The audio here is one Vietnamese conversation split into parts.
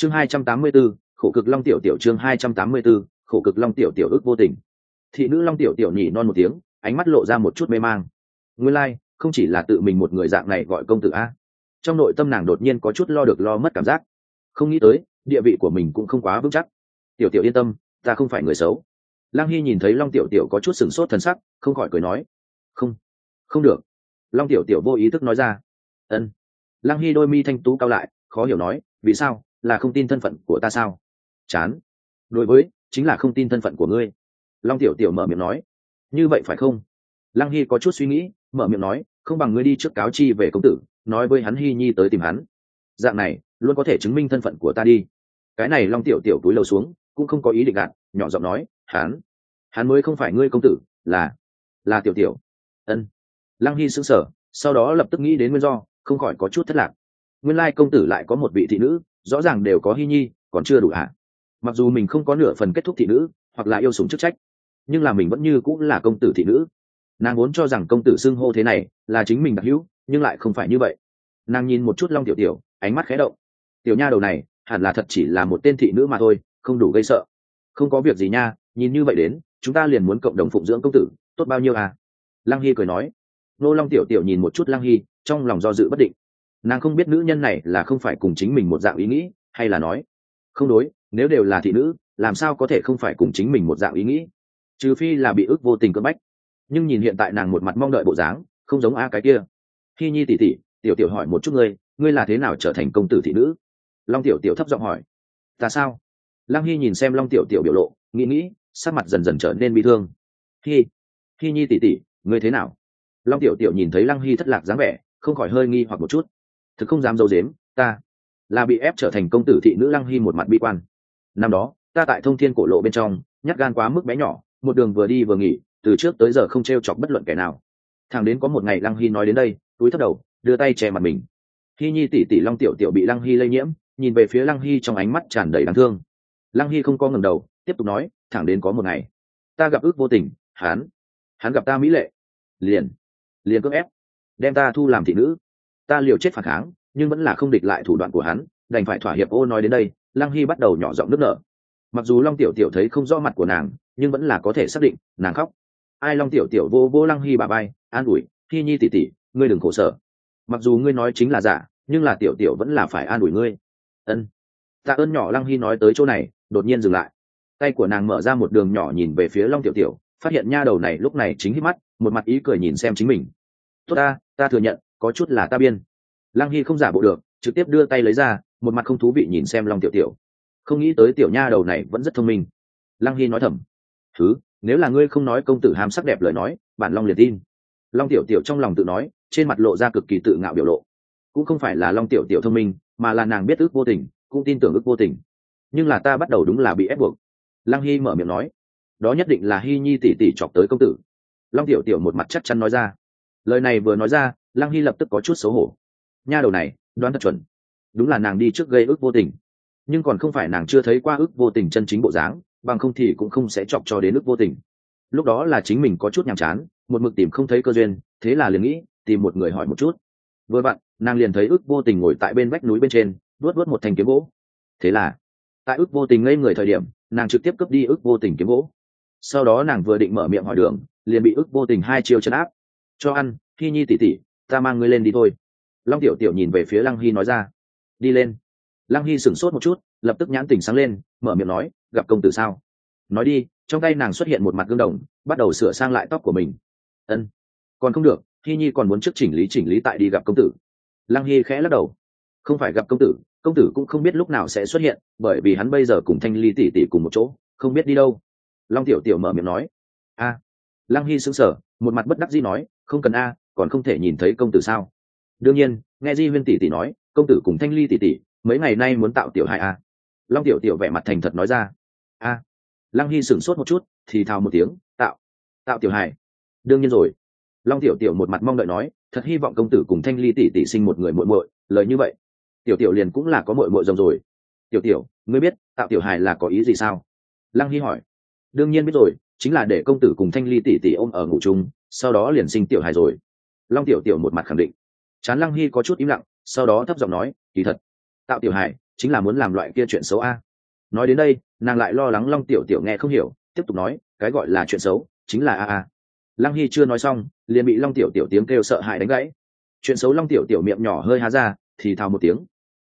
chương hai trăm tám mươi 284, khổ cực long tiểu tiểu chương hai trăm tám mươi 284, khổ cực long tiểu tiểu ước vô tình. Thị nữ long tiểu tiểu nhỉ non một tiếng ánh mắt lộ ra một chút mê mang. Nguyên lai、like, không chỉ là tự mình một người dạng này gọi công tử a. Trong nội tâm nàng đột nhiên có chút lo được lo mất cảm giác. Không nghĩ tới địa vị của mình cũng không quá vững chắc. Tiểu tiểu yên tâm ta không phải người xấu. Lăng hy nhìn thấy long tiểu tiểu có chút sửng sốt thần sắc không khỏi cười nói. Không không được. Long tiểu tiểu vô ý thức nói ra. Ân. Lăng hy đôi mi thanh tú cao lại khó hiểu nói vì sao? Là không tin thân phận của ta sao? Chán. Đối với, chính là không tin thân phận của ngươi. Long tiểu tiểu mở miệng nói. Như vậy phải không? Lăng hy có chút suy nghĩ, mở miệng nói, không bằng ngươi đi trước cáo chi về công tử, nói với hắn hy nhi tới tìm hắn. Dạng này, luôn có thể chứng minh thân phận của ta đi. Cái này long tiểu tiểu túi lầu xuống, cũng không có ý định gạt, nhỏ giọng nói, hắn hắn mới không phải ngươi công tử, là là tiểu tiểu. Ân. Lăng hy sững sờ, sau đó lập tức nghĩ đến nguyên do, không khỏi có chút thất lạc. Nguyên lai công tử lại có một vị thị nữ rõ ràng đều có hy nhi, còn chưa đủ hạ. Mặc dù mình không có nửa phần kết thúc thị nữ, hoặc là yêu súng chức trách, nhưng là mình vẫn như cũng là công tử thị nữ. Nàng vốn cho rằng công tử xưng hô thế này là chính mình đặc hữu, nhưng lại không phải như vậy. Nàng nhìn một chút long tiểu tiểu, ánh mắt khé động. Tiểu nha đầu này, hẳn là thật chỉ là một tên thị nữ mà thôi, không đủ gây sợ. Không có việc gì nha, nhìn như vậy đến, chúng ta liền muốn cộng đồng phụng dưỡng công tử, tốt bao nhiêu à? Lăng hy cười nói. Nô long tiểu tiểu nhìn một chút lăng hy, trong lòng do dự bất định nàng không biết nữ nhân này là không phải cùng chính mình một dạng ý nghĩ, hay là nói, không đối, nếu đều là thị nữ, làm sao có thể không phải cùng chính mình một dạng ý nghĩ? Trừ phi là bị ức vô tình cưỡng bách. Nhưng nhìn hiện tại nàng một mặt mong đợi bộ dáng, không giống a cái kia. Khi nhi tỉ tỉ tiểu tiểu hỏi một chút ngươi ngươi là thế nào trở thành công tử thị nữ? Long tiểu tiểu thấp giọng hỏi. Ta sao? Lăng hy nhìn xem long tiểu tiểu biểu lộ, nghĩ nghĩ, sắc mặt dần dần trở nên bị thương. Hy hy nhi tỉ tỉ ngươi thế nào? Long tiểu tiểu nhìn thấy lăng hy thất lạc dáng vẻ, không khỏi hơi nghi hoặc một chút thực không dám giấu dếm ta là bị ép trở thành công tử thị nữ lăng hy một mặt bi quan. Năm đó, ta tại thông thiên cổ lộ bên trong, nhát gan quá mức bé nhỏ, một đường vừa đi vừa nghỉ, từ trước tới giờ không t r e o chọc bất luận kẻ nào. Thằng đến có một ngày lăng hy nói đến đây, túi thấp đầu, đưa tay che mặt mình. Hy nhi tỉ tỉ long tiểu tiểu bị lăng hy lây nhiễm, nhìn về phía lăng hy trong ánh mắt tràn đầy đáng thương. Lăng hy không có ngầm đầu, tiếp tục nói, thẳng đến có một ngày, ta gặp ước vô tình hán hắn gặp ta mỹ lệ, liền liền cưỡng ép, đem ta thu làm thị nữ ta liều chết phản kháng, nhưng vẫn là không địch lại thủ đoạn của hắn, đành phải thỏa hiệp ô nói đến đây, lăng hy bắt đầu nhỏ giọng nước nở. Mặc dù long tiểu tiểu thấy không rõ mặt của nàng, nhưng vẫn là có thể xác định, nàng khóc. Ai long tiểu tiểu vô vô lăng hy bà bay an ủi hy nhi tỉ tỉ ngươi đừng khổ sở. Mặc dù ngươi nói chính là giả, nhưng là tiểu tiểu vẫn là phải an ủi ngươi. Ân. Tạ ơn nhỏ lăng hy nói tới chỗ này, đột nhiên dừng lại. Tay của nàng mở ra một đường nhỏ nhìn về phía long tiểu tiểu, phát hiện nha đầu này lúc này chính hít mắt, một mặt ý cười nhìn xem chính mình. Tốt ta ta thừa nhận có chút là ta biên. Lăng hy không giả bộ được, trực tiếp đưa tay lấy ra, một mặt không thú vị nhìn xem long tiểu tiểu. Không nghĩ tới tiểu nha đầu này vẫn rất thông minh. Lăng hy nói thầm, thứ, nếu là ngươi không nói công tử hàm sắc đẹp lời nói, bản long liền tin. Long tiểu tiểu trong lòng tự nói, trên mặt lộ ra cực kỳ tự ngạo biểu lộ. Cũng không phải là long tiểu tiểu thông minh, mà là nàng biết ước vô tình, cũng tin tưởng ước vô tình. Nhưng là ta bắt đầu đúng là bị ép buộc. Lăng hy mở miệng nói, đó nhất định là hy nhi tỷ tỷ chọc tới công tử. Long tiểu tiểu một mặt chắc chắn nói ra. Lời này vừa nói ra lăng hy lập tức có chút xấu hổ. Nha đầu này, đoán thật chuẩn. Đúng là nàng đi trước gây ước vô tình. Nhưng còn không phải nàng chưa thấy qua ước vô tình chân chính bộ dáng, bằng không thì cũng không sẽ chọc cho đến ước vô tình. Lúc đó là chính mình có chút nhàm chán, một mực tìm không thấy cơ duyên, thế là liền nghĩ, tìm một người hỏi một chút. Vừa vặn, nàng liền thấy ước vô tình ngồi tại bên vách núi bên trên vớt vớt một thanh kiếm gỗ. Thế là, tại ước vô tình ngây người thời điểm, nàng trực tiếp cướp đi ước vô tình kiếm gỗ. Sau đó nàng vừa định mở miệng hỏi đường, liền bị ước vô tình hai chiêu chân áp. Cho ăn khi nhi tỉ tỉ ta mang ngươi lên đi thôi. Long tiểu tiểu nhìn về phía lăng hy nói ra. Đi lên. Lăng hy sửng sốt một chút, lập tức nhãn tỉnh sáng lên, mở miệng nói, gặp công tử sao? Nói đi, trong tay nàng xuất hiện một mặt gương đồng, bắt đầu sửa sang lại tóc của mình. Ân. Còn không được, hy nhi còn muốn trước chỉnh lý chỉnh lý tại đi gặp công tử. Lăng hy khẽ lắc đầu. Không phải gặp công tử công tử cũng không biết lúc nào sẽ xuất hiện, bởi vì hắn bây giờ cùng thanh ly tỉ tỉ cùng một chỗ, không biết đi đâu. Long tiểu tiểu mở miệng nói. A. Lăng hy sững sờ, một mặt bất đắc dĩ nói, không cần a còn không thể nhìn thấy công tử sao? Đương nhiên, nghe di huyên tỷ tỷ nói, công tử cùng thanh ly tỷ tỷ, mấy ngày nay muốn tạo tiểu hại à. long tiểu tiểu vẻ mặt thành thật nói ra. A. Lăng hy sửng sốt một chút, thì thào một tiếng, tạo tạo tiểu hại đương nhiên rồi. Long tiểu tiểu một mặt mong đợi nói, thật hy vọng công tử cùng thanh ly tỷ tỷ sinh một người muội muội, lời như vậy. Tiểu tiểu liền cũng là có muội muội rồng rồi. Tiểu tiểu, ngươi biết, tạo tiểu hài là có ý gì sao? Lăng hy hỏi. Đương nhiên biết rồi, chính là để công tử cùng thanh ly tỷ tỷ ôm ở ngủ chung, sau đó liền sinh tiểu hài rồi long tiểu tiểu một mặt khẳng định. Chán lăng hy có chút im lặng, sau đó thấp giọng nói, kỳ thật, tạo tiểu Hải chính là muốn làm loại kia chuyện xấu a. Nói đến đây, nàng lại lo lắng long tiểu tiểu nghe không hiểu, tiếp tục nói, cái gọi là chuyện xấu chính là a a. Lăng hy chưa nói xong, liền bị long tiểu tiểu tiếng kêu sợ hãi đánh gãy. Chuyện xấu long tiểu tiểu miệng nhỏ hơi há ra, thì thào một tiếng.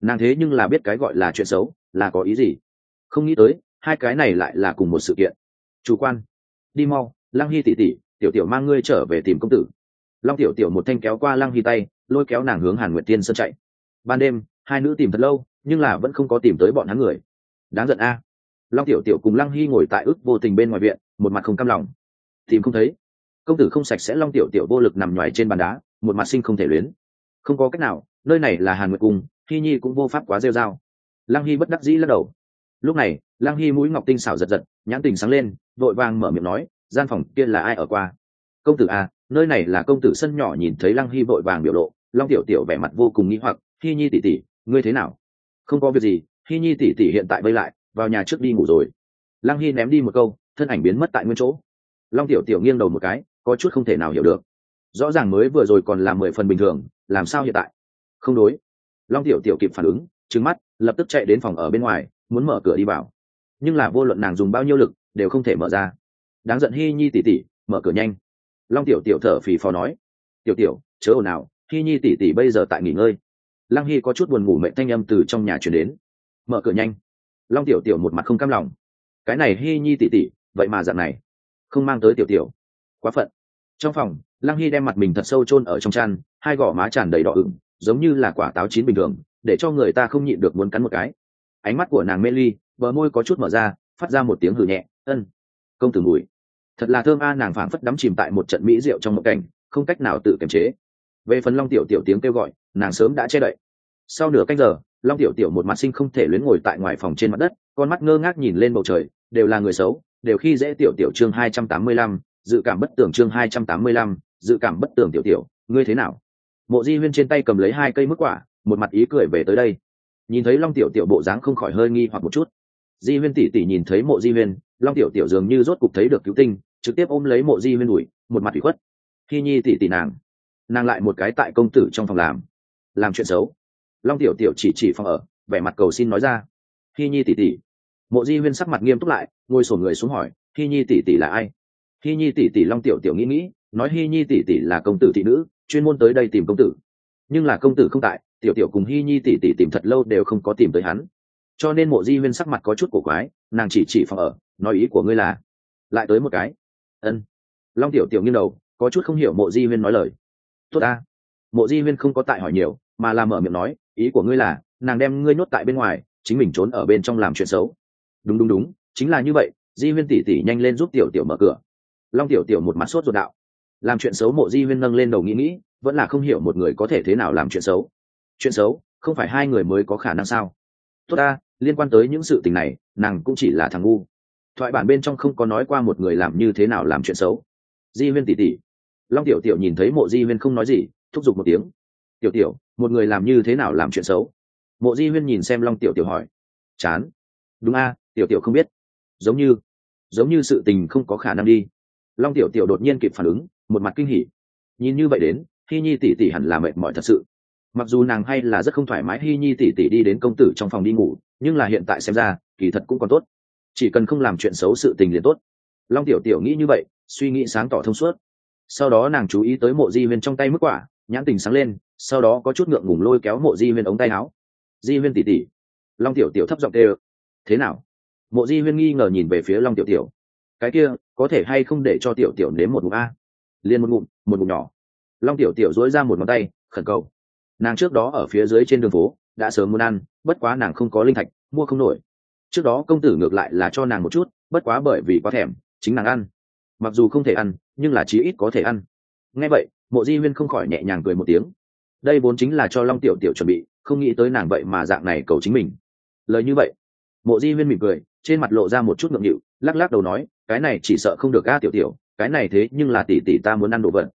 Nàng thế nhưng là biết cái gọi là chuyện xấu là có ý gì? Không nghĩ tới, hai cái này lại là cùng một sự kiện. Chủ quan, đi mau, lăng hy tỉ tỉ, tiểu tiểu mang ngươi trở về tìm công tử long tiểu tiểu một thanh kéo qua lăng hy tay, lôi kéo nàng hướng hàn nguyệt tiên sơn chạy. Ban đêm, hai nữ tìm thật lâu, nhưng là vẫn không có tìm tới bọn hắn người. Đáng giận a. Long tiểu tiểu cùng lăng hy ngồi tại ức vô tình bên ngoài viện, một mặt không cam lòng. Tìm không thấy. Công tử không sạch sẽ long tiểu tiểu vô lực nằm nhoài trên bàn đá, một mặt sinh không thể luyến. Không có cách nào, nơi này là hàn nguyệt cung, hy nhi cũng vô pháp quá rêu dao lăng hy bất đắc dĩ lắc đầu. Lúc này, lăng hy mũi ngọc tinh xảo giật giật, nhãn tình sáng lên, vội vàng mở miệng nói, gian phòng kia là ai ở qua? Công tử à nơi này là công tử sân nhỏ nhìn thấy lăng hy vội vàng biểu lộ, long tiểu tiểu vẻ mặt vô cùng nghĩ hoặc hy nhi tỉ tỉ ngươi thế nào? Không có việc gì hy nhi tỉ tỉ hiện tại vây lại, vào nhà trước đi ngủ rồi. Lăng hy ném đi một câu, thân ảnh biến mất tại nguyên chỗ. Long tiểu tiểu nghiêng đầu một cái, có chút không thể nào hiểu được. Rõ ràng mới vừa rồi còn là mười phần bình thường, làm sao hiện tại? Không đối. Long tiểu tiểu kịp phản ứng trứng mắt, lập tức chạy đến phòng ở bên ngoài, muốn mở cửa đi vào. Nhưng là vô luận nàng dùng bao nhiêu lực, đều không thể mở ra. Đáng giận hy nhi tỉ tỉ mở cửa nhanh long tiểu tiểu thở phì phò nói. Tiểu tiểu, chớ ồn nào hy nhi tỉ tỉ bây giờ tại nghỉ ngơi. Lăng hy có chút buồn ngủ mệnh thanh âm từ trong nhà chuyển đến. Mở cửa nhanh. Long tiểu tiểu một mặt không cam lòng. Cái này hy nhi tỉ tỉ vậy mà dạng này. Không mang tới tiểu tiểu. Quá phận. Trong phòng, lăng hy đem mặt mình thật sâu chôn ở trong chăn, hai gò má tràn đầy đỏ ửng, giống như là quả táo chín bình thường, để cho người ta không nhịn được muốn cắn một cái. Ánh mắt của nàng mê ly, bờ môi có chút mở ra, phát ra một tiếng hử nhẹ, ân, công tử mùi thật là thơm a, nàng phảng phất đắm chìm tại một trận mỹ rượu trong một cảnh, không cách nào tự kiềm chế. Về phần long tiểu tiểu tiếng kêu gọi, nàng sớm đã che đậy. Sau nửa canh giờ, long tiểu tiểu một mặt sinh không thể luyến ngồi tại ngoài phòng trên mặt đất, con mắt ngơ ngác nhìn lên bầu trời, đều là người xấu, đều khi dễ tiểu tiểu chương hai trăm tám mươi lăm, dự cảm bất tưởng chương hai trăm tám mươi lăm, dự cảm bất tưởng tiểu tiểu, ngươi thế nào? Mộ di huyên trên tay cầm lấy hai cây mức quả, một mặt ý cười về tới đây. Nhìn thấy long tiểu tiểu bộ dáng không khỏi hơi nghi hoặc một chút. Di huyên tỷ tỷ nhìn thấy mộ di huyên long tiểu tiểu dường như rốt cục thấy được cứu tinh, trực tiếp ôm lấy mộ di huyên ủi một mặt ủy khuất. Khi nhi tỷ tỷ nàng. Nàng lại một cái tại công tử trong phòng làm. Làm chuyện xấu. Long tiểu tiểu chỉ chỉ phòng ở, vẻ mặt cầu xin nói ra. Khi nhi tỷ tỷ. Mộ di huyên sắc mặt nghiêm túc lại, ngồi sổ người xuống hỏi khi nhi tỷ tỷ là ai? Khi nhi tỷ tỷ long tiểu tiểu nghĩ nghĩ, nói Hi nhi tỷ tỷ là công tử thị nữ, chuyên môn tới đây tìm công tử. Nhưng là công tử không tại, tiểu tiểu cùng Hi nhi tỷ tỷ tìm thật lâu đều không có tìm tới hắn. Cho nên mộ di huyên sắc mặt có chút cổ quái, nàng chỉ chỉ phòng ở nói ý của ngươi là, lại tới một cái. Ân. Long tiểu tiểu nghiêng đầu, có chút không hiểu mộ di huyên nói lời. Tốt ta. Mộ di huyên không có tại hỏi nhiều, mà làm mở miệng nói, ý của ngươi là, nàng đem ngươi nhốt tại bên ngoài, chính mình trốn ở bên trong làm chuyện xấu. Đúng đúng đúng, chính là như vậy, di huyên tỷ tỷ nhanh lên giúp tiểu tiểu mở cửa. Long tiểu tiểu một mặt sốt ruột đạo. Làm chuyện xấu mộ di huyên nâng lên đầu nghĩ nghĩ, vẫn là không hiểu một người có thể thế nào làm chuyện xấu. Chuyện xấu, không phải hai người mới có khả năng sao? Tốt ta, liên quan tới những sự tình này, nàng cũng chỉ là thằng ngu thoại bản bên trong không có nói qua một người làm như thế nào làm chuyện xấu. Di huyên tỉ tỉ. Long tiểu tiểu nhìn thấy mộ di huyên không nói gì, thúc giục một tiếng. Tiểu tiểu, một người làm như thế nào làm chuyện xấu? Mộ di huyên nhìn xem long tiểu tiểu hỏi. Chán. Đúng a, tiểu tiểu không biết. Giống như giống như sự tình không có khả năng đi. Long tiểu tiểu đột nhiên kịp phản ứng, một mặt kinh hỉ. Nhìn như vậy đến, hi nhi tỷ tỷ hẳn là mệt mỏi thật sự. Mặc dù nàng hay là rất không thoải mái hi nhi tỷ tỷ đi đến công tử trong phòng đi ngủ, nhưng là hiện tại xem ra, kỳ thật cũng còn tốt chỉ cần không làm chuyện xấu sự tình liền tốt. Long tiểu tiểu nghĩ như vậy, suy nghĩ sáng tỏ thông suốt. Sau đó nàng chú ý tới mộ di huyên trong tay mức quả, nhãn tình sáng lên, sau đó có chút ngượng ngùng lôi kéo mộ di huyên ống tay áo. Di huyên tỉ tỉ long tiểu tiểu thấp giọng tê thế nào? Mộ di huyên nghi ngờ nhìn về phía long tiểu tiểu. Cái kia, có thể hay không để cho tiểu tiểu nếm một ngụm a? Liền một ngụm một ngụm nhỏ. Long tiểu tiểu dối ra một ngón tay, khẩn cầu. Nàng trước đó ở phía dưới trên đường phố, đã sớm muốn ăn, bất quá nàng không có linh thạch, mua không nổi trước đó công tử ngược lại là cho nàng một chút, bất quá bởi vì quá thèm, chính nàng ăn. Mặc dù không thể ăn, nhưng là chí ít có thể ăn. Nghe vậy, mộ di huyên không khỏi nhẹ nhàng cười một tiếng. Đây vốn chính là cho long tiểu tiểu chuẩn bị, không nghĩ tới nàng vậy mà dạng này cầu chính mình. Lời như vậy, mộ di huyên mỉm cười, trên mặt lộ ra một chút ngượng nghịu, lắc lắc đầu nói, cái này chỉ sợ không được a, tiểu tiểu, cái này thế nhưng là tỷ tỷ ta muốn ăn đồ vật.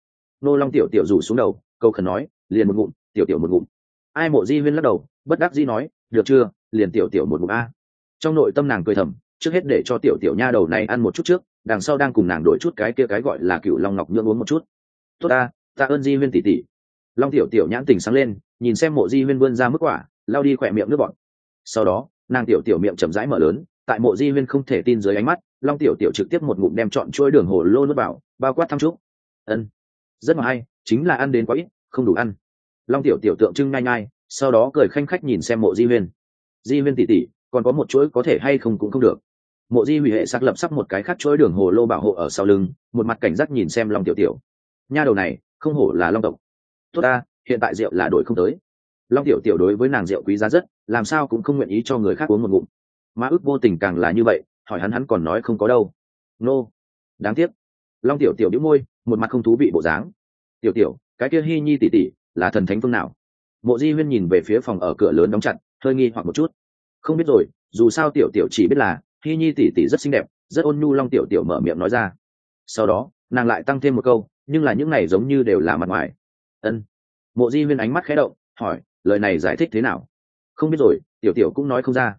Nô long tiểu tiểu rủ xuống đầu, câu khẩn nói, liền một ngụm, tiểu tiểu một ngụm. Ai mộ di huyên lắc đầu, bất đắc dĩ nói, được chưa? Liền tiểu tiểu một ngụm a trong nội tâm nàng cười thầm, trước hết để cho tiểu tiểu nha đầu này ăn một chút trước, đằng sau đang cùng nàng đổi chút cái kia cái gọi là cựu long ngọc nhưỡng uống một chút. Tốt ta ta ơn di huyên tỷ tỷ. Long tiểu tiểu nhãn tình sáng lên, nhìn xem mộ di huyên vươn ra mức quả lao đi khỏe miệng nước bọn sau đó, nàng tiểu tiểu miệng chậm rãi mở lớn, tại mộ di huyên không thể tin dưới ánh mắt, long tiểu tiểu trực tiếp một ngụm đem chọn chuỗi đường hồ lô nuốt vào, bao quát thăm chút ân, rất mà hay, chính là ăn đến quá ít, không đủ ăn. Long tiểu tiểu tượng trưng ngai ngai, sau đó cười khanh khách nhìn xem mộ di huyên. Di huyên tỉ tỉ còn có một chuỗi có thể hay không cũng không được. Mộ di hủy hệ sắc lập sắp một cái khác chuỗi đường hồ lô bảo hộ ở sau lưng, một mặt cảnh giác nhìn xem long tiểu tiểu. Nha đầu này, không hổ là long tộc. Tốt ta, hiện tại rượu là đổi không tới. Long tiểu tiểu đối với nàng rượu quý giá rất, làm sao cũng không nguyện ý cho người khác uống một ngụm. Mà ước vô tình càng là như vậy, hỏi hắn hắn còn nói không có đâu. Nô、no. đáng tiếc. Long tiểu tiểu đĩu môi, một mặt không thú vị bộ dáng. Tiểu tiểu, cái kia hy nhi tỉ tỉ là thần thánh phương nào? Mộ di huyên nhìn về phía phòng ở cửa lớn đóng chặt, hơi nghi hoặc một chút không biết rồi, dù sao tiểu tiểu chỉ biết là hy nhi tỉ tỉ rất xinh đẹp, rất ôn nhu long tiểu tiểu mở miệng nói ra. Sau đó, nàng lại tăng thêm một câu, nhưng là những này giống như đều là mặt ngoài. Ân. Mộ di huyên ánh mắt khé động, hỏi, lời này giải thích thế nào? Không biết rồi, tiểu tiểu cũng nói không ra.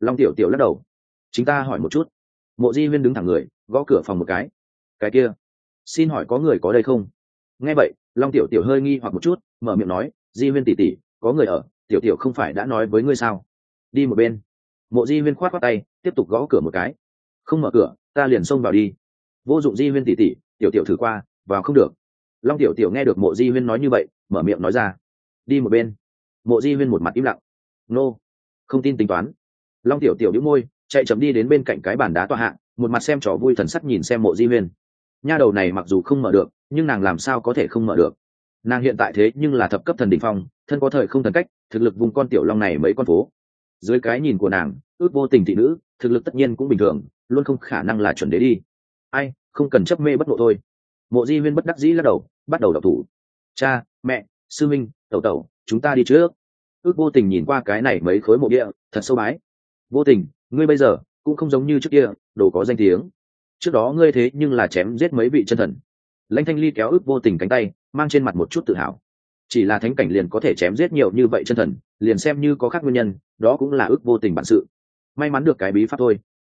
Long tiểu tiểu lắc đầu. Chính ta hỏi một chút. Mộ di huyên đứng thẳng người, gõ cửa phòng một cái. Cái kia. Xin hỏi có người có đây không? Nghe vậy, long tiểu tiểu hơi nghi hoặc một chút, mở miệng nói, di huyên tỉ tỉ có người ở, tiểu tiểu không phải đã nói với ngươi sao? Đi một bên. Mộ di huyên khoát khoát tay tiếp tục gõ cửa một cái. Không mở cửa ta liền xông vào đi. Vô dụng di huyên tỉ tỉ tiểu tiểu thử qua vào không được. Long tiểu tiểu nghe được mộ di huyên nói như vậy mở miệng nói ra. Đi một bên. Mộ di huyên một mặt im lặng. Nô. Không tin tính toán. Long tiểu tiểu đĩu môi chạy chậm đi đến bên cạnh cái bàn đá tọa hạng, một mặt xem trò vui thần sắc nhìn xem mộ di huyên. Nha đầu này mặc dù không mở được nhưng nàng làm sao có thể không mở được? Nàng hiện tại thế nhưng là thập cấp thần đ ỉ n h phong thân có thời không thần cách thực lực vùng con tiểu long này mấy con phố dưới cái nhìn của nàng, ước vô tình thị nữ, thực lực tất nhiên cũng bình thường, luôn không khả năng là chuẩn đế đi. Ai, không cần chấp mê bất ngộ thôi. Mộ di huyên bất đắc dĩ lắc đầu, bắt đầu đọc thủ. Cha, mẹ, sư minh tẩu tẩu, chúng ta đi trước. Ước vô tình nhìn qua cái này mấy khối mộ địa, thật sâu bái. Vô tình, ngươi bây giờ, cũng không giống như trước kia, đồ có danh tiếng. Trước đó ngươi thế nhưng là chém giết mấy vị chân thần. Lãnh thanh ly kéo ước vô tình cánh tay, mang trên mặt một chút tự hào chỉ là thánh cảnh liền có thể chém giết nhiều như vậy chân thần, liền xem như có khác nguyên nhân, đó cũng là ước vô tình bản sự. May mắn được cái bí pháp thôi.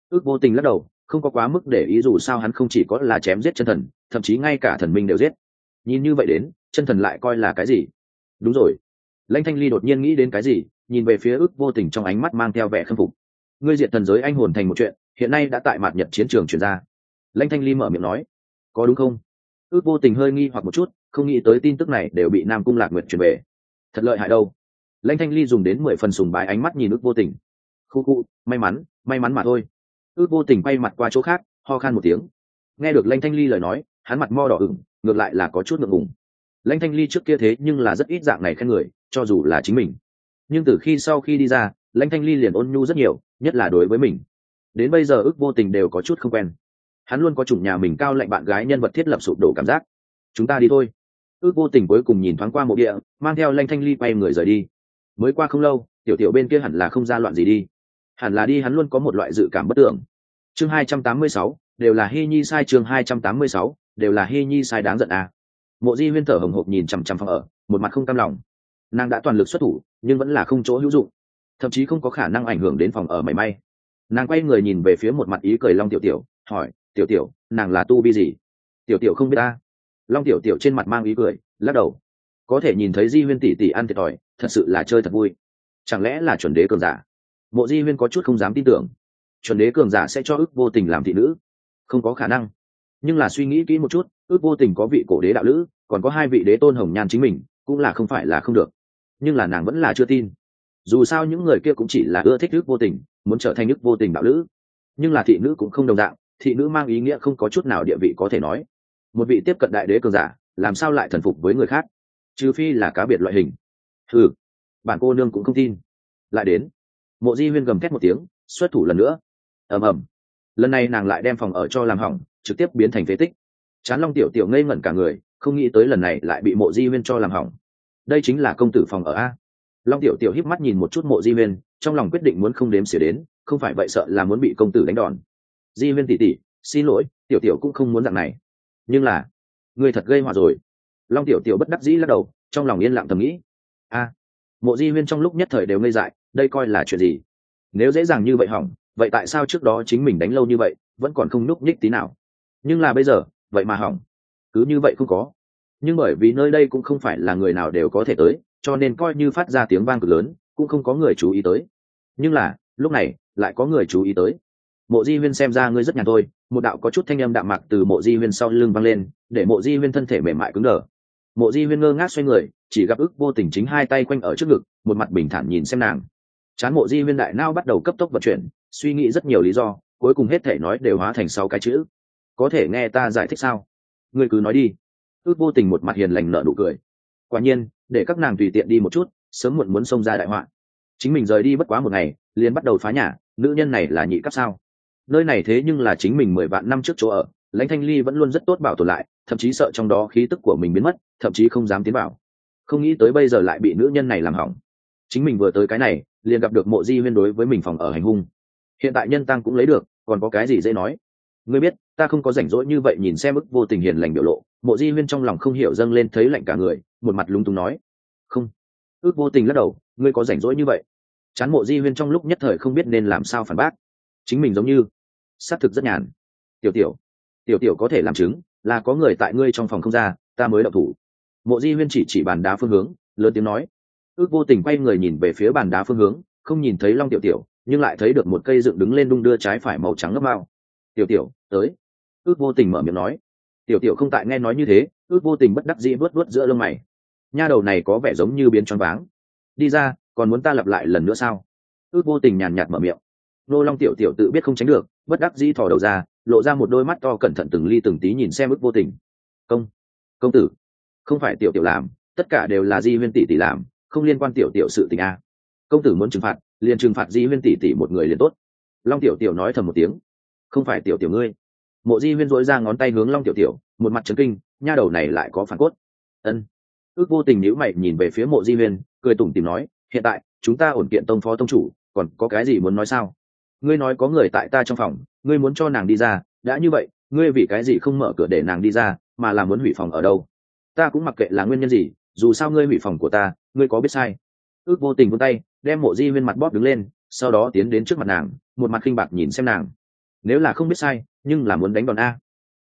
Ước vô tình lắc đầu, không có quá mức để ý dù sao hắn không chỉ có là chém giết chân thần, thậm chí ngay cả thần minh đều giết. Nhìn như vậy đến, chân thần lại coi là cái gì? Đúng rồi. Lãnh thanh ly đột nhiên nghĩ đến cái gì, nhìn về phía ước vô tình trong ánh mắt mang theo vẻ khâm phục. Ngươi diệt thần giới anh hồn thành một chuyện, hiện nay đã tại mặt nhật chiến trường chuyển ra. Lãnh thanh ly mở miệng nói. Có đúng không? Ước vô tình hơi nghi hoặc một chút không nghĩ tới tin tức này đều bị nam cung lạc nguyệt truyền về. Thật lợi hại đâu. Lãnh thanh ly dùng đến mười phần sùng bái ánh mắt nhìn ước vô tình. Khu khu, may mắn may mắn mà thôi. Ước vô tình bay mặt qua chỗ khác, ho khan một tiếng. Nghe được lãnh thanh ly lời nói, hắn mặt mo đỏ ửng, ngược lại là có chút ngượng ngùng. Lãnh thanh ly trước kia thế nhưng là rất ít dạng này khen người, cho dù là chính mình. Nhưng từ khi sau khi đi ra lãnh thanh ly liền ôn nhu rất nhiều, nhất là đối với mình. Đến bây giờ ước vô tình đều có chút không quen. Hắn luôn có chủng nhà mình cao lạnh bạn gái nhân vật thiết lập sụp đổ cảm giác. Chúng ta đi thôi ước vô tình cuối cùng nhìn thoáng qua mộ địa, mang theo lanh thanh ly quay người rời đi. Mới qua không lâu, tiểu tiểu bên kia hẳn là không ra loạn gì đi. Hẳn là đi hắn luôn có một loại dự cảm bất tưởng. Chương hai trăm tám mươi sáu, đều là hy nhi sai, chương hai trăm tám mươi sáu, đều là hy nhi sai đáng giận à. mộ di huyên thở hồng hộc nhìn chằm chằm phòng ở, một mặt không cam lòng. Nàng đã toàn lực xuất thủ, nhưng vẫn là không chỗ hữu dụng. Thậm chí không có khả năng ảnh hưởng đến phòng ở mảy may. Nàng quay người nhìn về phía một mặt ý cười long tiểu tiểu, hỏi, tiểu tiểu, nàng là tu vi gì? Tiểu tiểu không biết ta long tiểu tiểu trên mặt mang ý cười, lắc đầu. Có thể nhìn thấy di huyên tỷ tỷ ăn thiệt thòi, thật sự là chơi thật vui. Chẳng lẽ là chuẩn đế cường giả? Mộ di huyên có chút không dám tin tưởng. Chuẩn đế cường giả sẽ cho ước vô tình làm thị nữ? Không có khả năng. Nhưng là suy nghĩ kỹ một chút, ước vô tình có vị cổ đế đạo lữ, còn có hai vị đế tôn hồng nhan chính mình, cũng là không phải là không được. Nhưng là nàng vẫn là chưa tin. Dù sao những người kia cũng chỉ là ưa thích ước vô tình, muốn trở thành ước vô tình đạo lữ. Nhưng là thị nữ cũng không đồng dạng, thị nữ mang ý nghĩa không có chút nào địa vị có thể nói một vị tiếp cận đại đế cường giả, làm sao lại thần phục với người khác? Trừ phi là cá biệt loại hình. Ừ bản cô nương cũng không tin. Lại đến. Mộ di huyên gầm thét một tiếng, xuất thủ lần nữa. Ầm ầm. Lần này nàng lại đem phòng ở cho làm hỏng, trực tiếp biến thành phế tích. Chán long tiểu tiểu ngây ngẩn cả người, không nghĩ tới lần này lại bị mộ di huyên cho làm hỏng. Đây chính là công tử phòng ở a. Long tiểu tiểu híp mắt nhìn một chút mộ di huyên, trong lòng quyết định muốn không đếm xỉa đến, không phải vậy sợ là muốn bị công tử đánh đòn. Di huyên tỉ tỉ, xin lỗi, tiểu tiểu cũng không muốn dạng này nhưng là người thật gây họa rồi. Long tiểu tiểu bất đắc dĩ lắc đầu, trong lòng yên lặng thầm nghĩ. A, mộ di huyên trong lúc nhất thời đều ngây dại, đây coi là chuyện gì? Nếu dễ dàng như vậy hỏng, vậy tại sao trước đó chính mình đánh lâu như vậy, vẫn còn không núp nhích tí nào? Nhưng là bây giờ, vậy mà hỏng. Cứ như vậy không có. Nhưng bởi vì nơi đây cũng không phải là người nào đều có thể tới, cho nên coi như phát ra tiếng vang cực lớn, cũng không có người chú ý tới. Nhưng là, lúc này, lại có người chú ý tới. Mộ di huyên xem ra ngươi rất nhàn thôi một đạo có chút thanh âm đạm mạc từ mộ di huyên sau lưng vang lên, để mộ di huyên thân thể mềm mại cứng đờ. Mộ di huyên ngơ ngác xoay người, chỉ gặp ức vô tình chính hai tay quanh ở trước ngực, một mặt bình thản nhìn xem nàng. Chán mộ di huyên đại nao bắt đầu cấp tốc vận chuyển, suy nghĩ rất nhiều lý do, cuối cùng hết thể nói đều hóa thành sáu cái chữ. Có thể nghe ta giải thích sao? Ngươi cứ nói đi. Ước vô tình một mặt hiền lành nợ nụ cười. Quả nhiên, để các nàng tùy tiện đi một chút, sớm muộn muốn xông ra đại họa. Chính mình rời đi bất quá một ngày, liền bắt đầu phá nhà, nữ nhân này là nhị cấp sao? Nơi này thế nhưng là chính mình mười vạn năm trước chỗ ở, lãnh thanh ly vẫn luôn rất tốt bảo tồn lại, thậm chí sợ trong đó khí tức của mình biến mất, thậm chí không dám tiến vào. Không nghĩ tới bây giờ lại bị nữ nhân này làm hỏng. Chính mình vừa tới cái này, liền gặp được mộ di huyên đối với mình phòng ở hành hung. Hiện tại nhân tăng cũng lấy được, còn có cái gì dễ nói? Ngươi biết, ta không có rảnh rỗi như vậy nhìn xem ức vô tình hiền lành biểu lộ. Mộ di huyên trong lòng không hiểu dâng lên thấy lạnh cả người, một mặt lúng túng nói. Không. Ước vô tình lắc đầu, ngươi có rảnh rỗi như vậy? Chán mộ di huyên trong lúc nhất thời không biết nên làm sao phản bác. Chính mình giống như xác thực rất nhàn. Tiểu tiểu tiểu tiểu có thể làm chứng là có người tại ngươi trong phòng không ra, ta mới đậu thủ. Mộ di huyên chỉ chỉ bàn đá phương hướng, lớn tiếng nói. Ước vô tình quay người nhìn về phía bàn đá phương hướng, không nhìn thấy long tiểu tiểu, nhưng lại thấy được một cây dựng đứng lên đung đưa trái phải màu trắng ngấp mao tiểu tiểu, tới. Ước vô tình mở miệng nói. Tiểu tiểu không tại nghe nói như thế, ước vô tình bất đắc dĩ vớt vớt giữa lông mày. Nha đầu này có vẻ giống như biến choáng váng. Đi ra, còn muốn ta lặp lại lần nữa sao? Ước vô tình nhàn nhạt mở miệng nô long tiểu tiểu tự biết không tránh được, bất đắc dĩ thò đầu ra, lộ ra một đôi mắt to cẩn thận từng ly từng tí nhìn xem ước vô tình. Công công tử, không phải tiểu tiểu làm, tất cả đều là di huyên tỷ tỷ làm, không liên quan tiểu tiểu sự tình a công tử muốn trừng phạt, liền trừng phạt di huyên tỷ tỷ một người liền tốt. Long tiểu tiểu nói thầm một tiếng. Không phải tiểu tiểu ngươi. Mộ di huyên dỗi ra ngón tay hướng long tiểu tiểu, một mặt trấn kinh, nha đầu này lại có phản cốt. Ân. Ước vô tình nhữ mày nhìn về phía mộ di huyên, cười tủm tìm nói, hiện tại, chúng ta ổn kiện tông phó tông chủ, còn có cái gì muốn nói sao? Ngươi nói có người tại ta trong phòng, ngươi muốn cho nàng đi ra, đã như vậy, ngươi vì cái gì không mở cửa để nàng đi ra, mà là muốn hủy phòng ở đâu? Ta cũng mặc kệ là nguyên nhân gì, dù sao ngươi hủy phòng của ta, ngươi có biết sai. Ước vô tình vươn tay, đem mộ di viên mặt bóp đứng lên, sau đó tiến đến trước mặt nàng, một mặt khinh bạc nhìn xem nàng. Nếu là không biết sai, nhưng là muốn đánh đòn a.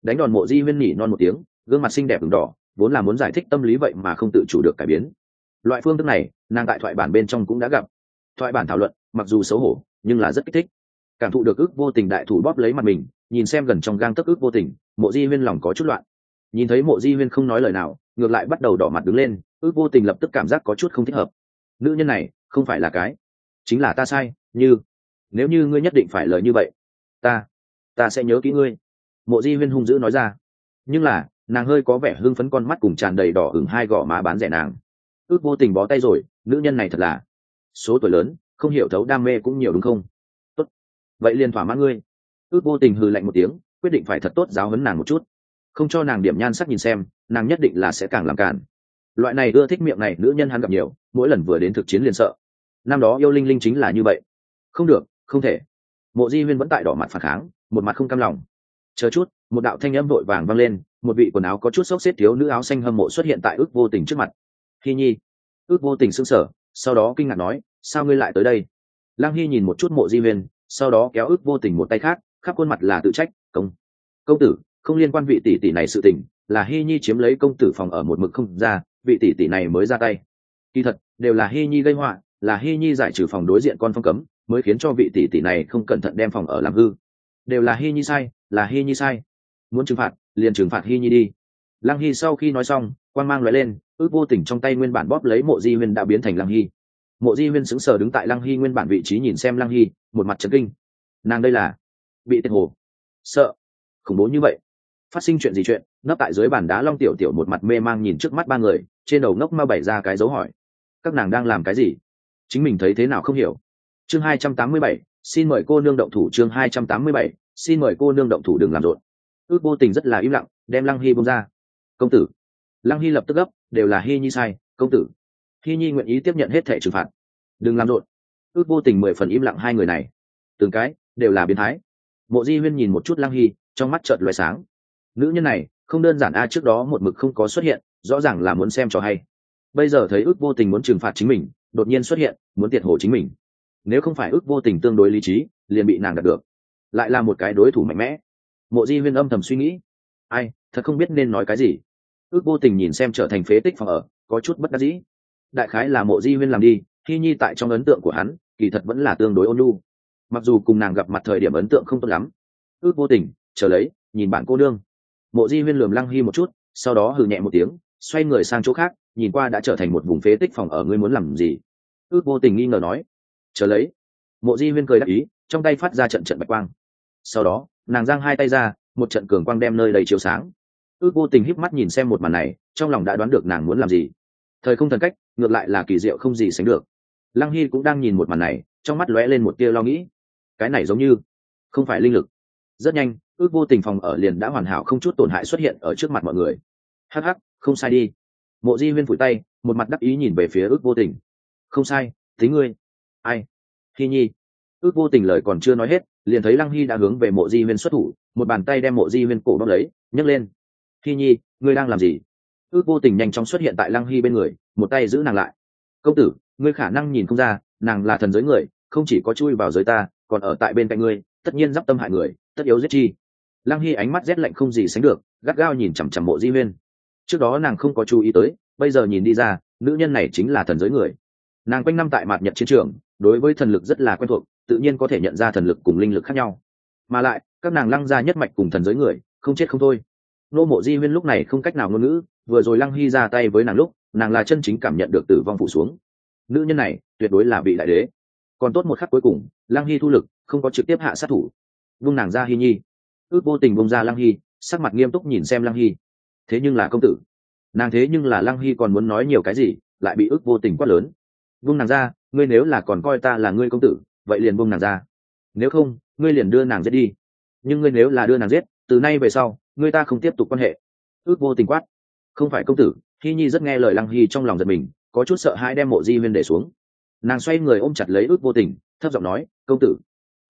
Đánh đòn mộ di huyên nhỉ non một tiếng, gương mặt xinh đẹp v đỏ, vốn là muốn giải thích tâm lý vậy mà không tự chủ được cải biến. Loại phương thức này, nàng tại thoại bản bên trong cũng đã gặp. Thoại bản thảo luận, mặc dù xấu hổ, nhưng là rất kích thích cảm thụ được ước vô tình đại thủ bóp lấy mặt mình, nhìn xem gần trong gang tấc ước vô tình, mộ di huyên lòng có chút loạn. Nhìn thấy mộ di huyên không nói lời nào, ngược lại bắt đầu đỏ mặt đứng lên, ước vô tình lập tức cảm giác có chút không thích hợp. Nữ nhân này, không phải là cái. Chính là ta sai, như. Nếu như ngươi nhất định phải lời như vậy, ta ta sẽ nhớ kỹ ngươi. Mộ di huyên hung dữ nói ra. Nhưng là, nàng hơi có vẻ hưng phấn con mắt cùng tràn đầy đỏ hửng hai gò má bán rẻ nàng. Ước vô tình bó tay rồi, nữ nhân này thật là số tuổi lớn, không hiểu thấu đam mê cũng nhiều đúng không? Vậy liền thỏa mãn ngươi. Ước vô tình hừ lạnh một tiếng, quyết định phải thật tốt giáo hấn nàng một chút. Không cho nàng điểm nhan sắc nhìn xem, nàng nhất định là sẽ càng làm cản loại này ưa thích miệng này, nữ nhân hắn gặp nhiều, mỗi lần vừa đến thực chiến liền sợ. Năm đó yêu linh linh chính là như vậy. Không được, không thể. Mộ di huyên vẫn tại đỏ mặt phản kháng, một mặt không cam lòng. Chờ chút, một đạo thanh âm vội vàng vang lên, một vị quần áo có chút xốc xếp thiếu nữ áo xanh hâm mộ xuất hiện tại ước vô tình trước mặt. Hi nhi. Ước vô tình sững sờ, sau đó kinh ngạc nói, sao ngươi lại tới đây? Lang hy nhìn một chút mộ di huyên sau đó kéo ước vô tình một tay khác, khắp khuôn mặt là tự trách, công công tử, không liên quan vị tỷ tỷ này sự tình, là hy nhi chiếm lấy công tử phòng ở một mực không ra, vị tỷ tỷ này mới ra tay. Kỳ thật, đều là hy nhi gây họa, là hy nhi giải trừ phòng đối diện con phong cấm, mới khiến cho vị tỷ tỷ này không cẩn thận đem phòng ở làm hư. Đều là hy nhi sai, là hy nhi sai. Muốn trừng phạt, liền trừng phạt hy nhi đi. Lăng hy sau khi nói xong quan mang loại lên, ước vô tình trong tay nguyên bản bóp lấy mộ di huyên đã biến thành lăng hy mộ di huyên sững sờ đứng tại lăng hy nguyên bản vị trí nhìn xem lăng hy một mặt trấn kinh. Nàng đây là bị tiệt hồ. Sợ. Khủng bố như vậy. Phát sinh chuyện gì chuyện, nấp tại dưới bàn đá long tiểu tiểu một mặt mê mang nhìn trước mắt ba người, trên đầu ngốc ma bày ra cái dấu hỏi. Các nàng đang làm cái gì? Chính mình thấy thế nào không hiểu. Chương hai trăm tám mươi bảy, xin mời cô nương động thủ chương hai trăm tám mươi bảy, xin mời cô nương động thủ đừng làm rộn. Ước vô tình rất là im lặng, đem lăng hy bông ra. Công tử. Lăng hy lập tức gấp, đều là hy nhi sai, công tử. Hy nhi nguyện ý tiếp nhận hết thẻ trừng phạt. Đừng làm rộn ước vô tình mười phần im lặng hai người này. Từng cái đều là biến thái. Mộ di huyên nhìn một chút lăng hy, trong mắt trợt loại sáng. Nữ nhân này, không đơn giản a, trước đó một mực không có xuất hiện, rõ ràng là muốn xem cho hay. Bây giờ thấy ước vô tình muốn trừng phạt chính mình, đột nhiên xuất hiện, muốn tiệt hổ chính mình. Nếu không phải ước vô tình tương đối lý trí, liền bị nàng đạt được. Lại là một cái đối thủ mạnh mẽ. Mộ di huyên âm thầm suy nghĩ. Ai, thật không biết nên nói cái gì. Ước vô tình nhìn xem trở thành phế tích phòng ở, có chút bất đắc dĩ. Đại khái là mộ di huyên làm đi khi nhi tại trong ấn tượng của hắn kỳ thật vẫn là tương đối ôn nhu. Mặc dù cùng nàng gặp mặt thời điểm ấn tượng không tốt lắm, ước vô tình, chờ lấy, nhìn bạn cô đương mộ di huyên lườm lăng hy một chút, sau đó hừ nhẹ một tiếng, xoay người sang chỗ khác, nhìn qua đã trở thành một vùng phế tích phòng ở ngươi muốn làm gì. Ước vô tình nghi ngờ nói. Chờ lấy, mộ di huyên cười đáp ý, trong tay phát ra trận trận bạch quang. Sau đó, nàng giang hai tay ra, một trận cường quang đem nơi đầy chiếu sáng. Ước vô tình híp mắt nhìn xem một màn này, trong lòng đã đoán được nàng muốn làm gì. Thời không thần cách, ngược lại là kỳ diệu không gì sánh được lăng hy cũng đang nhìn một màn này, trong mắt lóe lên một tia lo nghĩ. Cái này giống như không phải linh lực. Rất nhanh, ước vô tình phòng ở liền đã hoàn hảo không chút tổn hại xuất hiện ở trước mặt mọi người. Hh không sai đi. Mộ di huyên phủi tay, một mặt đắc ý nhìn về phía ước vô tình. Không sai thí ngươi. Ai? Hy nhi. Ước vô tình lời còn chưa nói hết, liền thấy lăng hy đã hướng về mộ di huyên xuất thủ, một bàn tay đem mộ di huyên cổ đ lấy, nhấc lên. Hy nhi, ngươi đang làm gì? Ước vô tình nhanh chóng xuất hiện tại lăng hy bên người, một tay giữ nàng lại. Công tử ngươi khả năng nhìn không ra, nàng là thần giới người, không chỉ có chui vào giới ta, còn ở tại bên cạnh ngươi, tất nhiên d i p tâm hại người, tất yếu giết chi. Lăng hy ánh mắt rét lạnh không gì sánh được, gắt gao nhìn chằm chằm mộ di huyên trước đó nàng không có chú ý tới, bây giờ nhìn đi ra, nữ nhân này chính là thần giới người. Nàng quanh năm tại mạt nhật chiến trường, đối với thần lực rất là quen thuộc, tự nhiên có thể nhận ra thần lực cùng linh lực khác nhau. Mà lại, các nàng lăng ra nhất mạch cùng thần giới người, không chết không thôi. Nô mộ di huyên lúc này không cách nào ngôn ngữ, vừa rồi lăng hy ra tay với nàng lúc, nàng là chân chính cảm nhận được tử vong phụ xuống nữ nhân này tuyệt đối là vị đại đế. Còn tốt một khắc cuối cùng, lăng hy thu lực, không có trực tiếp hạ sát thủ. Vung nàng ra hy nhi. Ước vô tình vung ra lăng hy, sắc mặt nghiêm túc nhìn xem lăng hy. Thế nhưng là công tử. Nàng thế nhưng là lăng hy còn muốn nói nhiều cái gì, lại bị ước vô tình quát lớn. Vung nàng ra, ngươi nếu là còn coi ta là ngươi công tử, vậy liền vung nàng ra. Nếu không, ngươi liền đưa nàng giết đi. Nhưng ngươi nếu là đưa nàng giết, từ nay về sau, ngươi ta không tiếp tục quan hệ. Ước vô tình quát. Không phải công tử, hy nhi rất nghe lời lăng hy trong lòng giật mình có chút sợ hãi đem mộ di huyên để xuống. Nàng xoay người ôm chặt lấy ước vô tình, thấp giọng nói, công tử,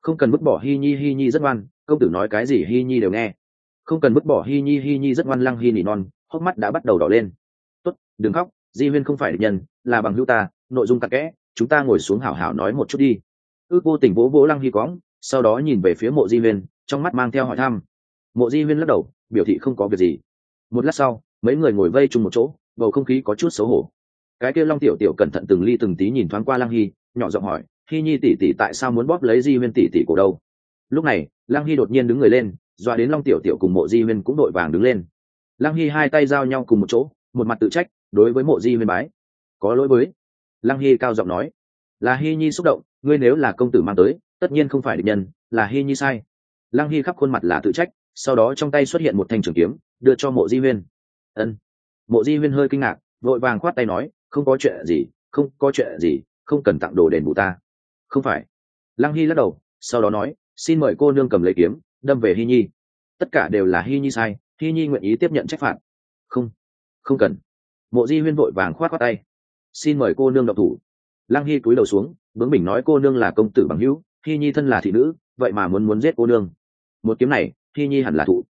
không cần vứt bỏ Hi nhi Hi nhi rất ngoan, công tử nói cái gì Hi nhi đều nghe. Không cần vứt bỏ Hi nhi Hi nhi rất ngoan lăng Hi nỉ non. Hốc mắt đã bắt đầu đỏ lên. Tốt, đừng khóc, di huyên không phải định nhân, là bằng hữu ta, nội dung cặn kẽ, chúng ta ngồi xuống hảo hảo nói một chút đi. Ước vô tình vỗ vỗ lăng Hi quõng sau đó nhìn về phía mộ di huyên, trong mắt mang theo hỏi thăm. Mộ di huyên lắc đầu, biểu thị không có việc gì. Một lát sau, mấy người ngồi vây chung một chỗ, bầu không khí có chút xấu hổ cái kia long tiểu tiểu cẩn thận từng ly từng tí nhìn thoáng qua lăng hy, nhỏ giọng hỏi hy nhi tỷ tỷ tại sao muốn bóp lấy di huyên tỷ tỷ cổ đâu? Lúc này, lăng hy đột nhiên đứng người lên, dọa đến long tiểu tiểu cùng mộ di huyên cũng đội vàng đứng lên. Lăng hy hai tay giao nhau cùng một chỗ, một mặt tự trách, đối với mộ di huyên bái, có lỗi với. Lăng hy cao giọng nói, là hy nhi xúc động, ngươi nếu là công tử mang tới, tất nhiên không phải định nhân, là hy nhi sai. Lăng hy khắp khuôn mặt là tự trách, sau đó trong tay xuất hiện một thanh trường kiếm, đưa cho mộ di huyên. Ân. Mộ di huyên hơi kinh ngạc, vội vàng khoát tay nói không có chuyện gì, không có chuyện gì, không cần tặng đồ đền bù ta. Không phải. Lăng hy lắc đầu, sau đó nói, xin mời cô nương cầm lấy kiếm, đâm về hy nhi. Tất cả đều là hy nhi sai, hy nhi nguyện ý tiếp nhận trách phạt. Không không cần. Mộ di huyên vội vàng khoát khoát tay. Xin mời cô nương độc thủ. Lăng hy cúi đầu xuống, bướng bình nói cô nương là công tử bằng hữu, hy nhi thân là thị nữ, vậy mà muốn muốn giết cô nương. Một kiếm này, hy nhi hẳn là thụ.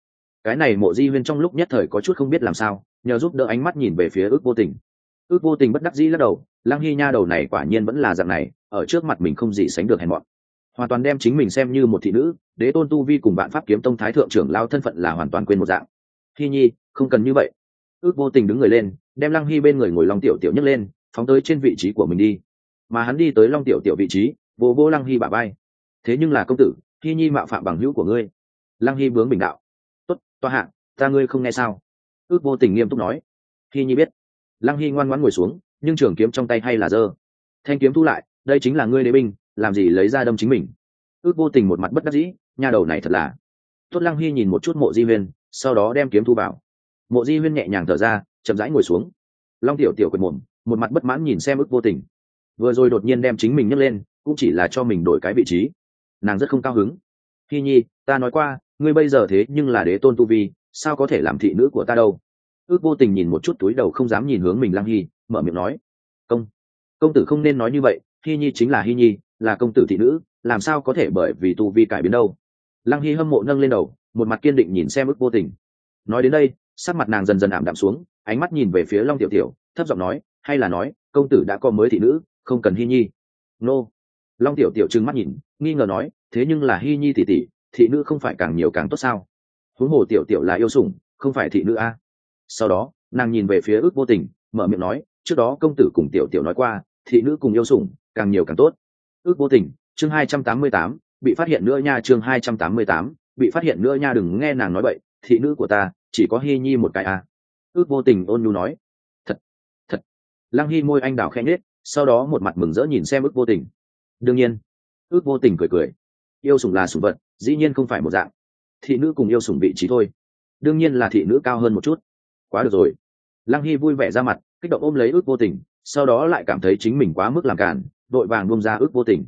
Cái này mộ di huyên trong lúc nhất thời có chút không biết làm sao, nhờ giúp đỡ ánh mắt nhìn về phía ước vô tình ước vô tình bất đắc dĩ lắc đầu, lăng hy nha đầu này quả nhiên vẫn là dạng này, ở trước mặt mình không gì sánh được hèn mọn. Hoàn toàn đem chính mình xem như một thị nữ, đế tôn tu vi cùng bạn pháp kiếm tông thái thượng trưởng lao thân phận là hoàn toàn quên một dạng. Hy nhi, không cần như vậy. Ước vô tình đứng người lên, đem lăng hy bên người ngồi long tiểu tiểu nhấc lên, phóng tới trên vị trí của mình đi. Mà hắn đi tới long tiểu tiểu vị trí, vô vô lăng hy bà bay thế nhưng là công tử, hy nhi mạo phạm bằng hữu của ngươi. Lăng hy bướng bình đạo. Tốt toa hạng ta ngươi không nghe sao? Ước vô tình nghiêm túc nói. Hy nhi biết lăng hy ngoan ngoãn ngồi xuống, nhưng trường kiếm trong tay hay là dơ. Thanh kiếm thu lại, đây chính là ngươi đế binh, làm gì lấy ra đâm chính mình? Ước vô tình một mặt bất đắc dĩ nhà đầu này thật là. Tốt lăng hy nhìn một chút mộ di huyên, sau đó đem kiếm thu vào. Mộ di huyên nhẹ nhàng thở ra, chậm rãi ngồi xuống. Long tiểu tiểu quệt mồm, một mặt bất mãn nhìn xem ước vô tình. Vừa rồi đột nhiên đem chính mình nhấc lên, cũng chỉ là cho mình đổi cái vị trí. Nàng rất không cao hứng. Hy nhi, ta nói qua, ngươi bây giờ thế nhưng là đế tôn tu vi, sao có thể làm thị nữ của ta đâu? Ước vô tình nhìn một chút túi đầu không dám nhìn hướng mình lăng hy, mở miệng nói, công công tử không nên nói như vậy, hy nhi chính là hy nhi, là công tử thị nữ, làm sao có thể bởi vì tu vi cải biến đâu? Lăng hy hâm mộ nâng lên đầu, một mặt kiên định nhìn xem ước vô tình. Nói đến đây, sắc mặt nàng dần dần ảm đạm xuống, ánh mắt nhìn về phía long tiểu tiểu, thấp giọng nói, hay là nói, công tử đã có mới thị nữ, không cần hy nhi. Nô. Long tiểu tiểu trừng mắt nhìn, nghi ngờ nói, thế nhưng là hy nhi tỷ tỷ, thị nữ không phải càng nhiều càng tốt sao? Huống hồ tiểu tiểu là yêu sủng, không phải thị nữ a sau đó nàng nhìn về phía ước vô tình mở miệng nói trước đó công tử cùng tiểu tiểu nói qua thị nữ cùng yêu sủng càng nhiều càng tốt. Ước vô tình chương hai trăm tám mươi tám bị phát hiện nữa nha chương hai trăm tám mươi tám bị phát hiện nữa nha đừng nghe nàng nói vậy thị nữ của ta chỉ có hy nhi một cái à. ước vô tình ôn nhu nói thật thật. Lăng hy môi anh đào khen nết, sau đó một mặt mừng rỡ nhìn xem ước vô tình. Đương nhiên ước vô tình cười cười. Yêu sủng là sủng vật dĩ nhiên không phải một dạng. Thị nữ cùng yêu sủng vị trí thôi. Đương nhiên là thị nữ cao hơn một chút quá được rồi. Lăng hy vui vẻ ra mặt, kích động ôm lấy ước vô tình, sau đó lại cảm thấy chính mình quá mức làm cản đội vàng bông ra ước vô tình.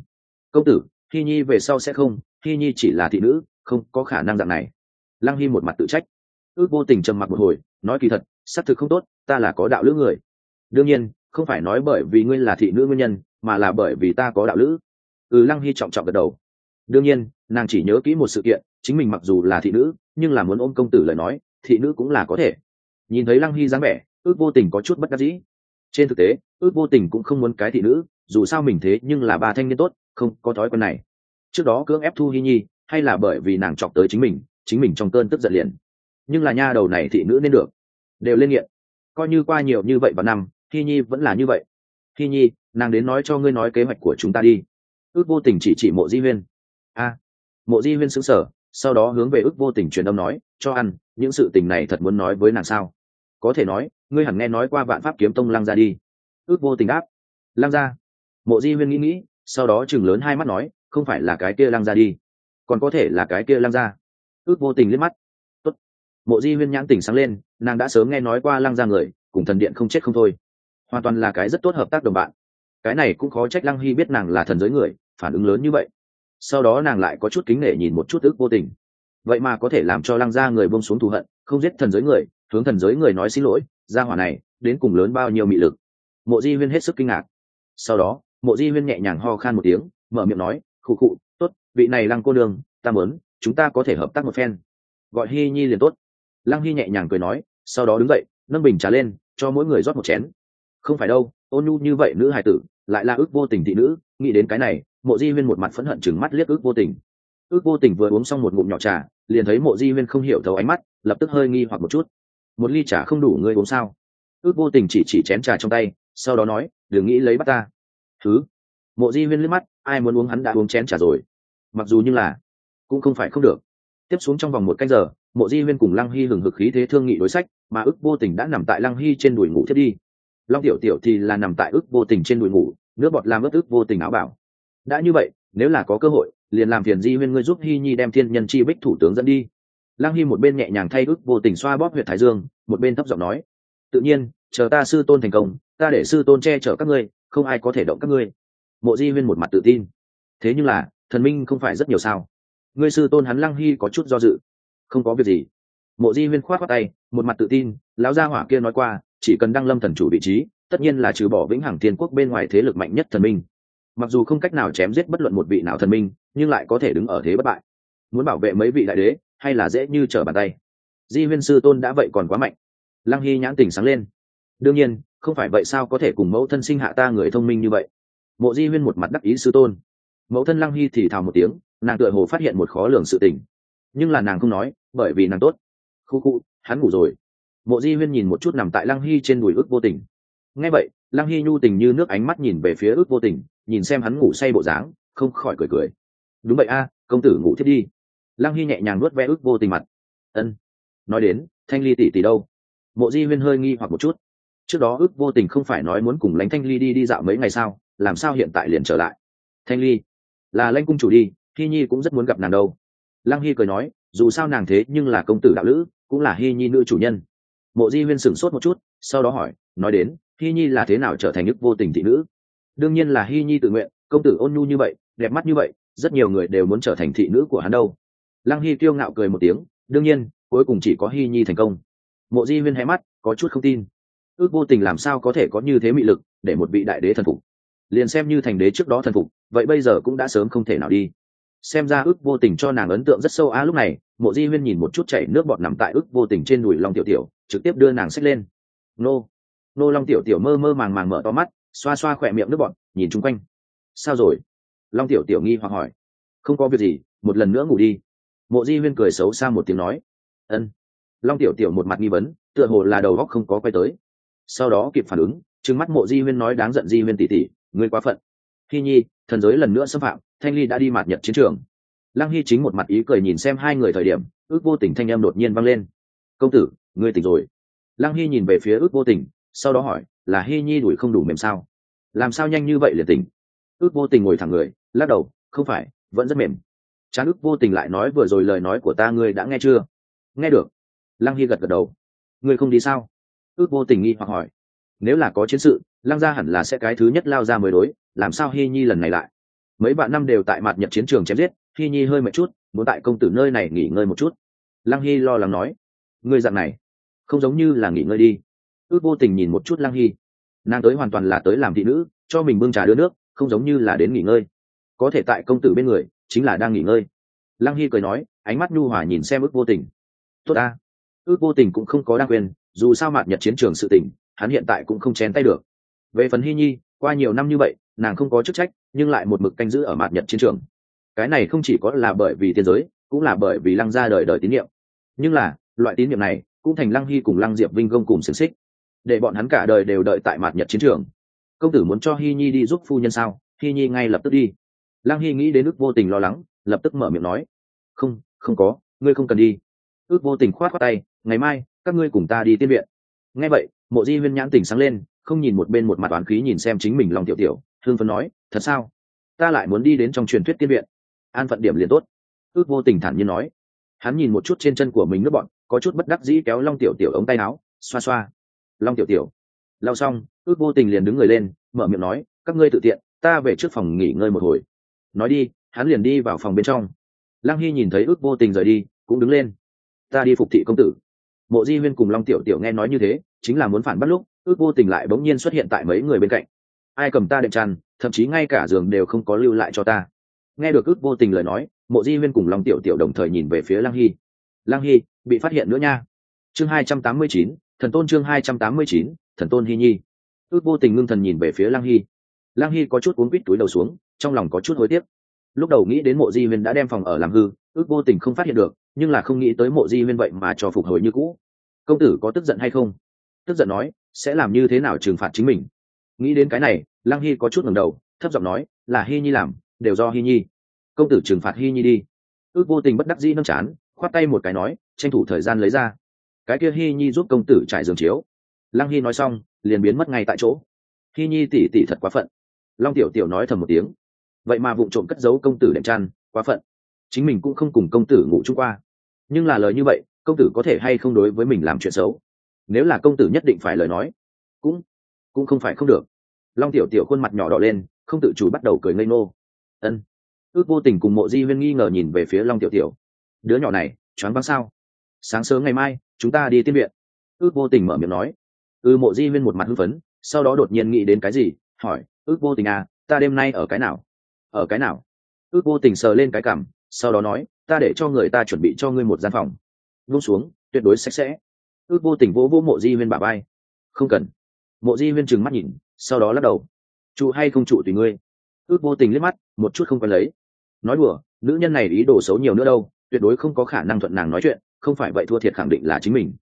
Công tử, hy nhi về sau sẽ không, hy nhi chỉ là thị nữ, không có khả năng dạng này. Lăng hy một mặt tự trách. Ước vô tình trầm mặc một hồi, nói kỳ thật, xác thực không tốt, ta là có đạo lữ người. Đương nhiên, không phải nói bởi vì ngươi là thị nữ nguyên nhân, mà là bởi vì ta có đạo lữ. Ừ lăng hy trọng trọng gật đầu. Đương nhiên, nàng chỉ nhớ kỹ một sự kiện, chính mình mặc dù là thị nữ, nhưng là muốn ôm công tử lời nói, thị nữ cũng là có thể nhìn thấy lăng hy dáng vẻ, ước vô tình có chút bất đắc dĩ. Trên thực tế, ước vô tình cũng không muốn cái thị nữ, dù sao mình thế nhưng là ba thanh niên tốt, không có thói quen này. Trước đó cưỡng ép thu hy nhi, hay là bởi vì nàng chọc tới chính mình chính mình trong cơn tức giận liền. Nhưng là nha đầu này thị nữ nên được. Đều lên nghiện. Coi như qua nhiều như vậy vào năm hy nhi vẫn là như vậy. Hy nhi, nàng đến nói cho ngươi nói kế hoạch của chúng ta đi. Ước vô tình chỉ chỉ mộ di huyên. A. Mộ di huyên xứng sở sau đó hướng về ước vô tình truyền âm nói, cho ăn, những sự tình này thật muốn nói với nàng sao? Có thể nói, ngươi hẳn nghe nói qua vạn pháp kiếm tông lăng ra đi. Ước vô tình đáp. Lăng ra mộ di huyên nghĩ nghĩ, sau đó chừng lớn hai mắt nói, không phải là cái kia lăng ra đi. Còn có thể là cái kia lăng ra ước vô tình liếc mắt. Tốt. mộ di huyên nhãn tỉnh sáng lên, nàng đã sớm nghe nói qua lăng ra người, cùng thần điện không chết không thôi. Hoàn toàn là cái rất tốt hợp tác đồng bạn. Cái này cũng khó trách lăng hy biết nàng là thần giới người, phản ứng lớn như vậy. Sau đó nàng lại có chút kính nể nhìn một chút ước vô tình. Vậy mà có thể làm cho lăng gia người bông xuống thù hận, không giết thần giới người hướng thần giới người nói xin lỗi, gia hỏa này, đến cùng lớn bao nhiêu mị lực. Mộ di huyên hết sức kinh ngạc. Sau đó, mộ di huyên nhẹ nhàng ho khan một tiếng, mở miệng nói, khụ khụ, tốt, vị này lăng cô đường ta muốn, chúng ta có thể hợp tác một phen. Gọi hy nhi liền tốt. Lăng hy nhẹ nhàng cười nói, sau đó đứng dậy, nâng bình trà lên, cho mỗi người rót một chén. Không phải đâu, ôn nhu như vậy nữ hài tử, lại là ước vô tình thị nữ, nghĩ đến cái này, mộ di huyên một mặt phẫn hận chừng mắt liếc ước vô tình. Ước vô tình vừa uống xong một ngụm nhỏ trà, liền thấy mộ di huyên không hiểu thấu ánh mắt, lập tức hơi nghi hoặc một chút một ly trà không đủ ngươi uống sao? Ước vô tình chỉ chỉ chén trà trong tay, sau đó nói, đừng nghĩ lấy bắt ta. Thứ. Mộ di huyên liếc mắt, ai muốn uống hắn đã uống chén trà rồi. Mặc dù như là, cũng không phải không được. Tiếp xuống trong vòng một canh giờ, mộ di huyên cùng lăng hy hừng hực khí thế thương nghị đối sách, mà ước vô tình đã nằm tại lăng hy trên đùi ngủ thiết đi. Long tiểu tiểu thì là nằm tại ước vô tình trên đùi ngủ, nước bọt làm ướt ước vô tình áo bảo. Đã như vậy, nếu là có cơ hội, liền làm phiền di huyên ngươi giúp hy nhi đem thiên nhân chi bích thủ tướng dẫn đi. Lang hy một bên nhẹ nhàng thay ức vô tình xoa bóp huyệt thái dương, một bên thấp giọng nói, tự nhiên, chờ ta sư tôn thành công, ta để sư tôn che chở các ngươi, không ai có thể động các ngươi. Mộ di huyên một mặt tự tin. Thế nhưng là, thần minh không phải rất nhiều sao? Ngươi sư tôn hắn lăng hy có chút do dự. Không có việc gì. Mộ di huyên khoát khoát tay, một mặt tự tin, lão gia hỏa kia nói qua, chỉ cần đăng lâm thần chủ vị trí, tất nhiên là trừ bỏ vĩnh hằng thiên quốc bên ngoài thế lực mạnh nhất thần minh. Mặc dù không cách nào chém giết bất luận một vị nào thần minh, nhưng lại có thể đứng ở thế bất bại. Muốn bảo vệ mấy vị đại đế hay là dễ như trở bàn tay? Di huyên sư tôn đã vậy còn quá mạnh. Lăng hy nhãn tình sáng lên. Đương nhiên, không phải vậy sao có thể cùng mẫu thân sinh hạ ta người thông minh như vậy? Mộ di huyên một mặt đắc ý sư tôn. Mẫu thân lăng hy thì thào một tiếng, nàng tựa hồ phát hiện một khó lường sự tình. Nhưng là nàng không nói, bởi vì nàng tốt. Khu khu, hắn ngủ rồi. Mộ di huyên nhìn một chút nằm tại lăng hy trên đùi ước vô tình. Nghe vậy, lăng hy nhu tình như nước ánh mắt nhìn về phía ước vô tình, nhìn xem hắn ngủ say bộ dáng, không khỏi cười cười. Đúng vậy a, công tử ngủ thiết đi lăng hy nhẹ nhàng nuốt ve ước vô tình mặt. Ân, nói đến, thanh ly tỷ tỷ đâu? Mộ di huyên hơi nghi hoặc một chút. Trước đó ước vô tình không phải nói muốn cùng lánh thanh ly đi đi dạo mấy ngày sao, làm sao hiện tại liền trở lại? Thanh ly, là lanh cung chủ đi, hy nhi cũng rất muốn gặp nàng đâu. Lăng hy cười nói, dù sao nàng thế nhưng là công tử đạo lữ, cũng là hy nhi nữ chủ nhân. Mộ di huyên sửng sốt một chút, sau đó hỏi, nói đến, hy nhi là thế nào trở thành ức vô tình thị nữ? Đương nhiên là hy nhi tự nguyện, công tử ôn nhu như vậy, đẹp mắt như vậy, rất nhiều người đều muốn trở thành thị nữ của hắn đâu lăng hy kiêu ngạo cười một tiếng, đương nhiên, cuối cùng chỉ có hy nhi thành công. Mộ di huyên hay mắt, có chút không tin. Ước vô tình làm sao có thể có như thế mị lực để một vị đại đế thần phục? Liền xem như thành đế trước đó thần phục, vậy bây giờ cũng đã sớm không thể nào đi. Xem ra ước vô tình cho nàng ấn tượng rất sâu á lúc này, mộ di huyên nhìn một chút chảy nước bọt nằm tại ước vô tình trên đùi long tiểu tiểu, trực tiếp đưa nàng xách lên. Nô nô long tiểu tiểu mơ mơ màng màng mở to mắt, xoa xoa khỏe miệng nước bọt, nhìn chung quanh. Sao rồi? Long tiểu tiểu nghi hoặc hỏi. Không có việc gì, một lần nữa ngủ đi mộ di huyên cười xấu xa một tiếng nói, ân. Long tiểu tiểu một mặt nghi vấn, tựa hồ là đầu góc không có quay tới. Sau đó kịp phản ứng, trừng mắt mộ di huyên nói đáng giận di huyên tỉ tỉ, ngươi quá phận. Hi nhi, thần giới lần nữa xâm phạm, thanh ly đã đi mạt nhật chiến trường. Lăng hy chính một mặt ý cười nhìn xem hai người thời điểm, ước vô tình thanh em đột nhiên vang lên. Công tử, ngươi tỉnh rồi. Lăng hy nhìn về phía ước vô tình, sau đó hỏi, là hy nhi đuổi không đủ mềm sao? Làm sao nhanh như vậy liền tỉnh? Ước vô tình ngồi thẳng người, lắc đầu, không phải, vẫn rất mềm chán ước vô tình lại nói vừa rồi lời nói của ta ngươi đã nghe chưa? Nghe được. Lăng hy gật gật đầu. Ngươi không đi sao? Ước vô tình nghi hoặc hỏi. Nếu là có chiến sự, lăng gia hẳn là sẽ cái thứ nhất lao ra mới đối, làm sao hy nhi lần này lại? Mấy bạn năm đều tại mặt nhật chiến trường chém giết, hy nhi hơi mệt chút, muốn tại công tử nơi này nghỉ ngơi một chút. Lăng hy lo lắng nói. Ngươi dặn này, không giống như là nghỉ ngơi đi. Ước vô tình nhìn một chút lăng hy. Nàng tới hoàn toàn là tới làm thị nữ, cho mình bưng trà đưa nước, không giống như là đến nghỉ ngơi. Có thể tại công tử bên người chính là đang nghỉ ngơi. Lăng hy cười nói, ánh mắt nhu hòa nhìn xem ước vô tình. Tốt ta. Ước vô tình cũng không có đang quên dù sao mạt nhật chiến trường sự tình, hắn hiện tại cũng không chén tay được. Về phần hy nhi, qua nhiều năm như vậy, nàng không có chức trách, nhưng lại một mực canh giữ ở mạt nhật chiến trường. Cái này không chỉ có là bởi vì tiên giới, cũng là bởi vì lăng ra đời đời tín nhiệm nhưng là, loại tín nhiệm này cũng thành lăng hy cùng lăng diệp vinh công cùng xiềng xích. Để bọn hắn cả đời đều đợi tại mạt nhật chiến trường. Công tử muốn cho hy nhi đi giúp phu nhân sao? Hy nhi ngay lập tức đi. Lang hy nghĩ đến ước vô tình lo lắng, lập tức mở miệng nói, không không có, ngươi không cần đi. Ước vô tình khoát khoát tay, ngày mai, các ngươi cùng ta đi tiên viện. Nghe vậy, mộ di huyên nhãn tình sáng lên, không nhìn một bên một mặt oán khí nhìn xem chính mình lòng tiểu tiểu thương phân nói, thật sao? Ta lại muốn đi đến trong truyền thuyết tiên viện. An phận điểm liền tốt. Ước vô tình thản nhiên nói. Hắn nhìn một chút trên chân của mình nước bọn, có chút bất đắc dĩ kéo long tiểu tiểu ống tay áo, xoa xoa. Long tiểu tiểu. Lao xong, ước vô tình liền đứng người lên, mở miệng nói, các ngươi tự tiện, ta về trước phòng nghỉ ngơi một hồi nói đi, hắn liền đi vào phòng bên trong. Lăng hy nhìn thấy ước vô tình rời đi, cũng đứng lên. Ta đi phục thị công tử. Mộ di huyên cùng long tiểu tiểu nghe nói như thế, chính là muốn phản bắt lúc, ước vô tình lại bỗng nhiên xuất hiện tại mấy người bên cạnh. Ai cầm ta đệm tràn thậm chí ngay cả giường đều không có lưu lại cho ta. Nghe được ước vô tình lời nói, mộ di huyên cùng long tiểu tiểu đồng thời nhìn về phía lăng hy. Lăng hy, bị phát hiện nữa nha. Chương hai trăm tám mươi chín, thần tôn chương hai trăm tám mươi chín, thần tôn hy nhi. Ước vô tình ngưng thần nhìn về phía lăng hy. Lăng hy có chút cuốn quýt túi đầu xuống trong lòng có chút hối tiếc. Lúc đầu nghĩ đến mộ di huyên đã đem phòng ở làm hư, ước vô tình không phát hiện được, nhưng là không nghĩ tới mộ di huyên vậy mà cho phục hồi như cũ. Công tử có tức giận hay không? Tức giận nói, sẽ làm như thế nào trừng phạt chính mình? Nghĩ đến cái này, lăng hy có chút ngẩng đầu, thấp giọng nói, là hy nhi làm, đều do hy nhi. Công tử trừng phạt hy nhi đi. Ước vô tình bất đắc dĩ nâng chán, khoát tay một cái nói, tranh thủ thời gian lấy ra. Cái kia hy nhi giúp công tử trải giường chiếu. Lăng hy nói xong, liền biến mất ngay tại chỗ. Hy nhi tỉ tỉ thật quá phận. Long tiểu tiểu nói thầm một tiếng vậy mà vụ trộm cất giấu công tử đệm chăn, quá phận. Chính mình cũng không cùng công tử ngủ chung qua. Nhưng là lời như vậy, công tử có thể hay không đối với mình làm chuyện xấu? Nếu là công tử nhất định phải lời nói, cũng cũng không phải không được. Long tiểu tiểu khuôn mặt nhỏ đỏ lên, không tự chủ bắt đầu cười ngây ngô. Ân. Ước vô tình cùng mộ di huyên nghi ngờ nhìn về phía long tiểu tiểu. Đứa nhỏ này, choáng váng sao? Sáng sớm ngày mai, chúng ta đi tiên viện. Ước vô tình mở miệng nói. Ư mộ di huyên một mặt hưng phấn, sau đó đột nhiên nghĩ đến cái gì, hỏi, ước vô tình à ta đêm nay ở cái nào? Ở cái nào? Ước vô tình sờ lên cái cảm, sau đó nói, ta để cho người ta chuẩn bị cho ngươi một gian phòng. Vung xuống, tuyệt đối sạch sẽ. Ước vô tình vỗ vỗ mộ di huyên bà bay không cần. Mộ di huyên trừng mắt nhìn, sau đó lắc đầu. Trụ hay không trụ tùy ngươi. Ước vô tình liếc mắt, một chút không quen lấy. Nói đùa, nữ nhân này ý đồ xấu nhiều nữa đâu, tuyệt đối không có khả năng thuận nàng nói chuyện, không phải vậy thua thiệt khẳng định là chính mình.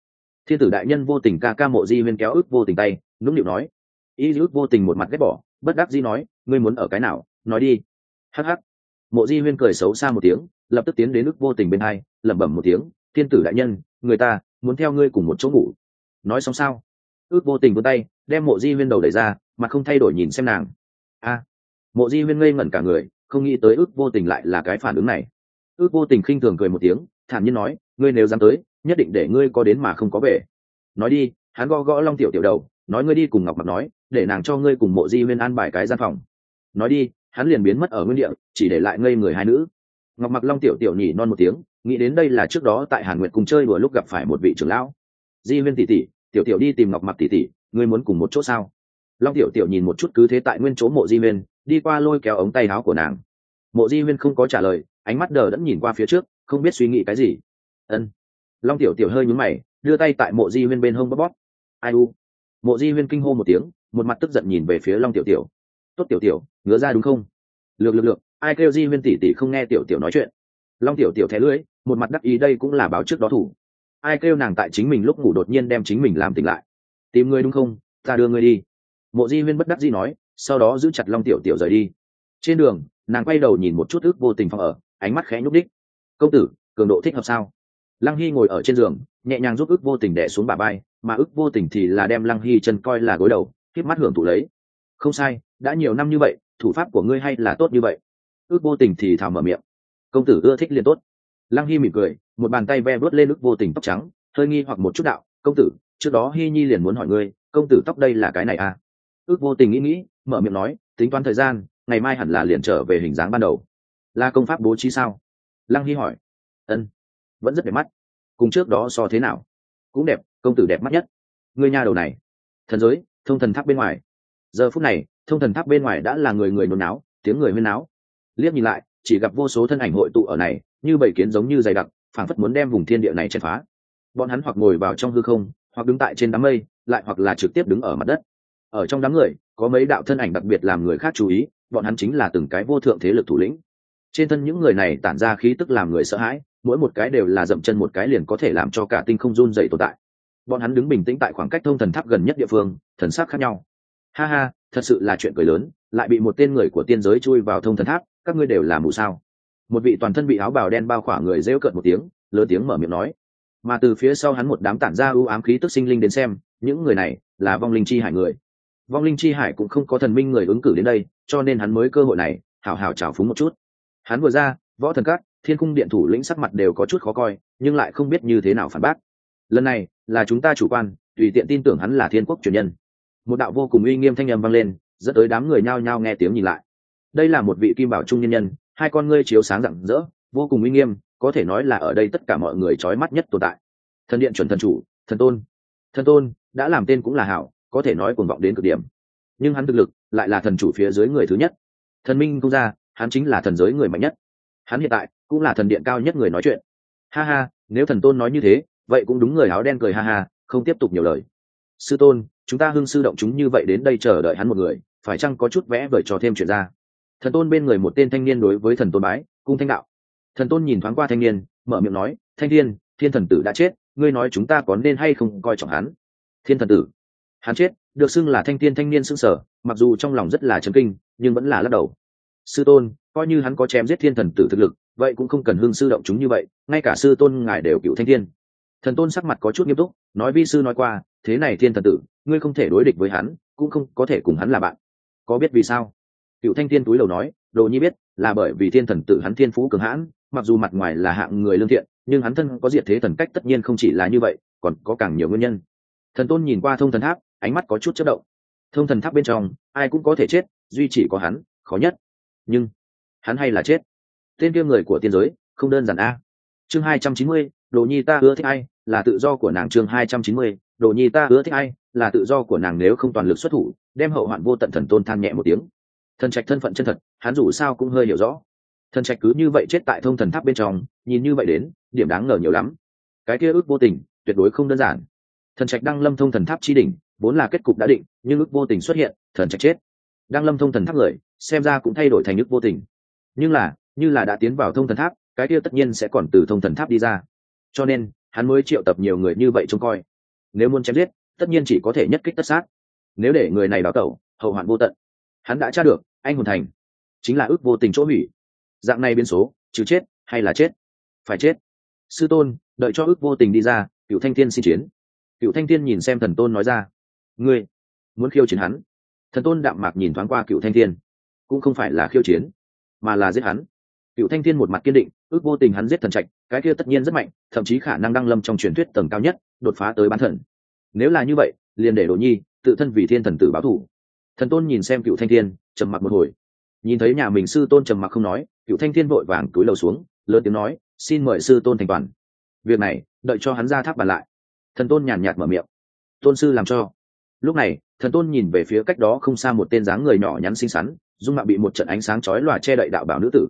Thiên tử đại nhân vô tình ca ca mộ di huyên kéo ước vô tình tay, nũng nịu nói. Ý ước vô tình một mặt ghét bỏ, bất đắc di nói, ngươi muốn ở cái nào? Nói đi hh mộ di huyên cười xấu xa một tiếng, lập tức tiến đến ước vô tình bên hai, lẩm bẩm một tiếng, thiên tử đại nhân, người ta muốn theo ngươi cùng một chỗ ngủ. Nói xong sao? Ước vô tình vươn tay, đem mộ di huyên đầu đẩy ra, mà không thay đổi nhìn xem nàng. A! Mộ di huyên ngây ngẩn cả người, không nghĩ tới ước vô tình lại là cái phản ứng này. Ước vô tình khinh thường cười một tiếng, thản nhiên nói, ngươi nếu dám tới, nhất định để ngươi có đến mà không có về. Nói đi, hắn gõ gõ long tiểu tiểu đầu, nói ngươi đi cùng ngọc mặc nói, để nàng cho ngươi cùng mộ di huyên an bài cái gian phòng. Nói đi hắn liền biến mất ở nguyên địa, chỉ để lại ngây người hai nữ. Ngọc mặc long tiểu tiểu nhỉ non một tiếng, nghĩ đến đây là trước đó tại hàn nguyệt cùng chơi đùa lúc gặp phải một vị trưởng lão. Di huyên tỷ tỷ, tiểu tiểu đi tìm ngọc mặc tỷ tỷ, ngươi muốn cùng một chỗ sao? Long tiểu tiểu nhìn một chút cứ thế tại nguyên chỗ mộ di huyên đi qua lôi kéo ống tay áo của nàng. Mộ di huyên không có trả lời, ánh mắt đờ đẫn nhìn qua phía trước, không biết suy nghĩ cái gì. Ân. Long tiểu tiểu hơi nhúng mày, đưa tay tại mộ di huyên bên hông bóp bóp. Ai u? Mộ di huyên kinh hô một tiếng, một mặt tức giận nhìn về phía long tiểu tiểu. Tốt tiểu tiểu ngứa ra đúng không? Lược lược lược. Ai kêu di huyên tỷ tỷ không nghe tiểu tiểu nói chuyện? Long tiểu tiểu thé lưỡi, một mặt đắc ý đây cũng là báo trước đó thủ. Ai kêu nàng tại chính mình lúc ngủ đột nhiên đem chính mình làm tỉnh lại? Tìm ngươi đúng không? Ta đưa ngươi đi. Mộ di huyên bất đắc di nói, sau đó giữ chặt long tiểu tiểu rời đi. Trên đường, nàng quay đầu nhìn một chút ước vô tình phòng ở, ánh mắt khẽ nhúc đích công tử, cường độ thích hợp sao? Lăng hy ngồi ở trên giường, nhẹ nhàng giúp ước vô tình đẻ xuống bà bay mà ước vô tình thì là đem lăng hy chân coi là gối đầu, khiếp mắt hưởng thụ lấy. Không sai, đã nhiều năm như vậy thủ pháp của ngươi hay là tốt như vậy? Ước vô tình thì thào mở miệng. Công tử ưa thích liền tốt. Lăng hy mỉm cười, một bàn tay ve vớt lên ước vô tình tóc trắng, hơi nghi hoặc một chút đạo, công tử, trước đó hy nhi liền muốn hỏi ngươi, công tử tóc đây là cái này à? Ước vô tình nghĩ nghĩ, mở miệng nói, tính toán thời gian, ngày mai hẳn là liền trở về hình dáng ban đầu. Là công pháp bố trí sao? Lăng hy hỏi. Ân, vẫn rất đẹp mắt. Cùng trước đó so thế nào? Cũng đẹp, công tử đẹp mắt nhất. Người nhà đầu này. Thần giới, thông thần tháp bên ngoài giờ phút này, thông thần tháp bên ngoài đã là người người nôn náo, tiếng người huyên náo. Liếc nhìn lại, chỉ gặp vô số thân ảnh hội tụ ở này, như bảy kiến giống như dày đặc, phảng phất muốn đem vùng thiên địa này chèn phá. Bọn hắn hoặc ngồi vào trong hư không, hoặc đứng tại trên đám mây, lại hoặc là trực tiếp đứng ở mặt đất. Ở trong đám người, có mấy đạo thân ảnh đặc biệt làm người khác chú ý, bọn hắn chính là từng cái vô thượng thế lực thủ lĩnh. Trên thân những người này tản ra khí tức làm người sợ hãi, mỗi một cái đều là dậm chân một cái liền có thể làm cho cả tinh không run dậy tồn tại. Bọn hắn đứng bình tĩnh tại khoảng cách thông thần tháp gần nhất địa phương, thần sắc khác nhau ha ha, thật sự là chuyện cười lớn, lại bị một tên người của tiên giới chui vào thông thần tháp, các ngươi đều là mù sao? Một vị toàn thân bị áo bào đen bao khỏa người rêu cợt một tiếng, lớn tiếng mở miệng nói. Mà từ phía sau hắn một đám tản ra ưu ám khí tức sinh linh đến xem, những người này là vong linh chi hải người. Vong linh chi hải cũng không có thần minh người ứng cử đến đây, cho nên hắn mới cơ hội này, hào hào trào phúng một chút. Hắn vừa ra, võ thần các, thiên cung điện thủ lĩnh sắc mặt đều có chút khó coi, nhưng lại không biết như thế nào phản bác. Lần này là chúng ta chủ quan, tùy tiện tin tưởng hắn là thiên quốc truyền nhân một đạo vô cùng uy nghiêm thanh âm vang lên dẫn tới đám người nhao nhao nghe tiếng nhìn lại. Đây là một vị kim bảo trung nhân nhân hai con ngươi chiếu sáng rạng rỡ vô cùng uy nghiêm có thể nói là ở đây tất cả mọi người trói mắt nhất tồn tại. Thần điện chuẩn thần chủ thần tôn. Thần tôn đã làm tên cũng là hảo có thể nói cuồng vọng đến cực điểm. Nhưng hắn thực lực lại là thần chủ phía dưới người thứ nhất. Thần minh công ra, hắn chính là thần giới người mạnh nhất. Hắn hiện tại cũng là thần điện cao nhất người nói chuyện. Ha ha nếu thần tôn nói như thế vậy cũng đúng người áo đen cười ha ha không tiếp tục nhiều lời. Sư tôn chúng ta hưng sư động chúng như vậy đến đây chờ đợi hắn một người, phải chăng có chút vẽ vời cho thêm chuyện ra? Thần tôn bên người một tên thanh niên đối với thần tôn bái, cung thanh đạo. Thần tôn nhìn thoáng qua thanh niên, mở miệng nói, thanh thiên thiên thần tử đã chết, ngươi nói chúng ta có nên hay không coi trọng hắn? Thiên thần tử? Hắn chết, được xưng là thanh thiên thanh niên xưng sở mặc dù trong lòng rất là chấn kinh, nhưng vẫn là lắc đầu. Sư tôn, coi như hắn có chém giết thiên thần tử thực lực, vậy cũng không cần hưng sư động chúng như vậy, ngay cả sư tôn ngài đều cựu thanh thiên thần tôn sắc mặt có chút nghiêm túc, nói vi sư nói qua, thế này thiên thần tử, ngươi không thể đối địch với hắn, cũng không có thể cùng hắn là bạn. Có biết vì sao? Cựu thanh thiên túi đầu nói, đồ nhi biết, là bởi vì thiên thần tử hắn thiên phú cường hãn, mặc dù mặt ngoài là hạng người lương thiện, nhưng hắn thân có diệt thế thần cách tất nhiên không chỉ là như vậy, còn có càng nhiều nguyên nhân. Thần tôn nhìn qua thông thần tháp, ánh mắt có chút chất động. Thông thần tháp bên trong, ai cũng có thể chết, duy chỉ có hắn, khó nhất. Nhưng, hắn hay là chết. Tên kia người của tiên giới, không đơn giản a. Chương hai trăm chín mươi, đồ nhi ta ưa thích ai? Là tự do của nàng chương hai trăm chín mươi, đồ nhi ta ưa thích ai, là tự do của nàng nếu không toàn lực xuất thủ, đem hậu hoạn vô tận thần tôn than nhẹ một tiếng. Thần trạch thân phận chân thật, hắn dù sao cũng hơi hiểu rõ. Thần trạch cứ như vậy chết tại thông thần tháp bên trong, nhìn như vậy đến, điểm đáng ngờ nhiều lắm. Cái kia ước vô tình, tuyệt đối không đơn giản. Thần trạch đăng lâm thông thần tháp chi đỉnh, vốn là kết cục đã định, nhưng ước vô tình xuất hiện, thần trạch chết. Đăng lâm thông thần tháp người, xem ra cũng thay đổi thành ước vô tình. Nhưng là, như là đã tiến vào thông thần tháp, cái kia tất nhiên sẽ còn từ thông thần tháp đi ra. Cho nên hắn mới triệu tập nhiều người như vậy trông coi. Nếu muốn chém giết, tất nhiên chỉ có thể nhất kích tất sát. Nếu để người này đào tẩu, hậu hoạn vô tận. Hắn đã tra được, anh hồn thành chính là ước vô tình chỗ hủy. Dạng này biến số, trừ chết hay là chết? Phải chết. Sư tôn, đợi cho ước vô tình đi ra cựu thanh thiên xin chiến. Cựu thanh thiên nhìn xem thần tôn nói ra, ngươi muốn khiêu chiến hắn? Thần tôn đạm mạc nhìn thoáng qua cựu thanh thiên. Cũng không phải là khiêu chiến, mà là giết hắn. Cựu thanh thiên một mặt kiên định ước vô tình hắn giết thần trạch, cái kia tất nhiên rất mạnh, thậm chí khả năng đăng lâm trong truyền thuyết tầng cao nhất, đột phá tới bán thần. Nếu là như vậy, liền để đồ nhi tự thân vì thiên thần tử báo thủ thần tôn nhìn xem cựu thanh thiên, trầm mặc một hồi. Nhìn thấy nhà mình sư tôn trầm mặc không nói, cựu thanh thiên vội vàng cúi lầu xuống, lớn tiếng nói, xin mời sư tôn thành toàn. Việc này, đợi cho hắn ra tháp bàn lại. Thần tôn nhàn nhạt mở miệng. Tôn sư làm cho. Lúc này, thần tôn nhìn về phía cách đó không xa một tên dáng người nhỏ nhắn xinh xắn, dung mạo bị một trận ánh sáng chói lòa che đậy đạo bảo nữ tử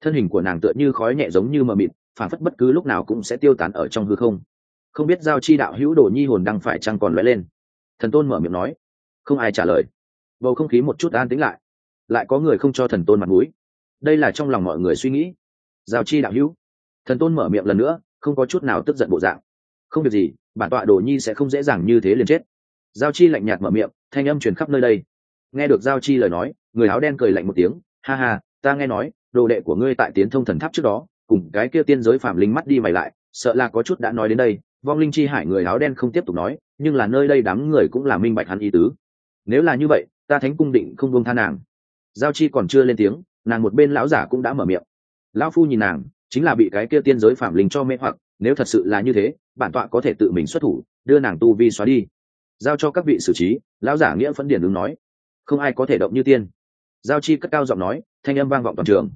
thân hình của nàng tựa như khói nhẹ giống như mờ mịt phản phất bất cứ lúc nào cũng sẽ tiêu tán ở trong hư không. Không biết giao chi đạo hữu đồ nhi hồn đang phải chăng còn lóe lên. Thần tôn mở miệng nói. Không ai trả lời. Bầu không khí một chút an tĩnh lại. Lại có người không cho thần tôn mặt mũi. Đây là trong lòng mọi người suy nghĩ. Giao chi đạo hữu. Thần tôn mở miệng lần nữa, không có chút nào tức giận bộ dạng. Không việc gì, bản tọa đồ nhi sẽ không dễ dàng như thế liền chết. Giao chi lạnh nhạt mở miệng, thanh âm truyền khắp nơi đây. Nghe được giao chi lời nói, người áo đen cười lạnh một tiếng. Ha ha, ta nghe nói đồ đệ của ngươi tại tiến thông thần tháp trước đó, cùng cái kia tiên giới phạm linh mắt đi mày lại, sợ là có chút đã nói đến đây. Vong linh chi hải người áo đen không tiếp tục nói, nhưng là nơi đây đám người cũng là minh bạch hắn ý tứ. Nếu là như vậy, ta thánh cung định không buông tha nàng. Giao chi còn chưa lên tiếng, nàng một bên lão giả cũng đã mở miệng. Lão phu nhìn nàng, chính là bị cái kia tiên giới phạm linh cho mê hoặc, nếu thật sự là như thế, bản tọa có thể tự mình xuất thủ, đưa nàng tu vi xóa đi. Giao cho các vị xử trí, lão giả nghĩa phấn điển đứng nói. Không ai có thể động như tiên giao chi cất cao giọng nói, thanh âm vang vọng toàn trường.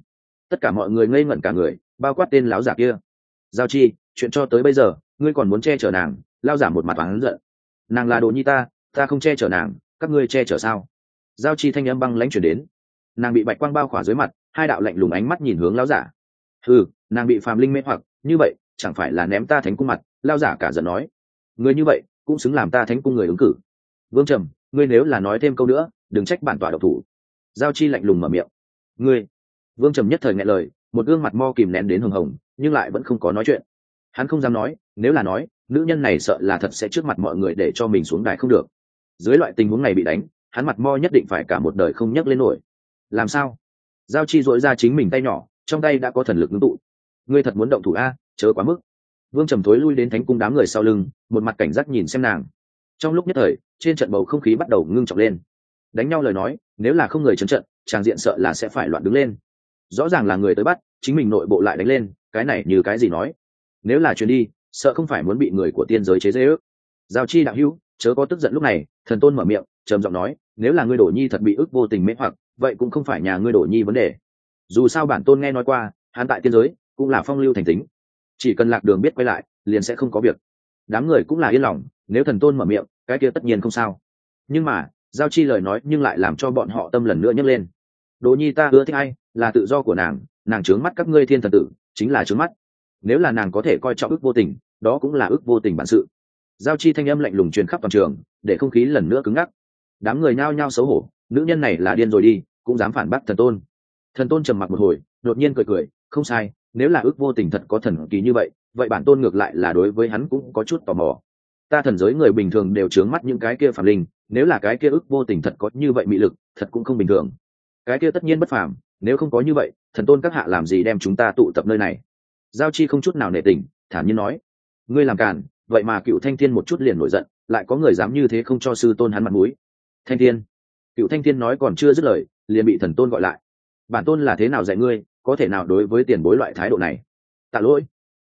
Tất cả mọi người ngây ngẩn cả người, bao quát tên lão giả kia. Giao chi, chuyện cho tới bây giờ, ngươi còn muốn che chở nàng, lao giả một mặt hắn giận. Nàng là đồ nhi ta ta không che chở nàng, các ngươi che chở sao? Giao chi thanh âm băng lãnh chuyển đến. Nàng bị bạch quang bao khỏa dưới mặt, hai đạo lạnh lùng ánh mắt nhìn hướng lão giả. Ừ nàng bị phàm linh mê hoặc, như vậy, chẳng phải là ném ta thánh cung mặt lao giả cả giận nói. Người như vậy, cũng xứng làm ta thánh cung người ứng cử. Vương trầm, ngươi nếu là nói thêm câu nữa, đừng trách bản tọa độc thủ giao chi lạnh lùng mở miệng. Ngươi? Vương trầm nhất thời ngại lời, một gương mặt mo kìm nén đến hồng hồng, nhưng lại vẫn không có nói chuyện. Hắn không dám nói, nếu là nói, nữ nhân này sợ là thật sẽ trước mặt mọi người để cho mình xuống đài không được. Dưới loại tình huống này bị đánh, hắn mặt mo nhất định phải cả một đời không nhấc lên nổi. Làm sao? Giao chi dội ra chính mình tay nhỏ, trong tay đã có thần lực ngưng tụ. Ngươi thật muốn động thủ a, chớ quá mức. Vương trầm thối lui đến thánh cung đám người sau lưng, một mặt cảnh giác nhìn xem nàng. Trong lúc nhất thời, trên trận bầu không khí bắt đầu ngưng trọng lên đánh nhau lời nói, nếu là không người trấn trận tràng diện sợ là sẽ phải loạn đứng lên. Rõ ràng là người tới bắt, chính mình nội bộ lại đánh lên, cái này như cái gì nói? Nếu là chuyến đi, sợ không phải muốn bị người của tiên giới chế dễ ước giao chi đạo hữu, chớ có tức giận lúc này, thần tôn mở miệng, trầm giọng nói, nếu là ngươi đổ nhi thật bị ức vô tình mê hoặc, vậy cũng không phải nhà ngươi đổ nhi vấn đề. Dù sao bản tôn nghe nói qua, hắn tại tiên giới, cũng là phong lưu thành tính chỉ cần lạc đường biết quay lại, liền sẽ không có việc. Đám người cũng là yên lòng, nếu thần tôn mở miệng, cái kia tất nhiên không sao. Nhưng mà giao chi lời nói nhưng lại làm cho bọn họ tâm lần nữa nhấc lên. Đồ nhi ta ưa thích ai? Là tự do của nàng nàng trướng mắt các ngươi thiên thần tử, chính là trướng mắt. Nếu là nàng có thể coi trọng ước vô tình, đó cũng là ước vô tình bản sự. Giao chi thanh âm lạnh lùng truyền khắp toàn trường, để không khí lần nữa cứng ngắc. Đám người nhao nhao xấu hổ, nữ nhân này là điên rồi đi, cũng dám phản bác thần tôn. Thần tôn trầm mặc một hồi, đột nhiên cười cười, không sai, nếu là ước vô tình thật có thần kỳ như vậy vậy bản tôn ngược lại là đối với hắn cũng có chút tò mò ta thần giới người bình thường đều trướng mắt những cái kia phản linh, nếu là cái kia ước vô tình thật có như vậy mị lực, thật cũng không bình thường. Cái kia tất nhiên bất phàm, nếu không có như vậy, thần tôn các hạ làm gì đem chúng ta tụ tập nơi này? Giao chi không chút nào nể tình, thản nhiên nói. Ngươi làm càn, vậy mà cựu thanh thiên một chút liền nổi giận, lại có người dám như thế không cho sư tôn hắn mặt mũi. Thanh thiên. Cựu thanh thiên nói còn chưa dứt lời, liền bị thần tôn gọi lại. Bản tôn là thế nào dạy ngươi, có thể nào đối với tiền bối loại thái độ này? Tạ lỗi.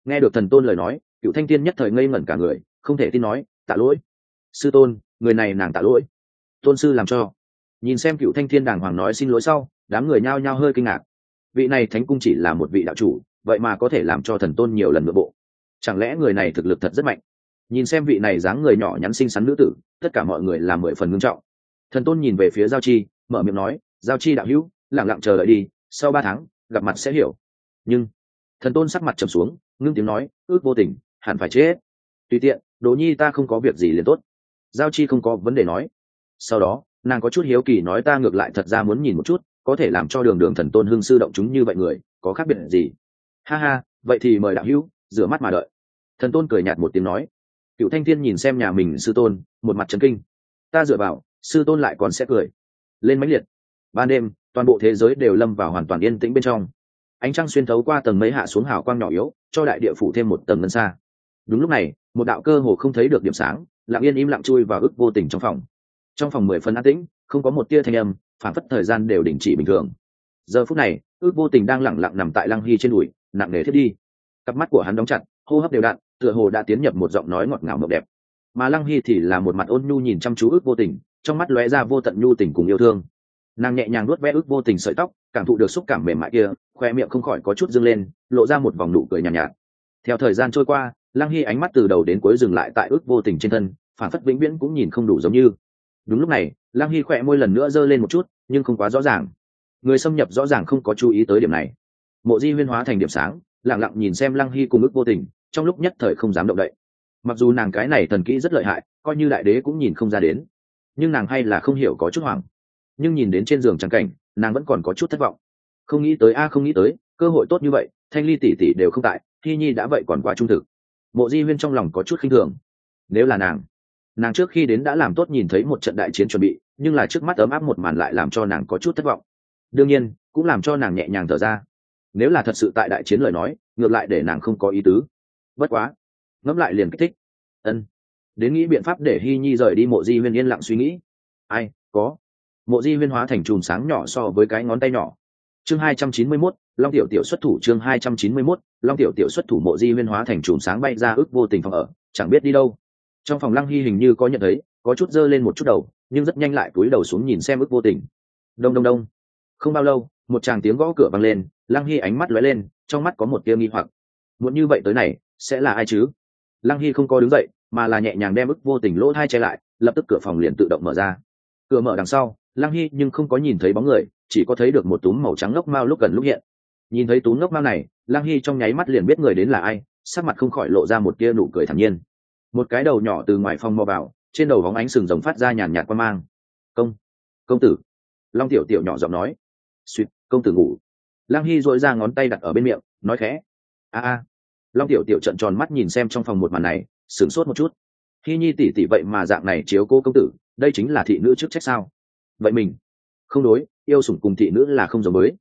Nghe được thần tôn lời nói, cựu thanh thiên nhất thời ngây ngẩn cả người không thể tin nói, tạ lỗi. Sư tôn, người này nàng tạ lỗi. Tôn sư làm cho. Nhìn xem cựu thanh thiên đàng hoàng nói xin lỗi sau, đám người nhao nhao hơi kinh ngạc. Vị này thánh cung chỉ là một vị đạo chủ, vậy mà có thể làm cho thần tôn nhiều lần nội bộ. Chẳng lẽ người này thực lực thật rất mạnh? Nhìn xem vị này dáng người nhỏ nhắn xinh xắn nữ tử, tất cả mọi người làm mười phần ngưng trọng. Thần tôn nhìn về phía giao chi, mở miệng nói, giao chi đạo hữu lẳng lặng chờ đợi đi, sau ba tháng, gặp mặt sẽ hiểu. Nhưng, thần tôn sắc mặt trầm xuống, ngưng tiếng nói, ước vô tình, hẳn phải chết. Tùy tiện đồ nhi ta không có việc gì liền tốt. Giao chi không có vấn đề nói. Sau đó, nàng có chút hiếu kỳ nói ta ngược lại thật ra muốn nhìn một chút, có thể làm cho đường đường thần tôn hương sư động chúng như vậy người, có khác biệt gì? Ha ha, vậy thì mời đạo hữu, rửa mắt mà đợi. Thần tôn cười nhạt một tiếng nói. Cựu thanh thiên nhìn xem nhà mình sư tôn, một mặt trấn kinh. Ta dựa vào, sư tôn lại còn sẽ cười. Lên mãnh liệt. Ban đêm, toàn bộ thế giới đều lâm vào hoàn toàn yên tĩnh bên trong. Ánh trăng xuyên thấu qua tầng mấy hạ xuống hào quang nhỏ yếu, cho đại địa phủ thêm một tầng ngân xa. Đúng lúc này một đạo cơ hồ không thấy được điểm sáng lặng yên im lặng chui vào ức vô tình trong phòng. Trong phòng mười phân an tĩnh không có một tia thanh âm phản phất thời gian đều đình chỉ bình thường. Giờ phút này ước vô tình đang lẳng lặng nằm tại lăng hy trên đùi nặng nề thiết đi. Cặp mắt của hắn đóng chặt hô hấp đều đặn tựa hồ đã tiến nhập một giọng nói ngọt ngào mộng đẹp. Mà lăng hy thì là một mặt ôn nhu nhìn chăm chú ước vô tình trong mắt lóe ra vô tận nhu tình cùng yêu thương. Nàng nhẹ nhàng nuốt vẽ ước vô tình sợi tóc cảm thụ được xúc cảm mềm mại kia khoe miệng không khỏi có chút dâng lên lộ ra một vòng nụ cười nhàn nhạt, nhạt. Theo thời gian trôi qua lăng hy ánh mắt từ đầu đến cuối dừng lại tại ước vô tình trên thân, phản phất vĩnh viễn cũng nhìn không đủ giống như. Đúng lúc này, lăng hy khỏe môi lần nữa giơ lên một chút, nhưng không quá rõ ràng. Người xâm nhập rõ ràng không có chú ý tới điểm này. Mộ di huyên hóa thành điểm sáng lẳng lặng nhìn xem lăng hy cùng ước vô tình, trong lúc nhất thời không dám động đậy. Mặc dù nàng cái này thần kỹ rất lợi hại, coi như đại đế cũng nhìn không ra đến. Nhưng nàng hay là không hiểu có chút hoảng. Nhưng nhìn đến trên giường trắng cảnh, nàng vẫn còn có chút thất vọng. Không nghĩ tới, a, không nghĩ tới, cơ hội tốt như vậy, thanh ly tỷ tỷ đều không tại, thi nhi đã vậy còn quá trung thực mộ di huyên trong lòng có chút khinh thường. Nếu là nàng nàng trước khi đến đã làm tốt nhìn thấy một trận đại chiến chuẩn bị, nhưng là trước mắt ấm áp một màn lại làm cho nàng có chút thất vọng. Đương nhiên, cũng làm cho nàng nhẹ nhàng thở ra. Nếu là thật sự tại đại chiến lời nói, ngược lại để nàng không có ý tứ. Bất quá, ngẫm lại liền kích thích. Ân. Đến nghĩ biện pháp để hy nhi rời đi, mộ di huyên yên lặng suy nghĩ. Ai, có. Mộ di huyên hóa thành chùm sáng nhỏ so với cái ngón tay nhỏ. Chương hai trăm chín mươi mốt long tiểu tiểu xuất thủ chương hai trăm chín mươi 291, long tiểu tiểu xuất thủ mộ di huyên hóa thành chùm sáng bay ra ước vô tình phòng ở chẳng biết đi đâu. Trong phòng lăng hy hình như có nhận thấy có chút dơ lên một chút đầu nhưng rất nhanh lại cúi đầu xuống nhìn xem ước vô tình. Đông đông đông. Không bao lâu một chàng tiếng gõ cửa vang lên lăng hy ánh mắt lóe lên trong mắt có một tia nghi hoặc. Muốn như vậy tới này sẽ là ai chứ? Lăng hy không có đứng dậy mà là nhẹ nhàng đem ức vô tình lỗ thai che lại lập tức cửa phòng liền tự động mở ra. Cửa mở đằng sau lăng hy nhưng không có nhìn thấy bóng người chỉ có thấy được một túm màu trắng ngốc mao lúc gần lúc hiện nhìn thấy tú ngốc mao này, lang hy trong nháy mắt liền biết người đến là ai, sắc mặt không khỏi lộ ra một tia nụ cười thản nhiên. Một cái đầu nhỏ từ ngoài phòng mò vào, trên đầu bóng ánh sừng rồng phát ra nhàn nhạt qua mang. Công công tử. Long tiểu tiểu nhỏ giọng nói. Suýt công tử ngủ. Lang hy dội ra ngón tay đặt ở bên miệng, nói khẽ. A a. Long tiểu tiểu trận tròn mắt nhìn xem trong phòng một màn này, sửng sốt một chút. Hy nhi tỷ tỷ vậy mà dạng này chiếu cô công tử, đây chính là thị nữ chức trách sao? Vậy mình. Không đối, yêu sủng cùng thị nữ là không giống mới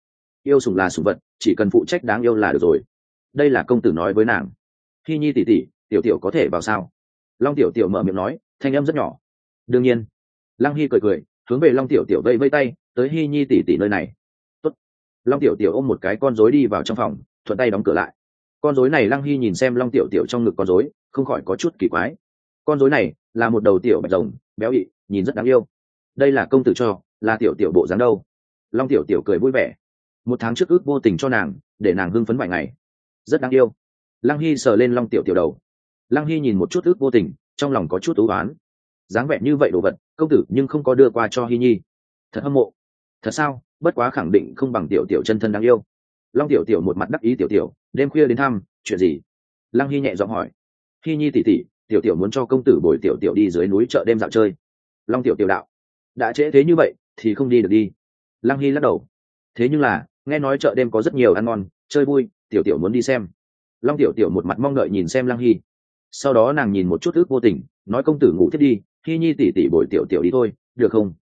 yêu sủng là sủng vật, chỉ cần phụ trách đáng yêu là được rồi. Đây là công tử nói với nàng. Khi nhi tỷ tỷ, tiểu tiểu có thể vào sao? Long tiểu tiểu mở miệng nói, thanh âm rất nhỏ. Đương nhiên. Lăng hy cười cười, hướng về long tiểu tiểu vây vây tay, tới hy nhi tỷ tỷ nơi này. Tốt. long tiểu tiểu ôm một cái con rối đi vào trong phòng, thuận tay đóng cửa lại. Con rối này lăng hy nhìn xem long tiểu tiểu trong ngực con rối, không khỏi có chút kỳ quái. Con rối này là một đầu tiểu bạch rồng, béo ị, nhìn rất đáng yêu. Đây là công tử cho, là tiểu tiểu bộ dáng đâu? Long tiểu tiểu cười vui vẻ một tháng trước ước vô tình cho nàng, để nàng hưng phấn vài ngày. Rất đáng yêu. Lăng hy sờ lên long tiểu tiểu đầu. Lăng hy nhìn một chút ước vô tình, trong lòng có chút ú oán. Dáng vẻ như vậy đồ vật, công tử nhưng không có đưa qua cho hy nhi. Thật hâm mộ. Thật sao? Bất quá khẳng định không bằng tiểu tiểu chân thân đáng yêu. Long tiểu tiểu một mặt đắc ý tiểu tiểu, đêm khuya đến thăm, chuyện gì? Lăng hy nhẹ giọng hỏi. Hy nhi tỉ tỉ, tiểu tiểu muốn cho công tử bồi tiểu tiểu đi dưới núi chợ đêm dạo chơi. Long tiểu tiểu đạo. Đã trễ thế như vậy, thì không đi được đi. Lăng hy lắc đầu. Thế nhưng là nghe nói chợ đêm có rất nhiều ăn ngon, chơi vui, tiểu tiểu muốn đi xem. Long tiểu tiểu một mặt mong đợi nhìn xem lăng hy. Sau đó nàng nhìn một chút ước vô tình, nói công tử ngủ thiết đi, hy nhi tỉ tỉ bồi tiểu tiểu đi thôi, được không?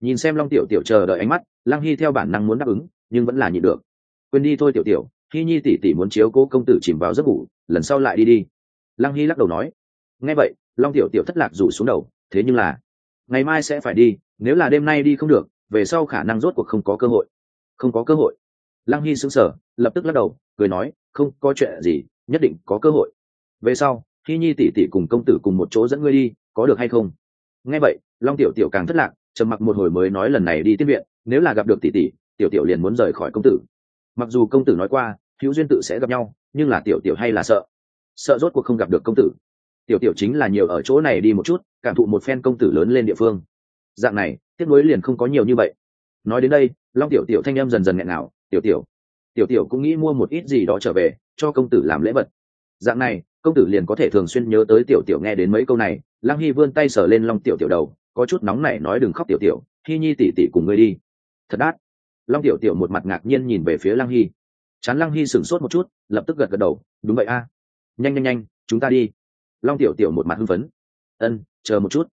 Nhìn xem long tiểu tiểu chờ đợi ánh mắt, lăng hy theo bản năng muốn đáp ứng, nhưng vẫn là nhịn được. Quên đi thôi tiểu tiểu, hy nhi tỉ tỉ muốn chiếu cố công tử chìm vào giấc ngủ, lần sau lại đi đi. Lăng hy lắc đầu nói. Nghe vậy, long tiểu tiểu thất lạc rủ xuống đầu, thế nhưng là, ngày mai sẽ phải đi, nếu là đêm nay đi không được, về sau khả năng rốt cuộc không có cơ hội. Không có cơ hội lăng hy sững sờ, lập tức lắc đầu, cười nói, không có chuyện gì, nhất định có cơ hội. Về sau, hy nhi tỷ tỷ cùng công tử cùng một chỗ dẫn ngươi đi, có được hay không? Nghe vậy, long tiểu tiểu càng thất lạc, trầm mặc một hồi mới nói lần này đi tiếp viện, nếu là gặp được tỷ tỷ, tiểu tiểu liền muốn rời khỏi công tử. Mặc dù công tử nói qua, hữu duyên tự sẽ gặp nhau, nhưng là tiểu tiểu hay là sợ. Sợ rốt cuộc không gặp được công tử. Tiểu tiểu chính là nhiều ở chỗ này đi một chút, cảm thụ một phen công tử lớn lên địa phương. Dạng này, tiếc nuối liền không có nhiều như vậy. Nói đến đây, long tiểu tiểu thanh em dần dần nghẹn nào tiểu tiểu tiểu tiểu cũng nghĩ mua một ít gì đó trở về, cho công tử làm lễ vật. Dạng này, công tử liền có thể thường xuyên nhớ tới tiểu tiểu nghe đến mấy câu này, lăng hy vươn tay sờ lên long tiểu tiểu đầu, có chút nóng nảy nói đừng khóc tiểu tiểu hy nhi tỉ tỉ cùng ngươi đi. Thật đát. Long tiểu tiểu một mặt ngạc nhiên nhìn về phía lăng hy. Chán lăng hy sửng sốt một chút, lập tức gật gật đầu, đúng vậy a. Nhanh nhanh nhanh, chúng ta đi. Long tiểu tiểu một mặt hưng phấn. Ân, chờ một chút.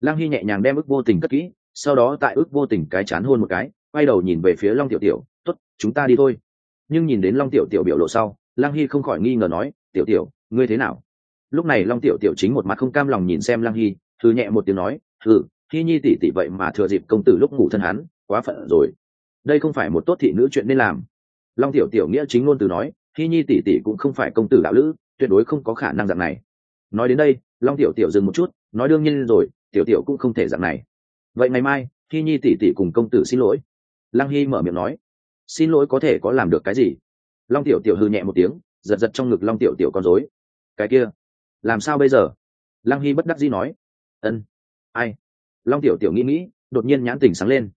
Lăng hy nhẹ nhàng đem ức vô tình cất kỹ, sau đó tại ức vô tình cái chán hôn một cái, quay đầu nhìn về phía long tiểu tiểu Tốt, chúng ta đi thôi. Nhưng nhìn đến long tiểu tiểu biểu lộ sau Lang hy không khỏi nghi ngờ nói tiểu tiểu ngươi thế nào? Lúc này long tiểu tiểu chính một mặt không cam lòng nhìn xem Lang hy thư nhẹ một tiếng nói thư hy nhi tỷ tỷ vậy mà thừa dịp công tử lúc ngủ thân hắn quá phận rồi. Đây không phải một tốt thị nữ chuyện nên làm. Long tiểu tiểu nghĩa chính ngôn từ nói hy nhi tỷ tỷ cũng không phải công tử đạo lữ tuyệt đối không có khả năng dạng này. Nói đến đây long tiểu tiểu dừng một chút nói đương nhiên rồi tiểu tiểu cũng không thể dạng này. Vậy ngày mai hy nhi tỷ tỷ cùng công tử xin lỗi. Lăng hy mở miệng nói xin lỗi có thể có làm được cái gì? Long tiểu tiểu hư nhẹ một tiếng, giật giật trong ngực long tiểu tiểu con dối cái kia, làm sao bây giờ? Lăng hy bất đắc dĩ nói. Ân, ai? Long tiểu tiểu nghĩ nghĩ, đột nhiên nhãn tình sáng lên.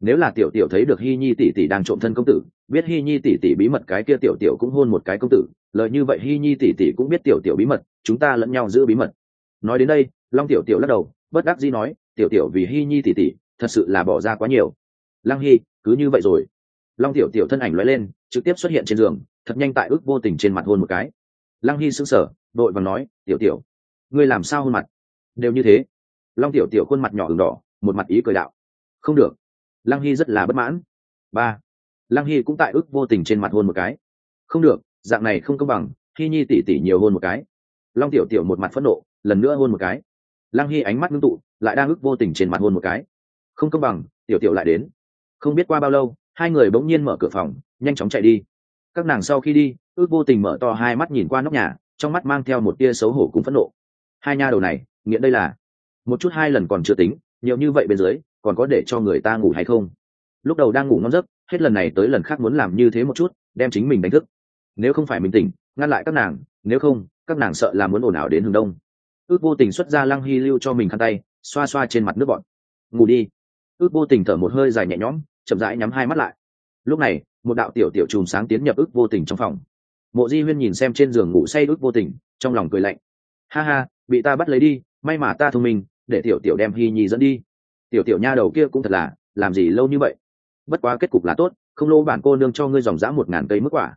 Nếu là tiểu tiểu thấy được hy nhi tỷ tỷ đang trộm thân công tử, biết hy nhi tỷ tỷ bí mật cái kia tiểu tiểu cũng hôn một cái công tử lợi như vậy hy nhi tỷ tỷ cũng biết tiểu tiểu bí mật, chúng ta lẫn nhau giữ bí mật. Nói đến đây, long tiểu tiểu lắc đầu, bất đắc dĩ nói, tiểu tiểu vì hy nhi tỷ tỷ, thật sự là bỏ ra quá nhiều. Lăng hy, cứ như vậy rồi long tiểu tiểu thân ảnh lóe lên, trực tiếp xuất hiện trên giường, thật nhanh tại ước vô tình trên mặt hôn một cái. Lăng hy sững sờ, đội và nói, tiểu tiểu, ngươi làm sao hôn mặt? Đều như thế. Long tiểu tiểu khuôn mặt nhỏ ửng đỏ, một mặt ý cười đạo, không được. Lăng hy rất là bất mãn. Ba. Lăng hy cũng tại ước vô tình trên mặt hôn một cái. Không được, dạng này không công bằng, hy nhi tỉ tỉ nhiều hôn một cái. Long tiểu tiểu một mặt phẫn nộ, lần nữa hôn một cái. Lăng hy ánh mắt ngưng tụ, lại đang ước vô tình trên mặt hôn một cái. Không công bằng, tiểu tiểu lại đến. Không biết qua bao lâu hai người bỗng nhiên mở cửa phòng, nhanh chóng chạy đi. Các nàng sau khi đi, ước vô tình mở to hai mắt nhìn qua nóc nhà, trong mắt mang theo một tia xấu hổ cũng phẫn nộ. Hai nha đầu này nghĩa đây là. Một chút hai lần còn chưa tính, nhiều như vậy bên dưới, còn có để cho người ta ngủ hay không? Lúc đầu đang ngủ ngon giấc, hết lần này tới lần khác muốn làm như thế một chút, đem chính mình đánh thức. Nếu không phải mình tỉnh, ngăn lại các nàng, nếu không, các nàng sợ là muốn ồn ào đến hướng đông. Ước vô tình xuất ra lăng hy lưu cho mình khăn tay, xoa xoa trên mặt nước bọn. Ngủ đi. Ước vô tình thở một hơi dài nhẹ nhõm chậm rãi nhắm hai mắt lại. Lúc này, một đạo tiểu tiểu chùm sáng tiến nhập ước vô tình trong phòng. Mộ di huyên nhìn xem trên giường ngủ say ức vô tình, trong lòng cười lạnh. Ha ha, bị ta bắt lấy đi, may mà ta thông minh, để tiểu tiểu đem hy nhi dẫn đi. Tiểu tiểu nha đầu kia cũng thật là, làm gì lâu như vậy? Bất quá kết cục là tốt, không lô bản cô nương cho ngươi dòng dã một ngàn cây mức quả.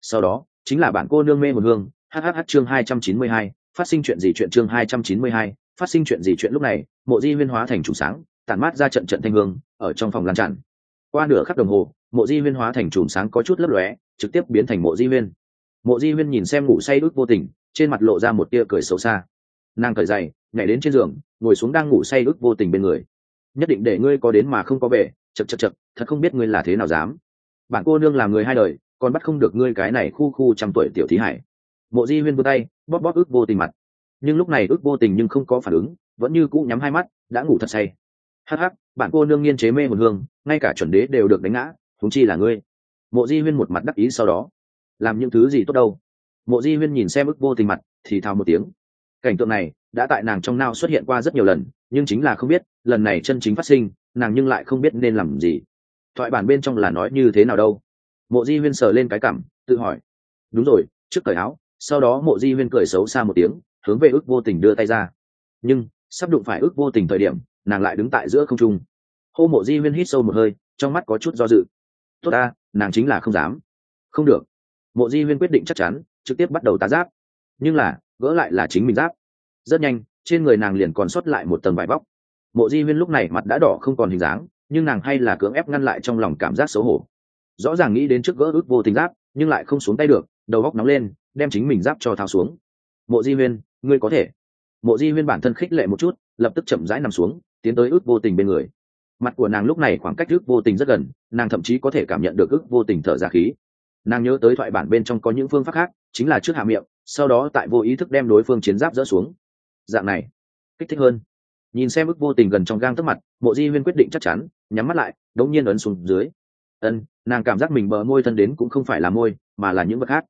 Sau đó, chính là bản cô nương mê một hương hhh chương hai trăm chín mươi hai, phát sinh chuyện gì chuyện chương hai trăm chín mươi hai, phát sinh chuyện gì chuyện lúc này, mộ di huyên hóa thành trùng sáng, tản mát ra trận trận thanh hương, ở trong phòng lan tràn qua nửa khắc đồng hồ, mộ di huyên hóa thành chùm sáng có chút lấp lóe, trực tiếp biến thành mộ di huyên. Mộ di huyên nhìn xem ngủ say ước vô tình, trên mặt lộ ra một tia cười xấu xa. Nàng cởi dày nhảy đến trên giường, ngồi xuống đang ngủ say ước vô tình bên người. Nhất định để ngươi có đến mà không có về chật chật chật, thật không biết ngươi là thế nào dám. Bạn cô nương làm người hai đời, còn bắt không được ngươi cái này khu khu trăm tuổi tiểu thí hải. Mộ di huyên vươn tay, bóp bóp ước vô tình mặt. Nhưng lúc này ước vô tình nhưng không có phản ứng, vẫn như cũ nhắm hai mắt, đã ngủ thật say hắc hắc bạn cô nương nghiên chế mê một hương, ngay cả chuẩn đế đều được đánh ngã thúng chi là ngươi. Mộ di huyên một mặt đắc ý sau đó. Làm những thứ gì tốt đâu? Mộ di huyên nhìn xem ước vô tình mặt, thì thào một tiếng. Cảnh tượng này đã tại nàng trong nao xuất hiện qua rất nhiều lần, nhưng chính là không biết, lần này chân chính phát sinh, nàng nhưng lại không biết nên làm gì. Thoại bản bên trong là nói như thế nào đâu? Mộ di huyên sờ lên cái cảm, tự hỏi. Đúng rồi, trước cởi áo, sau đó mộ di huyên cười xấu xa một tiếng, hướng về ước vô tình đưa tay ra. Nhưng, sắp đụng phải ước vô tình thời điểm nàng lại đứng tại giữa không trung. Hô mộ di huyên hít sâu một hơi, trong mắt có chút do dự. Tốt ta, nàng chính là không dám. Không được. Mộ di huyên quyết định chắc chắn, trực tiếp bắt đầu tá giáp. Nhưng là, gỡ lại là chính mình giáp. Rất nhanh, trên người nàng liền còn sót lại một tầng vải bóc. Mộ di huyên lúc này mặt đã đỏ không còn hình dáng, nhưng nàng hay là cưỡng ép ngăn lại trong lòng cảm giác xấu hổ. Rõ ràng nghĩ đến trước gỡ ước vô tình giáp, nhưng lại không xuống tay được, đầu góc nóng lên, đem chính mình giáp cho thao xuống. Mộ di huyên ngươi có thể. Mộ di huyên bản thân khích lệ một chút, lập tức chậm rãi nằm xuống tiến tới ước vô tình bên người. Mặt của nàng lúc này khoảng cách ước vô tình rất gần, nàng thậm chí có thể cảm nhận được ước vô tình thở ra khí. Nàng nhớ tới thoại bản bên trong có những phương pháp khác, chính là trước hạ miệng, sau đó tại vô ý thức đem đối phương chiến giáp dỡ xuống. Dạng này, kích thích hơn. Nhìn xem ước vô tình gần trong gang tấc mặt, mộ di huyên quyết định chắc chắn, nhắm mắt lại, đống nhiên ấn xuống dưới. Ân, nàng cảm giác mình bờ môi thân đến cũng không phải là môi, mà là những vật khác.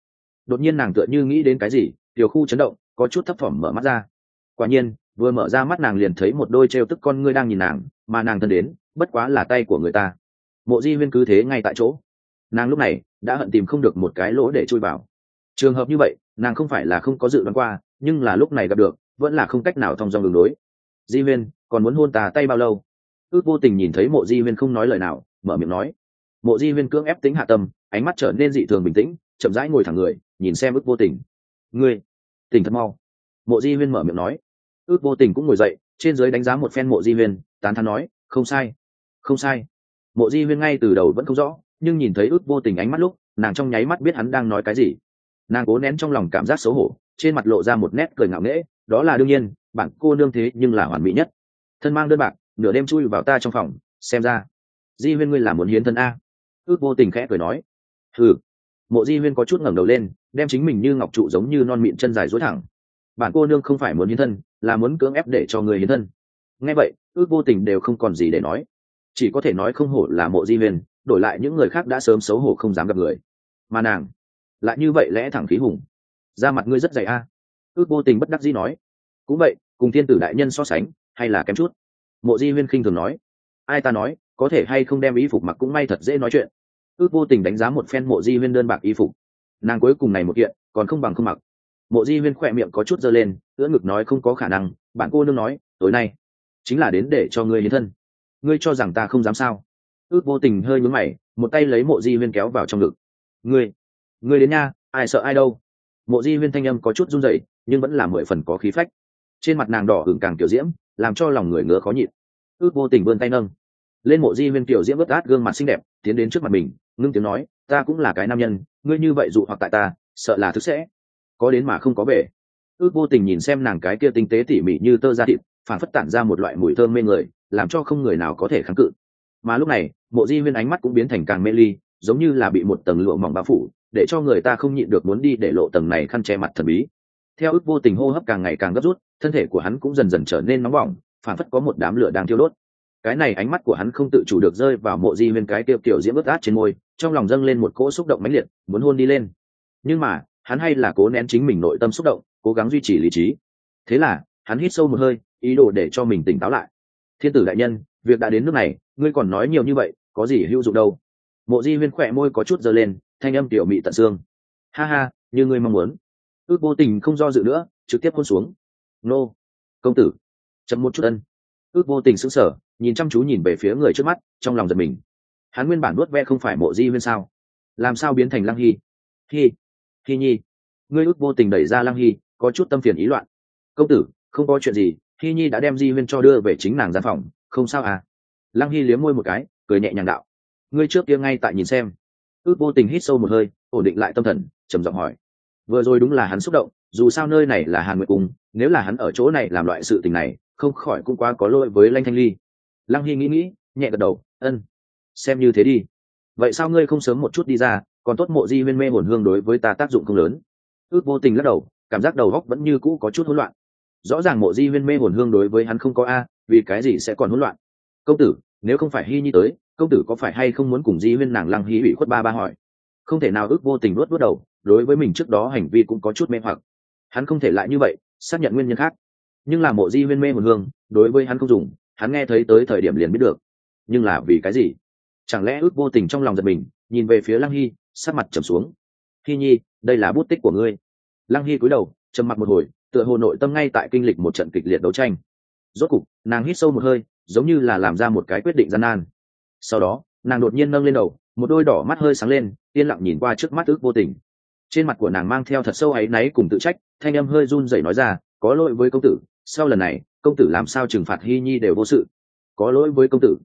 Đột nhiên nàng tựa như nghĩ đến cái gì, tiểu khu chấn động, có chút thấp thỏm mở mắt ra. Quả nhiên vừa mở ra mắt nàng liền thấy một đôi t r e o tức con ngươi đang nhìn nàng, mà nàng thân đến, bất quá là tay của người ta. Mộ di huyên cứ thế ngay tại chỗ. Nàng lúc này, đã hận tìm không được một cái lỗ để chui vào. Trường hợp như vậy, nàng không phải là không có dự đoán qua, nhưng là lúc này gặp được, vẫn là không cách nào thong dong đường đối di huyên, còn muốn hôn tà tay bao lâu? Ước vô tình nhìn thấy mộ di huyên không nói lời nào, mở miệng nói. Mộ di huyên cưỡng ép tính hạ tâm, ánh mắt trở nên dị thường bình tĩnh, chậm rãi ngồi thẳng người, nhìn xem ước vô tình. Ngươi, tỉnh thật mau. Mộ di huyên mở miệng nói ước vô tình cũng ngồi dậy, trên dưới đánh giá một phen mộ di huyên, tán thắn nói, không sai không sai. Mộ di huyên ngay từ đầu vẫn không rõ, nhưng nhìn thấy ước vô tình ánh mắt lúc, nàng trong nháy mắt biết hắn đang nói cái gì. Nàng cố nén trong lòng cảm giác xấu hổ, trên mặt lộ ra một nét cười ngạo nghễ, đó là đương nhiên, bạn cô nương thế nhưng là hoàn mỹ nhất. Thân mang đơn bạc, nửa đêm chui vào ta trong phòng, xem ra, di huyên ngươi là muốn hiến thân a. Ước vô tình khẽ cười nói ừ mộ di huyên có chút ngẩng đầu lên, đem chính mình như ngọc trụ giống như non mịn chân dài dối thẳng. Bản cô nương không phải muốn hiến thân là muốn cưỡng ép để cho người hiến thân. Ngay vậy, ước vô tình đều không còn gì để nói. Chỉ có thể nói không hổ là mộ di huyền, đổi lại những người khác đã sớm xấu hổ không dám gặp người. Mà nàng, lại như vậy lẽ thẳng khí hùng. Ra mặt ngươi rất dày a. Ước vô tình bất đắc dĩ nói. Cũng vậy, cùng thiên tử đại nhân so sánh, hay là kém chút. Mộ di huyên khinh thường nói. Ai ta nói, có thể hay không đem y phục mặc cũng may thật dễ nói chuyện. Ước vô tình đánh giá một phen mộ di huyên đơn bạc y phục. Nàng cuối cùng này một kiện, còn không bằng không mặc mộ di huyên khỏe miệng có chút dơ lên, ưỡn ngực nói không có khả năng, bạn cô nương nói, tối nay, chính là đến để cho ngươi hiến thân. Ngươi cho rằng ta không dám sao? Ước vô tình hơi nhún mày, một tay lấy mộ di huyên kéo vào trong ngực. Ngươi ngươi đến nha, ai sợ ai đâu? Mộ di huyên thanh âm có chút run rẩy, nhưng vẫn là mười phần có khí phách. Trên mặt nàng đỏ hưởng càng kiểu diễm, làm cho lòng người ngứa khó nhịn. Ước vô tình vươn tay nâng. Lên mộ di huyên kiểu diễm vớt át gương mặt xinh đẹp, tiến đến trước mặt mình, ngưng tiếng nói, ta cũng là cái nam nhân, ngươi như vậy dụ hoặc tại ta, sợ là thức sẽ có đến mà không có về ước vô tình nhìn xem nàng cái kia tinh tế tỉ mỉ như tơ da thịt phản phất tản ra một loại mùi thơm mê người, làm cho không người nào có thể kháng cự. Mà lúc này, mộ di huyên ánh mắt cũng biến thành càng mê ly, giống như là bị một tầng lụa mỏng bao phủ, để cho người ta không nhịn được muốn đi để lộ tầng này khăn che mặt thần bí. Theo ước vô tình hô hấp càng ngày càng gấp rút, thân thể của hắn cũng dần dần trở nên nóng bỏng phản phất có một đám lửa đang thiêu đốt. Cái này ánh mắt của hắn không tự chủ được rơi vào mộ di huyên cái tiêu kiểu diễm ướt át trên môi, trong lòng dâng lên một cỗ xúc động mãnh liệt, muốn hôn đi lên. Nhưng mà hắn hay là cố nén chính mình nội tâm xúc động, cố gắng duy trì lý trí. Thế là, hắn hít sâu một hơi, ý đồ để cho mình tỉnh táo lại. Thiên tử đại nhân, việc đã đến nước này, ngươi còn nói nhiều như vậy, có gì hữu dụng đâu? Mộ di huyên khỏe môi có chút dơ lên, thanh âm tiểu mị tận xương. Ha ha, như ngươi mong muốn. Ước vô tình không do dự nữa, trực tiếp hôn xuống. Nô, công tử, chậm một chút ân. Ước vô tình sững sờ, nhìn chăm chú nhìn về phía người trước mắt, trong lòng giật mình. Hắn nguyên bản nuốt ve không phải mộ di huyên sao? Làm sao biến thành lăng hy? Hy hy nhi, ngươi ước vô tình đẩy ra lăng hy, có chút tâm phiền ý loạn. Công tử, không có chuyện gì hy nhi đã đem di huyên cho đưa về chính nàng gian phòng, không sao à? Lăng hy liếm môi một cái, cười nhẹ nhàng đạo. Ngươi trước kia ngay tại nhìn xem. Ước vô tình hít sâu một hơi, ổn định lại tâm thần, trầm giọng hỏi. Vừa rồi đúng là hắn xúc động, dù sao nơi này là hàn nguyệt cung, nếu là hắn ở chỗ này làm loại sự tình này, không khỏi cũng quá có lỗi với lanh thanh ly. Lăng hy nghĩ nghĩ, nhẹ gật đầu, ân, xem như thế đi. Vậy sao ngươi không sớm một chút đi ra còn tốt mộ di huyên mê hồn hương đối với ta tác dụng không lớn. Ước vô tình lắc đầu, cảm giác đầu góc vẫn như cũ có chút hỗn loạn. Rõ ràng mộ di huyên mê hồn hương đối với hắn không có a, vì cái gì sẽ còn hỗn loạn? Công tử, nếu không phải hy nhi tới, công tử có phải hay không muốn cùng di huyên nàng lăng hí bị khuất ba ba hỏi? Không thể nào ước vô tình luốt luốt đầu, đối với mình trước đó hành vi cũng có chút mê hoặc. Hắn không thể lại như vậy, xác nhận nguyên nhân khác. Nhưng là mộ di huyên mê hồn hương, đối với hắn không dùng, hắn nghe thấy tới thời điểm liền biết được. Nhưng là vì cái gì? Chẳng lẽ ước vô tình trong lòng giật mình, nhìn về phía lăng hy sắc mặt trầm xuống. Hy nhi, đây là bút tích của ngươi. Lăng hy cúi đầu, trầm mặc một hồi, tựa hồ nội tâm ngay tại kinh lịch một trận kịch liệt đấu tranh. Rốt cục, nàng hít sâu một hơi, giống như là làm ra một cái quyết định gian nan. Sau đó, nàng đột nhiên nâng lên đầu, một đôi đỏ mắt hơi sáng lên, yên lặng nhìn qua trước mắt ước vô tình. Trên mặt của nàng mang theo thật sâu áy náy cùng tự trách, thanh âm hơi run rẩy nói ra, có lỗi với công tử, sau lần này, công tử làm sao trừng phạt hy nhi đều vô sự. Có lỗi với công tử.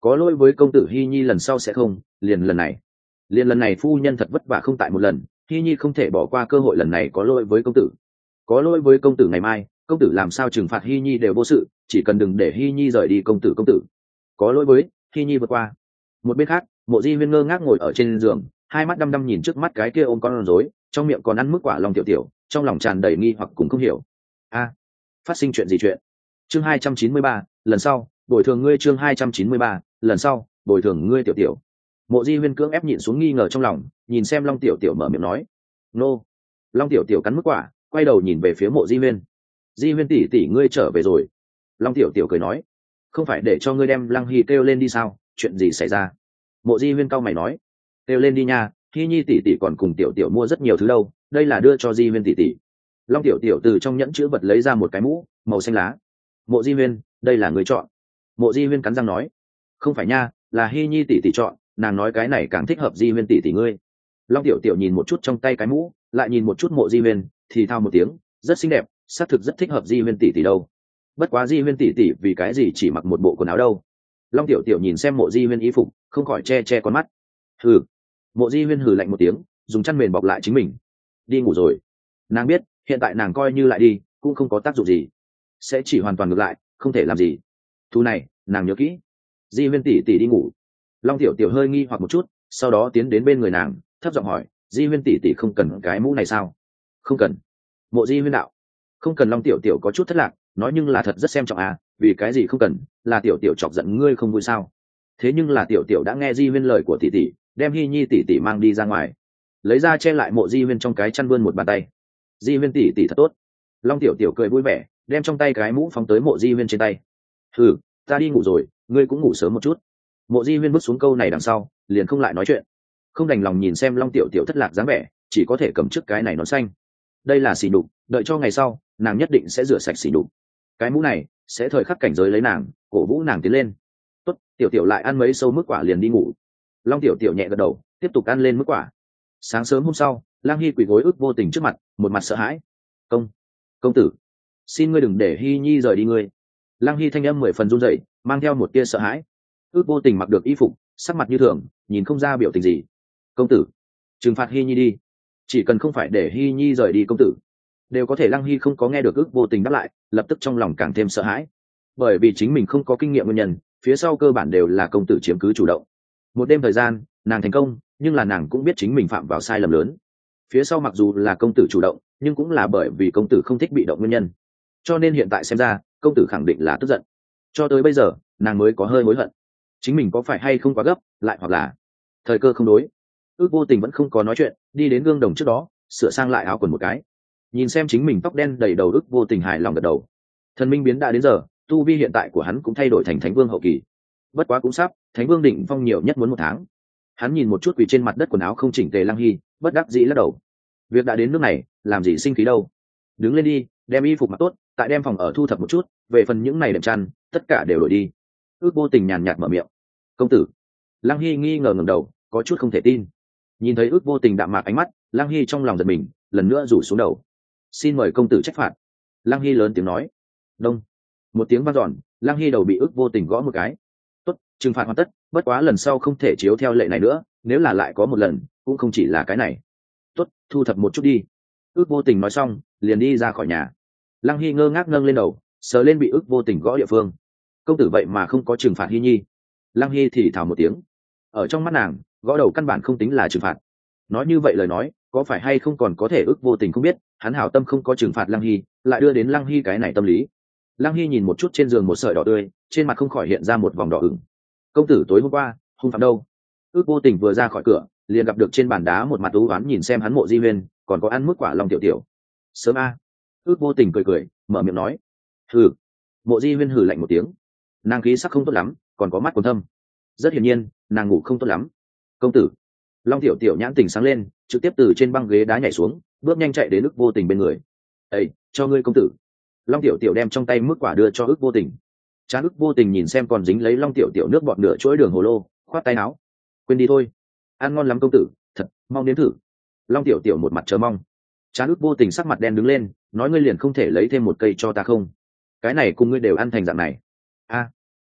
Có lỗi với công tử hy nhi lần sau sẽ không, liền lần này liền lần này phu nhân thật vất vả không tại một lần hy nhi không thể bỏ qua cơ hội lần này có lỗi với công tử. Có lỗi với công tử ngày mai, công tử làm sao trừng phạt hy nhi đều vô sự, chỉ cần đừng để hy nhi rời đi công tử công tử. Có lỗi với hy nhi vượt qua. Một bên khác, mộ di viên ngơ ngác ngồi ở trên giường, hai mắt đăm đăm nhìn trước mắt cái kia ôm con rối, trong miệng còn ăn mức quả lòng tiểu tiểu, trong lòng tràn đầy nghi hoặc cũng không hiểu. A, phát sinh chuyện gì chuyện? Chương hai trăm chín mươi ba, lần sau, bồi thường ngươi chương hai trăm chín mươi ba, lần sau, bồi thường ngươi tiểu tiểu mộ di huyên cưỡng ép nhịn xuống nghi ngờ trong lòng, nhìn xem long tiểu tiểu mở miệng nói, nô. Long tiểu tiểu cắn mức quả, quay đầu nhìn về phía mộ di huyên. Di huyên tỷ tỷ ngươi trở về rồi. Long tiểu tiểu cười nói, không phải để cho ngươi đem lăng hy kêu lên đi sao? Chuyện gì xảy ra? Mộ di huyên cao mày nói, kêu lên đi nha hy nhi tỷ tỷ còn cùng tiểu tiểu mua rất nhiều thứ đâu, đây là đưa cho di huyên tỷ tỷ. Long tiểu tiểu từ trong nhẫn chữ vật lấy ra một cái mũ, màu xanh lá. Mộ di huyên, đây là người chọn. Mộ di huyên cắn răng nói, không phải nha, là hy nhi tỷ tỷ chọn nàng nói cái này càng thích hợp di huyên tỷ tỷ ngươi. Long tiểu tiểu nhìn một chút trong tay cái mũ, lại nhìn một chút mộ di huyên, thì thao một tiếng, rất xinh đẹp, xác thực rất thích hợp di huyên tỷ tỷ đâu. Bất quá di huyên tỷ tỷ vì cái gì chỉ mặc một bộ quần áo đâu? Long tiểu tiểu nhìn xem mộ di huyên y phục, không khỏi che che con mắt. Hừ. Mộ di huyên hừ lạnh một tiếng, dùng chăn mền bọc lại chính mình. Đi ngủ rồi. Nàng biết, hiện tại nàng coi như lại đi, cũng không có tác dụng gì. Sẽ chỉ hoàn toàn ngược lại, không thể làm gì. Thu này, nàng nhớ kỹ. Di huyên tỷ tỷ đi ngủ long tiểu tiểu hơi nghi hoặc một chút, sau đó tiến đến bên người nàng, thấp giọng hỏi, di huyên tỷ tỷ không cần cái mũ này sao? Không cần. Mộ di huyên đạo. Không cần, long tiểu tiểu có chút thất lạc, nói nhưng là thật rất xem trọng à vì cái gì không cần, là tiểu tiểu chọc giận ngươi không vui sao? Thế nhưng là tiểu tiểu đã nghe di huyên lời của tỷ tỷ, đem hy nhi tỷ tỷ mang đi ra ngoài, lấy ra che lại mộ di huyên trong cái chăn vươn một bàn tay. Di huyên tỷ tỷ thật tốt. Long tiểu tiểu cười vui vẻ, đem trong tay cái mũ phóng tới mộ di huyên trên tay. Ừ ta đi ngủ rồi, ngươi cũng ngủ sớm một chút mộ di huyên bước xuống câu này đằng sau, liền không lại nói chuyện. Không đành lòng nhìn xem long tiểu tiểu thất lạc dáng vẻ, chỉ có thể cầm trước cái này nó xanh. Đây là xì đục, đợi cho ngày sau, nàng nhất định sẽ rửa sạch xì đục. Cái mũ này sẽ thời khắc cảnh giới lấy nàng, cổ vũ nàng tiến lên. Tốt, tiểu tiểu lại ăn mấy sâu mức quả liền đi ngủ. Long tiểu tiểu nhẹ gật đầu, tiếp tục ăn lên mức quả. Sáng sớm hôm sau, lang hy quỳ gối ức vô tình trước mặt, một mặt sợ hãi. Công công tử, xin ngươi đừng để hy nhi rời đi ngươi. Lang hy thanh âm mười phần run rẩy, mang theo một tia sợ hãi ước vô tình mặc được y phục, sắc mặt như thường, nhìn không ra biểu tình gì. Công tử, trừng phạt hy nhi đi. Chỉ cần không phải để hy nhi rời đi công tử, đều có thể lăng hy không có nghe được ước vô tình đáp lại, lập tức trong lòng càng thêm sợ hãi. Bởi vì chính mình không có kinh nghiệm nguyên nhân, phía sau cơ bản đều là công tử chiếm cứ chủ động. Một đêm thời gian, nàng thành công, nhưng là nàng cũng biết chính mình phạm vào sai lầm lớn. Phía sau mặc dù là công tử chủ động, nhưng cũng là bởi vì công tử không thích bị động nguyên nhân. Cho nên hiện tại xem ra, công tử khẳng định là tức giận. Cho tới bây giờ, nàng mới có hơi hối hận chính mình có phải hay không quá gấp, lại hoặc là thời cơ không đối. Ước vô tình vẫn không có nói chuyện, đi đến gương đồng trước đó, sửa sang lại áo quần một cái. Nhìn xem chính mình tóc đen đầy đầu ước vô tình hài lòng gật đầu. Thần minh biến đã đến giờ, tu vi hiện tại của hắn cũng thay đổi thành thánh vương hậu kỳ. Bất quá cũng sắp, thánh vương định phong nhiều nhất muốn một tháng. Hắn nhìn một chút vì trên mặt đất quần áo không chỉnh tề lăng hy, bất đắc dĩ lắc đầu. Việc đã đến nước này, làm gì sinh khí đâu. Đứng lên đi, đem y phục mặc tốt, tại đem phòng ở thu thập một chút, về phần những này đệm chăn, tất cả đều đổi đi ước vô tình nhàn nhạt mở miệng. Công tử. Lăng hy nghi ngờ ngầm đầu, có chút không thể tin. Nhìn thấy ước vô tình đạm mạc ánh mắt, lăng hy trong lòng giật mình, lần nữa rủ xuống đầu. Xin mời công tử trách phạt. Lăng hy lớn tiếng nói. Đông. Một tiếng vang dọn, lăng hy đầu bị ước vô tình gõ một cái. Tốt, trừng phạt hoàn tất, bất quá lần sau không thể chiếu theo lệ này nữa, nếu là lại có một lần, cũng không chỉ là cái này. Tốt, thu thập một chút đi. Ước vô tình nói xong, liền đi ra khỏi nhà. Lăng hy ngơ ngác nâng lên đầu, sờ lên bị ước vô tình gõ địa phương công tử vậy mà không có trừng phạt hy nhi. Lăng hy thì thào một tiếng. Ở trong mắt nàng, gõ đầu căn bản không tính là trừng phạt. Nói như vậy lời nói, có phải hay không còn có thể ước vô tình không biết, hắn hảo tâm không có trừng phạt lăng hy lại đưa đến lăng hy cái này tâm lý. Lăng hy nhìn một chút trên giường một sợi đỏ tươi, trên mặt không khỏi hiện ra một vòng đỏ ửng. Công tử, tối hôm qua, hung phạm đâu? Ước vô tình vừa ra khỏi cửa, liền gặp được trên bàn đá một mặt ú oán nhìn xem hắn mộ di huyên, còn có ăn mức quả lòng tiểu tiểu. Sớm a. Ước vô tình cười cười, mở miệng nói. Hừ. Mộ di huyên hử lạnh một tiếng nàng khí sắc không tốt lắm, còn có mắt còn thâm. Rất hiển nhiên, nàng ngủ không tốt lắm. Công tử. Long tiểu tiểu nhãn tình sáng lên, trực tiếp từ trên băng ghế đá nhảy xuống, bước nhanh chạy đến ức vô tình bên người. Ây cho ngươi công tử. Long tiểu tiểu đem trong tay mức quả đưa cho ước vô tình. Chán ước vô tình nhìn xem còn dính lấy long tiểu tiểu nước bọt nửa chuỗi đường hồ lô, khoát tay áo. Quên đi thôi. Ăn ngon lắm công tử, thật mong đến thử. Long tiểu tiểu một mặt chờ mong. Chán ước vô tình sắc mặt đen đứng lên, nói ngươi liền không thể lấy thêm một cây cho ta không? Cái này cùng ngươi đều ăn thành dạng này a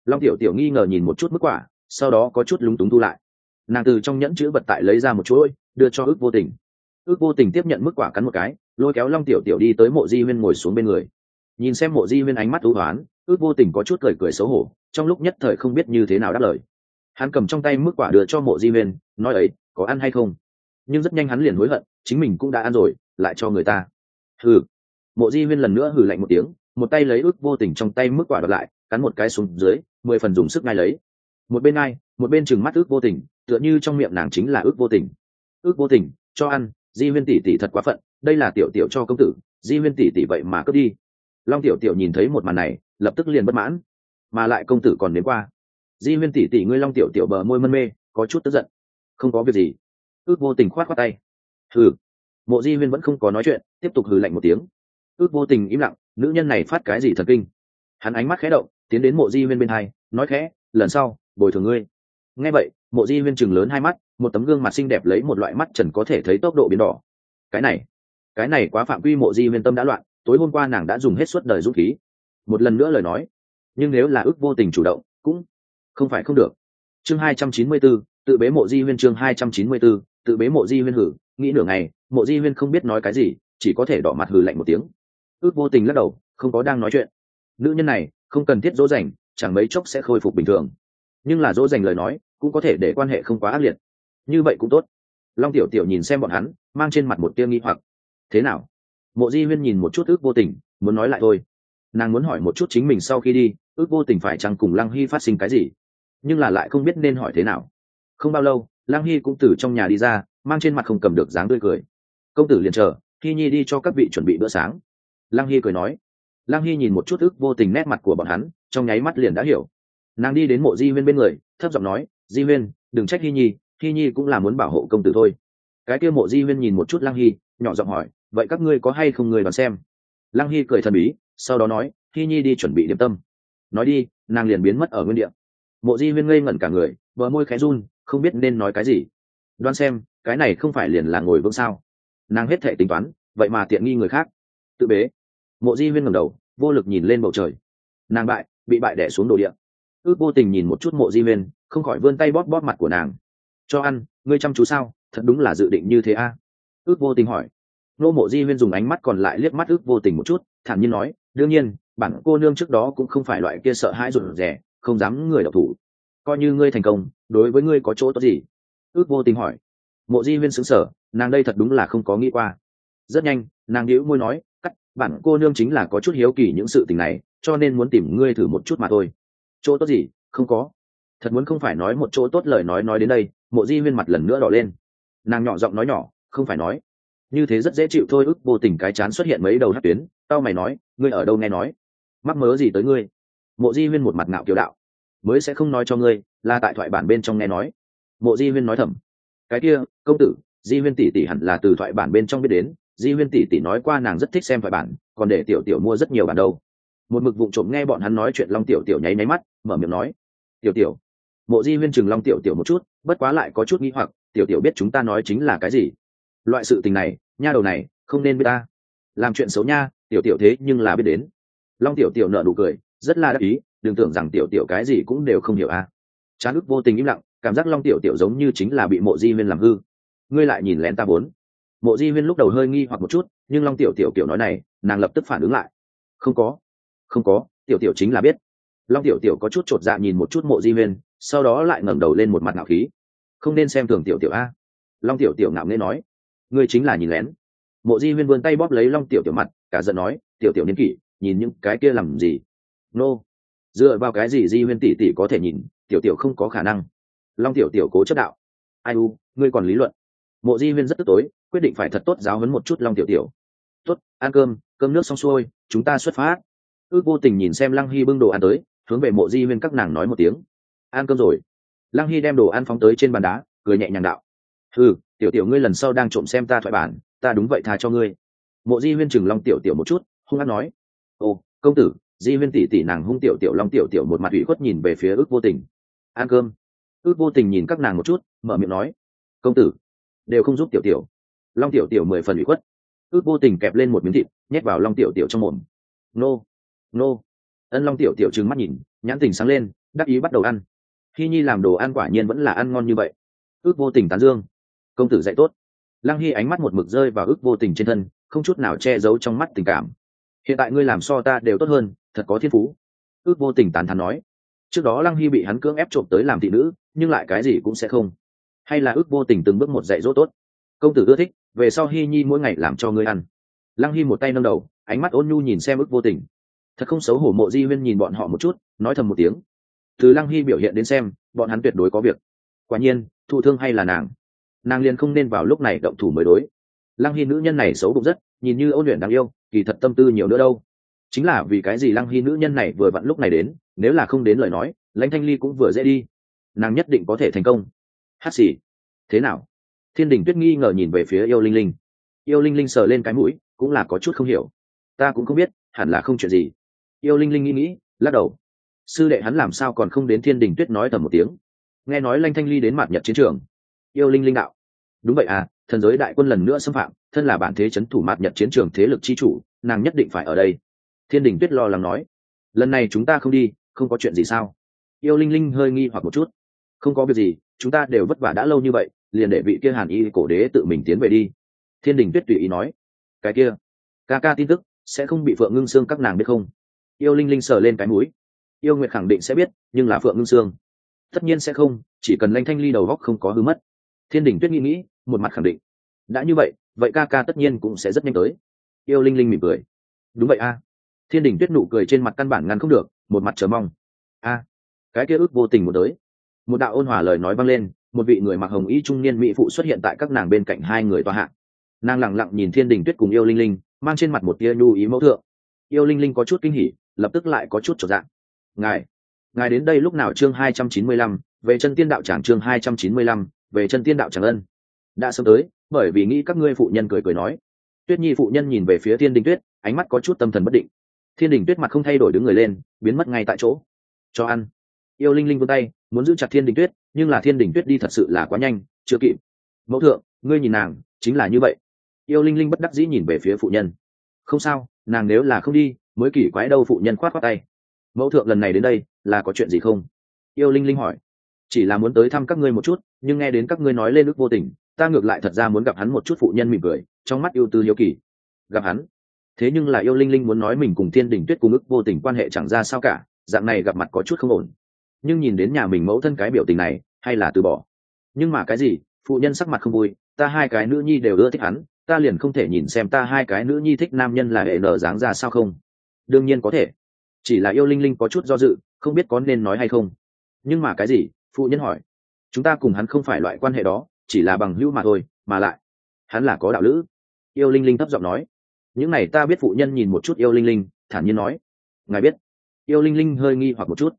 long tiểu tiểu nghi ngờ nhìn một chút mức quả, sau đó có chút lúng túng thu lại. Nàng từ trong nhẫn chữ vật tại lấy ra một chuỗi, đưa cho ước vô tình. Ước vô tình tiếp nhận mức quả cắn một cái, lôi kéo long tiểu tiểu đi tới mộ di huyên ngồi xuống bên người. Nhìn xem mộ di huyên ánh mắt thú hoán, ước vô tình có chút cười cười xấu hổ, trong lúc nhất thời không biết như thế nào đáp lời. Hắn cầm trong tay mức quả đưa cho mộ di huyên, nói ấy, có ăn hay không? Nhưng rất nhanh hắn liền hối hận, chính mình cũng đã ăn rồi, lại cho người ta. Hừ. Mộ di huyên lần nữa hừ lạnh một tiếng, một tay lấy ước vô tình trong tay mức quả đợt lại cắn một cái xuống dưới, mười phần dùng sức ngay lấy. Một bên ai một bên chừng mắt ước vô tình, tựa như trong miệng nàng chính là ước vô tình. Ước vô tình, cho ăn, di huyên tỷ tỷ thật quá phận, đây là tiểu tiểu cho công tử, di huyên tỷ tỷ vậy mà cướp đi. Long tiểu tiểu nhìn thấy một màn này, lập tức liền bất mãn. Mà lại công tử còn đến qua. Di huyên tỷ tỷ ngươi long tiểu tiểu bờ môi mân mê, có chút tức giận. Không có việc gì. Ước vô tình khoát khoát tay. Hừ. Mộ di huyên vẫn không có nói chuyện, tiếp tục hừ lạnh một tiếng. Ước vô tình im lặng, nữ nhân này phát cái gì thật kinh? Hắn ánh mắt khé động tiến đến mộ di huyên bên hai nói khẽ lần sau bồi thường ngươi. Nghe vậy mộ di huyên chừng lớn hai mắt một tấm gương mặt xinh đẹp lấy một loại mắt trần có thể thấy tốc độ biến đỏ. Cái này cái này quá phạm quy mộ di huyên tâm đã loạn tối hôm qua nàng đã dùng hết suốt đời dũng khí. Một lần nữa lời nói nhưng nếu là ước vô tình chủ động cũng không phải không được. Chương hai trăm chín mươi 294, tự bế mộ di huyên chương hai trăm chín mươi 294, tự bế mộ di huyên hử. Nghĩ nửa ngày mộ di huyên không biết nói cái gì chỉ có thể đỏ mặt hừ lạnh một tiếng. Ước vô tình lắc đầu không có đang nói chuyện. Nữ nhân này không cần thiết dỗ dành, chẳng mấy chốc sẽ khôi phục bình thường. Nhưng là dỗ dành lời nói, cũng có thể để quan hệ không quá ác liệt. Như vậy cũng tốt. Long tiểu tiểu nhìn xem bọn hắn, mang trên mặt một tia nghi hoặc. Thế nào? Mộ di huyên nhìn một chút ước vô tình, muốn nói lại thôi. Nàng muốn hỏi một chút chính mình sau khi đi, ước vô tình phải chăng cùng lăng hy phát sinh cái gì? Nhưng là lại không biết nên hỏi thế nào. Không bao lâu, lăng hy cũng từ trong nhà đi ra, mang trên mặt không cầm được dáng tươi cười. Công tử liền chờ hy nhi đi cho các vị chuẩn bị bữa sáng. Lăng hy cười nói. Lang hy nhìn một chút ước vô tình nét mặt của bọn hắn, trong nháy mắt liền đã hiểu. Nàng đi đến mộ di huyên bên người, thấp giọng nói, di huyên, đừng trách hy nhi hy nhi cũng là muốn bảo hộ công tử thôi. Cái kia mộ di huyên nhìn một chút Lang hy, nhỏ giọng hỏi, vậy các ngươi có hay không người đoán xem? Lang hy cười thần bí, sau đó nói, hy nhi đi chuẩn bị điểm tâm. Nói đi, nàng liền biến mất ở nguyên đ ị a mộ di huyên ngây ngẩn cả người, bờ môi khẽ run, không biết nên nói cái gì. Đoán xem, cái này không phải liền là ngồi vững sao? Nàng hết thể tính toán, vậy mà tiện nghi người khác. Tự bế mộ di huyên ngầm đầu, vô lực nhìn lên bầu trời. Nàng bại, bị bại đẻ xuống đồ địa. Ước vô tình nhìn một chút mộ di huyên, không khỏi vươn tay bóp bóp mặt của nàng. Cho ăn, ngươi chăm chú sao? Thật đúng là dự định như thế a. À? ước vô tình hỏi. Nô mộ di huyên dùng ánh mắt còn lại liếc mắt ước vô tình một chút, thản nhiên nói, đương nhiên, bản cô nương trước đó cũng không phải loại kia sợ hãi rụt rẻ không dám người đọc thủ. Coi như ngươi thành công, đối với ngươi có chỗ tốt gì? Ước vô tình hỏi. Mộ di huyên xứng sở nàng đây thật đúng là không có nghĩ qua. Rất nhanh, nàng đĩu môi nói bản cô nương chính là có chút hiếu kỳ những sự tình này, cho nên muốn tìm ngươi thử một chút mà thôi. Chỗ tốt gì? Không có. Thật muốn không phải nói một chỗ tốt lời nói nói đến đây, mộ di huyên mặt lần nữa đỏ lên. Nàng nhỏ giọng nói nhỏ, không phải nói. Như thế rất dễ chịu thôi, ức vô tình cái chán xuất hiện mấy đầu hát tuyến, tao mày nói, ngươi ở đâu nghe nói? Mắc mớ gì tới ngươi? Mộ di huyên một mặt ngạo kiều đạo. Mới sẽ không nói cho ngươi, là tại thoại bản bên trong nghe nói. Mộ di huyên nói thầm. Cái kia, công tử, di huyên tỷ tỷ hẳn là từ thoại bản bên trong biết đến di huyên tỷ tỷ nói qua nàng rất thích xem vài bản, còn để tiểu tiểu mua rất nhiều bản đâu. Một mực vụ trộm nghe bọn hắn nói chuyện long tiểu tiểu nháy nháy mắt, mở miệng nói, tiểu tiểu, mộ di huyên chừng long tiểu tiểu một chút, bất quá lại có chút nghĩ hoặc, tiểu tiểu biết chúng ta nói chính là cái gì? Loại sự tình này, nha đầu này, không nên biết ta. Làm chuyện xấu nha, tiểu tiểu thế nhưng là biết đến. Long tiểu tiểu nợ nụ cười, rất là đắc ý, đừng tưởng rằng tiểu tiểu cái gì cũng đều không hiểu a à. chán ức vô tình im lặng, cảm giác long tiểu tiểu giống như chính là bị mộ di huyên làm hư. Ngươi lại nhìn lén ta bốn mộ di huyên lúc đầu hơi nghi hoặc một chút, nhưng long tiểu tiểu kiểu nói này, nàng lập tức phản ứng lại. Không có không có, tiểu tiểu chính là biết. Long tiểu tiểu có chút t r ộ t dạ nhìn một chút mộ di huyên, sau đó lại ngẩng đầu lên một mặt ngạo khí. Không nên xem thường tiểu tiểu a. Long tiểu tiểu ngạo nghê nói. Ngươi chính là nhìn lén. Mộ di huyên vươn tay bóp lấy long tiểu tiểu mặt, cả giận nói, tiểu tiểu niên kỷ, nhìn những cái kia làm gì? Nô、no. dựa vào cái gì di huyên tỷ tỷ có thể nhìn? Tiểu tiểu không có khả năng. Long tiểu tiểu cố chất đạo. Ai u, ngươi còn lý luận. Mộ di huyên rất tức tối quyết định phải thật tốt giáo hấn một chút long tiểu tiểu. Tốt, ăn cơm cơm nước xong xuôi, chúng ta xuất phát. Ước vô tình nhìn xem lăng hy bưng đồ ăn tới, hướng về mộ di huyên các nàng nói một tiếng. Ăn cơm rồi. Lăng hy đem đồ ăn phóng tới trên bàn đá, cười nhẹ nhàng đạo. Ừ tiểu tiểu ngươi lần sau đang trộm xem ta thoại bản, ta đúng vậy tha cho ngươi. Mộ di huyên chừng long tiểu tiểu một chút, hung hát nói. Ồ, công tử, di huyên tỷ tỷ nàng hung tiểu tiểu long tiểu tiểu một mặt ủy khuất nhìn về phía ước vô tình. Ăn cơm. Ước vô tình nhìn các nàng một chút, mở miệng nói. Công tử, đều không giúp tiểu tiểu long tiểu tiểu mười phần ủy khuất. Ước vô tình kẹp lên một miếng thịt, nhét vào long tiểu tiểu trong mồm. Nô nô. Ân long tiểu tiểu trừng mắt nhìn, nhãn tình sáng lên, đắc ý bắt đầu ăn. Khi nhi làm đồ ăn quả nhiên vẫn là ăn ngon như vậy. Ước vô tình tán dương. Công tử dạy tốt. Lăng hy ánh mắt một mực rơi vào ước vô tình trên thân, không chút nào che giấu trong mắt tình cảm. Hiện tại ngươi làm so ta đều tốt hơn, thật có thiên phú. Ước vô tình tán thắn nói. Trước đó lăng hy bị hắn cưỡng ép trộm tới làm thị nữ, nhưng lại cái gì cũng sẽ không. Hay là ước vô tình từng bước một dạy dỗ tốt công tử ưa thích, về sau hy nhi mỗi ngày làm cho ngươi ăn. Lăng hy một tay nâng đầu, ánh mắt ôn nhu nhìn xem ức vô tình. Thật không xấu hổ mộ di huyên nhìn bọn họ một chút, nói thầm một tiếng. Từ lăng hy biểu hiện đến xem, bọn hắn tuyệt đối có việc. Quả nhiên, thụ thương hay là nàng? Nàng liền không nên vào lúc này động thủ mới đối. Lăng hy nữ nhân này xấu bụng rất, nhìn như ôn luyện đáng yêu, kỳ thật tâm tư nhiều nữa đâu. Chính là vì cái gì lăng hy nữ nhân này vừa vặn lúc này đến, nếu là không đến lời nói, lãnh thanh ly cũng vừa dễ đi. Nàng nhất định có thể thành công. Hát xì. Thế nào? Thiên đình tuyết nghi ngờ nhìn về phía yêu linh linh. Yêu linh linh sờ lên cái mũi, cũng là có chút không hiểu. Ta cũng không biết, hẳn là không chuyện gì. Yêu linh linh nghĩ nghĩ, lắc đầu. Sư đệ hắn làm sao còn không đến thiên đình tuyết nói tầm một tiếng. Nghe nói lanh thanh ly đến mặt nhật chiến trường. Yêu linh linh đạo. Đúng vậy à thần giới đại quân lần nữa xâm phạm, thân là bản thế c h ấ n thủ mặt nhật chiến trường thế lực c h i chủ, nàng nhất định phải ở đây. Thiên đình tuyết lo lắng nói. Lần này chúng ta không đi, không có chuyện gì sao? Yêu linh linh hơi nghi hoặc một chút. Không có việc gì, chúng ta đều vất vả đã lâu như vậy liền để vị kia hàn y cổ đế tự mình tiến về đi. Thiên đình tuyết tùy ý nói, cái kia, ca ca tin tức, sẽ không bị phượng ngưng xương các nàng biết không? Yêu linh linh sờ lên cái mũi. Yêu nguyệt khẳng định sẽ biết, nhưng là phượng ngưng xương tất nhiên sẽ không, chỉ cần lanh thanh ly đầu góc không có hư mất. Thiên đình tuyết nghĩ nghĩ, một mặt khẳng định, đã như vậy vậy ca ca tất nhiên cũng sẽ rất nhanh tới. Yêu linh linh mỉm cười, đúng vậy a. Thiên đình tuyết nụ cười trên mặt căn bản ngăn không được, một mặt chờ mong, a, cái kia ước vô tình một tới. Một đạo ôn hòa lời nói vang lên một vị người mặc hồng y trung niên mỹ phụ xuất hiện tại các nàng bên cạnh hai người tòa hạng nàng lẳng lặng nhìn thiên đình tuyết cùng yêu linh linh, mang trên mặt một tia nhu ý mẫu thượng. Yêu linh linh có chút kinh hỉ, lập tức lại có chút trở dạng ngài ngài đến đây lúc nào? Chương hai trăm chín mươi lăm, về chân tiên đạo tràng chương hai trăm chín mươi lăm, về chân tiên đạo tràng ân. Đã sớm tới, bởi vì nghĩ các ngươi phụ nhân cười cười nói. Tuyết nhi phụ nhân nhìn về phía thiên đình tuyết, ánh mắt có chút tâm thần bất định. Thiên đình tuyết mặt không thay đổi đứng người lên, biến mất ngay tại chỗ. Cho ăn yêu linh linh vươn tay, muốn giữ chặt thiên đình tuyết, nhưng là thiên đình tuyết đi thật sự là quá nhanh, chưa kịp. Mẫu thượng, ngươi nhìn nàng, chính là như vậy. Yêu linh linh bất đắc dĩ nhìn về phía phụ nhân. Không sao, nàng nếu là không đi, mới kỳ quái đâu. Phụ nhân khoát khoát tay. Mẫu thượng, lần này đến đây, là có chuyện gì không? Yêu linh linh hỏi. Chỉ là muốn tới thăm các ngươi một chút, nhưng nghe đến các ngươi nói lên ước vô tình, ta ngược lại thật ra muốn gặp hắn một chút. Phụ nhân mỉm cười, trong mắt yêu tư hiếu kỳ. Gặp hắn? Thế nhưng là yêu linh linh muốn nói mình cùng thiên đình tuyết cùng ức vô tình quan hệ chẳng ra sao cả, dạng này gặp mặt có chút không ổn nhưng nhìn đến nhà mình mẫu thân cái biểu tình này, hay là từ bỏ. Nhưng mà cái gì, phụ nhân sắc mặt không vui, ta hai cái nữ nhi đều ưa thích hắn, ta liền không thể nhìn xem ta hai cái nữ nhi thích nam nhân là hệ nở dáng ra sao không? Đương nhiên có thể. Chỉ là yêu linh linh có chút do dự, không biết có nên nói hay không. Nhưng mà cái gì, phụ nhân hỏi. Chúng ta cùng hắn không phải loại quan hệ đó, chỉ là bằng hữu mà thôi, mà lại. Hắn là có đạo lữ. Yêu linh linh thấp giọng nói. Những này ta biết phụ nhân nhìn một chút yêu linh linh, thản nhiên nói. Ngài biết. Yêu linh linh hơi nghi hoặc một chút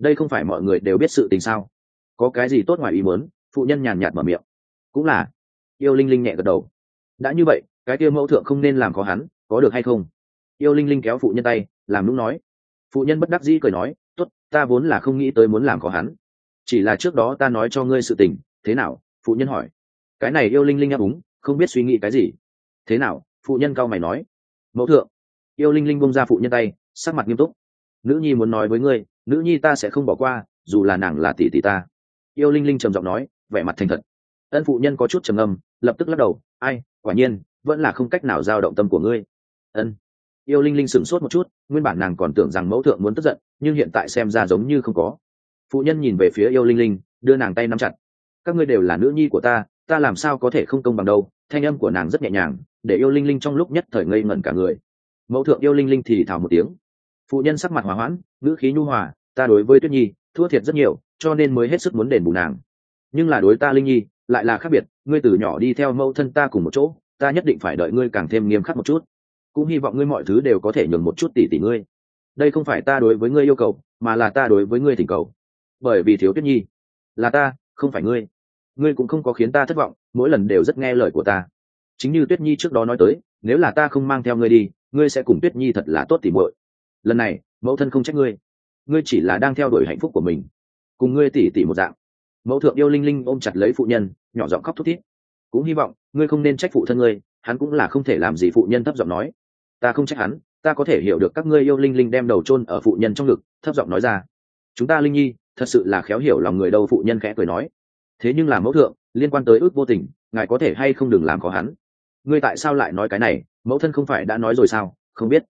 đây không phải mọi người đều biết sự tình sao? Có cái gì tốt ngoài ý muốn? Phụ nhân nhàn nhạt mở miệng. Cũng là. Yêu linh linh nhẹ gật đầu. Đã như vậy, cái kia mẫu thượng không nên làm có hắn, có được hay không? Yêu linh linh kéo phụ nhân tay, làm lúc nói. Phụ nhân bất đắc dĩ cười nói, tốt, ta vốn là không nghĩ tới muốn làm có hắn. Chỉ là trước đó ta nói cho ngươi sự tình, thế nào? Phụ nhân hỏi. Cái này yêu linh linh ngáp úng, không biết suy nghĩ cái gì. Thế nào? Phụ nhân cao mày nói. Mẫu thượng. Yêu linh linh bông ra phụ nhân tay, sắc mặt nghiêm túc. Nữ nhi muốn nói với ngươi nữ nhi ta sẽ không bỏ qua, dù là nàng là tỷ tỷ ta. Yêu linh linh trầm giọng nói, vẻ mặt thành thật. Ân phụ nhân có chút trầm âm lập tức lắc đầu, ai, quả nhiên, vẫn là không cách nào giao động tâm của ngươi. Ân. Yêu linh linh sửng sốt một chút, nguyên bản nàng còn tưởng rằng mẫu thượng muốn tức giận, nhưng hiện tại xem ra giống như không có. Phụ nhân nhìn về phía yêu linh linh, đưa nàng tay nắm chặt. Các ngươi đều là nữ nhi của ta ta làm sao có thể không công bằng đâu? Thanh âm của nàng rất nhẹ nhàng, để yêu linh linh trong lúc nhất thời ngây ngẩn cả người. Mẫu thượng yêu linh linh thì thào một tiếng phụ nhân sắc mặt hòa hoãn, ngữ khí nhu hòa, ta đối với tuyết nhi, thua thiệt rất nhiều, cho nên mới hết sức muốn đền bù nàng. Nhưng là đối ta linh nhi, lại là khác biệt, ngươi từ nhỏ đi theo mẫu thân ta cùng một chỗ, ta nhất định phải đợi ngươi càng thêm nghiêm khắc một chút. Cũng hy vọng ngươi mọi thứ đều có thể nhường một chút tỷ tỷ ngươi. Đây không phải ta đối với ngươi yêu cầu, mà là ta đối với ngươi thỉnh cầu. Bởi vì thiếu tuyết nhi là ta, không phải ngươi. Ngươi cũng không có khiến ta thất vọng, mỗi lần đều rất nghe lời của ta. Chính như tuyết nhi trước đó nói tới, nếu là ta không mang theo ngươi đi, ngươi sẽ cùng tuyết nhi thật là tốt tỉ mội lần này, mẫu thân không trách ngươi. Ngươi chỉ là đang theo đuổi hạnh phúc của mình. Cùng ngươi tỉ tỉ một dạng. Mẫu thượng yêu linh linh ôm chặt lấy phụ nhân, nhỏ giọng khóc thút thít. Cũng hy vọng, ngươi không nên trách phụ thân ngươi, hắn cũng là không thể làm gì phụ nhân thấp giọng nói. Ta không trách hắn, ta có thể hiểu được các ngươi yêu linh linh đem đầu chôn ở phụ nhân trong ngực, thấp giọng nói ra. Chúng ta linh nhi, thật sự là khéo hiểu lòng người đâu phụ nhân khẽ cười nói. Thế nhưng là mẫu thượng, liên quan tới ước vô tình, ngài có thể hay không đừng làm khó hắn. Ngươi tại sao lại nói cái này, mẫu thân không phải đã nói rồi sao? Không biết.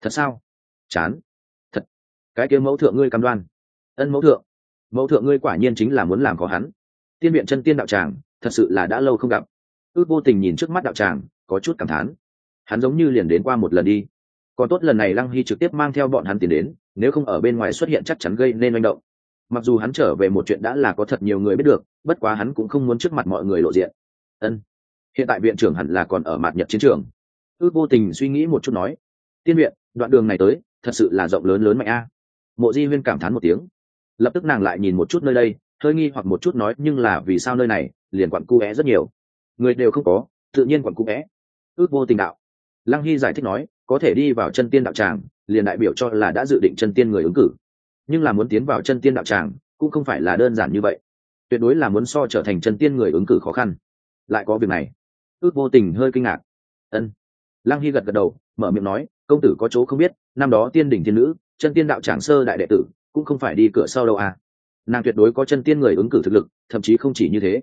Thật sao? Chán. Thật. Cái kia mẫu thượng ngươi cam đoan. Ân mẫu thượng. Mẫu thượng ngươi quả nhiên chính là muốn làm có hắn. Tiên viện chân tiên đạo tràng, thật sự là đã lâu không gặp. Ước vô tình nhìn trước mắt đạo tràng, có chút cảm thán. Hắn giống như liền đến qua một lần đi. Còn tốt lần này lăng hy trực tiếp mang theo bọn hắn tiền đến, nếu không ở bên ngoài xuất hiện chắc chắn gây nên manh động. Mặc dù hắn trở về một chuyện đã là có thật nhiều người biết được, bất quá hắn cũng không muốn trước mặt mọi người lộ diện. Ân. Hiện tại viện trưởng hẳn là còn ở mặt nhật chiến trường. Ước vô tình suy nghĩ một chút nói, tiên viện, đoạn đường này tới thật sự là rộng lớn lớn mạnh a. Mộ di huyên cảm thán một tiếng. Lập tức nàng lại nhìn một chút nơi đây, hơi nghi hoặc một chút nói, nhưng là vì sao nơi này, liền quặn cu é rất nhiều. Người đều không có, tự nhiên quặn cu é ước vô tình đạo. Lăng hy giải thích nói, có thể đi vào chân tiên đạo tràng, liền đại biểu cho là đã dự định chân tiên người ứng cử. Nhưng là muốn tiến vào chân tiên đạo tràng, cũng không phải là đơn giản như vậy. Tuyệt đối là muốn so trở thành chân tiên người ứng cử khó khăn. Lại có việc này. Ước vô tình hơi kinh ngạc. Ân. Lăng hy gật gật đầu, mở miệng nói, công tử có chỗ không biết năm đó tiên đỉnh thiên nữ, chân tiên đạo tràng sơ đại đệ tử, cũng không phải đi cửa sau đâu à. Nàng tuyệt đối có chân tiên người ứng cử thực lực, thậm chí không chỉ như thế.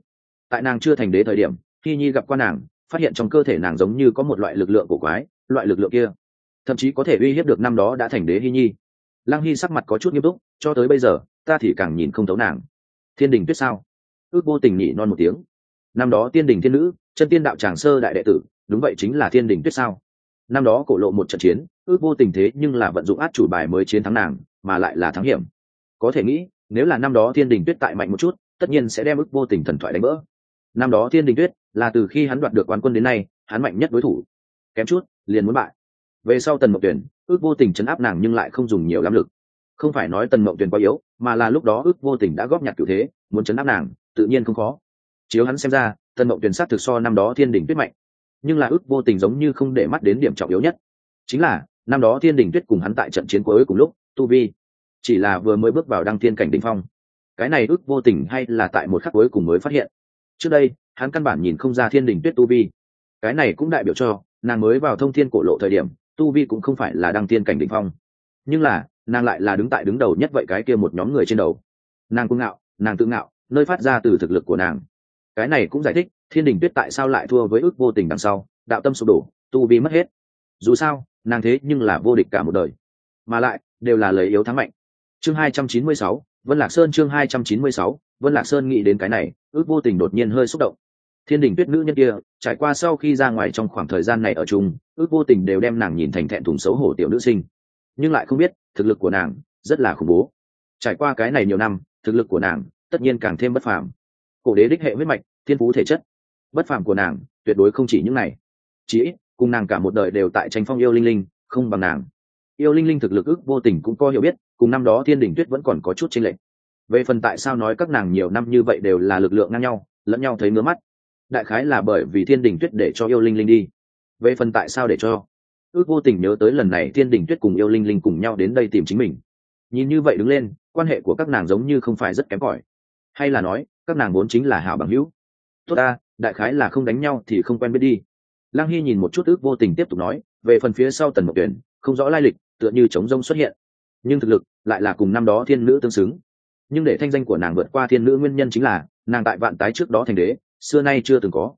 Tại nàng chưa thành đế thời điểm khi nhi gặp qua nàng, phát hiện trong cơ thể nàng giống như có một loại lực lượng cổ quái, loại lực lượng kia, thậm chí có thể uy hiếp được năm đó đã thành đế hy nhi. Lăng hy sắc mặt có chút nghiêm túc, cho tới bây giờ, ta thì càng nhìn không thấu nàng. Thiên đình tuyết sao? Ước vô tình nhị non một tiếng. Năm đó tiên đình thiên nữ, chân tiên đạo tràng sơ đại đệ tử, đúng vậy chính là thiên đình tuyết sao? Năm đó cổ lộ một trận chiến, ước vô tình thế nhưng là vận dụng át chủ bài mới chiến thắng nàng, mà lại là thắng hiểm. Có thể nghĩ, nếu là năm đó thiên đình tuyết tại mạnh một chút, tất nhiên sẽ đem ước vô tình thần thoại đánh vỡ năm đó thiên đình tuyết là từ khi hắn đoạt được quán quân đến nay, hắn mạnh nhất đối thủ. Kém chút, liền muốn bại. Về sau tần mộng tuyển ước vô tình chấn áp nàng nhưng lại không dùng nhiều lắm lực. Không phải nói tần mộng tuyển quá yếu, mà là lúc đó ước vô tình đã góp nhặt cựu thế, muốn chấn áp nàng, tự nhiên không khó. Chiếu hắn xem ra, tần mộng tuyển sát thực so năm đó thiên đình tuyết mạnh nhưng là ước vô tình giống như không để mắt đến điểm trọng yếu nhất. Chính là, năm đó thiên đình tuyết cùng hắn tại trận chiến cuối cùng lúc, tu vi chỉ là vừa mới bước vào đăng thiên cảnh đ ỉ n h phong. Cái này ước vô tình hay là tại một khắc cuối cùng mới phát hiện? Trước đây, hắn căn bản nhìn không ra thiên đình tuyết tu vi. Cái này cũng đại biểu cho, nàng mới vào thông thiên cổ lộ thời điểm, tu vi cũng không phải là đăng thiên cảnh đ ỉ n h phong. Nhưng là, nàng lại là đứng tại đứng đầu nhất vậy cái kia một nhóm người trên đầu. Nàng cung ngạo, nàng tự ngạo, nơi phát ra từ thực lực của nàng cái này cũng giải thích, thiên đình tuyết tại sao lại thua với ước vô tình đằng sau, đạo tâm sụp đổ, tu vi mất hết. Dù sao, nàng thế nhưng là vô địch cả một đời. Mà lại, đều là lời yếu thắng mạnh. Chương hai trăm chín mươi sáu, vân lạc sơn chương hai trăm chín mươi sáu, vân lạc sơn nghĩ đến cái này, ước vô tình đột nhiên hơi xúc động. Thiên đình tuyết nữ nhân kia, trải qua sau khi ra ngoài trong khoảng thời gian này ở chung, ước vô tình đều đem nàng nhìn thành thẹn thùng xấu hổ tiểu nữ sinh. Nhưng lại không biết, thực lực của nàng rất là khủng bố. Trải qua cái này nhiều năm, thực lực của nàng tất nhiên càng thêm bất phàm cổ đế đích hệ huyết mạch, thiên phú thể chất. Bất phàm của nàng, tuyệt đối không chỉ những này. Chỉ ít, cùng nàng cả một đời đều tại tranh phong yêu linh linh, không bằng nàng. Yêu linh linh thực lực ước vô tình cũng có hiểu biết, cùng năm đó thiên đình tuyết vẫn còn có chút tranh lệch. Về phần tại sao nói các nàng nhiều năm như vậy đều là lực lượng ngang nhau, lẫn nhau thấy ngứa mắt. Đại khái là bởi vì thiên đình tuyết để cho yêu linh linh đi. Về phần tại sao để cho, ước vô tình nhớ tới lần này thiên đình tuyết cùng yêu linh linh cùng nhau đến đây tìm chính mình. Nhìn như vậy đứng lên, quan hệ của các nàng giống như không phải rất kém cỏi. Hay là nói các nàng vốn chính là hảo bằng hữu. Tốt ta, đại khái là không đánh nhau thì không quen biết đi. Lăng hy nhìn một chút ước vô tình tiếp tục nói, về phần phía sau tần mộc tuyển không rõ lai lịch, tựa như chống rông xuất hiện. Nhưng thực lực, lại là cùng năm đó thiên nữ tương xứng. Nhưng để thanh danh của nàng vượt qua thiên nữ nguyên nhân chính là, nàng tại vạn tái trước đó thành đế, xưa nay chưa từng có.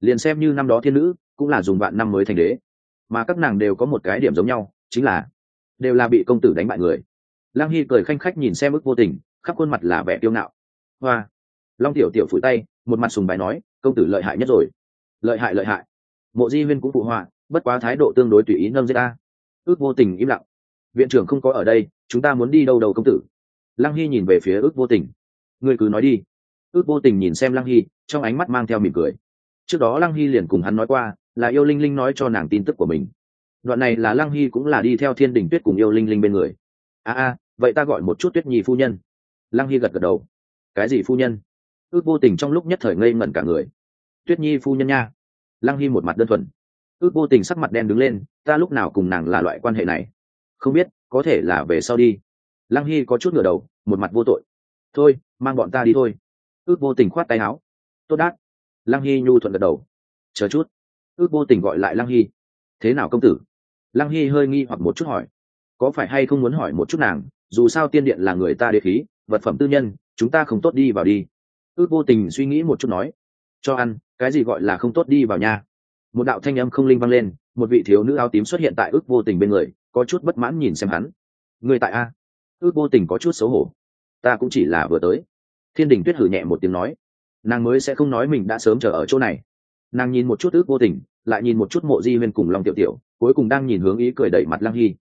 Liền xem như năm đó thiên nữ, cũng là dùng vạn năm mới thành đế. Mà các nàng đều có một cái điểm giống nhau, chính là, đều là bị công tử đánh bại người. Lang hy cười khanh khách nhìn xem ức vô tình, khắp khuôn mặt là vẻ kiêu ngạo. Hoa long tiểu tiểu phủi tay, một mặt sùng bài nói, công tử lợi hại nhất rồi. Lợi hại lợi hại. Mộ di huyên cũng phụ họa, bất quá thái độ tương đối tùy ý nâng giết ta. Ước vô tình im lặng. Viện trưởng không có ở đây, chúng ta muốn đi đâu đầu công tử? Lăng hy nhìn về phía ước vô tình. Người cứ nói đi. Ước vô tình nhìn xem lăng hy, trong ánh mắt mang theo mỉm cười. Trước đó lăng hy liền cùng hắn nói qua, là yêu linh linh nói cho nàng tin tức của mình. Đoạn này là lăng hy cũng là đi theo thiên đình tuyết cùng yêu linh linh bên người. A a, vậy ta gọi một chút tuyết nhi phu nhân. Lăng hy gật gật đầu. Cái gì phu nhân? Ước vô tình trong lúc nhất thời ngây ngẩn cả người. Tuyết nhi phu nhân nha. Lăng hy một mặt đơn thuần. Ước vô tình sắc mặt đen đứng lên, ta lúc nào cùng nàng là loại quan hệ này? Không biết, có thể là về sau đi. Lăng hy có chút ngửa đầu, một mặt vô tội. Thôi, mang bọn ta đi thôi. Ước vô tình khoát tay áo. Tốt đát lăng hy nhu thuận gật đầu. Chờ chút. Ước vô tình gọi lại lăng hy. Thế nào công tử? Lăng hy hơi nghi hoặc một chút hỏi. Có phải hay không muốn hỏi một chút nàng, dù sao tiên điện là người ta đế khí, vật phẩm tư nhân, chúng ta không tốt đi vào đi ước vô tình suy nghĩ một chút nói, cho ăn, cái gì gọi là không tốt đi vào nhà. một đạo thanh âm không linh vang lên, một vị thiếu nữ áo tím xuất hiện tại ước vô tình bên người, có chút bất mãn nhìn xem hắn. Người tại a? Ước vô tình có chút xấu hổ. Ta cũng chỉ là vừa tới. Thiên đình tuyết hử nhẹ một tiếng nói, nàng mới sẽ không nói mình đã sớm chờ ở chỗ này. Nàng nhìn một chút ước vô tình, lại nhìn một chút mộ di huyên cùng lòng tiểu tiểu, cuối cùng đang nhìn hướng ý cười đẩy mặt lăng hy.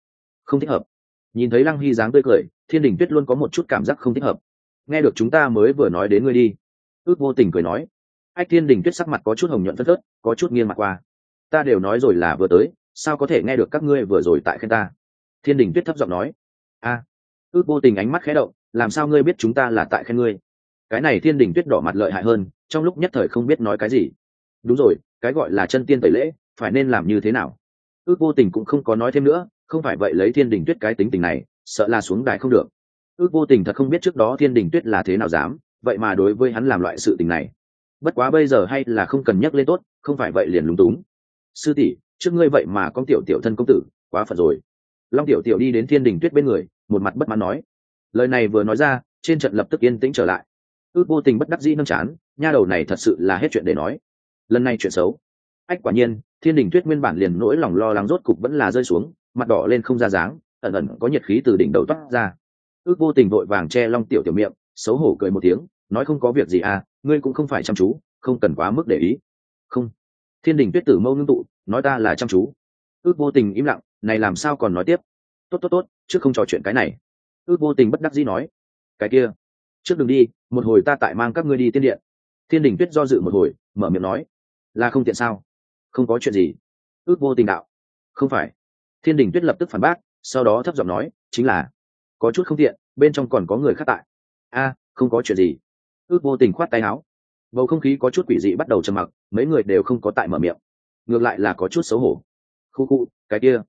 Không thích hợp. Nhìn thấy lăng hy dáng tươi cười, thiên đình tuyết luôn có một chút cảm giác không thích hợp. Nghe được chúng ta mới vừa nói đến ngươi đi ước vô tình cười nói. Ách thiên đình tuyết sắc mặt có chút hồng nhuận phân thớt có chút nghiêng mặt qua. Ta đều nói rồi là vừa tới, sao có thể nghe được các ngươi vừa rồi tại khen ta? Thiên đình tuyết thấp giọng nói. A, ước vô tình ánh mắt khé động, làm sao ngươi biết chúng ta là tại khen ngươi? Cái này thiên đình tuyết đỏ mặt lợi hại hơn, trong lúc nhất thời không biết nói cái gì. Đúng rồi, cái gọi là chân tiên tẩy lễ, phải nên làm như thế nào? Ước vô tình cũng không có nói thêm nữa, không phải vậy lấy thiên đình tuyết cái tính tình này, sợ là xuống đài không được. Ước vô tình thật không biết trước đó thiên đình tuyết là thế nào dám vậy mà đối với hắn làm loại sự tình này. Bất quá bây giờ hay là không cần nhắc lên tốt, không phải vậy liền lúng túng. Sư tỷ, trước ngươi vậy mà con tiểu tiểu thân công tử, quá phật rồi. Long tiểu tiểu đi đến thiên đình tuyết bên người, một mặt bất mãn nói. Lời này vừa nói ra, trên trận lập tức yên tĩnh trở lại. Ước vô tình bất đắc dĩ nâng chán, nha đầu này thật sự là hết chuyện để nói. Lần này chuyện xấu. Ách, quả nhiên, thiên đình tuyết nguyên bản liền nỗi lòng lo lắng rốt cục vẫn là rơi xuống, mặt đỏ lên không ra dáng, ẩn ẩn có nhiệt khí từ đỉnh đầu toát ra. Ước vô tình vội vàng che long tiểu tiểu miệng xấu hổ cười một tiếng, nói không có việc gì à ngươi cũng không phải chăm chú, không cần quá mức để ý. Không. Thiên đình tuyết tử mâu ngưng tụ, nói ta là chăm chú. Ước vô tình im lặng, này làm sao còn nói tiếp? Tốt tốt tốt, trước không trò chuyện cái này. Ước vô tình bất đắc dĩ nói. Cái kia. Trước đừng đi, một hồi ta tại mang các ngươi đi tiên điện. Thiên đình tuyết do dự một hồi, mở miệng nói. Là không tiện sao? Không có chuyện gì. Ước vô tình đạo. Không phải. Thiên đình tuyết lập tức phản bác, sau đó thấp giọng nói, chính là, có chút không tiện, bên trong còn có người khác tại a, không có chuyện gì. Ước vô tình khoát tay áo. Bầu không khí có chút quỷ dị bắt đầu trầm mặc, mấy người đều không có tại mở miệng. Ngược lại là có chút xấu hổ. Khu khu, cái kia.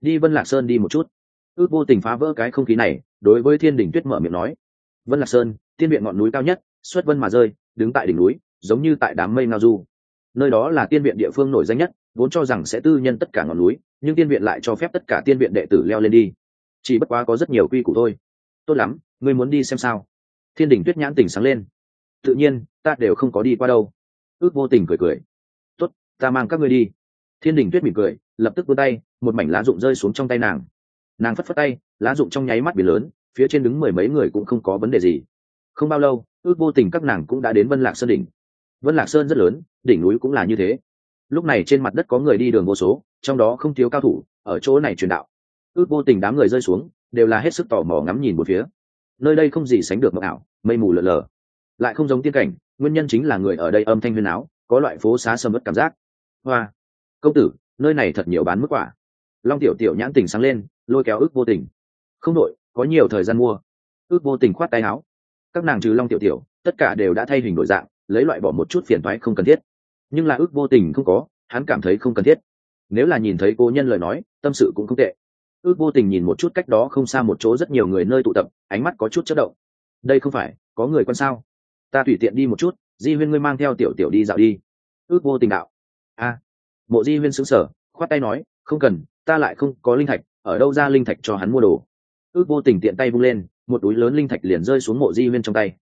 Đi vân lạc sơn đi một chút. Ước vô tình phá vỡ cái không khí này, đối với thiên đình tuyết mở miệng nói. Vân lạc sơn, tiên viện ngọn núi cao nhất, xuất vân mà rơi, đứng tại đỉnh núi, giống như tại đám mây ngao du. Nơi đó là tiên viện địa phương nổi danh nhất, vốn cho rằng sẽ tư nhân tất cả ngọn núi, nhưng tiên viện lại cho phép tất cả tiên viện đệ tử leo lên đi. Chỉ bất quá có rất nhiều quy củ thôi. Tốt lắm, ngươi muốn đi xem sao? Thiên đình tuyết nhãn tỉnh sáng lên. Tự nhiên, ta đều không có đi qua đâu. Ước vô tình cười cười. Tốt, ta mang các ngươi đi. Thiên đình tuyết mỉm cười, lập tức vươn tay, một mảnh lá rụng rơi xuống trong tay nàng. Nàng phất phất tay, lá rụng trong nháy mắt biển lớn, phía trên đứng mười mấy người cũng không có vấn đề gì. Không bao lâu, ước vô tình các nàng cũng đã đến vân lạc sơn đỉnh. Vân lạc sơn rất lớn, đỉnh núi cũng là như thế. Lúc này trên mặt đất có người đi đường vô số, trong đó không thiếu cao thủ, ở chỗ này truyền đạo. Ước vô tình đám người rơi xuống, đều là hết sức tò mò ngắm nhìn một phía nơi đây không gì sánh được mộng ảo, mây mù lờ lờ. Lại không giống tiên cảnh, nguyên nhân chính là người ở đây âm thanh huyền áo có loại phố xá sầm mất cảm giác. Hoa! Công tử, nơi này thật nhiều bán mức quả. Long tiểu tiểu nhãn tình sáng lên, lôi kéo ước vô tình. Không đội có nhiều thời gian mua. Ước vô tình khoát tay áo. Các nàng trừ long tiểu tiểu, tất cả đều đã thay hình đổi dạng, lấy loại bỏ một chút phiền thoái không cần thiết. Nhưng là ước vô tình không có, hắn cảm thấy không cần thiết. Nếu là nhìn thấy cô nhân lời nói, tâm sự cũng không tệ ước vô tình nhìn một chút cách đó không xa một chỗ rất nhiều người nơi tụ tập, ánh mắt có chút chất động. Đây không phải, có người quan sao? Ta tùy tiện đi một chút, di huyên ngươi mang theo tiểu tiểu đi dạo đi. Ước vô tình đạo. A. Mộ di huyên xứng sở khoát tay nói, không cần, ta lại không có linh thạch, ở đâu ra linh thạch cho hắn mua đồ? Ước vô tình tiện tay vung lên, một túi lớn linh thạch liền rơi xuống mộ di huyên trong tay.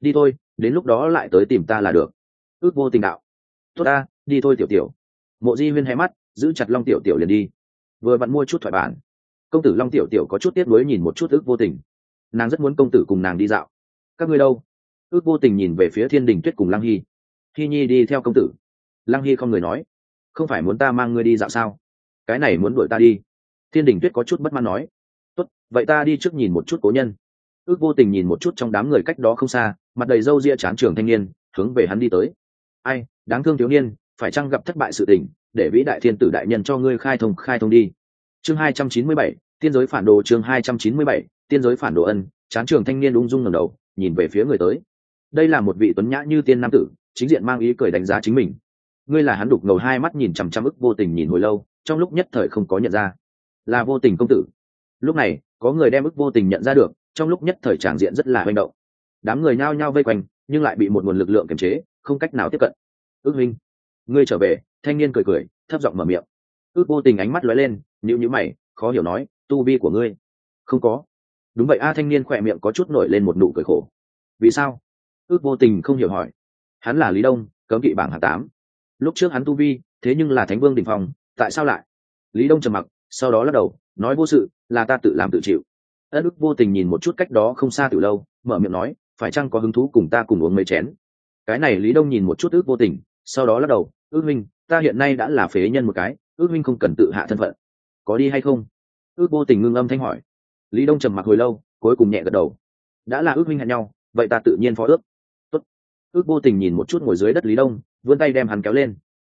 Đi thôi, đến lúc đó lại tới tìm ta là được. Ước vô tình đạo. Tốt ta, đi thôi tiểu tiểu. Mộ di huyên hay mắt, giữ chặt long tiểu tiểu liền đi. Vừa vặn mua chút thoại bản công tử long tiểu tiểu có chút tiếp nối nhìn một chút ước vô tình. Nàng rất muốn công tử cùng nàng đi dạo. Các ngươi đâu? Ước vô tình nhìn về phía thiên đình tuyết cùng lăng hy. Hy nhi đi theo công tử. Lăng hy không người nói, không phải muốn ta mang ngươi đi dạo sao? Cái này muốn đuổi ta đi. Thiên đình tuyết có chút bất mãn nói, tốt, vậy ta đi trước nhìn một chút cố nhân. Ước vô tình nhìn một chút trong đám người cách đó không xa, mặt đầy râu ria chán trường thanh niên, hướng về hắn đi tới. Ai, đáng thương thiếu niên, phải chăng gặp thất bại sự tình, để vĩ đại thiên tử đại nhân cho ngươi khai thông khai thông đi chương hai trăm chín mươi bảy, tiên giới phản đồ chương hai trăm chín mươi bảy, tiên giới phản đồ ân, chán trường thanh niên ung dung ngẩng đầu, nhìn về phía người tới. Đây là một vị tuấn nhã như tiên nam tử, chính diện mang ý cười đánh giá chính mình. Ngươi là hắn đục ngầu hai mắt nhìn chằm chằm ức vô tình nhìn hồi lâu, trong lúc nhất thời không có nhận ra. Là vô tình công tử. Lúc này, có người đem ức vô tình nhận ra được, trong lúc nhất thời tràng diện rất là manh động. Đám người nhao nhao vây quanh, nhưng lại bị một nguồn lực lượng kiềm chế, không cách nào tiếp cận. Ước minh ngươi trở về, thanh niên cười cười, thấp giọng mở miệng. Ước vô tình ánh mắt lóe lên nếu nhữ mày, khó hiểu nói, tu vi của ngươi? Không có. Đúng vậy, a thanh niên khỏe miệng có chút nổi lên một nụ cười khổ. Vì sao? Ước vô tình không hiểu hỏi. Hắn là lý đông, cấm kỵ bảng hạng tám. Lúc trước hắn tu vi, thế nhưng là thánh vương đình phòng tại sao lại? Lý đông trầm mặc, sau đó lắc đầu, nói vô sự, là ta tự làm tự chịu. Ân ức vô tình nhìn một chút cách đó không xa từ lâu, mở miệng nói, phải chăng có hứng thú cùng ta cùng uống mấy chén? Cái này lý đông nhìn một chút ước vô tình, sau đó lắc đầu, ước minh ta hiện nay đã là phế nhân một cái, ước minh không cần tự hạ thân phận có đi hay không? Ước vô tình ngưng âm thanh hỏi. Lý đông trầm mặc hồi lâu, cuối cùng nhẹ gật đầu. Đã là ước minh hẹn nhau, vậy ta tự nhiên phó ước. Tốt. ước vô tình nhìn một chút ngồi dưới đất lý đông, vươn tay đem hắn kéo lên.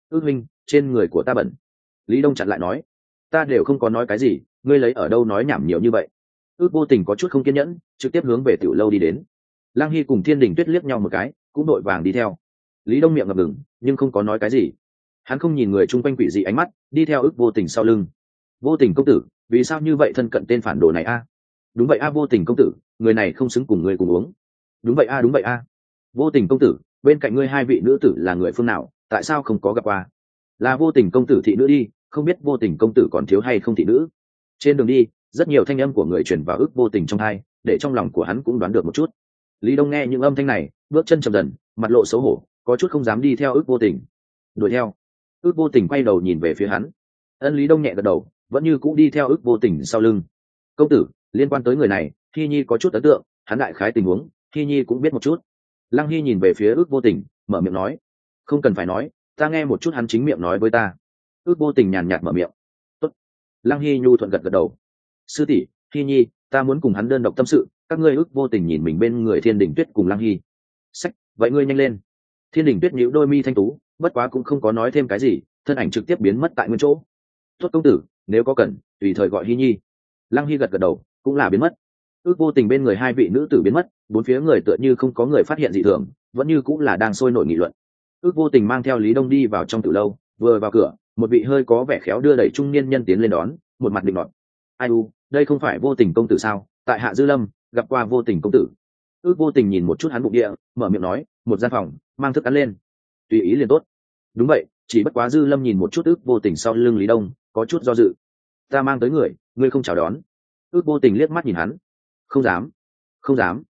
Ước minh trên người của ta bẩn. Lý đông chặn lại nói. Ta đều không có nói cái gì, ngươi lấy ở đâu nói nhảm nhiều như vậy. Ước vô tình có chút không kiên nhẫn, trực tiếp hướng về tiểu lâu đi đến. Lang hy cùng thiên đình tuyết liếc nhau một cái, cũng đội vàng đi theo. Lý đông miệng ngập ngừng, nhưng không có nói cái gì. Hắn không nhìn người chung quanh quỷ dị ánh mắt, đi theo ước vô tình sau lưng vô tình công tử, vì sao như vậy thân cận tên phản đồ này a? Đúng vậy a, vô tình công tử, người này không xứng cùng người cùng uống. Đúng vậy a, đúng vậy a. Vô tình công tử, bên cạnh ngươi hai vị nữ tử là người phương nào, tại sao không có gặp qua? Là vô tình công tử thị nữ đi, không biết vô tình công tử còn thiếu hay không thị nữ. Trên đường đi, rất nhiều thanh âm của người chuyển vào ước vô tình trong hai để trong lòng của hắn cũng đoán được một chút. Lý đông nghe những âm thanh này, bước chân chậm dần, mặt lộ xấu hổ, có chút không dám đi theo ước vô tình. Đuổi theo. Ước vô tình quay đầu nhìn về phía hắn. Ân lý đông nhẹ gật đầu vẫn như cũ đi theo ước vô tình sau lưng. Công tử, liên quan tới người này thi nhi có chút ấn tượng, hắn đại khái tình huống thi nhi cũng biết một chút. Lăng hy nhìn về phía ước vô tình, mở miệng nói, không cần phải nói, ta nghe một chút hắn chính miệng nói với ta. Ước vô tình nhàn nhạt mở miệng, Tốt. lăng hy nhu thuận gật gật đầu, sư tỷ hy nhi, ta muốn cùng hắn đơn độc tâm sự, các ngươi ước vô tình nhìn mình bên người thiên đình tuyết cùng lăng hy sách, vậy ngươi nhanh lên. Thiên đình tuyết nhíu đôi mi thanh tú, bất quá cũng không có nói thêm cái gì, thân ảnh trực tiếp biến mất tại nguyên chỗ. Tốt công tử nếu có cần, tùy thời gọi hy nhi. Lăng hy gật gật đầu, cũng là biến mất. Ước vô tình bên người hai vị nữ tử biến mất, bốn phía người tựa như không có người phát hiện dị thường, vẫn như cũng là đang sôi nổi nghị luận. Ước vô tình mang theo lý đông đi vào trong từ lâu, vừa vào cửa, một vị hơi có vẻ khéo đưa đẩy trung niên nhân tiến lên đón, một mặt định luận ai u, đây không phải vô tình công tử sao? Tại hạ dư lâm, gặp qua vô tình công tử. Ước vô tình nhìn một chút hắn bụng địa, mở miệng nói, một gian phòng, mang thức ăn lên. Tùy ý liền tốt. Đúng vậy, chỉ bất quá dư lâm nhìn một chút ước vô tình sau lưng lý đông có chút do dự. Ta mang tới người, ngươi không chào đón. Ước vô tình liếc mắt nhìn hắn. Không dám không dám.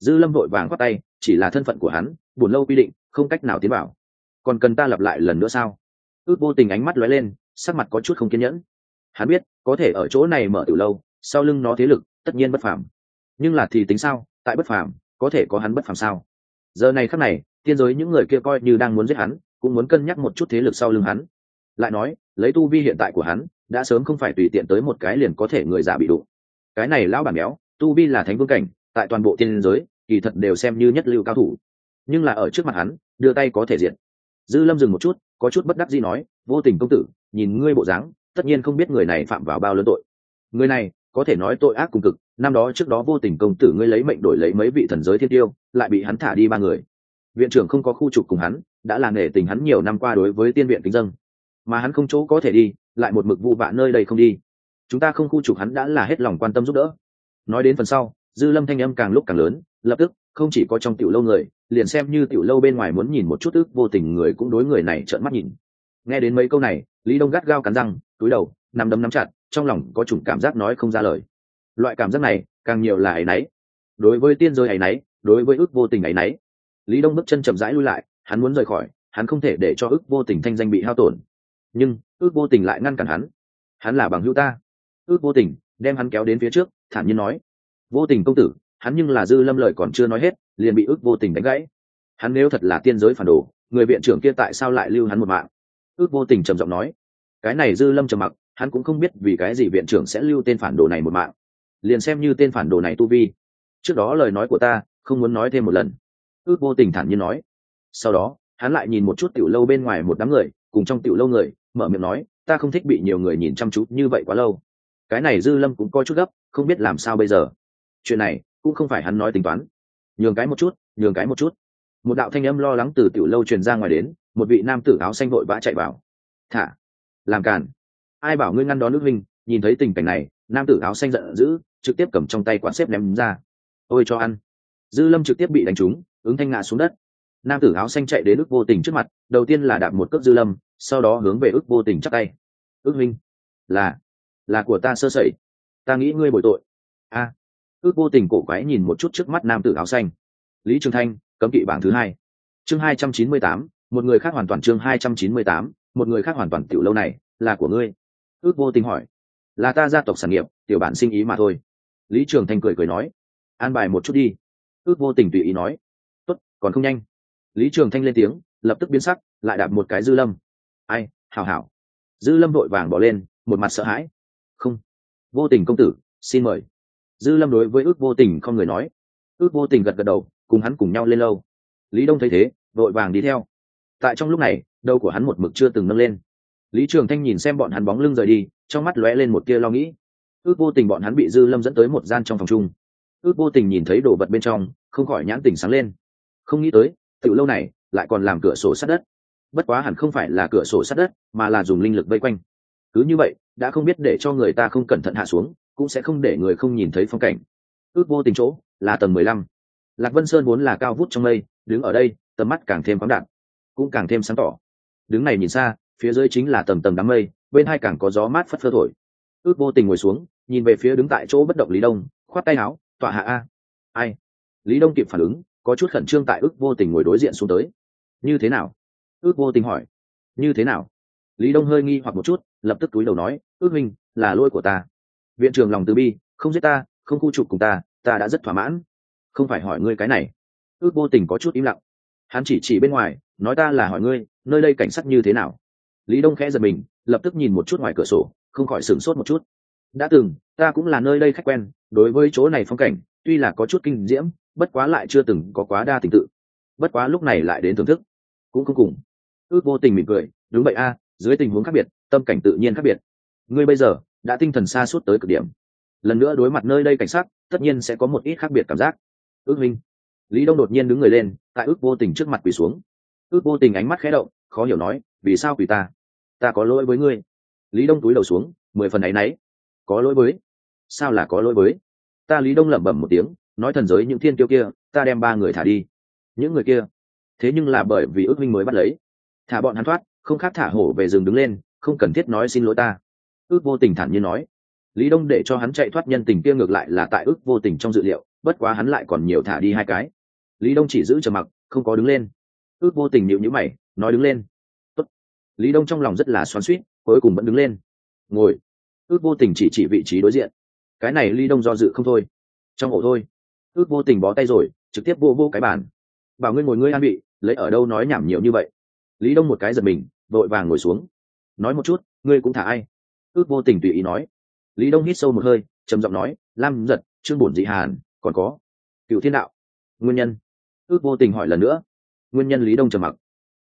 Dư lâm vội vàng khoác tay, chỉ là thân phận của hắn, buồn lâu quy định, không cách nào tiến vào. Còn cần ta lặp lại lần nữa sao? Ước vô tình ánh mắt lóe lên, sắc mặt có chút không kiên nhẫn. Hắn biết, có thể ở chỗ này mở từ lâu, sau lưng nó thế lực, tất nhiên bất phàm. Nhưng là thì tính sao? Tại bất phàm, có thể có hắn bất phàm sao? Giờ này khắc này, tiên giới những người kia coi như đang muốn giết hắn, cũng muốn cân nhắc một chút thế lực sau lưng hắn lại nói, lấy tu vi hiện tại của hắn, đã sớm không phải tùy tiện tới một cái liền có thể người giả bị đụng. Cái này lão bản béo, tu vi là thánh vương cảnh, tại toàn bộ tiên giới, kỳ thật đều xem như nhất lưu cao thủ. Nhưng là ở trước mặt hắn, đưa tay có thể diện dư lâm dừng một chút, có chút bất đắc gì nói, vô tình công tử, nhìn ngươi bộ dáng, tất nhiên không biết người này phạm vào bao lớn tội. Người này, có thể nói tội ác cùng cực, năm đó trước đó vô tình công tử ngươi lấy mệnh đổi lấy mấy vị thần giới thiên tiêu, lại bị hắn thả đi ba người. Viện trưởng không có khu trục cùng hắn, đã là nể tình hắn nhiều năm qua đối với tiên viện kính dân mà hắn không chỗ có thể đi, lại một mực vụ vạ nơi đây không đi. Chúng ta không khu trục hắn đã là hết lòng quan tâm giúp đỡ. Nói đến phần sau, dư lâm thanh âm càng lúc càng lớn, lập tức, không chỉ có trong tiểu lâu người, liền xem như tiểu lâu bên ngoài muốn nhìn một chút ức vô tình người cũng đối người này trợn mắt nhìn. Nghe đến mấy câu này, lý đông gắt gao cắn răng, túi đầu nằm đấm nắm chặt, trong lòng có chủng cảm giác nói không ra lời. Loại cảm giác này, càng nhiều là áy náy. Đối với tiên rơi áy náy, đối với ước vô tình áy náy. Lý đông bước chân chậm rãi lui lại, hắn muốn rời khỏi, hắn không thể để cho ước vô tình thanh danh bị hao tổn nhưng ước vô tình lại ngăn cản hắn. Hắn là bằng hữu ta. Ước vô tình, đem hắn kéo đến phía trước, thản nhiên nói. Vô tình công tử, hắn nhưng là dư lâm lời còn chưa nói hết, liền bị ước vô tình đánh gãy. Hắn nếu thật là tiên giới phản đồ, người viện trưởng kia tại sao lại lưu hắn một mạng? Ước vô tình trầm giọng nói. Cái này dư lâm trầm mặc, hắn cũng không biết vì cái gì viện trưởng sẽ lưu tên phản đồ này một mạng. Liền xem như tên phản đồ này tu vi. Trước đó lời nói của ta, không muốn nói thêm một lần. Ước vô tình thản nhiên nói. Sau đó, hắn lại nhìn một chút tiểu lâu bên ngoài một đám người, cùng trong tiểu lâu người mở miệng nói, ta không thích bị nhiều người nhìn chăm chú như vậy quá lâu. Cái này dư lâm cũng coi chút gấp, không biết làm sao bây giờ. Chuyện này cũng không phải hắn nói tính toán. Nhường cái một chút, nhường cái một chút. Một đạo thanh âm lo lắng từ tiểu lâu truyền ra ngoài đến, một vị nam tử áo xanh vội vã chạy vào. Thả, làm cản ai bảo ngươi ngăn đón nước minh nhìn thấy tình cảnh này, nam tử áo xanh giận dữ, trực tiếp cầm trong tay quán xếp ném ra. Ôi cho ăn. Dư lâm trực tiếp bị đánh trúng, ứng thanh ngã xuống đất nam tử áo xanh chạy đến ước vô tình trước mặt, đầu tiên là đạp một cước dư lâm, sau đó hướng về ước vô tình chắc tay. Ước minh là là của ta sơ sẩy. Ta nghĩ ngươi bội tội. A. Ước vô tình cổ quái nhìn một chút trước mắt nam tử áo xanh. Lý trường thanh, cấm kỵ bảng thứ hai. Chương hai trăm chín mươi tám, một người khác hoàn toàn chương hai trăm chín mươi tám, một người khác hoàn toàn tiểu lâu này, là của ngươi. Ước vô tình hỏi. Là ta gia tộc sản nghiệp, tiểu bản sinh ý mà thôi. Lý trường thanh cười cười nói. An bài một chút đi. Ước vô tình tùy ý nói. Tốt, còn không nhanh lý trường thanh lên tiếng, lập tức biến sắc, lại đạp một cái dư lâm. Ai, hảo hảo. Dư lâm vội vàng bỏ lên, một mặt sợ hãi. Không, vô tình công tử, xin mời. Dư lâm đối với ước vô tình không người nói. Ước vô tình gật gật đầu, cùng hắn cùng nhau lên lâu lý đông thấy thế, vội vàng đi theo. Tại trong lúc này, đầu của hắn một mực chưa từng nâng lên. Lý trường thanh nhìn xem bọn hắn bóng lưng rời đi, trong mắt lóe lên một tia lo nghĩ. Ước vô tình bọn hắn bị dư lâm dẫn tới một gian trong phòng chung. Ước vô tình nhìn thấy đồ vật bên trong, không khỏi nhãn tình sáng lên. Không nghĩ tới tiểu lâu này lại còn làm cửa sổ sát đất. Bất quá hẳn không phải là cửa sổ sát đất, mà là dùng linh lực vây quanh. Cứ như vậy, đã không biết để cho người ta không cẩn thận hạ xuống, cũng sẽ không để người không nhìn thấy phong cảnh. Ước vô tình chỗ là tầng mười lăm. Lạc vân sơn vốn là cao vút trong mây, đứng ở đây, tầm mắt càng thêm phóng đạt, cũng càng thêm sáng tỏ. Đứng này nhìn xa, phía dưới chính là tầm tầm đám mây, bên hai càng có gió mát phất phơ thổi. Ước vô tình ngồi xuống, nhìn về phía đứng tại chỗ bất động lý đông, khoát tay áo, tọa hạ a. Ai? Lý đông kịp phản ứng có chút khẩn trương tại ước vô tình ngồi đối diện xuống tới. Như thế nào? ước vô tình hỏi. Như thế nào? Lý đông hơi nghi hoặc một chút, lập tức túi đầu nói, ước minh là lỗi của ta. Viện trưởng lòng từ bi, không giết ta, không khu trục cùng ta ta đã rất thỏa mãn. Không phải hỏi ngươi cái này. Ước vô tình có chút im lặng. Hắn chỉ chỉ bên ngoài, nói ta là hỏi ngươi, nơi đây cảnh sát như thế nào? Lý đông khẽ giật mình, lập tức nhìn một chút ngoài cửa sổ, không khỏi sửng sốt một chút. Đã từng, ta cũng là nơi đây khách quen, đối với chỗ này phong cảnh, tuy là có chút kinh diễm bất quá lại chưa từng có quá đa tình tự. Bất quá lúc này lại đến thưởng thức. Cũng không cùng. Ước vô tình mỉm cười, đúng vậy a, dưới tình huống khác biệt, tâm cảnh tự nhiên khác biệt. Ngươi bây giờ đã tinh thần xa suốt tới cực điểm. Lần nữa đối mặt nơi đây cảnh sát, tất nhiên sẽ có một ít khác biệt cảm giác. Ước minh. Lý đông đột nhiên đứng người lên, tại ước vô tình trước mặt quỳ xuống. Ước vô tình ánh mắt khé động, khó hiểu nói, vì sao quỳ ta? Ta có lỗi với ngươi. Lý đông túi đầu xuống, mười phần ấ y n ấ y có lỗi với? Sao là có lỗi với? Ta lý đông lẩm bẩm một tiếng nói thần giới những thiên tiêu kia, ta đem ba người thả đi. Những người kia? Thế nhưng là bởi vì ước minh mới bắt lấy. Thả bọn hắn thoát, không khác thả hổ về rừng đứng lên, không cần thiết nói xin lỗi ta. Ước vô tình thản nhiên nói. Lý đông để cho hắn chạy thoát nhân tình kia ngược lại là tại ước vô tình trong dự liệu, bất quá hắn lại còn nhiều thả đi hai cái. Lý đông chỉ giữ trầm mặc, không có đứng lên. Ước vô tình nhịu nhữ mày, nói đứng lên. Tốt. lý đông trong lòng rất là xoắn suýt cuối cùng vẫn đứng lên. Ngồi. Ước vô tình chỉ chỉ vị trí đối diện. Cái này lý đông do dự không thôi. Trong ổ thôi ước vô tình bó tay rồi, trực tiếp vô vô cái bàn. Bảo ngươi ngồi ngươi an vị, lấy ở đâu nói nhảm nhiều như vậy. Lý đông một cái giật mình, vội vàng ngồi xuống. Nói một chút, ngươi cũng thả ai? Ước vô tình tùy ý nói. Lý đông hít sâu một hơi, trầm giọng nói, lam giật trương bổn dị hàn, còn có. Cựu thiên đạo, nguyên nhân. Ước vô tình hỏi lần nữa. Nguyên nhân lý đông trầm mặc.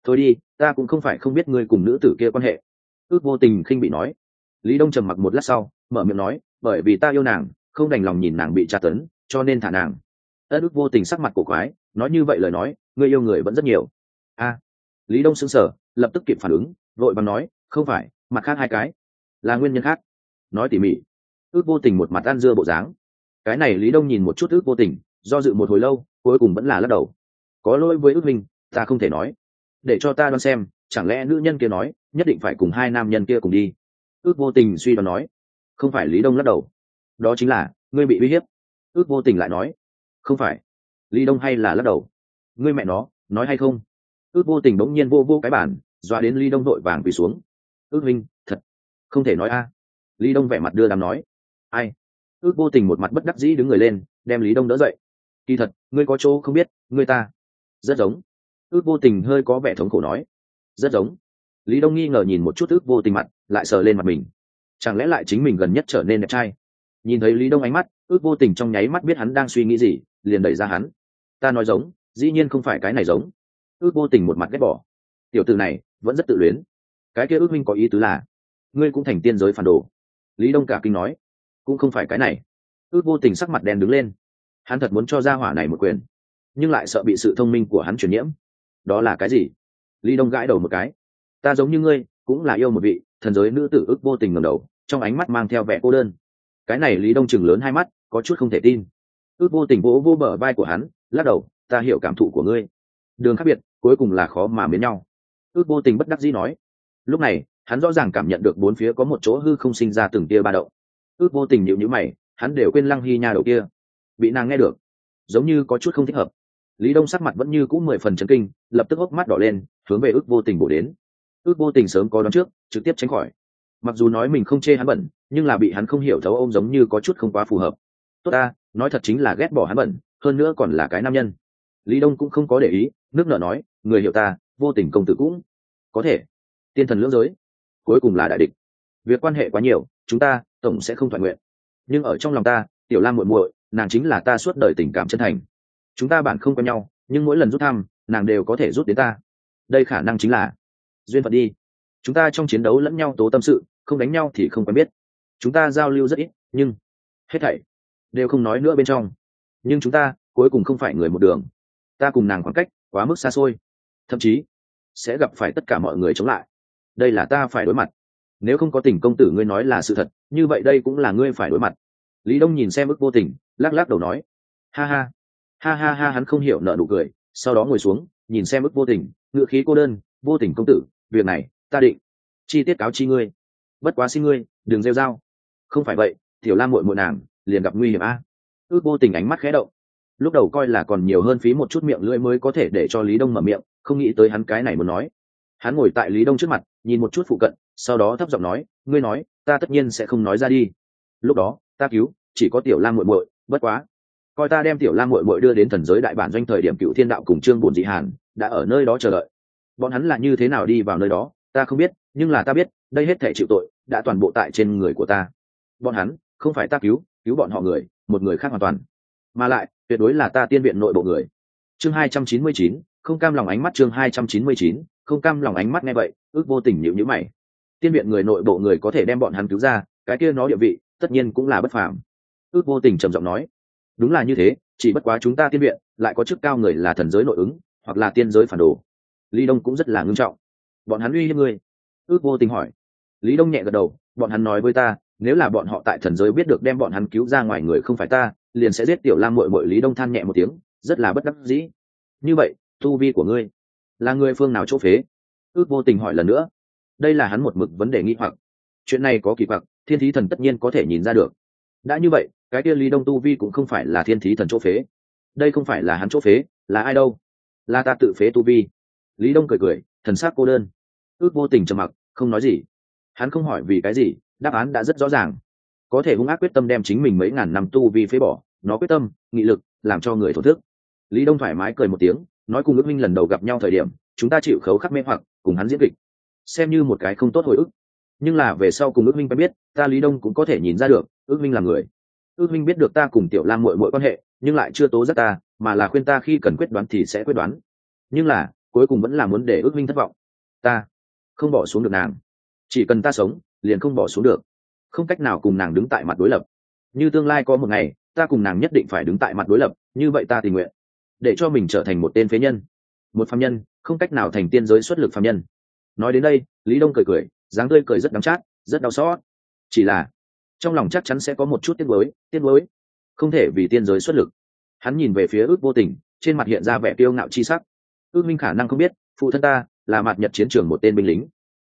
Thôi đi, ta cũng không phải không biết ngươi cùng nữ tử kia quan hệ. Ước vô tình khinh bị nói. Lý đông trầm mặc một lát sau, mở miệng nói, bởi vì ta yêu nàng, không đành lòng nhìn nàng bị tra tấn cho nên thả nàng. Ất ước vô tình sắc mặt cổ quái, nói như vậy lời nói, người yêu người vẫn rất nhiều. A. Lý đông xứng sở lập tức kịp phản ứng, vội bằng nói, không phải, mặt khác hai cái. Là nguyên nhân khác. Nói tỉ mỉ. Ước vô tình một mặt ăn dưa bộ dáng. Cái này lý đông nhìn một chút ước vô tình, do dự một hồi lâu, cuối cùng vẫn là lắc đầu. Có lỗi với ước minh, ta không thể nói. Để cho ta đoán xem, chẳng lẽ nữ nhân kia nói, nhất định phải cùng hai nam nhân kia cùng đi. Ước vô tình suy đoán nói. Không phải lý đông lắc đầu. Đó chính là, ngươi bị uy hiếp ước vô tình lại nói, không phải, lý đông hay là lắc đầu? Ngươi mẹ nó, nói hay không? Ước vô tình bỗng nhiên vô vô cái bản dọa đến lý đông đội vàng quỳ xuống. Ước minh thật không thể nói a. Lý đông vẻ mặt đưa đàm nói, ai? Ước vô tình một mặt bất đắc dĩ đứng người lên, đem lý đông đỡ dậy. Kỳ thật, ngươi có chỗ không biết, ngươi ta rất giống. Ước vô tình hơi có vẻ thống khổ nói, rất giống. Lý đông nghi ngờ nhìn một chút ước vô tình mặt, lại sờ lên mặt mình. Chẳng lẽ lại chính mình gần nhất trở nên đẹp trai? Nhìn thấy lý đông ánh mắt, ước vô tình trong nháy mắt biết hắn đang suy nghĩ gì, liền đẩy ra hắn. Ta nói giống, dĩ nhiên không phải cái này giống. Ước vô tình một mặt ghét bỏ. Tiểu từ này, vẫn rất tự luyến. Cái kia ước minh có ý tứ là, ngươi cũng thành tiên giới phản đồ. Lý đông cả kinh nói, cũng không phải cái này. Ước vô tình sắc mặt đen đứng lên. Hắn thật muốn cho ra hỏa này một quyền, nhưng lại sợ bị sự thông minh của hắn truyền nhiễm. Đó là cái gì? Lý đông gãi đầu một cái. Ta giống như ngươi, cũng là yêu một vị thần giới nữ tử ước vô tình ngầm đầu, trong ánh mắt mang theo vẻ cô đơn cái này lý đông chừng lớn hai mắt, có chút không thể tin. Ước vô tình vỗ vô bờ vai của hắn, lắc đầu, ta hiểu cảm thụ của ngươi. Đường khác biệt, cuối cùng là khó mà miến nhau. Ước vô tình bất đắc dĩ nói. Lúc này, hắn rõ ràng cảm nhận được bốn phía có một chỗ hư không sinh ra từng tia ba đậu ước vô tình nhịu nhữ mày, hắn đều quên lăng hy nha đầu kia. Bị nàng nghe được, giống như có chút không thích hợp. Lý đông sắc mặt vẫn như c ũ mười phần chấn kinh, lập tức hốc mắt đỏ lên, hướng về ước vô tình bổ đến. Ước vô tình sớm có đón trước, trực tiếp tránh khỏi mặc dù nói mình không chê hắn bẩn, nhưng là bị hắn không hiểu thấu ô m giống như có chút không quá phù hợp. Tốt ta, nói thật chính là ghét bỏ hắn bẩn, hơn nữa còn là cái nam nhân. Lý đông cũng không có để ý, nước nợ nói, người hiểu ta, vô tình công tử cũng có thể. Tiên thần lưỡng giới, cuối cùng là đại địch. Việc quan hệ quá nhiều, chúng ta, tổng sẽ không thoại nguyện. Nhưng ở trong lòng ta, tiểu lam muội muội, nàng chính là ta suốt đời tình cảm chân thành. Chúng ta bản không quen nhau, nhưng mỗi lần rút thăm, nàng đều có thể rút đến ta. Đây khả năng chính là duyên phận đi. Chúng ta trong chiến đấu lẫn nhau tố tâm sự không đánh nhau thì không quen biết. Chúng ta giao lưu rất ít, nhưng hết thảy đều không nói nữa bên trong. Nhưng chúng ta cuối cùng không phải người một đường. Ta cùng nàng khoảng cách quá mức xa xôi, thậm chí sẽ gặp phải tất cả mọi người chống lại. Đây là ta phải đối mặt. Nếu không có tình công tử ngươi nói là sự thật, như vậy đây cũng là ngươi phải đối mặt. Lý đông nhìn xem ức vô tình, lắc lắc đầu nói, ha ha ha ha ha, hắn không hiểu nợ nụ cười. Sau đó ngồi xuống, nhìn xem ức vô tình, ngựa khí cô đơn, vô tình công tử, việc này ta định chi tiết cáo chi ngươi bất quá xin ngươi, đừng rêu dao không phải vậy, tiểu lam muội muội nàng, liền gặp nguy hiểm a. Ước vô tình ánh mắt khẽ động. Lúc đầu coi là còn nhiều hơn phí một chút miệng lưỡi mới có thể để cho lý đông mở miệng, không nghĩ tới hắn cái này muốn nói. Hắn ngồi tại lý đông trước mặt, nhìn một chút phụ cận, sau đó thấp giọng nói, ngươi nói, ta tất nhiên sẽ không nói ra đi. Lúc đó, ta cứu, chỉ có tiểu lam muội muội, bất quá. Coi ta đem tiểu lam muội muội đưa đến thần giới đại bản doanh thời điểm cựu thiên đạo cùng trương bổn dị hàn, đã ở nơi đó chờ đợi. Bọn hắn là như thế nào đi vào nơi đó, ta không biết, nhưng là ta biết đây hết thể chịu tội, đã toàn bộ tại trên người của ta. Bọn hắn, không phải ta cứu cứu bọn họ người, một người khác hoàn toàn. Mà lại, tuyệt đối là ta tiên viện nội bộ người. Chương hai trăm chín mươi chín, không cam lòng ánh mắt chương hai trăm chín mươi chín, không cam lòng ánh mắt nghe vậy, ước vô tình nhịu nhữ mày. Tiên viện người nội bộ người có thể đem bọn hắn cứu ra, cái kia nó địa vị, tất nhiên cũng là bất phàm. Ước vô tình trầm giọng nói, đúng là như thế, chỉ bất quá chúng ta tiên viện, lại có chức cao người là thần giới nội ứng, hoặc là tiên giới phản đồ. Ly đông cũng rất là ngưng trọng. Bọn hắn uy hiếp ngươi? Ước vô tình hỏi lý đông nhẹ gật đầu, bọn hắn nói với ta, nếu là bọn họ tại thần giới biết được đem bọn hắn cứu ra ngoài người không phải ta, liền sẽ giết tiểu lam mội mội lý đông than nhẹ một tiếng, rất là bất đắc dĩ. Như vậy, tu vi của ngươi là người phương nào chỗ phế? Ước vô tình hỏi lần nữa. Đây là hắn một mực vấn đề nghi hoặc. Chuyện này có kỳ quặc, thiên thí thần tất nhiên có thể nhìn ra được. Đã như vậy, cái kia lý đông tu vi cũng không phải là thiên thí thần chỗ phế. Đây không phải là hắn chỗ phế, là ai đâu? Là ta tự phế tu vi. Lý đông cười cười, thần sắc cô đơn. Ước vô tình trầm mặc, không nói gì hắn không hỏi vì cái gì, đáp án đã rất rõ ràng. Có thể hung ác quyết tâm đem chính mình mấy ngàn năm tu vì phế bỏ, nó quyết tâm, nghị lực, làm cho người thổ thức. Lý đông thoải mái cười một tiếng, nói cùng ước minh lần đầu gặp nhau thời điểm, chúng ta chịu khấu khắc mê hoặc, cùng hắn diễn kịch. Xem như một cái không tốt hồi ức. Nhưng là về sau cùng ước minh phải biết, ta lý đông cũng có thể nhìn ra được, ước minh là người. Ước minh biết được ta cùng tiểu lam mội mội quan hệ, nhưng lại chưa tố giác ta, mà là khuyên ta khi cần quyết đoán thì sẽ quyết đoán. Nhưng là, cuối cùng vẫn là muốn để ước minh thất vọng. Ta không bỏ xuống được nàng chỉ cần ta sống, liền không bỏ xuống được. Không cách nào cùng nàng đứng tại mặt đối lập. Như tương lai có một ngày, ta cùng nàng nhất định phải đứng tại mặt đối lập, như vậy ta tình nguyện. Để cho mình trở thành một tên phế nhân. Một phạm nhân, không cách nào thành tiên giới xuất lực phạm nhân. Nói đến đây, lý đông cười cười, dáng tươi cười rất đắng chát, rất đau xót. Chỉ là, trong lòng chắc chắn sẽ có một chút tiếc mới tiếc mới không thể vì tiên giới xuất lực. Hắn nhìn về phía ước vô tình, trên mặt hiện ra vẻ tiêu ngạo chi sắc. Ước minh khả năng không biết, phụ thân ta là mặt nhật chiến trường một tên binh lính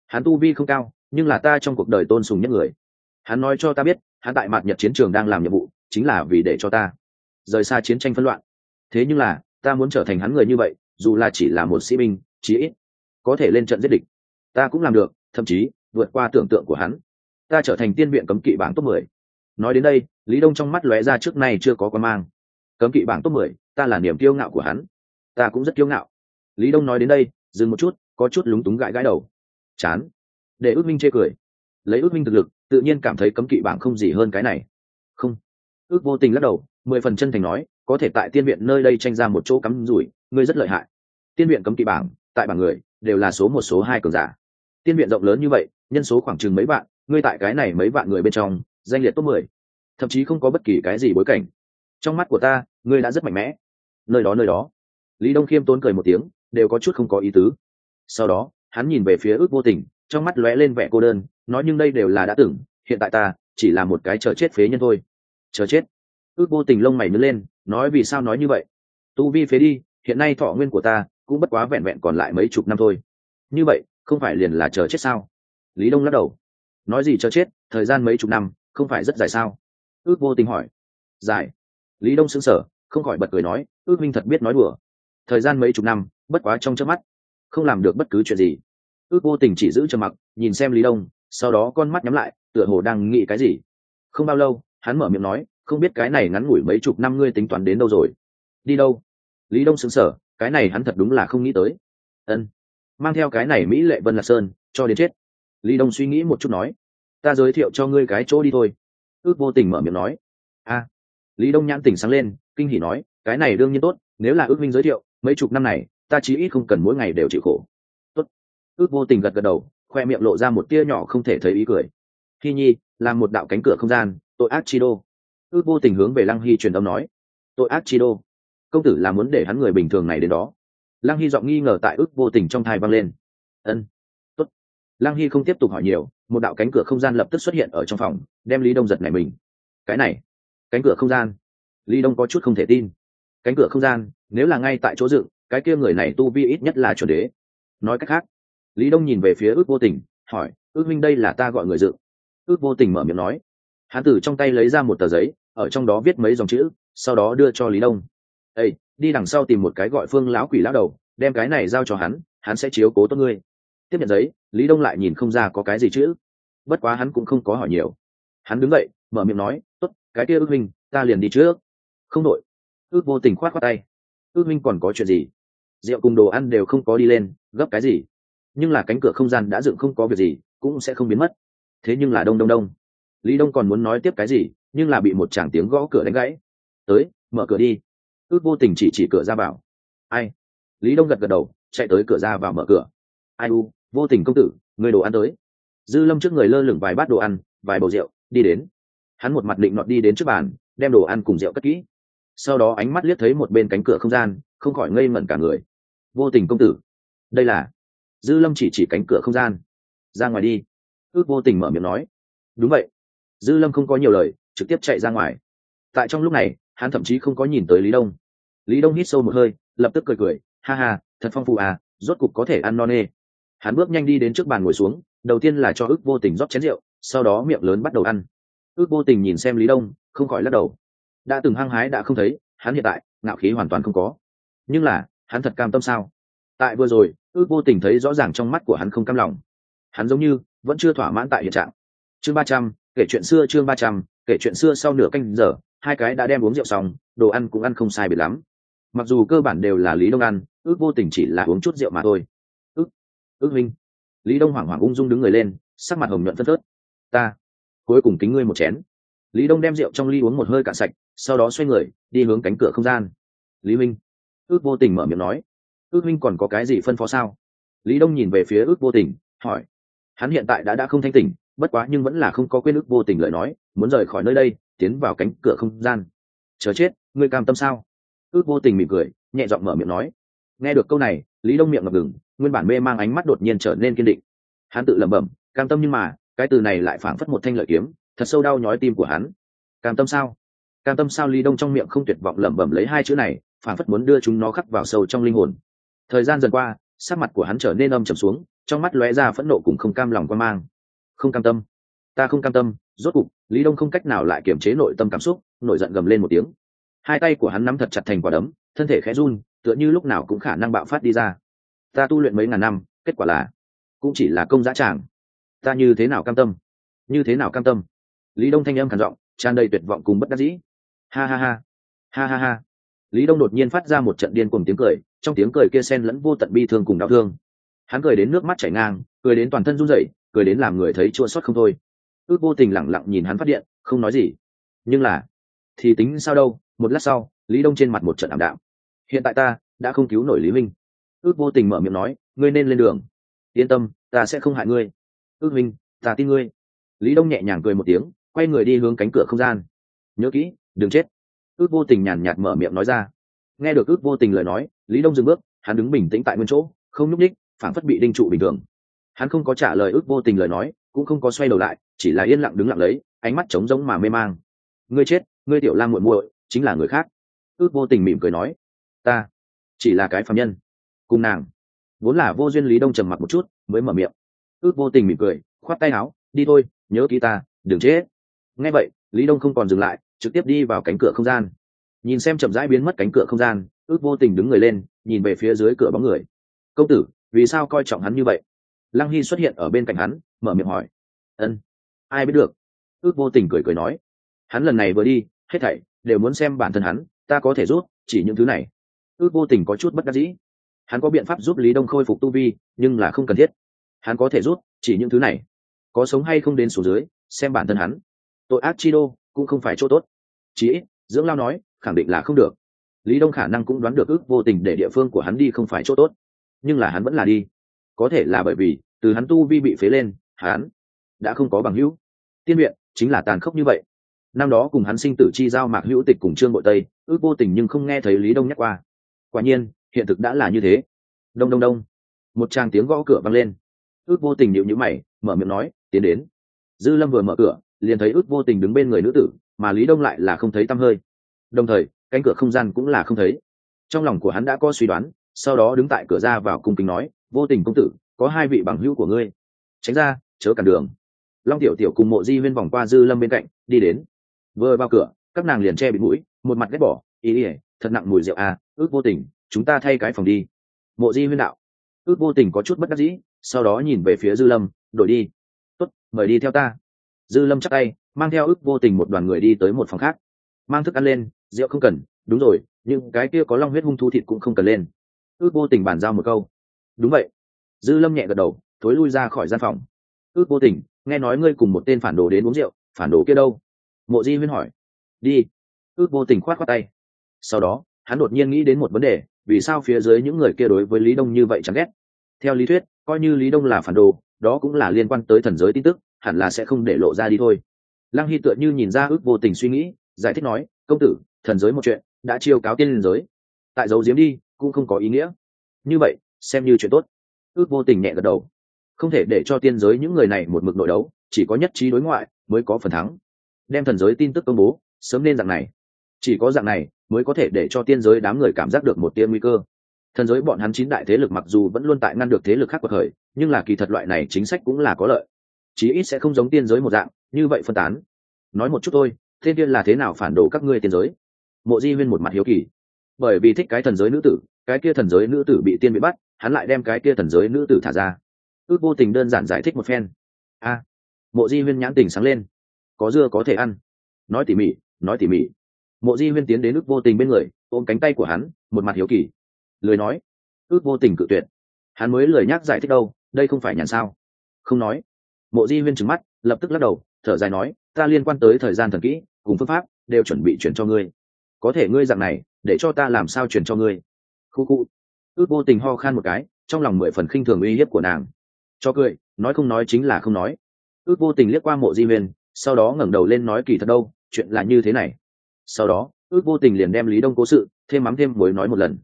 hắn tu vi không cao, nhưng là ta trong cuộc đời tôn sùng nhất người. Hắn nói cho ta biết, hắn tại mặt nhật chiến trường đang làm nhiệm vụ, chính là vì để cho ta rời xa chiến tranh phân loạn. Thế nhưng là, ta muốn trở thành hắn người như vậy, dù là chỉ là một sĩ binh, chí ít có thể lên trận giết địch. Ta cũng làm được, thậm chí vượt qua tưởng tượng của hắn. Ta trở thành tiên viện cấm kỵ bảng top mười. Nói đến đây, lý đông trong mắt lóe ra trước nay chưa có quan mang. Cấm kỵ bảng top mười, ta là niềm kiêu ngạo của hắn. Ta cũng rất kiêu ngạo. Lý đông nói đến đây, dừng một chút, có chút lúng túng gãi gãi đầu chán. Để ước minh chê cười. Lấy ước minh thực lực, tự nhiên cảm thấy cấm kỵ bảng không gì hơn cái này. Không. Ước vô tình lắc đầu, mười phần chân thành nói, có thể tại tiên viện nơi đây tranh ra một chỗ cắm rủi, ngươi rất lợi hại. Tiên viện cấm kỵ bảng, tại bảng người, đều là số một, số hai cường giả. Tiên viện rộng lớn như vậy, nhân số khoảng chừng mấy vạn, ngươi tại cái này mấy vạn người bên trong, danh liệt top mười. Thậm chí không có bất kỳ cái gì bối cảnh. Trong mắt của ta, ngươi đã rất mạnh mẽ. Nơi đó nơi đó. Lý đông khiêm tốn cười một tiếng, đều có chút không có ý tứ. Sau đó hắn nhìn về phía ước vô tình, trong mắt lóe lên vẻ cô đơn, nói nhưng đây đều là đã từng hiện tại ta chỉ là một cái chờ chết phế nhân thôi. Chờ chết? Ước vô tình lông mày nứt lên, nói vì sao nói như vậy? Tu vi phế đi, hiện nay thọ nguyên của ta cũng bất quá vẹn vẹn còn lại mấy chục năm thôi. Như vậy, không phải liền là chờ chết sao? Lý đông lắc đầu. Nói gì chờ chết, thời gian mấy chục năm, không phải rất dài sao? Ước vô tình hỏi. Dài. Lý đông xứng sở không khỏi bật cười nói, ước minh thật biết nói đùa. Thời gian mấy chục năm, bất quá trong trước mắt không làm được bất cứ chuyện gì. Ước vô tình chỉ giữ trầm mặc, nhìn xem lý đông, sau đó con mắt nhắm lại, tựa hồ đang nghĩ cái gì. Không bao lâu, hắn mở miệng nói, không biết cái này ngắn ngủi mấy chục năm ngươi tính toán đến đâu rồi? Đi đâu? Lý đông xứng sở cái này hắn thật đúng là không nghĩ tới. Ân, mang theo cái này mỹ lệ vân lạc sơn, cho đến chết. Lý đông suy nghĩ một chút nói, ta giới thiệu cho ngươi cái chỗ đi thôi. Ước vô tình mở miệng nói, a. Lý đông nhãn tỉnh sáng lên, kinh hỉ nói, cái này đương nhiên tốt, nếu là ước minh giới thiệu, mấy chục năm này ta chí ít không cần mỗi ngày đều chịu khổ. Tốt. Ước vô tình gật gật đầu, khoe miệng lộ ra một tia nhỏ không thể thấy ý cười. Khi nhi làm một đạo cánh cửa không gian, tội ác chi đô. Ước vô tình hướng về lăng hy truyền âm nói. Tội ác chi đô. Công tử là muốn để hắn người bình thường này đến đó. Lăng hy giọng nghi ngờ tại ước vô tình trong thai vang lên. Ân. Tốt. Lăng hy không tiếp tục hỏi nhiều, một đạo cánh cửa không gian lập tức xuất hiện ở trong phòng, đem lý đông giật này mình. Cái này, cánh cửa không gian. Lý đông có chút không thể tin. Cánh cửa không gian, nếu là ngay tại chỗ dựng cái kia người này tu vi ít nhất là chuẩn đế. Nói cách khác, lý đông nhìn về phía ước vô tình, hỏi, ước minh đây là ta gọi người dự? Ước vô tình mở miệng nói. Hán tử trong tay lấy ra một tờ giấy, ở trong đó viết mấy dòng chữ, sau đó đưa cho lý đông. Ây đi đằng sau tìm một cái gọi phương lão quỷ lão đầu, đem cái này giao cho hắn hắn sẽ chiếu cố tốt ngươi. Tiếp nhận giấy, lý đông lại nhìn không ra có cái gì chữ. Bất quá hắn cũng không có hỏi nhiều. Hắn đứng dậy, mở miệng nói t ố t cái kia ước minh ta liền đi trước. Không đội ước vô tình khoát khoát tay. Ước minh còn có chuyện gì? Rượu cùng đồ ăn đều không có đi lên, gấp cái gì? Nhưng là cánh cửa không gian đã dựng không có việc gì, cũng sẽ không biến mất. Thế nhưng là đông đông đông. Lý đông còn muốn nói tiếp cái gì, nhưng là bị một chàng tiếng gõ cửa đánh gãy. Tới, mở cửa đi. Ước vô tình chỉ chỉ cửa ra vào. Ai? Lý đông gật gật đầu, chạy tới cửa ra vào mở cửa. Ai u, vô tình công tử, người đồ ăn tới. Dư lâm trước người lơ lửng vài bát đồ ăn, vài bầu rượu, đi đến. Hắn một mặt định nọt đi đến trước bàn, đem đồ ăn cùng rượu cất kỹ sau đó ánh mắt liếc thấy một bên cánh cửa không gian, không khỏi ngây ngẩn cả người. Vô tình công tử, đây là dư lâm chỉ chỉ cánh cửa không gian. Ra ngoài đi. Ước vô tình mở miệng nói. Đúng vậy. Dư lâm không có nhiều lời, trực tiếp chạy ra ngoài. Tại trong lúc này, hắn thậm chí không có nhìn tới lý đông. Lý đông hít sâu một hơi, lập tức cười cười. Ha ha, thật phong phụ à rốt cục có thể ăn no nê. Hắn bước nhanh đi đến trước bàn ngồi xuống, đầu tiên là cho ước vô tình rót chén rượu, sau đó miệng lớn bắt đầu ăn. Ước vô tình nhìn xem lý đông, không khỏi lắc đầu đã từng hăng hái đã không thấy, hắn hiện tại, ngạo khí hoàn toàn không có. Nhưng là, hắn thật cam tâm sao? Tại vừa rồi, ước vô tình thấy rõ ràng trong mắt của hắn không cam lòng. Hắn giống như, vẫn chưa thỏa mãn tại hiện trạng. Chương ba trăm, kể chuyện xưa chương ba trăm, kể chuyện xưa sau nửa canh giờ, hai cái đã đem uống rượu xong, đồ ăn cũng ăn không sai biệt lắm. Mặc dù cơ bản đều là lý đông ăn, ước vô tình chỉ là uống chút rượu mà thôi. Ước ước minh. Lý đông hoảng hoảng ung dung đứng người lên, sắc mặt hồng nhuận phân phớt. Ta, cuối cùng kính ngươi một chén lý đông đem rượu trong ly uống một hơi cạn sạch, sau đó xoay người, đi hướng cánh cửa không gian. Lý minh. Ước vô tình mở miệng nói. Ước minh còn có cái gì phân phó sao? Lý đông nhìn về phía ước vô tình, hỏi. Hắn hiện tại đã đã không thanh tỉnh, bất quá nhưng vẫn là không có quên ước vô tình lời nói, muốn rời khỏi nơi đây, tiến vào cánh cửa không gian. Chờ chết, ngươi cam tâm sao? Ước vô tình mỉm cười, nhẹ giọng mở miệng nói. Nghe được câu này, lý đông miệng ngập ngừng, nguyên bản mê mang ánh mắt đột nhiên trở nên kiên định. Hắn tự lẩm bẩm, cam tâm nhưng mà, cái từ này lại phảng phất một thanh lợi kiếm thật sâu đau nhói tim của hắn. Cam tâm sao? Cam tâm sao lý đông trong miệng không tuyệt vọng lẩm bẩm lấy hai chữ này phản phất muốn đưa chúng nó khắc vào sâu trong linh hồn. Thời gian dần qua, sắc mặt của hắn trở nên âm trầm xuống, trong mắt lóe ra phẫn nộ cùng không cam lòng quan mang. Không cam tâm. Ta không cam tâm, rốt cục lý đông không cách nào lại kiềm chế nội tâm cảm xúc, nổi giận gầm lên một tiếng. Hai tay của hắn nắm thật chặt thành quả đấm, thân thể khẽ run, tựa như lúc nào cũng khả năng bạo phát đi ra. Ta tu luyện mấy ngàn năm, kết quả là, cũng chỉ là công giá tràng. Ta như thế nào cam tâm? Như thế nào cam tâm? Lý đông thanh âm khản giọng, tràn đầy tuyệt vọng cùng bất đắc dĩ. Ha ha ha. Ha ha ha. Lý đông đột nhiên phát ra một trận điên cùng tiếng cười, trong tiếng cười kia sen lẫn vô tận bi thương cùng đau thương. Hắn cười đến nước mắt chảy ngang, cười đến toàn thân run rẩy, cười đến làm người thấy chua xót không thôi. Ước vô tình lẳng lặng nhìn hắn phát điện, không nói gì. Nhưng là, thì tính sao đâu, một lát sau, lý đông trên mặt một trận ảm đạm. Hiện tại ta đã không cứu nổi lý minh. Ước vô tình mở miệng nói, ngươi nên lên đường. Yên tâm, ta sẽ không hại ngươi. Ước minh, ta tin ngươi. Lý đông nhẹ nhàng cười một tiếng quay người đi hướng cánh cửa không gian. Nhớ kỹ, đừng chết. Ước vô tình nhàn nhạt mở miệng nói ra. Nghe được ước vô tình lời nói, lý đông dừng bước, hắn đứng bình tĩnh tại nguyên chỗ, không nhúc ních phản phất bị đinh trụ bình thường. Hắn không có trả lời ước vô tình lời nói, cũng không có xoay đầu lại, chỉ là yên lặng đứng lặng lấy, ánh mắt trống rỗng mà mê mang. Ngươi chết, ngươi tiểu lam muội muội, chính là người khác. Ước vô tình mỉm cười nói, ta chỉ là cái phạm nhân. Cùng nàng, vốn là vô duyên lý đông trầm mặc một chút, mới mở miệng. Ước vô tình mỉm cười, khoát tay áo, đi thôi, nhớ ký ta, đừng chết nghe vậy, lý đông không còn dừng lại, trực tiếp đi vào cánh cửa không gian. Nhìn xem chậm rãi biến mất cánh cửa không gian, ước vô tình đứng người lên, nhìn về phía dưới cửa bóng người. Công tử, vì sao coi trọng hắn như vậy? Lăng hy xuất hiện ở bên cạnh hắn, mở miệng hỏi. Ân, ai biết được. Ước vô tình cười cười nói. Hắn lần này vừa đi, hết thảy đều muốn xem bản thân hắn, ta có thể giúp, chỉ những thứ này. Ước vô tình có chút bất đắc dĩ. Hắn có biện pháp giúp lý đông khôi phục tu vi, nhưng là không cần thiết. Hắn có thể giúp, chỉ những thứ này. Có sống hay không đến số dưới, xem bản thân hắn tội ác chi đô, cũng không phải chỗ tốt. Chí ít, dưỡng lao nói, khẳng định là không được. Lý đông khả năng cũng đoán được ước vô tình để địa phương của hắn đi không phải chỗ tốt. Nhưng là hắn vẫn là đi. Có thể là bởi vì, từ hắn tu vi bị phế lên, hắn đã không có bằng hữu. Tiên viện chính là tàn khốc như vậy. Năm đó cùng hắn sinh tử chi giao mạc hữu tịch cùng trương bội tây, ước vô tình nhưng không nghe thấy lý đông nhắc qua. Quả nhiên, hiện thực đã là như thế. Đông đông đông. Một tràng tiếng gõ cửa vang lên. Ước vô tình nhịu nhữ mày, mở miệng nói, tiến đến. Dư lâm vừa mở cửa liền thấy ước vô tình đứng bên người nữ tử, mà lý đông lại là không thấy tăm hơi. Đồng thời, cánh cửa không gian cũng là không thấy. Trong lòng của hắn đã có suy đoán, sau đó đứng tại cửa ra vào cung kính nói, vô tình công tử, có hai vị bằng hữu của ngươi. Tránh ra, chớ cản đường. Long tiểu tiểu cùng mộ di huyên vòng qua dư lâm bên cạnh, đi đến. Vừa vào cửa, các nàng liền che bị mũi, một mặt ghét bỏ, ý ỉa thật nặng mùi rượu à ước vô tình, chúng ta thay cái phòng đi. Mộ di huyên đạo. Ước vô tình có chút bất đắc dĩ, sau đó nhìn về phía dư lâm, đổi đi. Tuất mời đi theo ta dư lâm chắc tay, mang theo ước vô tình một đoàn người đi tới một phòng khác. Mang thức ăn lên, rượu không cần, đúng rồi, nhưng cái kia có long huyết hung thu thịt cũng không cần lên. Ước vô tình bàn giao một câu. Đúng vậy. Dư lâm nhẹ gật đầu, thối lui ra khỏi gian phòng. Ước vô tình, nghe nói ngươi cùng một tên phản đồ đến uống rượu, phản đồ kia đâu? Mộ di huyên hỏi. Đi. Ước vô tình khoát khoát tay. Sau đó, hắn đột nhiên nghĩ đến một vấn đề, vì sao phía dưới những người kia đối với lý đông như vậy chẳng ghét? Theo lý thuyết, coi như lý đông là phản đồ, đó cũng là liên quan tới thần giới tin tức hẳn là sẽ không để lộ ra đi thôi. Lăng hy tựa như nhìn ra ước vô tình suy nghĩ, giải thích nói, công tử, thần giới một chuyện, đã chiêu cáo tiên liên giới. Tại dấu diếm đi, cũng không có ý nghĩa. Như vậy, xem như chuyện tốt. Ước vô tình nhẹ gật đầu. Không thể để cho tiên giới những người này một mực nội đấu, chỉ có nhất trí đối ngoại mới có phần thắng. Đem thần giới tin tức công bố, sớm nên dạng này. Chỉ có dạng này mới có thể để cho tiên giới đám người cảm giác được một tia nguy cơ. Thần giới bọn hắn chín đại thế lực mặc dù vẫn luôn tại ngăn được thế lực khác cuộc khởi nhưng là kỳ thật loại này chính sách cũng là có lợi chí ít sẽ không giống tiên giới một dạng, như vậy phân tán. Nói một chút thôi, thiên tiên là thế nào phản đồ các ngươi tiên giới? Mộ di huyên một mặt hiếu kỳ. Bởi vì thích cái thần giới nữ tử, cái kia thần giới nữ tử bị tiên bị bắt, hắn lại đem cái kia thần giới nữ tử thả ra. Ước vô tình đơn giản giải thích một phen. A, mộ di huyên nhãn tình sáng lên. Có dưa có thể ăn. Nói tỉ mỉ, nói tỉ mỉ. Mộ di huyên tiến đến ước vô tình bên người, ôm cánh tay của hắn, một mặt hiếu kỳ. Lười nói, ước vô tình cự tuyệt. Hắn mới lười nhắc giải thích đâu, đây không phải nhàn sao. Không nói mộ di huyên trừng mắt, lập tức lắc đầu, thở dài nói, ta liên quan tới thời gian thần kỹ, cùng phương pháp, đều chuẩn bị chuyển cho ngươi. Có thể ngươi dạng này, để cho ta làm sao chuyển cho ngươi? Khu khu. Ước vô tình ho khan một cái, trong lòng mười phần khinh thường uy hiếp của nàng. Cho cười, nói không nói chính là không nói. Ước vô tình liếc qua mộ di huyên, sau đó ngẩng đầu lên nói kỳ thật đâu, chuyện là như thế này. Sau đó, ước vô tình liền đem lý đông cố sự, thêm mắm thêm muối nói một lần.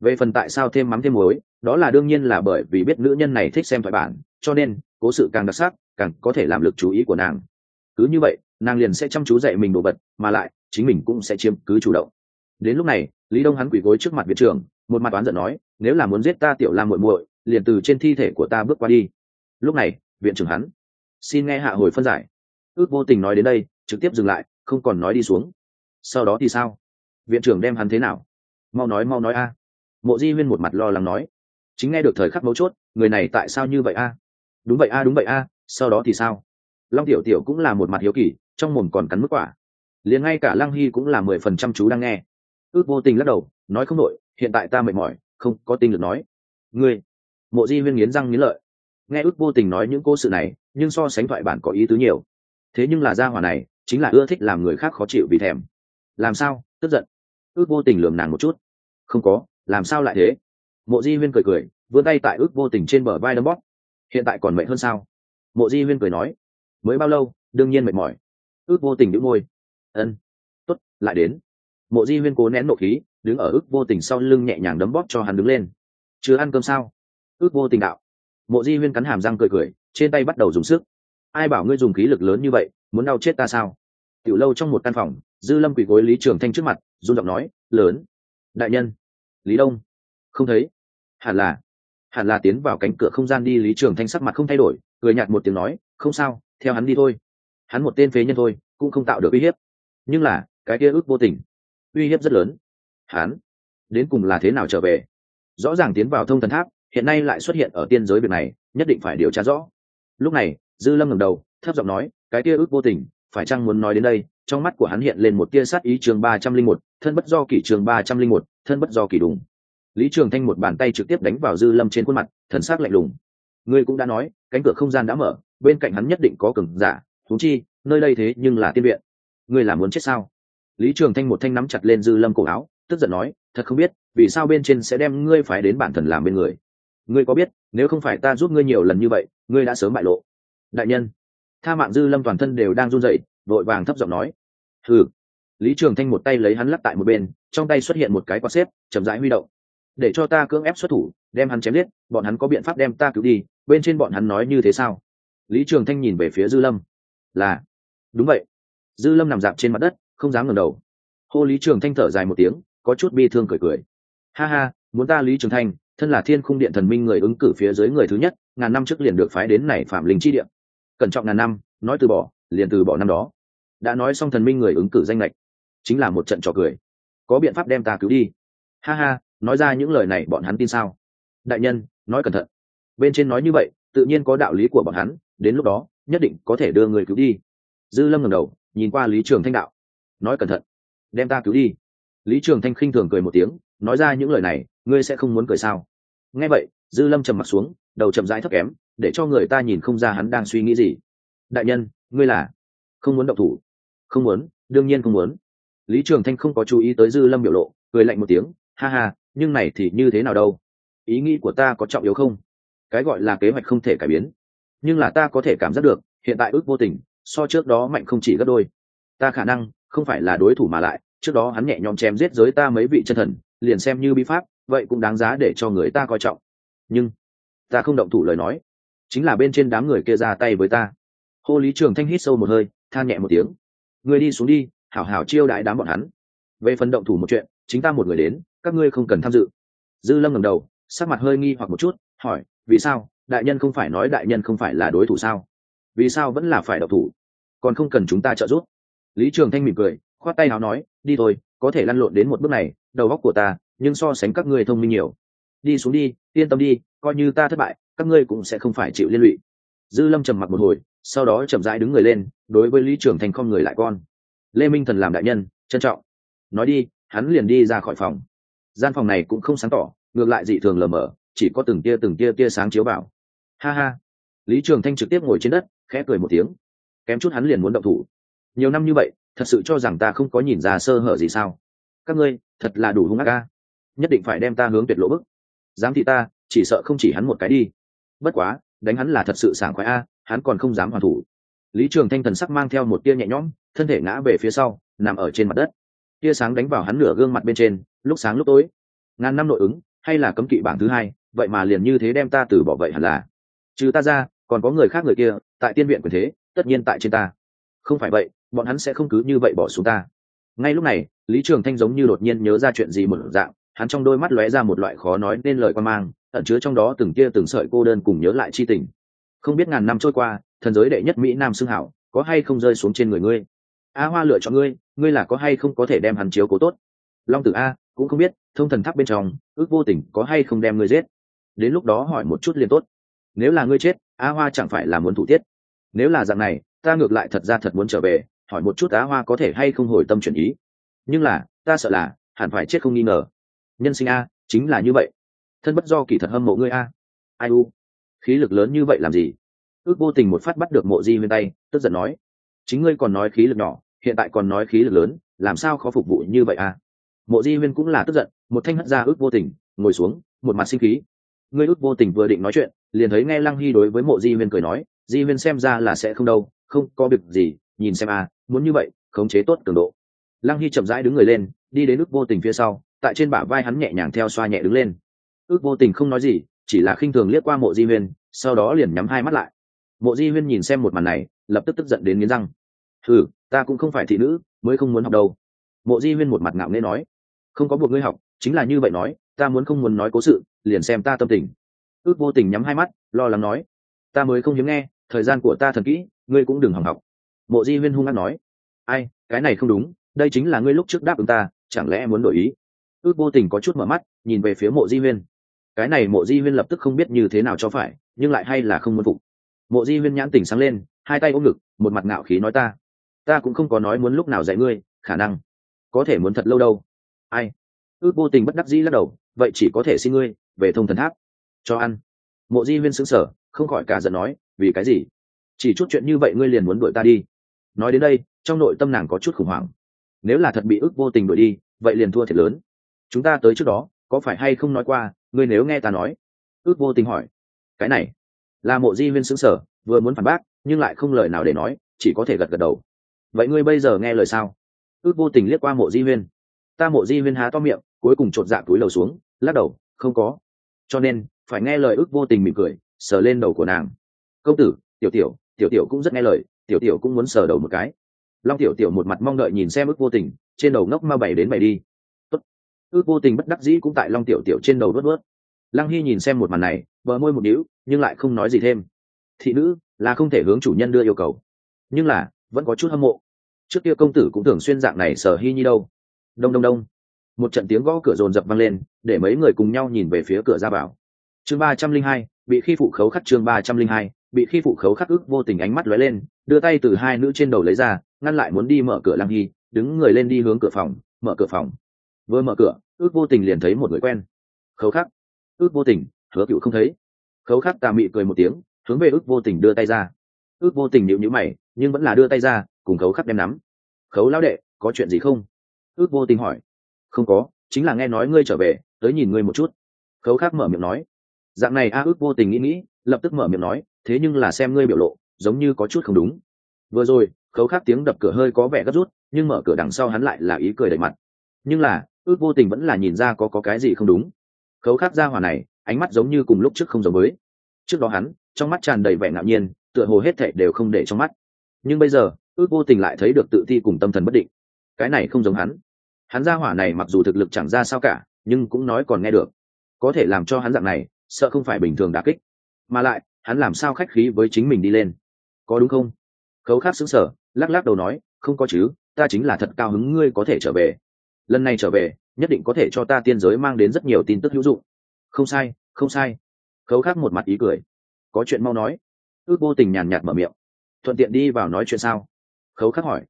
Về phần tại sao thêm mắm thêm muối, đó là đương nhiên là bởi vì biết nữ nhân này thích xem thoại bản, cho nên, cố sự càng đặc sắc càng có thể làm lực chú ý của nàng. Cứ như vậy, nàng liền sẽ chăm chú dạy mình đồ vật, mà lại, chính mình cũng sẽ chiếm cứ chủ động. Đến lúc này, lý đông hắn quỳ gối trước mặt viện trưởng, một mặt oán giận nói, nếu là muốn giết ta tiểu lam muội muội, liền từ trên thi thể của ta bước qua đi. Lúc này, viện trưởng hắn, xin nghe hạ hồi phân giải. Ước vô tình nói đến đây, trực tiếp dừng lại, không còn nói đi xuống. Sau đó thì sao? Viện trưởng đem hắn thế nào? Mau nói mau nói a. Mộ di huyên một mặt lo lắng nói, chính nghe được thời khắc mấu chốt, người này tại sao như vậy a? Đúng vậy a, đúng vậy a sau đó thì sao? Long tiểu tiểu cũng là một mặt hiếu kỳ, trong mồm còn cắn mức quả. Liền ngay cả lăng hy cũng là mười phần trăm chú đang nghe. Ước vô tình lắc đầu, nói không nội hiện tại ta mệt mỏi, không có tinh lực nói. Ngươi, mộ di huyên nghiến răng nghiến lợi. Nghe ước vô tình nói những cô sự này, nhưng so sánh thoại bản có ý tứ nhiều. Thế nhưng là gia hỏa này, chính là ưa thích làm người khác khó chịu vì thèm. Làm sao? Tức giận. Ước vô tình lườm nàng một chút. Không có, làm sao lại thế? Mộ di huyên cười cười, vươn tay tại ước vô tình trên bờ vai đấm bóp. Hiện tại còn mệt hơn sao? Mộ di huyên cười nói, mới bao lâu? Đương nhiên mệt mỏi. Ước vô tình đĩu môi. Ân t ố t lại đến. Mộ di huyên cố nén nộ khí, đứng ở ước vô tình sau lưng nhẹ nhàng đấm bóp cho hắn đứng lên. Chưa ăn cơm sao? Ước vô tình đạo. Mộ di huyên cắn hàm răng cười cười, trên tay bắt đầu dùng sức. Ai bảo ngươi dùng khí lực lớn như vậy, muốn đau chết ta sao? Tiểu lâu trong một căn phòng, dư lâm quỳ gối lý trường thanh trước mặt, run giọng nói, lớn, đại nhân. Lý đông. Không thấy. Hẳn là hẳn là tiến vào cánh cửa không gian đi. Lý trường thanh sắc mặt không thay đổi cười nhạt một tiếng nói, không sao, theo hắn đi thôi. Hắn một tên phế nhân thôi, cũng không tạo được uy hiếp. Nhưng là, cái kia ước vô tình, uy hiếp rất lớn. Hắn, đến cùng là thế nào trở về? Rõ ràng tiến vào thông thần tháp, hiện nay lại xuất hiện ở tiên giới việc này, nhất định phải điều tra rõ. Lúc này, dư lâm ngẩng đầu, thấp giọng nói, cái kia ước vô tình, phải chăng muốn nói đến đây? Trong mắt của hắn hiện lên một tia sát ý chương ba trăm linh một, thân bất do kỷ trường ba trăm linh một, thân bất do kỷ đùng. Lý trường thanh một bàn tay trực tiếp đánh vào dư lâm trên khuôn mặt, thần s c lạnh lùng ngươi cũng đã nói, cánh cửa không gian đã mở, bên cạnh hắn nhất định có cừng giả thú chi, nơi đây thế nhưng là tiên viện. Ngươi là muốn chết sao? Lý trường thanh một thanh nắm chặt lên dư lâm cổ áo, tức giận nói, thật không biết, vì sao bên trên sẽ đem ngươi phải đến bản thần làm bên người. Ngươi có biết, nếu không phải ta giúp ngươi nhiều lần như vậy, ngươi đã sớm bại lộ. Đại nhân, tha mạng dư lâm toàn thân đều đang run rẩy, vội vàng thấp giọng nói. Thử lý trường thanh một tay lấy hắn lắp tại một bên, trong tay xuất hiện một cái quạt xếp, chậm rãi huy động. Để cho ta cưỡng ép xuất thủ, đem hắn chém giết, bọn hắn có biện pháp đem ta cứu đi bên trên bọn hắn nói như thế sao? Lý trường thanh nhìn về phía dư lâm. Là. Đúng vậy. Dư lâm nằm dạp trên mặt đất, không dám ngẩng đầu. Hô lý trường thanh thở dài một tiếng, có chút bi thương cười cười. Ha ha, muốn ta lý trường thanh, thân là thiên khung điện thần minh người ứng cử phía dưới người thứ nhất, ngàn năm trước liền được phái đến này phạm linh chi điện cẩn trọng ngàn năm, nói từ bỏ, liền từ bỏ năm đó. Đã nói xong thần minh người ứng cử danh lệch chính là một trận trò cười. Có biện pháp đem ta cứu đi. Ha ha, nói ra những lời này bọn hắn tin sao? Đại nhân, nói cẩn thận bên trên nói như vậy, tự nhiên có đạo lý của bọn hắn, đến lúc đó, nhất định có thể đưa người cứu đi. Dư lâm ngầm đầu, nhìn qua lý trường thanh đạo. Nói cẩn thận, đem ta cứu đi. Lý trường thanh khinh thường cười một tiếng, nói ra những lời này, ngươi sẽ không muốn cười sao? Nghe vậy, dư lâm trầm mặt xuống, đầu chậm rãi thấp kém, để cho người ta nhìn không ra hắn đang suy nghĩ gì. Đại nhân, ngươi là không muốn động thủ? Không muốn, đương nhiên không muốn. Lý trường thanh không có chú ý tới dư lâm biểu lộ, cười lạnh một tiếng, ha ha, nhưng này thì như thế nào đâu? Ý nghĩ của ta có trọng yếu không? Cái gọi là kế hoạch không thể cải biến. Nhưng là ta có thể cảm giác được, hiện tại ước vô tình, so trước đó mạnh không chỉ gấp đôi. Ta khả năng, không phải là đối thủ mà lại, trước đó hắn nhẹ nhõm chém giết giới ta mấy vị chân thần, liền xem như bi pháp, vậy cũng đáng giá để cho người ta coi trọng. Nhưng, ta không động thủ lời nói. Chính là bên trên đám người kia ra tay với ta. Hô lý trường thanh hít sâu một hơi, than nhẹ một tiếng. Người đi xuống đi, hảo hảo chiêu đại đám bọn hắn. Về phần động thủ một chuyện, chính ta một người đến, các ngươi không cần tham dự. Dư lâm ngầm đầu, sắc mặt hơi nghi hoặc một chút hỏi, vì sao? Đại nhân không phải nói đại nhân không phải là đối thủ sao? Vì sao vẫn là phải độc thủ? Còn không cần chúng ta trợ giúp. Lý trường thanh mỉm cười, khoát tay nào nói, đi thôi, có thể lăn lộn đến một bước này, đầu góc của ta, nhưng so sánh các ngươi thông minh nhiều. Đi xuống đi, yên tâm đi, coi như ta thất bại, các ngươi cũng sẽ không phải chịu liên lụy. Dư lâm trầm mặc một hồi, sau đó chậm rãi đứng người lên, đối với lý trường thành không người lại con. Lê minh thần làm đại nhân, trân trọng. Nói đi, hắn liền đi ra khỏi phòng. Gian phòng này cũng không sáng tỏ, ngược lại dị thường lờ mờ chỉ có từng tia từng tia tia sáng chiếu vào. Ha ha. Lý trường thanh trực tiếp ngồi trên đất, khẽ cười một tiếng. Kém chút hắn liền muốn động thủ. Nhiều năm như vậy, thật sự cho rằng ta không có nhìn ra sơ hở gì sao? Các ngươi, thật là đủ hung ác ca nhất định phải đem ta hướng tuyệt lộ bức. Dám thị ta, chỉ sợ không chỉ hắn một cái đi. Bất quá, đánh hắn là thật sự sảng khoái a, hắn còn không dám hoàn thủ. Lý trường thanh thần sắc mang theo một tia nhẹ nhõm, thân thể ngã về phía sau, nằm ở trên mặt đất. Tia sáng đánh vào hắn nửa gương mặt bên trên, lúc sáng lúc tối. Ngàn năm nội ứng, hay là cấm kỵ bảng thứ hai vậy mà liền như thế đem ta từ bỏ vậy hẳn là. Trừ ta ra, còn có người khác người kia, tại tiên viện quyền thế, tất nhiên tại trên ta. Không phải vậy, bọn hắn sẽ không cứ như vậy bỏ xuống ta. Ngay lúc này, lý trường thanh giống như đột nhiên nhớ ra chuyện gì một dạng, hắn trong đôi mắt lóe ra một loại khó nói nên lời quan mang, ẩn chứa trong đó từng kia từng sợi cô đơn cùng nhớ lại chi tình. Không biết ngàn năm trôi qua, thần giới đệ nhất mỹ nam xưng hảo, có hay không rơi xuống trên người ngươi? A hoa lựa chọn ngươi ngươi là có hay không có thể đem hắn chiếu cố tốt? Long tử a, cũng không biết, thông thần tháp bên trong, ước vô tình có hay không đem ngươi giết? Đến lúc đó hỏi một chút liền tốt. Nếu là ngươi chết, a hoa chẳng phải là muốn thủ tiết. Nếu là dạng này, ta ngược lại thật ra thật muốn trở về, hỏi một chút á hoa có thể hay không hồi tâm chuyển ý. Nhưng là, ta sợ là, hẳn phải chết không nghi ngờ. Nhân sinh a, chính là như vậy. Thân bất do kỳ thật hâm mộ ngươi a. Ai u? Khí lực lớn như vậy làm gì? Ước vô tình một phát bắt được mộ di huyên tay, tức giận nói. Chính ngươi còn nói khí lực nhỏ, hiện tại còn nói khí lực lớn, làm sao khó phục vụ như vậy a? Mộ di huyên cũng là tức giận, một thanh hất ra ước vô tình, ngồi xuống, một mặt sinh khí ngươi út vô tình vừa định nói chuyện, liền thấy nghe lăng hy đối với mộ di huyên cười nói, di huyên xem ra là sẽ không đâu, không có việc gì, nhìn xem a muốn như vậy, khống chế tốt cường độ. Lăng hy chậm rãi đứng người lên, đi đến ước vô tình phía sau, tại trên bả vai hắn nhẹ nhàng theo xoa nhẹ đứng lên. Ước vô tình không nói gì, chỉ là khinh thường liếc qua mộ di huyên sau đó liền nhắm hai mắt lại. Mộ di huyên nhìn xem một màn này, lập tức tức giận đến nghiến răng. Thử ta cũng không phải thị nữ, mới không muốn học đâu. Mộ di huyên một mặt ngạo nghê nói. Không có buộc ngươi học, chính là như vậy nói, ta muốn không muốn nói cố sự liền xem ta tâm tình. Ước vô tình nhắm hai mắt, lo lắng nói, ta mới không hiếm nghe, thời gian của ta thần kỹ, ngươi cũng đừng hỏng học. Mộ di huyên hung hăng nói, ai, cái này không đúng, đây chính là ngươi lúc trước đáp ứng ta, chẳng lẽ muốn đổi ý? Ước vô tình có chút mở mắt, nhìn về phía mộ di huyên. Cái này mộ di huyên lập tức không biết như thế nào cho phải, nhưng lại hay là không muốn phục. Mộ di huyên nhãn tỉnh sáng lên, hai tay ôm ngực, một mặt ngạo khí nói ta ta cũng không có nói muốn lúc nào dạy ngươi, khả năng có thể muốn thật lâu đâu. Ai? Ước vô tình bất đắc dĩ lắc đầu, vậy chỉ có thể xin ngươi về thông thần tháp. Cho ăn. Mộ di huyên xứng sở không khỏi cả giận nói, vì cái gì? Chỉ chút chuyện như vậy ngươi liền muốn đuổi ta đi. Nói đến đây, trong nội tâm nàng có chút khủng hoảng. Nếu là thật bị ước vô tình đuổi đi, vậy liền thua thiệt lớn. Chúng ta tới trước đó, có phải hay không nói qua, ngươi nếu nghe ta nói? Ước vô tình hỏi. Cái này. Là mộ di huyên xứng sở vừa muốn phản bác, nhưng lại không lời nào để nói, chỉ có thể gật gật đầu. Vậy ngươi bây giờ nghe lời sao? Ước vô tình liếc qua mộ di huyên. Ta mộ di huyên há to miệng, cuối cùng chột dạ túi lầu xuống, lắc đầu, không có cho nên, phải nghe lời ước vô tình mỉm cười, sờ lên đầu của nàng. Công tử, tiểu tiểu tiểu tiểu cũng rất nghe lời, tiểu tiểu cũng muốn sờ đầu một cái. Long tiểu tiểu một mặt mong đợi nhìn xem ước vô tình, trên đầu ngốc ma bảy đến bảy đi. Tốt. ước vô tình bất đắc dĩ cũng tại long tiểu tiểu trên đầu đốt đốt. Lăng hy nhìn xem một màn này, bờ môi một níu, nhưng lại không nói gì thêm. Thị nữ, là không thể hướng chủ nhân đưa yêu cầu. Nhưng là, vẫn có chút hâm mộ. Trước kia công tử cũng thường xuyên dạng này sở hy nhi đâu. Đông đông đông một trận tiếng gõ cửa rồn rập vang lên, để mấy người cùng nhau nhìn về phía cửa ra vào. Chương ba trăm linh hai, bị khi phụ khấu khắc chương ba trăm linh hai, bị khi phụ khấu khắc ức vô tình ánh mắt lóe lên, đưa tay từ hai nữ trên đầu lấy ra, ngăn lại muốn đi mở cửa lăng hy, đứng người lên đi hướng cửa phòng, mở cửa phòng. Vừa mở cửa, ước vô tình liền thấy một người quen. Khấu khắc. Ước vô tình, hứa cựu không thấy. Khấu khắc tà mị cười một tiếng, hướng về ước vô tình đưa tay ra. Ước vô tình nhịu nhữ mày, nhưng vẫn là đưa tay ra, cùng khấu khắc đem nắm. Khấu lão đệ, có chuyện gì không? Ước vô tình hỏi không có, chính là nghe nói ngươi trở về, tới nhìn ngươi một chút. Khấu khắc mở miệng nói. Dạng này a ước vô tình nghĩ nghĩ, lập tức mở miệng nói, thế nhưng là xem ngươi biểu lộ, giống như có chút không đúng. Vừa rồi, khấu khắc tiếng đập cửa hơi có vẻ gấp rút, nhưng mở cửa đằng sau hắn lại là ý cười đầy mặt. Nhưng là, ước vô tình vẫn là nhìn ra có có cái gì không đúng. Khấu khắc ra hòa này, ánh mắt giống như cùng lúc trước không giống với. Trước đó hắn, trong mắt tràn đầy vẻ ngạo nhiên, tựa hồ hết thệ đều không để trong mắt. Nhưng bây giờ, ước vô tình lại thấy được tự ti cùng tâm thần bất định. Cái này không giống hắn hắn ra hỏa này mặc dù thực lực chẳng ra sao cả, nhưng cũng nói còn nghe được. Có thể làm cho hắn dạng này, sợ không phải bình thường đà kích. Mà lại, hắn làm sao khách khí với chính mình đi lên? Có đúng không? Khấu khắc xứng sở lắc lắc đầu nói, không có chứ, ta chính là thật cao hứng ngươi có thể trở về. Lần này trở về, nhất định có thể cho ta tiên giới mang đến rất nhiều tin tức hữu dụng. Không sai không sai. Khấu khắc một mặt ý cười. Có chuyện mau nói. Ước vô tình nhàn nhạt mở miệng. Thuận tiện đi vào nói chuyện sao? Khấu khắc hỏi.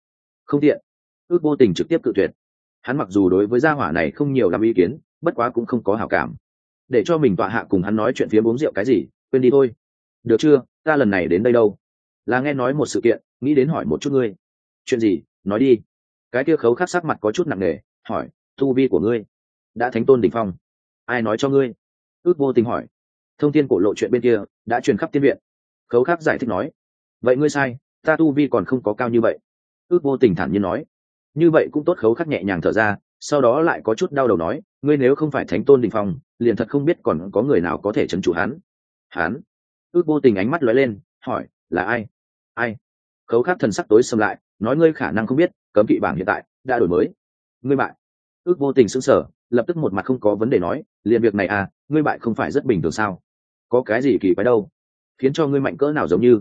Không tiện. Ước vô tình trực tiếp cự tuyệt hắn mặc dù đối với gia hỏa này không nhiều làm ý kiến, bất quá cũng không có hảo cảm. Để cho mình tọa hạ cùng hắn nói chuyện phía uống rượu cái gì, quên đi thôi. Được chưa, ta lần này đến đây đâu? Là nghe nói một sự kiện, nghĩ đến hỏi một chút ngươi. Chuyện gì, nói đi. Cái kia khấu khắc sắc mặt có chút nặng nề, hỏi, tu vi của ngươi, đã thánh tôn đ ỉ n h phong. Ai nói cho ngươi? Ước vô tình hỏi. Thông tin cổ lộ chuyện bên kia, đã truyền khắp tiên viện. Khấu khắc giải thích nói. Vậy ngươi sai, ta tu vi còn không có cao như vậy. Ước vô tình thản nhiên nói như vậy cũng tốt khấu khắc nhẹ nhàng thở ra, sau đó lại có chút đau đầu nói, ngươi nếu không phải thánh tôn đình phong, liền thật không biết còn có người nào có thể trấn chủ hắn. Hắn ước vô tình ánh mắt lóe lên, hỏi, là ai? Ai? Khấu khắc thần sắc tối xâm lại, nói, ngươi khả năng không biết, cấm kỵ bảng hiện tại đã đổi mới. Ngươi bại. Ước vô tình sững sờ, lập tức một mặt không có vấn đề nói, liền việc này à ngươi bại không phải rất bình thường sao? Có cái gì kỳ quái đâu? Khiến cho ngươi mạnh cỡ nào giống như.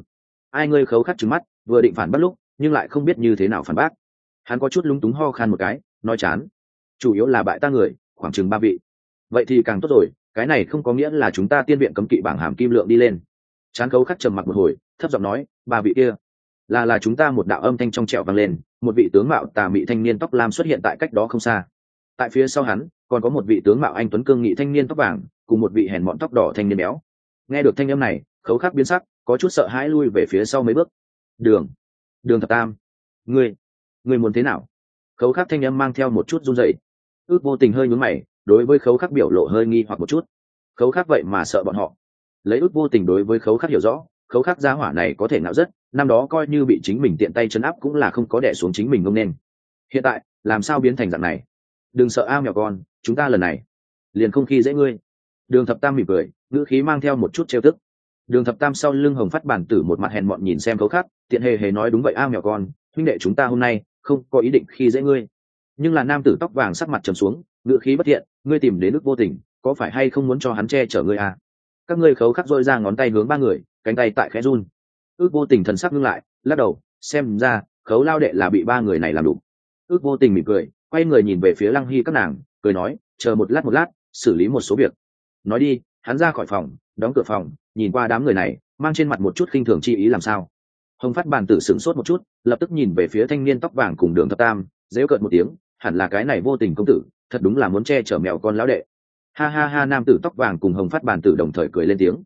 Ai ngươi khấu khắc trứng mắt, vừa định phản bác lúc, nhưng lại không biết như thế nào phản bác hắn có chút lúng túng ho khan một cái, nói chán. Chủ yếu là bại ta người, khoảng chừng ba vị. Vậy thì càng tốt rồi, cái này không có nghĩa là chúng ta tiên viện cấm kỵ bảng hàm kim lượng đi lên. Chán khấu khắc trầm mặc một hồi, thấp giọng nói, ba vị kia. Là là chúng ta một đạo âm thanh trong trẹo vang lên, một vị tướng mạo tà mị thanh niên tóc lam xuất hiện tại cách đó không xa. Tại phía sau hắn, còn có một vị tướng mạo anh tuấn cương nghị thanh niên tóc vàng, cùng một vị hèn mọn tóc đỏ thanh niên béo. Nghe được thanh âm này, khấu khắc biến sắc, có chút sợ hãi lui về phía sau mấy bước. Đường. Đường thập tam. Ngươi ngươi muốn thế nào? Khấu khắc thanh âm mang theo một chút run rẩy. Ước vô tình hơi nhún mày, đối với khấu khắc biểu lộ hơi nghi hoặc một chút. Khấu khắc vậy mà sợ bọn họ. Lấy ước vô tình đối với khấu khắc hiểu rõ, khấu khắc gia hỏa này có thể nào rất, năm đó coi như bị chính mình tiện tay chấn áp cũng là không có đẻ xuống chính mình ngông nên. Hiện tại, làm sao biến thành dạng này? Đừng sợ ao nhỏ con, chúng ta lần này liền không khi dễ ngươi. Đường thập tam mỉm cười, ngữ khí mang theo một chút trêu tức. Đường thập tam sau lưng hồng phát bản tử một mặt hèn mọn nhìn xem khấu khắc, tiện hề hề nói đúng vậy ao nhỏ con, huynh đệ chúng ta hôm nay không có ý định khi dễ ngươi. Nhưng là nam tử tóc vàng sắc mặt trầm xuống ngựa khí bất thiện, ngươi tìm đến nước vô tình, có phải hay không muốn cho hắn che chở ngươi à? các ngươi khấu khắc dôi ra ngón tay hướng ba người, cánh tay tại khẽ run. Ước vô tình thần sắc ngưng lại, lắc đầu, xem ra, khấu lao đệ là bị ba người này làm đủ. Ước vô tình mỉm cười, quay người nhìn về phía lăng hy các nàng, cười nói, chờ một lát một lát, xử lý một số việc. Nói đi, hắn ra khỏi phòng, đóng cửa phòng, nhìn qua đám người này, mang trên mặt một chút khinh thường chi ý làm sao hồng phát bàn tử sửng sốt một chút, lập tức nhìn về phía thanh niên tóc vàng cùng đường thập tam dễ cợt một tiếng, hẳn là cái này vô tình công tử, thật đúng là muốn che chở mèo con lão đệ. Ha ha ha, nam tử tóc vàng cùng hồng phát bàn tử đồng thời cười lên tiếng.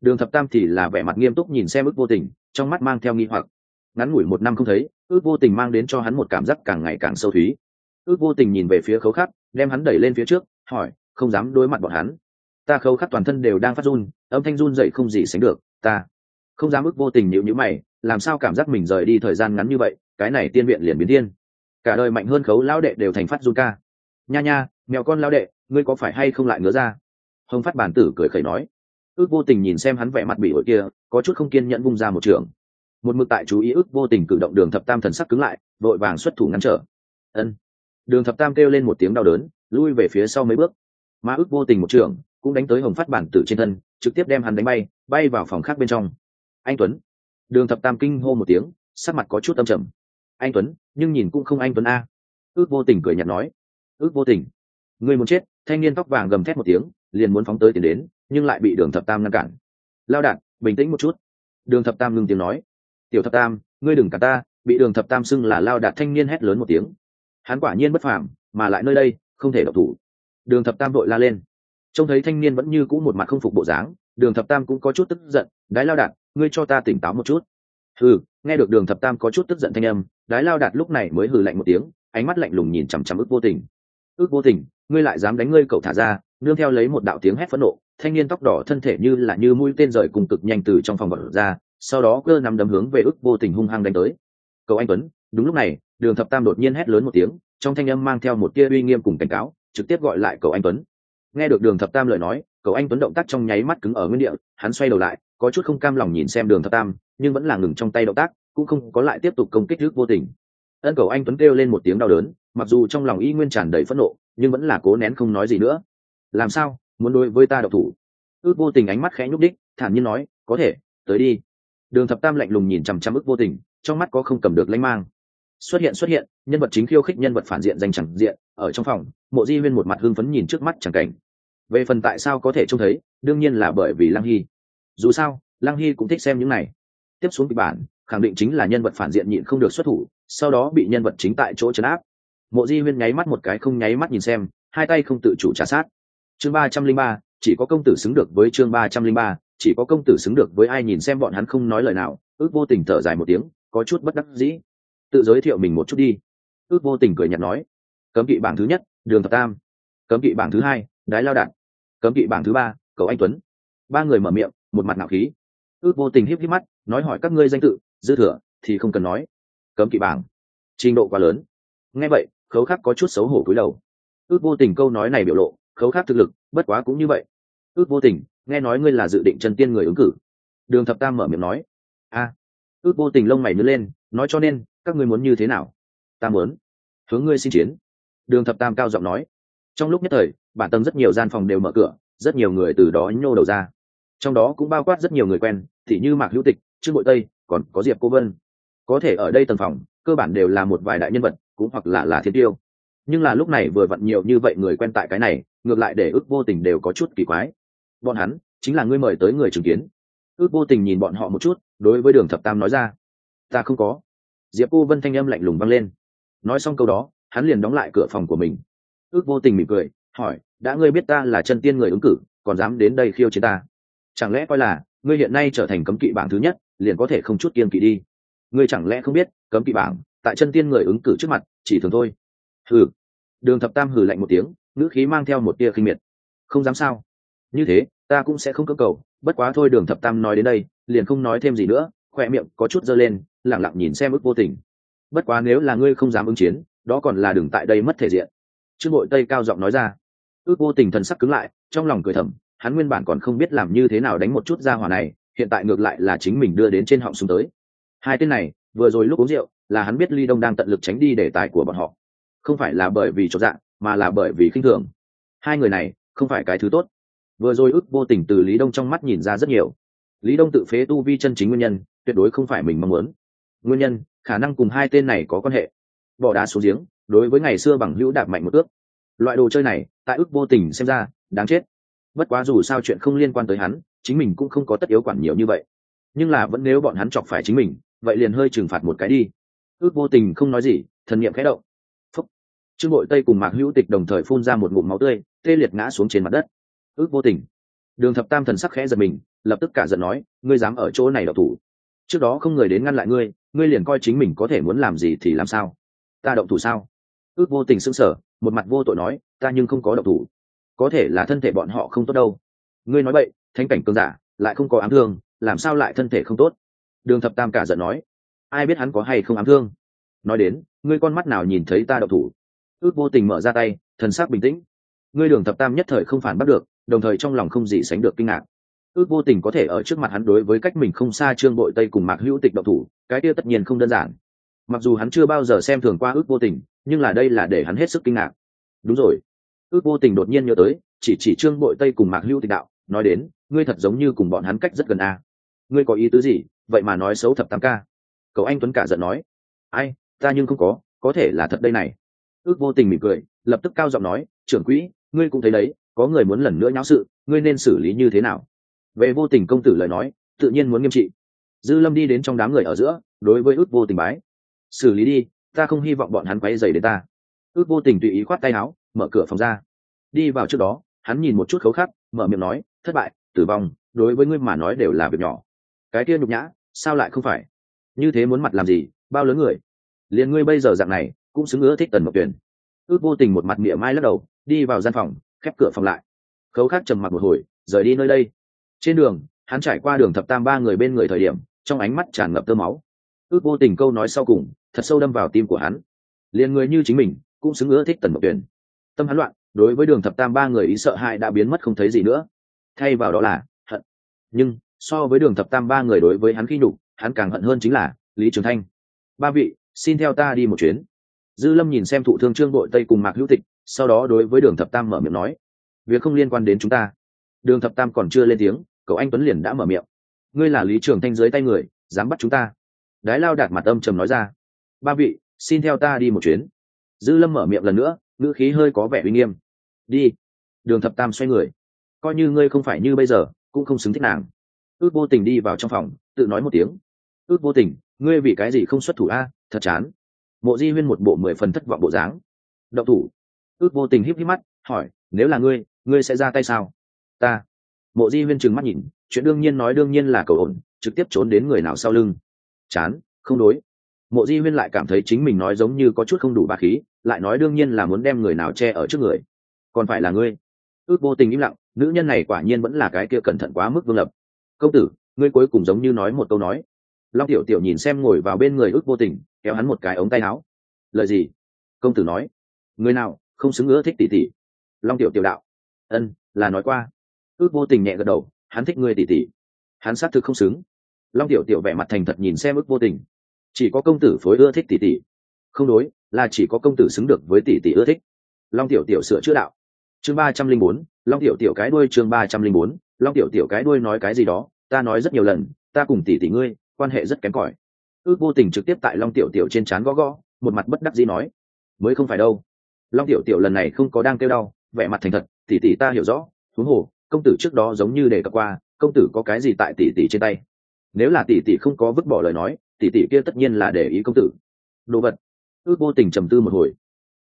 Đường thập tam thì là vẻ mặt nghiêm túc nhìn xem ước vô tình, trong mắt mang theo nghi hoặc. Ngắn ngủi một năm không thấy, ước vô tình mang đến cho hắn một cảm giác càng ngày càng sâu thúy. Ước vô tình nhìn về phía khấu khắc đem hắn đẩy lên phía trước, hỏi, không dám đối mặt bọn hắn. Ta khấu khắc toàn thân đều đang phát run, âm thanh run dậy không gì sánh được, ta không dám ước vô tình nhịu nhữ mày làm sao cảm giác mình rời đi thời gian ngắn như vậy, cái này tiên viện liền biến thiên. Cả đời mạnh hơn khấu lão đệ đều thành phát run ca. Nha nha, mèo con lão đệ, ngươi có phải hay không lại ngứa ra? Hồng phát bản tử cười khẩy nói. Ước vô tình nhìn xem hắn vẻ mặt bị ổi kia, có chút không kiên nhẫn vung ra một trường. Một mực tại chú ý ước vô tình cử động đường thập tam thần sắc cứng lại, vội vàng xuất thủ ngăn trở. Ân. Đường thập tam kêu lên một tiếng đau đớn, lui về phía sau mấy bước. Mà ước vô tình một trường, cũng đánh tới hồng phát bản tử trên thân, trực tiếp đem hắn đánh bay bay vào phòng khác bên trong. Anh tuấn đường thập tam kinh hô một tiếng, sắc mặt có chút âm trầm. Anh tuấn, nhưng nhìn cũng không anh tuấn a. Ước vô tình cười nhạt nói. Ước vô tình. Người muốn chết, thanh niên tóc vàng gầm thét một tiếng, liền muốn phóng tới tiền đến, nhưng lại bị đường thập tam ngăn cản. Lao đạn, bình tĩnh một chút. Đường thập tam ngưng tiếng nói. Tiểu thập tam, ngươi đừng cả ta, bị đường thập tam xưng là lao đạt thanh niên hét lớn một tiếng. Hắn quả nhiên bất phàm, mà lại nơi đây, không thể độc thủ. Đường thập tam đội la lên. Trông thấy thanh niên vẫn như cũ một mặt không phục bộ dáng, đường thập tam cũng có chút tức giận, đái lao đạt ngươi cho ta tỉnh táo một chút. Hừ, nghe được đường thập tam có chút tức giận thanh âm, đái lao đạt lúc này mới hừ lạnh một tiếng, ánh mắt lạnh lùng nhìn chằm chằm ước vô tình. Ước vô tình, ngươi lại dám đánh ngươi cậu thả ra, nương theo lấy một đạo tiếng hét phẫn nộ, thanh niên tóc đỏ thân thể như là như mũi tên rời cùng cực nhanh từ trong phòng vật ra, sau đó cơ nằm đấm hướng về ước vô tình hung hăng đánh tới. Cầu anh tuấn, đúng lúc này, đường thập tam đột nhiên hét lớn một tiếng, trong thanh âm mang theo một tia uy nghiêm cùng cảnh cáo, trực tiếp gọi lại cầu anh tuấn. Nghe được đường thập tam lời nói cầu anh tuấn động tác trong nháy mắt cứng ở nguyên địa, hắn xoay đầu lại có chút không cam lòng nhìn xem đường thập tam, nhưng vẫn là ngừng trong tay động tác, cũng không có lại tiếp tục công kích trước vô tình. Ân cầu anh tuấn kêu lên một tiếng đau đớn, mặc dù trong lòng y nguyên tràn đầy phẫn nộ, nhưng vẫn là cố nén không nói gì nữa. Làm sao? Muốn đối với ta độc thủ? Ước vô tình ánh mắt khẽ nhúc đích, thản nhiên nói, có thể, tới đi. Đường thập tam lạnh lùng nhìn chằm chằm ước vô tình, trong mắt có không cầm được lanh mang. Xuất hiện xuất hiện, nhân vật chính khiêu khích nhân vật phản diện danh chẳng diện, ở trong phòng, mộ di huyên một mặt hưng phấn nhìn trước mắt chẳng cảnh. Về phần tại sao có thể trông thấy, đương nhiên là bởi vì lăng hy dù sao, lăng hy cũng thích xem những này. Tiếp xuống kịch bản, khẳng định chính là nhân vật phản diện nhịn không được xuất thủ, sau đó bị nhân vật chính tại chỗ chấn áp. Mộ di huyên nháy mắt một cái không nháy mắt nhìn xem, hai tay không tự chủ trả sát. Chương ba trăm linh ba, chỉ có công tử xứng được với chương ba trăm linh ba, chỉ có công tử xứng được với ai nhìn xem bọn hắn không nói lời nào, ước vô tình thở dài một tiếng, có chút bất đắc dĩ. Tự giới thiệu mình một chút đi. Ước vô tình cười nhạt nói. Cấm kỵ bảng thứ nhất, đường thập tam. Cấm kỵ bảng thứ hai, đái lao đạn. Cấm kỵ bảng thứ ba, cầu anh tuấn. Ba người mở miệng một mặt nạo khí. Ước vô tình híp híp mắt, nói hỏi các ngươi danh tự, dư thừa thì không cần nói. Cấm kỵ bảng. Trình độ quá lớn. Nghe vậy, khấu khắc có chút xấu hổ cúi đầu. Ước vô tình câu nói này biểu lộ, khấu khắc thực lực, bất quá cũng như vậy. Ước vô tình, nghe nói ngươi là dự định chân tiên người ứng cử. Đường thập tam mở miệng nói. A. Ước vô tình lông mày nhớ lên, nói cho nên, các ngươi muốn như thế nào? Ta muốn. Hướng ngươi xin chiến. Đường thập tam cao giọng nói. Trong lúc nhất thời, bản tầng rất nhiều gian phòng đều mở cửa, rất nhiều người từ đó nhô đầu ra trong đó cũng bao quát rất nhiều người quen, thì như mạc hữu tịch, trương bội tây, còn có diệp cô vân. Có thể ở đây tầng phòng, cơ bản đều là một vài đại nhân vật, cũng hoặc là là thiên tiêu. Nhưng là lúc này vừa vặn nhiều như vậy người quen tại cái này, ngược lại để ước vô tình đều có chút kỳ quái. Bọn hắn, chính là ngươi mời tới người chứng kiến. Ước vô tình nhìn bọn họ một chút, đối với đường thập tam nói ra. Ta không có. Diệp cô vân thanh âm lạnh lùng vang lên. Nói xong câu đó, hắn liền đóng lại cửa phòng của mình. Ước vô tình mỉm cười, hỏi, đã ngươi biết ta là chân tiên người ứng cử, còn dám đến đây khiêu chiến ta? Chẳng lẽ coi là, ngươi hiện nay trở thành cấm kỵ bảng thứ nhất, liền có thể không chút kiên kỵ đi? Ngươi chẳng lẽ không biết, cấm kỵ bảng, tại chân tiên người ứng cử trước mặt, chỉ thường thôi. Hừ. Đường thập tam hừ lạnh một tiếng, ngữ khí mang theo một tia khinh miệt. Không dám sao? Như thế, ta cũng sẽ không cưỡng cầu, bất quá thôi đường thập tam nói đến đây, liền không nói thêm gì nữa khoe miệng có chút dơ lên lẳng lặng nhìn xem ức vô tình. Bất quá nếu là ngươi không dám ứng chiến, đó còn là đừng tại đây mất thể diện. Trương bội tây cao giọng nói ra. Ước vô tình thần sắc cứng lại, trong lòng cười thầm hắn nguyên bản còn không biết làm như thế nào đánh một chút ra hỏa này, hiện tại ngược lại là chính mình đưa đến trên họng xuống tới. Hai tên này, vừa rồi lúc uống rượu, là hắn biết ly đông đang tận lực tránh đi đề tài của bọn họ. Không phải là bởi vì cho dạng mà là bởi vì khinh thường. Hai người này, không phải cái thứ tốt. Vừa rồi ước vô tình từ lý đông trong mắt nhìn ra rất nhiều. Lý đông tự phế tu vi chân chính nguyên nhân, tuyệt đối không phải mình mong muốn. Nguyên nhân, khả năng cùng hai tên này có quan hệ. Bỏ đá xuống giếng, đối với ngày xưa bằng hữu đạp mạnh một ước. Loại đồ chơi này, tại ước vô tình xem ra, đáng chết bất quá dù sao chuyện không liên quan tới hắn, chính mình cũng không có tất yếu quản nhiều như vậy. Nhưng là vẫn nếu bọn hắn chọc phải chính mình, vậy liền hơi trừng phạt một cái đi. Ước vô tình không nói gì, thần niệm khẽ động. Phúc. Trương bội tây cùng mạc hữu tịch đồng thời phun ra một ngụm máu tươi, tê liệt ngã xuống trên mặt đất. Ước vô tình. Đường thập tam thần sắc khẽ giật mình, lập tức cả giận nói, ngươi dám ở chỗ này đậu thủ? Trước đó không người đến ngăn lại ngươi ngươi liền coi chính mình có thể muốn làm gì thì làm sao? Ta động thủ sao? Ước vô tình sững sờ, một mặt vô tội nói, ta nhưng không có động thủ có thể là thân thể bọn họ không tốt đâu. Ngươi nói vậy thánh cảnh cường giả, lại không có ám thương, làm sao lại thân thể không tốt? Đường thập tam cả giận nói. Ai biết hắn có hay không ám thương? Nói đến, ngươi con mắt nào nhìn thấy ta đậu thủ? Ước vô tình mở ra tay, thần sắc bình tĩnh. Ngươi đường thập tam nhất thời không phản bắt được, đồng thời trong lòng không gì sánh được kinh ngạc. Ước vô tình có thể ở trước mặt hắn đối với cách mình không xa trương bội tây cùng mạc hữu tịch đậu thủ, cái kia tất nhiên không đơn giản. Mặc dù hắn chưa bao giờ xem thường qua ước vô tình, nhưng là đây là để hắn hết sức kinh ngạc. Đúng rồi ước vô tình đột nhiên nhớ tới, chỉ chỉ trương bội tây cùng mạc hữu tịch đạo, nói đến, ngươi thật giống như cùng bọn hắn cách rất gần a. Ngươi có ý tứ gì? Vậy mà nói xấu thập tám ca. Cậu anh tuấn cả giận nói, ai, ta nhưng không có có thể là thật đây này. Ước vô tình mỉm cười, lập tức cao giọng nói, trưởng quỹ, ngươi cũng thấy đấy, có người muốn lần nữa nháo sự, ngươi nên xử lý như thế nào? Về vô tình công tử lời nói, tự nhiên muốn nghiêm trị. Dư lâm đi đến trong đám người ở giữa, đối với ước vô tình bái, xử lý đi, ta không hy vọng bọn hắn quay dày đến ta. Ước vô tình tùy ý khoát tay áo mở cửa phòng ra. Đi vào trước đó, hắn nhìn một chút khấu khắc, mở miệng nói, thất bại, tử vong, đối với ngươi mà nói đều là việc nhỏ. Cái kia nhục nhã, sao lại không phải? Như thế muốn mặt làm gì, bao lớn người? Liền ngươi bây giờ dạng này, cũng xứng ưa thích tần mộc tuyển ước vô tình một mặt mỉa mai lắc đầu, đi vào gian phòng, khép cửa phòng lại. Khấu khắc trầm mặt một hồi, rời đi nơi đây. Trên đường, hắn trải qua đường thập tam ba người bên người thời điểm, trong ánh mắt tràn ngập tơ máu. Ước vô tình câu nói sau cùng, thật sâu đâm vào tim của hắn. Liền người như chính mình, cũng xứng ưa thích tần mộc tuyển tâm hắn loạn, đối với đường thập tam ba người ý sợ hãi đã biến mất không thấy gì nữa. Thay vào đó là hận. Nhưng, so với đường thập tam ba người đối với hắn khi nhục, hắn càng hận hơn chính là lý trường thanh. Ba vị, xin theo ta đi một chuyến. Dư lâm nhìn xem thụ thương trương bội tây cùng mạc hữu tịch, sau đó đối với đường thập tam mở miệng nói, việc không liên quan đến chúng ta. Đường thập tam còn chưa lên tiếng, cậu anh tuấn liền đã mở miệng, ngươi là lý trường thanh dưới tay người, dám bắt chúng ta. Đái lao đạt mặt âm trầm nói ra, ba vị, xin theo ta đi một chuyến. Dư lâm mở miệng lần nữa ngữ khí hơi có vẻ uy nghiêm. Đi. Đường thập tam xoay người. Coi như ngươi không phải như bây giờ, cũng không xứng thích nàng. Ước vô tình đi vào trong phòng, tự nói một tiếng. Ước vô tình, ngươi vì cái gì không xuất thủ a? Thật chán. Mộ di huyên một bộ mười phần thất vọng bộ dáng. Động thủ. Ước vô tình híp híp mắt, hỏi, nếu là ngươi ngươi sẽ ra tay sao? Ta. Mộ di huyên trừng mắt nhìn, chuyện đương nhiên nói đương nhiên là cầu ổn, trực tiếp trốn đến người nào sau lưng. Chán, không đối. Mộ di huyên lại cảm thấy chính mình nói giống như có chút không đủ ba khí lại nói đương nhiên là muốn đem người nào che ở trước người. Còn phải là ngươi. Ước vô tình im lặng, nữ nhân này quả nhiên vẫn là cái kia cẩn thận quá mức vương lập. Công tử, ngươi cuối cùng giống như nói một câu nói. Long tiểu tiểu nhìn xem ngồi vào bên người ước vô tình, kéo hắn một cái ống tay áo. Lời gì? Công tử nói. Người nào, không xứng ngỡ thích tỷ tỷ. Long tiểu tiểu đạo. Ân, là nói qua. Ước vô tình nhẹ gật đầu, hắn thích ngươi tỷ tỷ. Hắn xác thực không xứng. Long tiểu tiểu vẻ mặt thành thật nhìn xem ước vô tình. Chỉ có công tử phối ưa thích tỷ tỷ không đối, là chỉ có công tử xứng được với tỷ tỷ ưa thích. Long tiểu tiểu sửa chữa đạo. Chương ba trăm linh bốn, long tiểu tiểu cái đuôi chương ba trăm linh bốn, long tiểu tiểu cái đuôi nói cái gì đó, ta nói rất nhiều lần, ta cùng tỷ tỷ ngươi, quan hệ rất kém cỏi. Ước vô tình trực tiếp tại long tiểu tiểu trên trán gõ gõ, một mặt bất đắc dĩ nói. Mới không phải đâu. Long tiểu tiểu lần này không có đang kêu đau, vẻ mặt thành thật, tỷ tỷ ta hiểu rõ thú hồ, công tử trước đó giống như đề cập qua, công tử có cái gì tại tỷ tỷ trên tay. Nếu là tỷ tỷ không có vứt bỏ lời nói, tỷ tỷ kia tất nhiên là để ý công tử. Đồ vật ước vô tình trầm tư một hồi.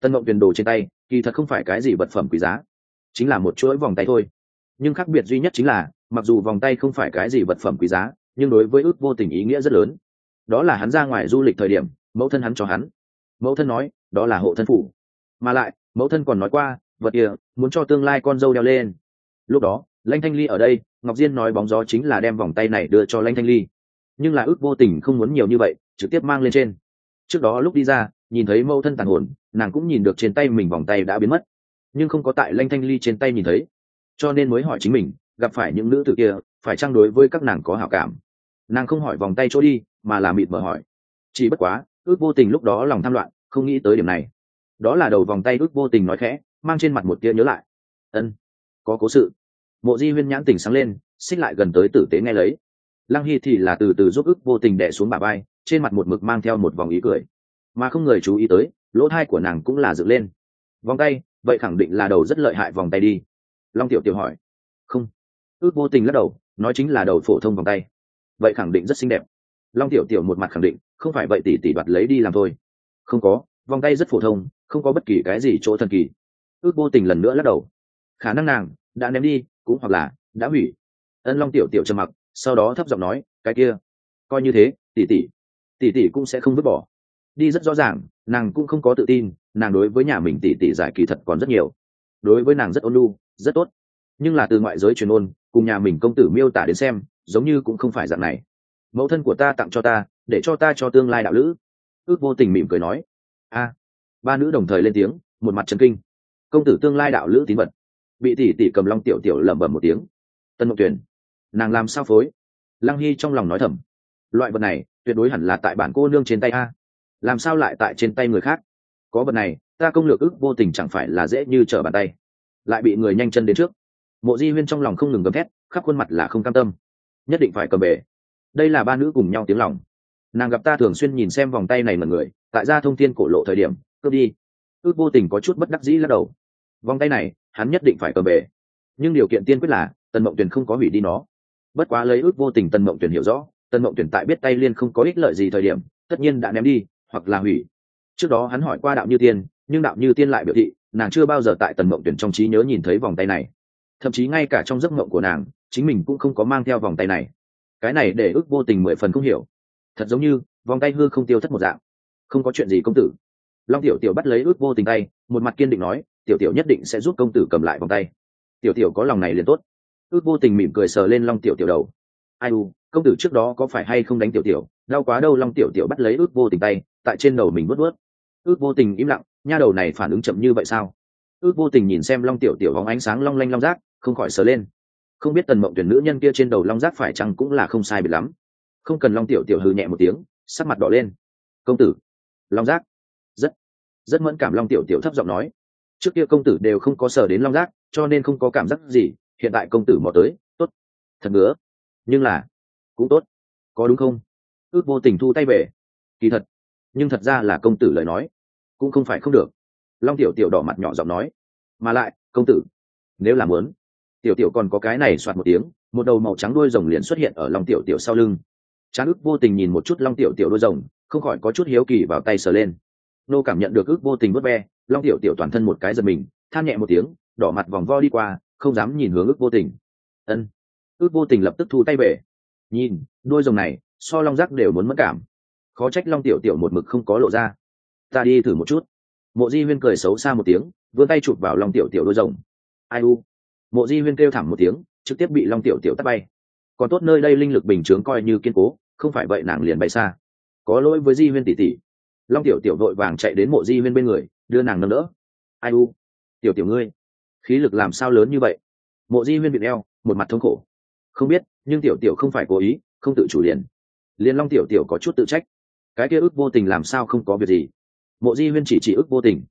Tân mộng tiền đồ trên tay, kỳ thật không phải cái gì vật phẩm quý giá, chính là một chuỗi vòng tay thôi. Nhưng khác biệt duy nhất chính là, mặc dù vòng tay không phải cái gì vật phẩm quý giá, nhưng đối với ước vô tình ý nghĩa rất lớn. Đó là hắn ra ngoài du lịch thời điểm, mẫu thân hắn cho hắn. Mẫu thân nói, đó là hộ thân phủ. Mà lại, mẫu thân còn nói qua, vật kia, muốn cho tương lai con dâu đeo lên. Lúc đó lanh thanh ly ở đây, ngọc diên nói bóng gió chính là đem vòng tay này đưa cho lanh thanh ly. Nhưng là ước vô tình không muốn nhiều như vậy, trực tiếp mang lên trên trước đó lúc đi ra, nhìn thấy mẫu thân tàn hồn, nàng cũng nhìn được trên tay mình vòng tay đã biến mất. Nhưng không có tại lanh thanh ly trên tay nhìn thấy. Cho nên mới hỏi chính mình, gặp phải những nữ tử kia, phải trang đối với các nàng có hảo cảm? Nàng không hỏi vòng tay chỗ đi, mà là mịt mờ hỏi. Chỉ bất quá, ước vô tình lúc đó lòng tham loạn, không nghĩ tới điểm này. Đó là đầu vòng tay ước vô tình nói khẽ, mang trên mặt một tia nhớ lại. Ân, có cố sự. Mộ di huyên nhãn tỉnh sáng lên, xích lại gần tới tử tế nghe lấy. Lăng hy thì là từ từ giúp ước vô tình đẻ xuống bà bay trên mặt một mực mang theo một vòng ý cười. Mà không người chú ý tới, lỗ thai của nàng cũng là dựng lên. Vòng tay, vậy khẳng định là đầu rất lợi hại vòng tay đi. Long tiểu tiểu hỏi. Không. Ước vô tình lắc đầu, nói chính là đầu phổ thông vòng tay. Vậy khẳng định rất xinh đẹp. Long tiểu tiểu một mặt khẳng định, không phải vậy tỷ tỷ đoạt lấy đi làm thôi. Không có, vòng tay rất phổ thông, không có bất kỳ cái gì chỗ thần kỳ. Ước vô tình lần nữa lắc đầu. Khả năng nàng đã ném đi, cũng hoặc là đã hủy. Ân long tiểu tiểu trầm mặc, sau đó thấp giọng nói, cái kia, coi như thế, tỷ tỷ tỷ tỷ cũng sẽ không vứt bỏ. Đi rất rõ ràng, nàng cũng không có tự tin, nàng đối với nhà mình tỷ tỷ giải kỳ thật còn rất nhiều. Đối với nàng rất ôn lu rất tốt. Nhưng là từ ngoại giới truyền ôn, cùng nhà mình công tử miêu tả đến xem, giống như cũng không phải dạng này. Mẫu thân của ta tặng cho ta, để cho ta cho tương lai đạo lữ. Ước vô tình mỉm cười nói. A. Ba nữ đồng thời lên tiếng, một mặt trần kinh. Công tử tương lai đạo lữ tín vật. Bị tỷ tỷ cầm long tiểu tiểu lẩm bẩm một tiếng. Tân mộng tuyển nàng làm sao phối? Lăng hy trong lòng nói thầm. Loại vật này tuyệt đối hẳn là tại bản cô nương trên tay a. Làm sao lại tại trên tay người khác? Có vật này, ta công lược ức vô tình chẳng phải là dễ như trở bàn tay. Lại bị người nhanh chân đến trước. Mộ di huyên trong lòng không ngừng gầm thét, khắp khuôn mặt là không cam tâm. Nhất định phải cầm bể đây là ba nữ cùng nhau tiếng lòng. Nàng gặp ta thường xuyên nhìn xem vòng tay này mật người, tại gia thông thiên cổ lộ thời điểm, cướp đi. Ước vô tình có chút bất đắc dĩ lắc đầu. Vòng tay này, hắn nhất định phải cầm bể nhưng điều kiện tiên quyết là, tần mộng tuyền không có hủy đi nó. Bất quá lấy ước vô tình tần mộng tuyền hiểu rõ tần mộng tuyền tại biết tay liên không có ích lợi gì thời điểm, tất nhiên đã ném đi, hoặc là hủy. Trước đó hắn hỏi qua đạo như tiên, nhưng đạo như tiên lại biểu thị, nàng chưa bao giờ tại tần mộng tuyển trong trí nhớ nhìn thấy vòng tay này. Thậm chí ngay cả trong giấc mộng của nàng, chính mình cũng không có mang theo vòng tay này. Cái này để ước vô tình mười phần không hiểu. Thật giống như, vòng tay hư không tiêu thất một dạng. Không có chuyện gì công tử. Long tiểu tiểu bắt lấy ước vô tình tay, một mặt kiên định nói, tiểu tiểu nhất định sẽ giúp công tử cầm lại vòng tay. Tiểu tiểu có lòng này liền tốt. Ước vô tình mỉm cười sờ lên long tiểu tiểu đầu. Ai u công tử trước đó có phải hay không đánh tiểu tiểu, đau quá đâu long tiểu tiểu bắt lấy ước vô tình tay, tại trên đầu mình vớt vớt ước vô tình im lặng, nha đầu này phản ứng chậm như vậy sao? Ước vô tình nhìn xem long tiểu tiểu bóng ánh sáng long lanh long rác, không khỏi sờ lên. Không biết tần mộng tuyển nữ nhân kia trên đầu long rác phải chăng cũng là không sai biệt lắm. Không cần long tiểu tiểu hư nhẹ một tiếng, sắc mặt đỏ lên. Công tử, long rác. Rất rất mẫn cảm long tiểu tiểu thấp giọng nói. Trước kia công tử đều không có sờ đến long rác, cho nên không có cảm giác gì, hiện tại công tử mò tới, tốt. Thật ngứa. Nhưng là cũng tốt. Có đúng không? Ước vô tình thu tay về. Kỳ thật, nhưng thật ra là công tử lời nói, cũng không phải không được. Long tiểu tiểu đỏ mặt nhỏ giọng nói, mà lại, công tử, nếu làm muốn, tiểu tiểu còn có cái này soạt một tiếng, một đầu màu trắng đuôi rồng liền xuất hiện ở long tiểu tiểu sau lưng. Trán ức vô tình nhìn một chút long tiểu tiểu đuôi rồng, không khỏi có chút hiếu kỳ vào tay sờ lên. Nô cảm nhận được ức vô tình vớt ve, long tiểu tiểu toàn thân một cái giật mình, than nhẹ một tiếng, đỏ mặt vòng vo đi qua, không dám nhìn hướng ức vô tình. Ân. Ước vô tình lập tức thu tay về nhìn, đôi rồng này, so long giác đều muốn mất cảm. Khó trách long tiểu tiểu một mực không có lộ ra. Ta đi thử một chút. Mộ di huyên cười xấu xa một tiếng, vươn tay chụp vào long tiểu tiểu đôi rồng. Ai u? Mộ di huyên kêu thảm một tiếng, trực tiếp bị long tiểu tiểu tắt bay. Còn tốt nơi đây linh lực bình chướng coi như kiên cố, không phải vậy nàng liền bay xa. Có lỗi với di huyên tỷ tỷ. Long tiểu tiểu vội vàng chạy đến mộ di huyên bên người, đưa nàng nâng đỡ. Ai u? Tiểu tiểu ngươi, khí lực làm sao lớn như vậy? Mộ di huyên bị eo, một mặt thống khổ không biết, nhưng tiểu tiểu không phải cố ý, không tự chủ liền. Liền long tiểu tiểu có chút tự trách. Cái kia ước vô tình làm sao không có việc gì? Mộ di huyên chỉ chỉ ước vô tình.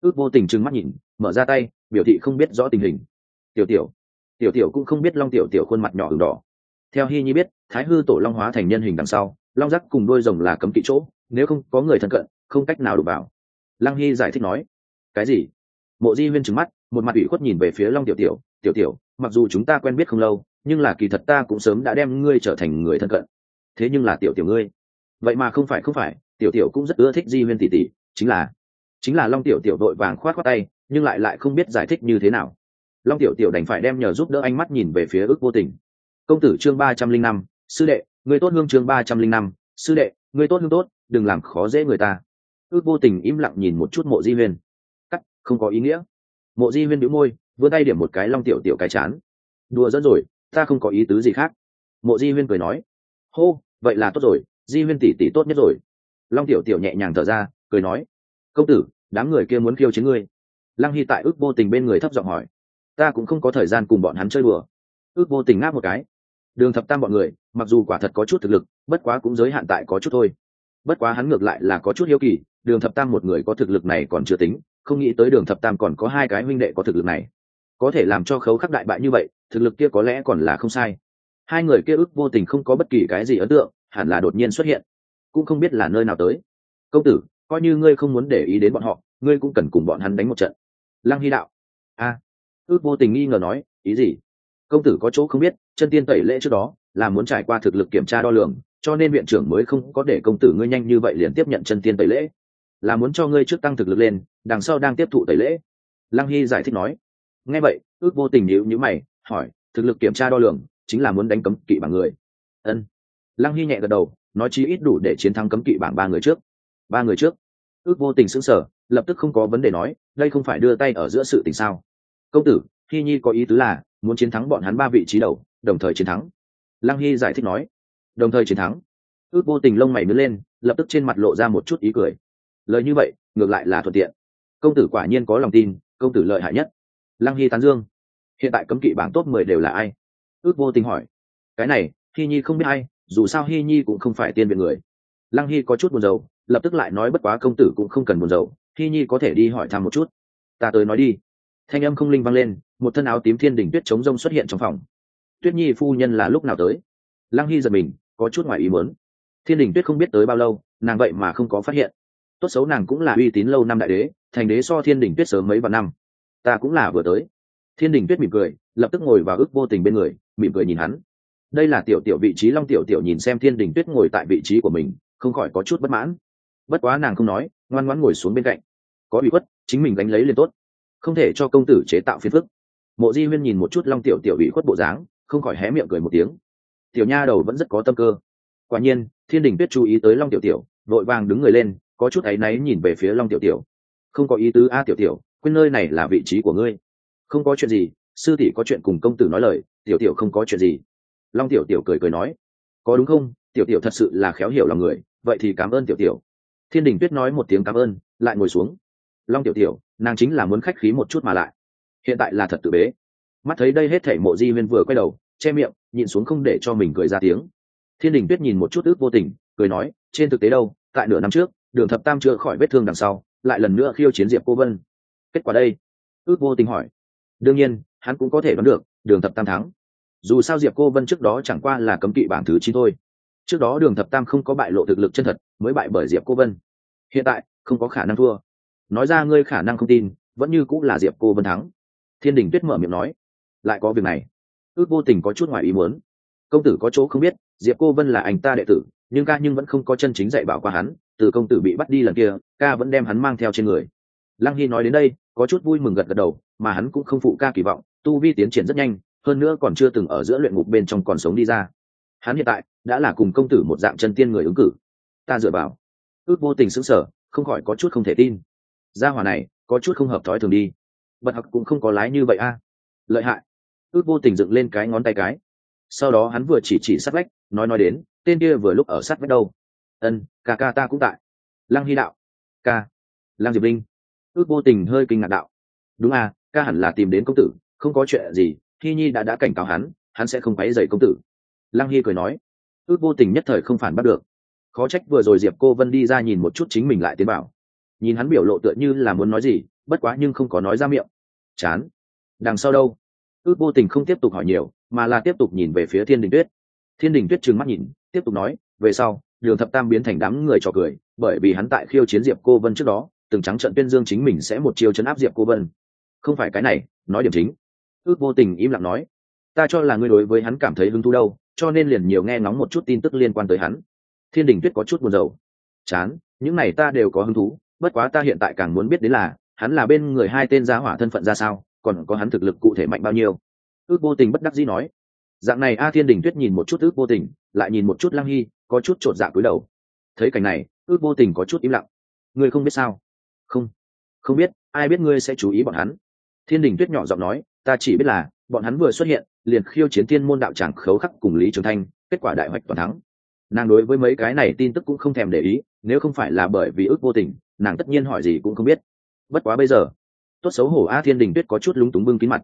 Ước vô tình trừng mắt nhìn, mở ra tay, biểu thị không biết rõ tình hình. Tiểu tiểu. Tiểu tiểu cũng không biết long tiểu tiểu khuôn mặt nhỏ đường đỏ. Theo hy nhi biết, thái hư tổ long hóa thành nhân hình đằng sau, long rắc cùng đôi rồng là cấm kỵ chỗ, nếu không có người thân cận, không cách nào đụng vào. Lăng hy giải thích nói. Cái gì? Mộ di huyên trừng mắt, một mặt ủy khuất nhìn về phía long tiểu tiểu. Tiểu tiểu, mặc dù chúng ta quen biết không lâu nhưng là kỳ thật ta cũng sớm đã đem ngươi trở thành người thân cận. Thế nhưng là tiểu tiểu ngươi. Vậy mà không phải không phải, tiểu tiểu cũng rất ưa thích di huyên tỷ tỷ, chính là chính là long tiểu tiểu đội vàng khoát khoát tay, nhưng lại lại không biết giải thích như thế nào. Long tiểu tiểu đành phải đem nhờ giúp đỡ ánh mắt nhìn về phía ước vô tình. Công tử chương ba trăm linh năm, sư đệ, người tốt hương chương ba trăm linh năm, sư đệ, người tốt hương tốt, đừng làm khó dễ người ta. Ước vô tình im lặng nhìn một chút mộ di huyên. Cắt, không có ý nghĩa. Mộ di huyên đĩu môi, vươn tay điểm một cái long tiểu tiểu cái chán. Đùa dẫn rồi ta không có ý tứ gì khác. Mộ di huyên cười nói, hô, vậy là tốt rồi, di huyên tỷ tỷ tốt nhất rồi. Long tiểu tiểu nhẹ nhàng thở ra, cười nói, công tử, đám người kia muốn khiêu chiến ngươi. Lăng hy tại ước vô tình bên người thấp giọng hỏi, ta cũng không có thời gian cùng bọn hắn chơi bừa ước vô tình ngáp một cái, đường thập tam bọn người, mặc dù quả thật có chút thực lực, bất quá cũng giới hạn tại có chút thôi. Bất quá hắn ngược lại là có chút hiếu kỳ, đường thập tam một người có thực lực này còn chưa tính, không nghĩ tới đường thập tam còn có hai cái huynh đệ có thực lực này có thể làm cho khấu khắc đại bại như vậy thực lực kia có lẽ còn là không sai. Hai người kia ức vô tình không có bất kỳ cái gì ấn tượng hẳn là đột nhiên xuất hiện. Cũng không biết là nơi nào tới. Công tử coi như ngươi không muốn để ý đến bọn họ ngươi cũng cần cùng bọn hắn đánh một trận. Lăng hy đạo. A. À, ước vô tình nghi ngờ nói ý gì? Công tử có chỗ không biết chân tiên tẩy lễ trước đó là muốn trải qua thực lực kiểm tra đo lường cho nên viện trưởng mới không có để công tử ngươi nhanh như vậy liền tiếp nhận chân tiên tẩy lễ. Là muốn cho ngươi trước tăng thực lực lên đằng sau đang tiếp thụ tẩy lễ. Lăng hy giải thích nói nghe vậy, ước vô tình nhữ nhữ mày, hỏi, thực lực kiểm tra đo lường chính là muốn đánh cấm kỵ bảng người? Ân lăng hy nhẹ gật đầu, nói chí ít đủ để chiến thắng cấm kỵ bảng ba người trước. Ba người trước? Ước vô tình sững sờ, lập tức không có vấn đề nói, đây không phải đưa tay ở giữa sự tình sao? Công tử, hy nhi có ý tứ là muốn chiến thắng bọn hắn ba vị trí đầu, đồng thời chiến thắng. Lăng hy giải thích nói. Đồng thời chiến thắng. Ước vô tình lông mày nứt lên, lập tức trên mặt lộ ra một chút ý cười. Lời như vậy, ngược lại là thuận tiện. Công tử quả nhiên có lòng tin, công tử lợi hại nhất lăng hy tán dương. Hiện tại cấm kỵ bảng top mười đều là ai? Ước vô tình hỏi. Cái này, hy nhi không biết ai, dù sao hy nhi cũng không phải tiên viện người. Lăng hy có chút buồn rầu, lập tức lại nói bất quá công tử cũng không cần buồn rầu, hy nhi có thể đi hỏi thăm một chút. Ta tới nói đi. Thanh âm không linh vang lên, một thân áo tím thiên đỉnh tuyết chống rông xuất hiện trong phòng. Tuyết nhi phu nhân là lúc nào tới? Lăng hy giật mình, có chút ngoài ý muốn. Thiên đình tuyết không biết tới bao lâu, nàng vậy mà không có phát hiện. Tốt xấu nàng cũng là uy tín lâu năm đại đế, thành đế so thiên đình tuyết sớm mấy vạn năm ta cũng là vừa tới. Thiên đình tuyết mỉm cười, lập tức ngồi vào ước vô tình bên người, mỉm cười nhìn hắn. Đây là tiểu tiểu vị trí long tiểu tiểu nhìn xem thiên đình tuyết ngồi tại vị trí của mình, không khỏi có chút bất mãn. Bất quá nàng không nói, ngoan ngoãn ngồi xuống bên cạnh. Có bị khuất, chính mình đánh lấy liền tốt. Không thể cho công tử chế tạo phiền phức. Mộ di huyên nhìn một chút long tiểu tiểu bị khuất bộ dáng, không khỏi hé miệng cười một tiếng. Tiểu nha đầu vẫn rất có tâm cơ. Quả nhiên, thiên đình tuyết chú ý tới long tiểu tiểu, vội vàng đứng người lên, có chút áy náy nhìn về phía long tiểu tiểu. Không có ý tứ a tiểu tiểu quên nơi này là vị trí của ngươi. Không có chuyện gì, sư tỷ có chuyện cùng công tử nói lời, tiểu tiểu không có chuyện gì. Long tiểu tiểu cười cười nói, có đúng không? Tiểu tiểu thật sự là khéo hiểu lòng người, vậy thì cảm ơn tiểu tiểu. Thiên đình tuyết nói một tiếng cảm ơn, lại ngồi xuống. Long tiểu tiểu, nàng chính là muốn khách khí một chút mà lại. Hiện tại là thật tự bế. Mắt thấy đây hết thể mộ di huyên vừa quay đầu, che miệng, nhịn xuống không để cho mình cười ra tiếng. Thiên đình tuyết nhìn một chút ước vô tình, cười nói, trên thực tế đâu, tại nửa năm trước, đường thập tam chữa khỏi vết thương đằng sau, lại lần nữa khiêu chiến diệp cô vân kết quả đây? Ước vô tình hỏi. Đương nhiên, hắn cũng có thể đoán được, đường thập tam thắng. Dù sao diệp cô vân trước đó chẳng qua là cấm kỵ bảng thứ chín thôi. Trước đó đường thập tam không có bại lộ thực lực chân thật, mới bại bởi diệp cô vân. Hiện tại, không có khả năng thua. Nói ra ngươi khả năng không tin, vẫn như cũng là diệp cô vân thắng. Thiên đình tuyết mở miệng nói. Lại có việc này. Ước vô tình có chút ngoài ý muốn. Công tử có chỗ không biết, diệp cô vân là anh ta đệ tử, nhưng ca nhưng vẫn không có chân chính dạy bảo qua hắn, từ công tử bị bắt đi lần kia, ca vẫn đem hắn mang theo trên người. Lăng hy nói đến đây có chút vui mừng gật gật đầu, mà hắn cũng không phụ ca kỳ vọng, tu vi tiến triển rất nhanh, hơn nữa còn chưa từng ở giữa luyện ngục bên trong còn sống đi ra. Hắn hiện tại đã là cùng công tử một dạng chân tiên người ứng cử. Ta dựa vào. Ước vô tình sững sờ, không khỏi có chút không thể tin. Gia hỏa này, có chút không hợp thói thường đi. Bật học cũng không có lái như vậy a. Lợi hại. Ước vô tình dựng lên cái ngón tay cái. Sau đó hắn vừa chỉ chỉ sát vách, nói nói đến, tên kia vừa lúc ở sát vách đâu. Ân, ca ca ta cũng tại. Lăng hy đạo. Ca. Lăng diệp linh ước vô tình hơi kinh ngạc đạo. Đúng à ca hẳn là tìm đến công tử, không có chuyện gì, thi nhi đã đã cảnh cáo hắn hắn sẽ không quấy dậy công tử. Lăng hy cười nói, ước vô tình nhất thời không phản bắt được. Khó trách vừa rồi diệp cô vân đi ra nhìn một chút chính mình lại tiến bảo. Nhìn hắn biểu lộ tựa như là muốn nói gì, bất quá nhưng không có nói ra miệng. Chán. Đằng sau đâu? Ước vô tình không tiếp tục hỏi nhiều, mà là tiếp tục nhìn về phía thiên đình tuyết. Thiên đình tuyết trừng mắt nhìn, tiếp tục nói, về sau, đường thập tam biến thành đám người trò cười, bởi vì hắn tại khiêu chiến diệp cô vân trước đó từng trắng trận tuyên dương chính mình sẽ một chiêu chấn áp diệp cô vân. Không phải cái này, nói điểm chính. Ước vô tình im lặng nói, ta cho là ngươi đối với hắn cảm thấy hứng thú đâu, cho nên liền nhiều nghe ngóng một chút tin tức liên quan tới hắn. Thiên đình tuyết có chút buồn rầu. Chán, những này ta đều có hứng thú, bất quá ta hiện tại càng muốn biết đến là, hắn là bên người hai tên gia hỏa thân phận ra sao, còn có hắn thực lực cụ thể mạnh bao nhiêu? Ước vô tình bất đắc dĩ nói. Dạng này a thiên đình tuyết nhìn một chút ước vô tình, lại nhìn một chút lăng hy, có chút t r ộ t dạ cúi đầu. Thấy cảnh này, ước vô tình có chút im lặng. Ngươi không biết sao? Không biết, ai biết ngươi sẽ chú ý bọn hắn. Thiên đình tuyết nhỏ giọng nói, ta chỉ biết là, bọn hắn vừa xuất hiện, liền khiêu chiến thiên môn đạo tràng khấu khắc cùng lý trường thanh, kết quả đại hoạch toàn thắng. Nàng đối với mấy cái này tin tức cũng không thèm để ý, nếu không phải là bởi vì ước vô tình, nàng tất nhiên hỏi gì cũng không biết. Bất quá bây giờ, tốt xấu hổ a thiên đình tuyết có chút lúng túng bưng kín mặt.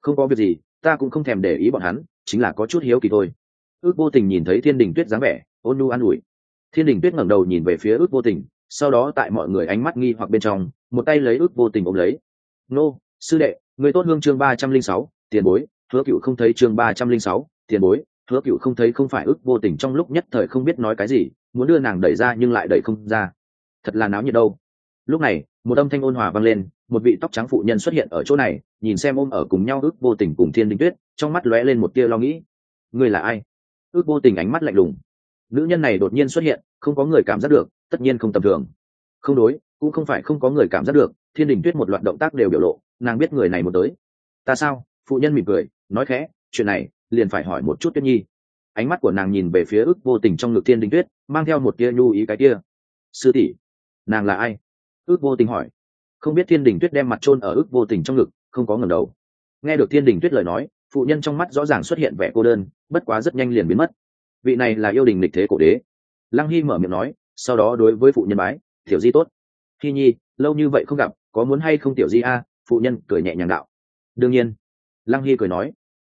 Không có việc gì, ta cũng không thèm để ý bọn hắn, chính là có chút hiếu kỳ thôi. Ước vô tình nhìn thấy thiên đình tuyết dáng vẻ, ôn nu an ủi. Thiên đình tuyết ngẩng đầu nhìn về phía ước vô tình, sau đó tại mọi người ánh mắt nghi hoặc bên trong một tay lấy ước vô tình ôm lấy. Nô, sư đệ, người tốt hương chương ba trăm linh sáu, tiền bối, hứa cựu không thấy chương ba trăm linh sáu, tiền bối, hứa cựu không thấy không phải ước vô tình trong lúc nhất thời không biết nói cái gì, muốn đưa nàng đẩy ra nhưng lại đẩy không ra. Thật là náo nhiệt đâu. Lúc này, một âm thanh ôn hòa vang lên, một vị tóc trắng phụ nhân xuất hiện ở chỗ này, nhìn xem ôm ở cùng nhau ước vô tình cùng thiên đình tuyết, trong mắt lóe lên một tia lo nghĩ. Người là ai? Ước vô tình ánh mắt lạnh lùng. Nữ nhân này đột nhiên xuất hiện, không có người cảm giác được, tất nhiên không tầm thường. Không đối cũng không phải không có người cảm giác được, thiên đình tuyết một loạt động tác đều biểu lộ, nàng biết người này một tới. Ta sao? Phụ nhân mỉm cười, nói khẽ, chuyện này, liền phải hỏi một chút tuyết nhi. Ánh mắt của nàng nhìn về phía ước vô tình trong ngực thiên đình tuyết, mang theo một tia nhu ý cái kia. Sư tỷ, nàng là ai? Ước vô tình hỏi. Không biết thiên đình tuyết đem mặt trôn ở ước vô tình trong ngực, không có ngầm đầu. Nghe được thiên đình tuyết lời nói, phụ nhân trong mắt rõ ràng xuất hiện vẻ cô đơn, bất quá rất nhanh liền biến mất. Vị này là yêu đình lịch thế cổ đế. Lăng hy mở miệng nói, sau đó đối với phụ nhân bái, tiểu di tốt hy nhi, lâu như vậy không gặp, có muốn hay không tiểu di a? Phụ nhân cười nhẹ nhàng đạo. Đương nhiên. Lăng hy cười nói.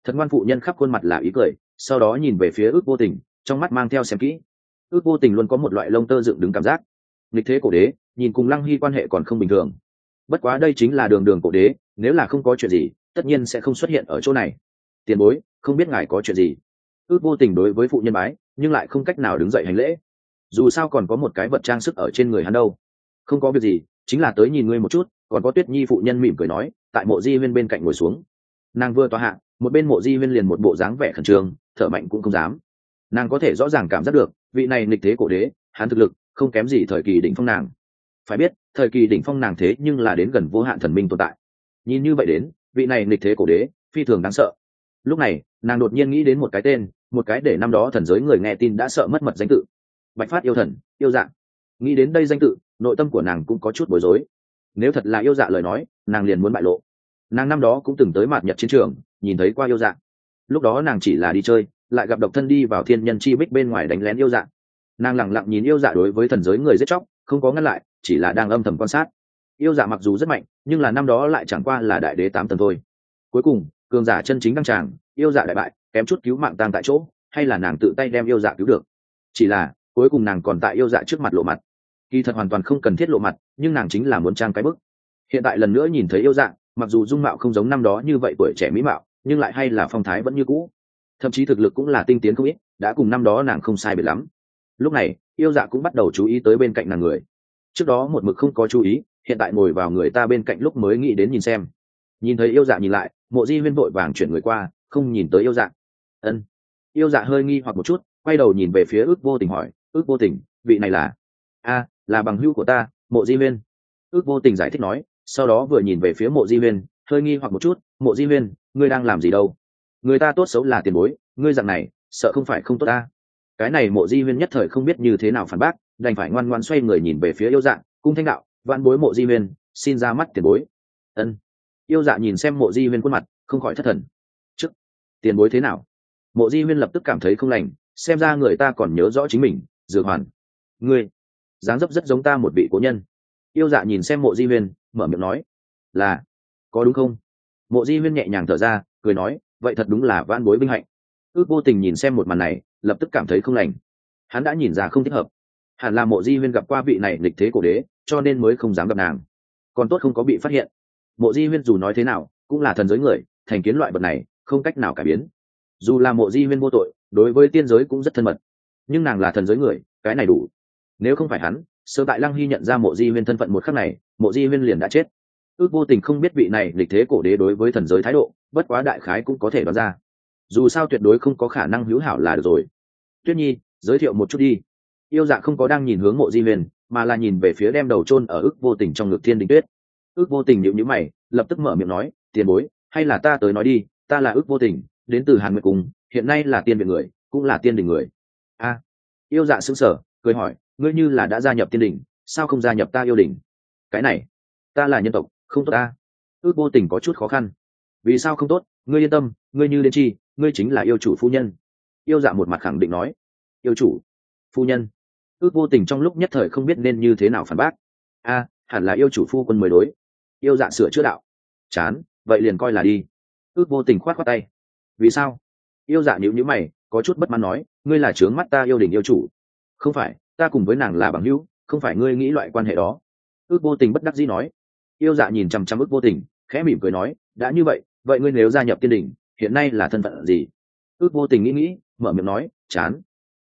Thật ngoan phụ nhân khắp khuôn mặt là ý cười, sau đó nhìn về phía ước vô tình, trong mắt mang theo xem kỹ. Ước vô tình luôn có một loại lông tơ dựng đứng cảm giác. Lịch thế cổ đế, nhìn cùng lăng hy quan hệ còn không bình thường. Bất quá đây chính là đường đường cổ đế, nếu là không có chuyện gì, tất nhiên sẽ không xuất hiện ở chỗ này. Tiền bối, không biết ngài có chuyện gì? Ước vô tình đối với phụ nhân bái, nhưng lại không cách nào đứng dậy hành lễ. Dù sao còn có một cái vật trang sức ở trên người hắn đâu không có việc gì, chính là tới nhìn ngươi một chút, còn có tuyết nhi phụ nhân mỉm cười nói, tại mộ di huyên bên cạnh ngồi xuống. Nàng vừa tòa hạ, một bên mộ di huyên liền một bộ dáng vẻ khẩn trương, thở mạnh cũng không dám. Nàng có thể rõ ràng cảm giác được, vị này nịch thế cổ đế, hắn thực lực, không kém gì thời kỳ đỉnh phong nàng. Phải biết, thời kỳ đỉnh phong nàng thế nhưng là đến gần vô hạn thần minh tồn tại. Nhìn như vậy đến, vị này nịch thế cổ đế, phi thường đáng sợ. Lúc này, nàng đột nhiên nghĩ đến một cái tên, một cái để năm đó thần giới người nghe tin đã sợ mất mật danh tự. Bạch phát yêu thần, yêu dạng nghĩ đến đây danh tự, nội tâm của nàng cũng có chút bối rối. Nếu thật là yêu dạ lời nói, nàng liền muốn bại lộ. Nàng năm đó cũng từng tới mạt nhật chiến trường, nhìn thấy qua yêu dạ. Lúc đó nàng chỉ là đi chơi, lại gặp độc thân đi vào thiên nhân chi bích bên ngoài đánh lén yêu dạ. Nàng lẳng lặng nhìn yêu dạ đối với thần giới người giết chóc, không có ngăn lại, chỉ là đang âm thầm quan sát. Yêu dạ mặc dù rất mạnh, nhưng là năm đó lại chẳng qua là đại đế tám tầng thôi. Cuối cùng, cường giả chân chính đăng tràng, yêu dạ đại bại, kém chút cứu mạng tang tại chỗ, hay là nàng tự tay đem yêu dạ cứu được. Chỉ là cuối cùng nàng còn tại yêu dạ trước mặt lộ mặt. Kỳ thật hoàn toàn không cần thiết lộ mặt, nhưng nàng chính là muốn trang cái bức. Hiện tại lần nữa nhìn thấy yêu dạ mặc dù dung mạo không giống năm đó như vậy tuổi trẻ mỹ mạo, nhưng lại hay là phong thái vẫn như cũ. Thậm chí thực lực cũng là tinh tiến không ít, đã cùng năm đó nàng không sai biệt lắm. Lúc này, yêu dạ cũng bắt đầu chú ý tới bên cạnh nàng người. Trước đó một mực không có chú ý, hiện tại ngồi vào người ta bên cạnh lúc mới nghĩ đến nhìn xem. Nhìn thấy yêu dạ nhìn lại, mộ di huyên vội vàng chuyển người qua, không nhìn tới yêu dạ. Ân. Yêu dạ hơi nghi hoặc một chút, quay đầu nhìn về phía ước vô tình hỏi ước vô tình vị này là a là bằng hữu của ta mộ di huyên. Ước vô tình giải thích nói sau đó vừa nhìn về phía mộ di huyên hơi nghi hoặc một chút mộ di huyên ngươi đang làm gì đâu? Người ta tốt xấu là tiền bối ngươi dặn này sợ không phải không tốt ta? Cái này mộ di huyên nhất thời không biết như thế nào phản bác đành phải ngoan ngoan xoay người nhìn về phía yêu dạng, cung thanh đạo vạn bối mộ di huyên xin ra mắt tiền bối. Ân. Yêu dạ nhìn xem mộ di huyên khuôn mặt không khỏi thất thần. Chức tiền bối thế nào? Mộ di huyên lập tức cảm thấy không lành xem ra người ta còn nhớ rõ chính mình dược hoàn. Ngươi, dáng dấp rất giống ta một vị cố nhân. Yêu dạ nhìn xem mộ di huyên, mở miệng nói, là, có đúng không? Mộ di huyên nhẹ nhàng thở ra, cười nói, vậy thật đúng là van bối vinh hạnh. Ước vô tình nhìn xem một màn này, lập tức cảm thấy không lành. Hắn đã nhìn ra không thích hợp. Hẳn là mộ di huyên gặp qua vị này lịch thế cổ đế, cho nên mới không dám gặp nàng. Còn tốt không có bị phát hiện. Mộ di huyên dù nói thế nào, cũng là thần giới người, thành kiến loại vật này, không cách nào cải biến. Dù là mộ di huyên vô tội, đối với tiên giới cũng rất thân mật nhưng nàng là thần giới người, cái này đủ. Nếu không phải hắn, sơ tại lăng hy nhận ra mộ di huyên thân phận một khắc này, mộ di huyên liền đã chết. Ước vô tình không biết vị này lịch thế cổ đế đối với thần giới thái độ, bất quá đại khái cũng có thể đoán ra. Dù sao tuyệt đối không có khả năng hữu hảo là được rồi. Tuyết nhi, giới thiệu một chút đi. Yêu dạ không có đang nhìn hướng mộ di huyền mà là nhìn về phía đem đầu chôn ở ước vô tình trong ngực thiên đình tuyết. Ước vô tình nhịu nhữ mày, lập tức mở miệng nói, tiền bối, hay là ta tới nói đi, ta là ước vô tình, đến từ hàn nguyệt cung, hiện nay là tiên viện người, cũng là tiên đình người a yêu dạ xứng sở cười hỏi, ngươi như là đã gia nhập tiên đình sao không gia nhập ta yêu đình cái này, ta là nhân tộc, không tốt ta. Ước vô tình có chút khó khăn. Vì sao không tốt? Ngươi yên tâm, ngươi như đến chi, ngươi chính là yêu chủ phu nhân. Yêu dạ một mặt khẳng định nói. Yêu chủ, phu nhân. Ước vô tình trong lúc nhất thời không biết nên như thế nào phản bác. A hẳn là yêu chủ phu quân mới đối. Yêu dạ sửa chữa đạo. Chán, vậy liền coi là đi. Ước vô tình khoát khoát tay. Vì sao? Yêu dạ nhữ nhữ mày có chút bất mãn nói ngươi là trướng mắt ta yêu đình yêu chủ. Không phải ta cùng với nàng là bằng hữu không phải ngươi nghĩ loại quan hệ đó. Ước vô tình bất đắc dĩ nói. Yêu dạ nhìn chằm chằm ước vô tình khẽ mỉm cười nói đã như vậy vậy ngươi nếu gia nhập tiên đình hiện nay là thân phận gì? Ước vô tình nghĩ nghĩ mở miệng nói chán.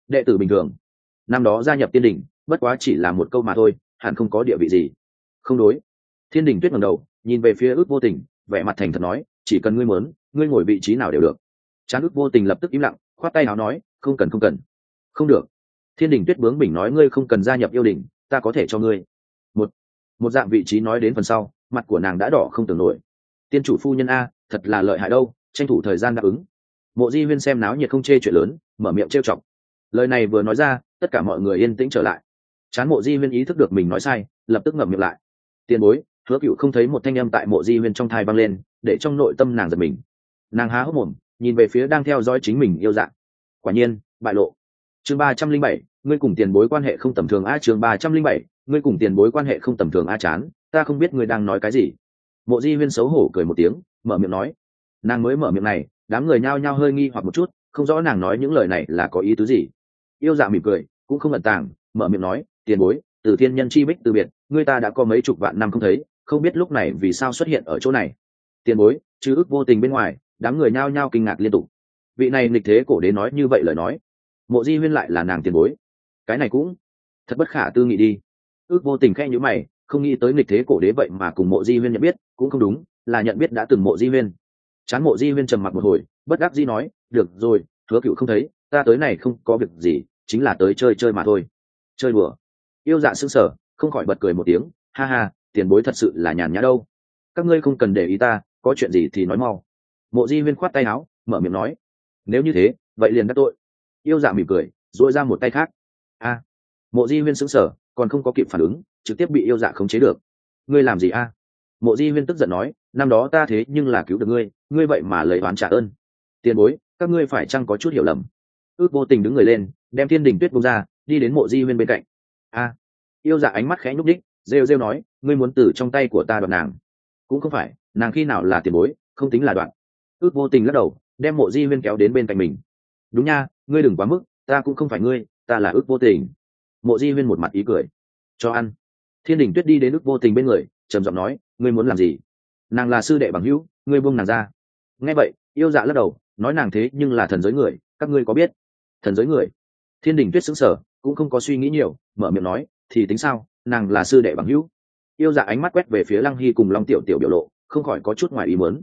Đệ tử bình thường. Năm đó gia nhập tiên đình bất quá chỉ là một câu mà thôi hẳn không có địa vị gì. Không đối. Thiên đình tuyết ngầm đầu nhìn về phía ước vô tình vẻ mặt thành thật nói chỉ cần ngươi muốn, ngươi ngồi vị trí nào đều được. Chán ước vô tình lập tức im lặng khoát tay nào nói, không cần không cần. Không được. Thiên đình tuyết bướng bình nói, ngươi không cần gia nhập yêu đình, ta có thể cho ngươi. Một một dạng vị trí nói đến phần sau, mặt của nàng đã đỏ không tưởng nổi. Tiên chủ phu nhân a, thật là lợi hại đâu, tranh thủ thời gian đáp ứng. Mộ di huyên xem náo nhiệt không chê chuyện lớn, mở miệng trêu chọc. Lời này vừa nói ra, tất cả mọi người yên tĩnh trở lại. Chán mộ di huyên ý thức được mình nói sai, lập tức ngậm miệng lại. Tiền bối, hứa cựu không thấy một thanh âm tại mộ di huyên trong thai băng lên, để trong nội tâm nàng giật mình. Nàng há hốc mồm nhìn về phía đang theo dõi chính mình yêu dạng. Quả nhiên, bại lộ. Chương ba trăm linh bảy, ngươi cùng tiền bối quan hệ không tầm thường a chương ba trăm linh bảy, ngươi cùng tiền bối quan hệ không tầm thường a chán, ta không biết ngươi đang nói cái gì. Mộ di huyên xấu hổ cười một tiếng, mở miệng nói. Nàng mới mở miệng này, đám người nhao nhao hơi nghi hoặc một chút, không rõ nàng nói những lời này là có ý tứ gì. Yêu dạ mỉm cười, cũng không ẩn tàng, mở miệng nói, tiền bối, từ thiên nhân chi bích từ biệt, ngươi ta đã có mấy chục vạn năm không thấy, không biết lúc này vì sao xuất hiện ở chỗ này. Tiền bối chứ ước vô tình bên ngoài đám người nhao nhao kinh ngạc liên tục. Vị này nghịch thế cổ đế nói như vậy lời nói, mộ di huyên lại là nàng tiền bối. Cái này cũng thật bất khả tư nghị đi. Ước vô tình khe nhữ mày, không nghĩ tới nghịch thế cổ đế vậy mà cùng mộ di huyên nhận biết, cũng không đúng, là nhận biết đã từng mộ di huyên. Chán mộ di huyên trầm mặc một hồi, bất đắc di nói, được rồi, hứa cựu không thấy, ta tới này không có việc gì, chính là tới chơi chơi mà thôi. Chơi đùa. Yêu dạ xứng sở không khỏi bật cười một tiếng, ha ha, tiền bối thật sự là nhàn nhã đâu. Các ngươi không cần để ý ta, có chuyện gì thì nói mau mộ di huyên khoát tay áo, mở miệng nói, nếu như thế, vậy liền đắc tội. Yêu dạ mỉm cười dội ra một tay khác. A. Mộ di huyên xứng sở còn không có kịp phản ứng, trực tiếp bị yêu dạ khống chế được. Ngươi làm gì a? Mộ di huyên tức giận nói, năm đó ta thế nhưng là cứu được ngươi ngươi vậy mà lấy oán trả ơn. Tiền bối, các ngươi phải chăng có chút hiểu lầm? Ước vô tình đứng người lên, đem thiên đình tuyết bông ra, đi đến mộ di huyên bên cạnh. A. Yêu dạ ánh mắt khẽ nhúc đích rêu rêu nói, ngươi muốn từ trong tay của ta đoạt nàng. Cũng không phải, nàng khi nào là tiền bối, không tính là đoạn ước vô tình lắc đầu, đem mộ di huyên kéo đến bên cạnh mình. Đúng nha, ngươi đừng quá mức, ta cũng không phải ngươi, ta là ước vô tình. Mộ di huyên một mặt ý cười. Cho ăn. Thiên đình tuyết đi đến ước vô tình bên người, trầm giọng nói, ngươi muốn làm gì? Nàng là sư đệ bằng hữu, ngươi buông nàng ra. Nghe vậy, yêu dạ lắc đầu, nói nàng thế nhưng là thần giới người, các ngươi có biết? Thần giới người? Thiên đình tuyết xứng sở cũng không có suy nghĩ nhiều, mở miệng nói, thì tính sao, nàng là sư đệ bằng hữu? Yêu dạ ánh mắt quét về phía lăng hy cùng long tiểu tiểu biểu lộ, không khỏi có chút ngoài ý muốn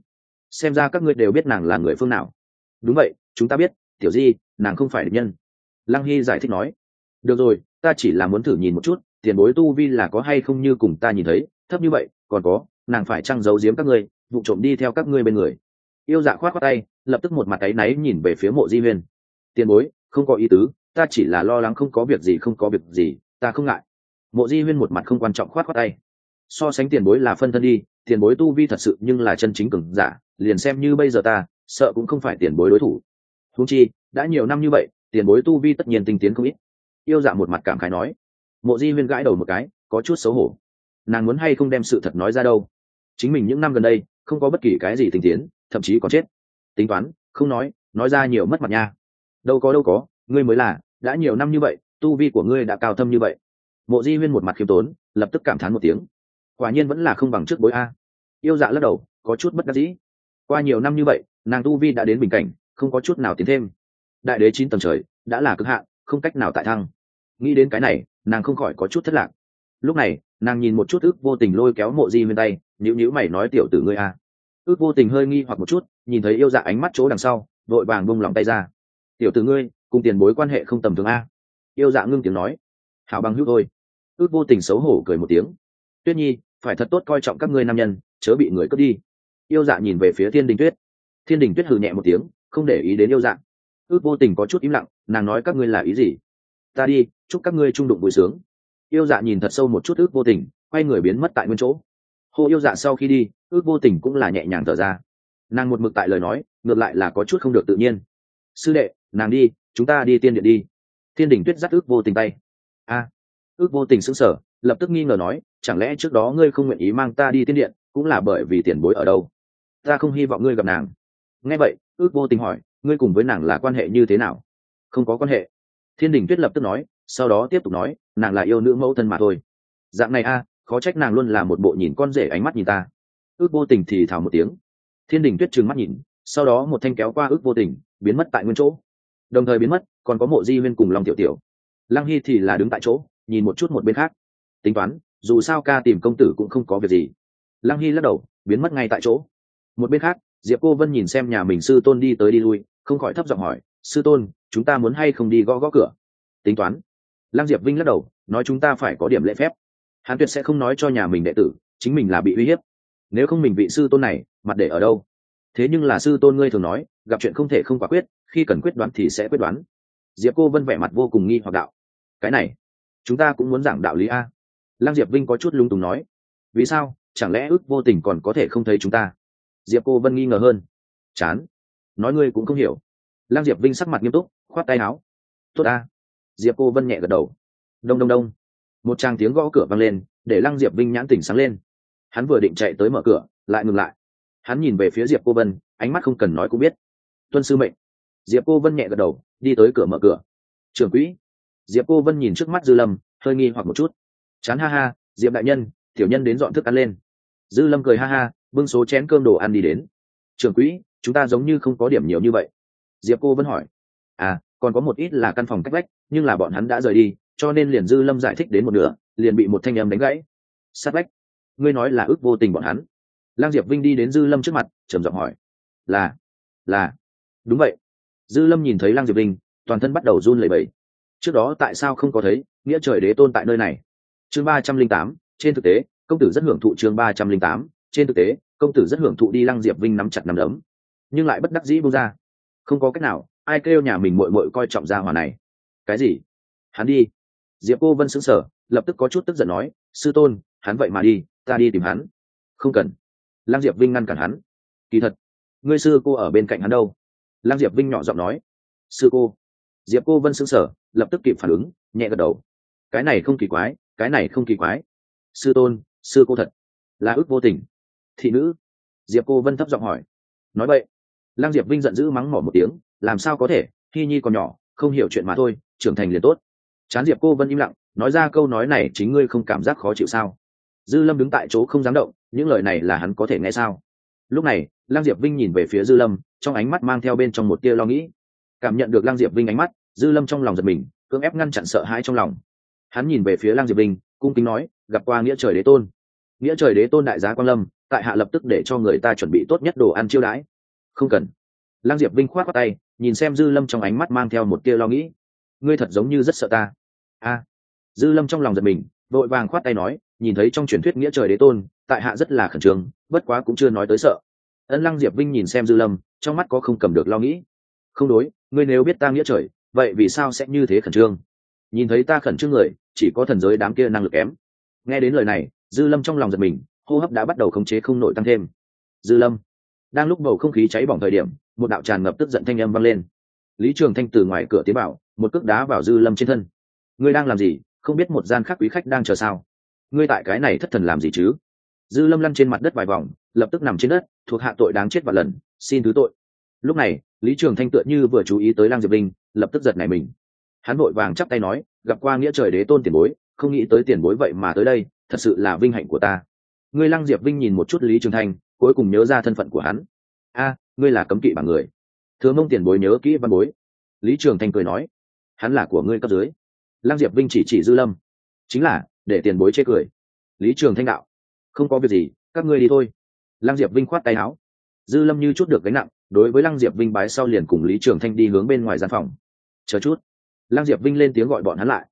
xem ra các ngươi đều biết nàng là người phương nào. Đúng vậy, chúng ta biết, tiểu di, nàng không phải định nhân. Lăng hy giải thích nói. Được rồi, ta chỉ là muốn thử nhìn một chút, tiền bối tu vi là có hay không như cùng ta nhìn thấy, thấp như vậy, còn có, nàng phải trăng giấu giếm các ngươi, vụ trộm đi theo các ngươi bên người. Yêu dạ khoát khoát tay, lập tức một mặt áy náy nhìn về phía mộ di huyên tiền bối, không có ý tứ, ta chỉ là lo lắng không có việc gì, không có việc gì, ta không ngại. Mộ di huyên một mặt không quan trọng khoát khoát tay. So sánh tiền bối là phân thân đi, tiền bối tu vi thật sự nhưng là chân chính cường giả liền xem như bây giờ ta, sợ cũng không phải tiền bối đối thủ. Thúng chi, đã nhiều năm như vậy, tiền bối tu vi tất nhiên tinh tiến không ít. Yêu dạ một mặt cảm khái nói. Mộ di huyên gãi đầu một cái, có chút xấu hổ. Nàng muốn hay không đem sự thật nói ra đâu? Chính mình những năm gần đây, không có bất kỳ cái gì tinh tiến, thậm chí còn chết. Tính toán, không nói nói ra nhiều mất mặt nha. Đâu có đâu có, ngươi mới là, đã nhiều năm như vậy, tu vi của ngươi đã cao thâm như vậy. Mộ di huyên một mặt khiêm tốn, lập tức cảm thán một tiếng. Quả nhiên vẫn là không bằng trước bối a. Yêu dạ lắc đầu, có chút bất đắc dĩ qua nhiều năm như vậy, nàng tu vi đã đến bình cảnh, không có chút nào tiến thêm. Đại đế chín tầng trời, đã là cực hạn, không cách nào tại thăng. Nghĩ đến cái này, nàng không khỏi có chút thất lạc. Lúc này, nàng nhìn một chút ước vô tình lôi kéo mộ di huyên tay nhữ nhữ mày nói, tiểu tử ngươi a. Ước vô tình hơi nghi hoặc một chút, nhìn thấy yêu dạ ánh mắt chỗ đằng sau, vội vàng bung lòng tay ra. Tiểu tử ngươi, cùng tiền bối quan hệ không tầm thường a. Yêu dạ ngưng tiếng nói. Hảo bằng hữu thôi. Ước vô tình xấu hổ cười một tiếng. Tuyết nhi, phải thật tốt coi trọng các ngươi nam nhân, chớ bị người cướp đi yêu dạ nhìn về phía thiên đình tuyết. Thiên đình tuyết hừ nhẹ một tiếng, không để ý đến yêu dạ. Ước vô tình có chút im lặng, nàng nói các ngươi là ý gì? Ta đi, chúc các ngươi trung đụng vui sướng. Yêu dạ nhìn thật sâu một chút ước vô tình, quay người biến mất tại nguyên chỗ. Hô yêu dạ sau khi đi, ước vô tình cũng là nhẹ nhàng thở ra. Nàng một mực tại lời nói, ngược lại là có chút không được tự nhiên. Sư đệ, nàng đi, chúng ta đi tiên điện đi. Thiên đình tuyết dắt ước vô tình tay. A. Ước vô tình sững sờ, lập tức nghi ngờ nói, chẳng lẽ trước đó ngươi không nguyện ý mang ta đi tiên điện, cũng là bởi vì tiền bối ở đâu? Ta không hy vọng ngươi gặp nàng. Nghe vậy, ước vô tình hỏi, ngươi cùng với nàng là quan hệ như thế nào? Không có quan hệ. Thiên đình tuyết lập tức nói, sau đó tiếp tục nói, nàng là yêu nữ mẫu thân mà thôi. Dạng này a, khó trách nàng luôn là một bộ nhìn con rể ánh mắt nhìn ta. Ước vô tình thì thào một tiếng. Thiên đình tuyết trừng mắt nhìn, sau đó một thanh kéo qua ước vô tình, biến mất tại nguyên chỗ. Đồng thời biến mất, còn có mộ di huyên cùng lòng tiểu tiểu. Lăng hy thì là đứng tại chỗ, nhìn một chút một bên khác. Tính toán, dù sao ca tìm công tử cũng không có việc gì. Lăng hy lắc đầu, biến mất ngay tại chỗ một bên khác, diệp cô vân nhìn xem nhà mình sư tôn đi tới đi lui, không khỏi thấp giọng hỏi, sư tôn, chúng ta muốn hay không đi gõ gõ cửa? Tính toán. Lăng diệp vinh lắc đầu, nói chúng ta phải có điểm lễ phép. Hắn tuyệt sẽ không nói cho nhà mình đệ tử, chính mình là bị uy hiếp. Nếu không mình vị sư tôn này, mặt để ở đâu? Thế nhưng là sư tôn ngươi thường nói, gặp chuyện không thể không quả quyết, khi cần quyết đoán thì sẽ quyết đoán. Diệp cô vân vẻ mặt vô cùng nghi hoặc đạo, cái này, chúng ta cũng muốn giảng đạo lý a. Lăng diệp vinh có chút lung tùng nói, vì sao? Chẳng lẽ ước vô tình còn có thể không thấy chúng ta? Diệp cô vân nghi ngờ hơn. Chán, nói ngươi cũng không hiểu. Lăng diệp vinh sắc mặt nghiêm túc, khoát tay áo. Tốt a diệp cô vân nhẹ gật đầu. Đông đông đông. Một tràng tiếng gõ cửa vang lên, để lăng diệp vinh nhãn tỉnh sáng lên. Hắn vừa định chạy tới mở cửa, lại ngừng lại. Hắn nhìn về phía diệp cô vân, ánh mắt không cần nói cũng biết. Tuân sư mệnh. Diệp cô vân nhẹ gật đầu, đi tới cửa mở cửa. Trưởng quỹ. Diệp cô vân nhìn trước mắt dư lâm, hơi nghi hoặc một chút. Chán ha ha, diệp đại nhân, tiểu nhân đến dọn thức ăn lên. Dư lâm cười ha ha bưng số chén cơm đồ ăn đi đến. Trưởng quỹ, chúng ta giống như không có điểm nhiều như vậy. Diệp cô vẫn hỏi. À còn có một ít là căn phòng cách lách nhưng là bọn hắn đã rời đi, cho nên liền dư lâm giải thích đến một nửa, liền bị một thanh em đánh gãy. Sát lách ngươi nói là ước vô tình bọn hắn. Lang diệp vinh đi đến dư lâm trước mặt, trầm giọng hỏi. Là là. Đúng vậy. Dư lâm nhìn thấy lang diệp vinh, toàn thân bắt đầu run lẩy bẩy. Trước đó tại sao không có thấy nghĩa trời đế tôn tại nơi này? Chương ba trăm linh tám, trên thực tế, công tử rất hưởng thụ chương ba trăm linh tám trên thực tế, công tử rất hưởng thụ đi lăng diệp vinh nắm chặt nắm đấm. Nhưng lại bất đắc dĩ bung ra. Không có cách nào, ai kêu nhà mình mội mội coi trọng gia hòa này. Cái gì? Hắn đi. Diệp cô vân xứng sở lập tức có chút tức giận nói, sư tôn, hắn vậy mà đi, ta đi tìm hắn. Không cần. Lăng diệp vinh ngăn cản hắn. Kỳ thật, ngươi sư cô ở bên cạnh hắn đâu? Lăng diệp vinh nhỏ giọng nói. Sư cô. Diệp cô vân xứng sở lập tức kịp phản ứng, nhẹ gật đầu. Cái này không kỳ quái, cái này không kỳ quái. Sư tôn, sư cô thật là ước vô tình thị nữ? Diệp cô vân thấp giọng hỏi. Nói vậy, lăng diệp vinh giận dữ mắng mỏ một tiếng, làm sao có thể khi nhi còn nhỏ, không hiểu chuyện mà thôi, trưởng thành liền tốt. Chán diệp cô vân im lặng, nói ra câu nói này chính ngươi không cảm giác khó chịu sao? Dư lâm đứng tại chỗ không dám động, những lời này là hắn có thể nghe sao? Lúc này, lăng diệp vinh nhìn về phía dư lâm, trong ánh mắt mang theo bên trong một tia lo nghĩ. Cảm nhận được lăng diệp vinh ánh mắt, dư lâm trong lòng giật mình, cưỡng ép ngăn chặn sợ hãi trong lòng. Hắn nhìn về phía lăng diệp vinh, cung kính nói, gặp qua nghĩa trời đế tôn. Nghĩa trời đế tôn đại giá quan lâm tại hạ lập tức để cho người ta chuẩn bị tốt nhất đồ ăn chiêu đãi. Không cần. Lang diệp vinh khoát qua tay, nhìn xem dư lâm trong ánh mắt mang theo một tia lo nghĩ. Ngươi thật giống như rất sợ ta. A. Dư lâm trong lòng giật mình, vội vàng khoát tay nói, nhìn thấy trong truyền thuyết nghĩa trời đế tôn, tại hạ rất là khẩn trương, bất quá cũng chưa nói tới sợ. Ân lăng diệp vinh nhìn xem dư lâm, trong mắt có không cầm được lo nghĩ. Không đối, ngươi nếu biết ta nghĩa trời, vậy vì sao sẽ như thế khẩn trương? Nhìn thấy ta khẩn trương người, chỉ có thần giới đám kia năng lực kém. Nghe đến lời này, dư lâm trong lòng giật mình hô hấp đã bắt đầu khống chế không nổi tăng thêm. Dư lâm, đang lúc bầu không khí cháy bỏng thời điểm, một đạo tràn ngập tức giận thanh âm vang lên. Lý trường thanh từ ngoài cửa tiến bảo một cước đá vào dư lâm trên thân. Ngươi đang làm gì? Không biết một gian khác quý khách đang chờ sao? Ngươi tại cái này thất thần làm gì chứ? Dư lâm lăn trên mặt đất vài vòng, lập tức nằm trên đất, thuộc hạ tội đáng chết và lần, xin thứ tội. Lúc này, lý trường thanh tựa như vừa chú ý tới lang diệp linh lập tức giật này mình. Hắn vội vàng chắp tay nói, gặp qua nghĩa trời đế tôn tiền bối, không nghĩ tới tiền bối vậy mà tới đây, thật sự là vinh hạnh của ta ngươi lăng diệp vinh nhìn một chút lý trường thanh, cuối cùng nhớ ra thân phận của hắn. A, ngươi là cấm kỵ bảng người. Thừa mông tiền bối nhớ kỹ văn bối. Lý trường thanh cười nói, hắn là của ngươi cấp dưới. Lăng diệp vinh chỉ chỉ dư lâm. Chính là, để tiền bối chê cười. Lý trường thanh đạo, không có việc gì, các ngươi đi thôi. Lăng diệp vinh khoát tay áo. Dư lâm như chút được gánh nặng, đối với lăng diệp vinh bái sau liền cùng lý trường thanh đi hướng bên ngoài gian phòng. Chờ chút. Lăng diệp vinh lên tiếng gọi bọn hắn lại.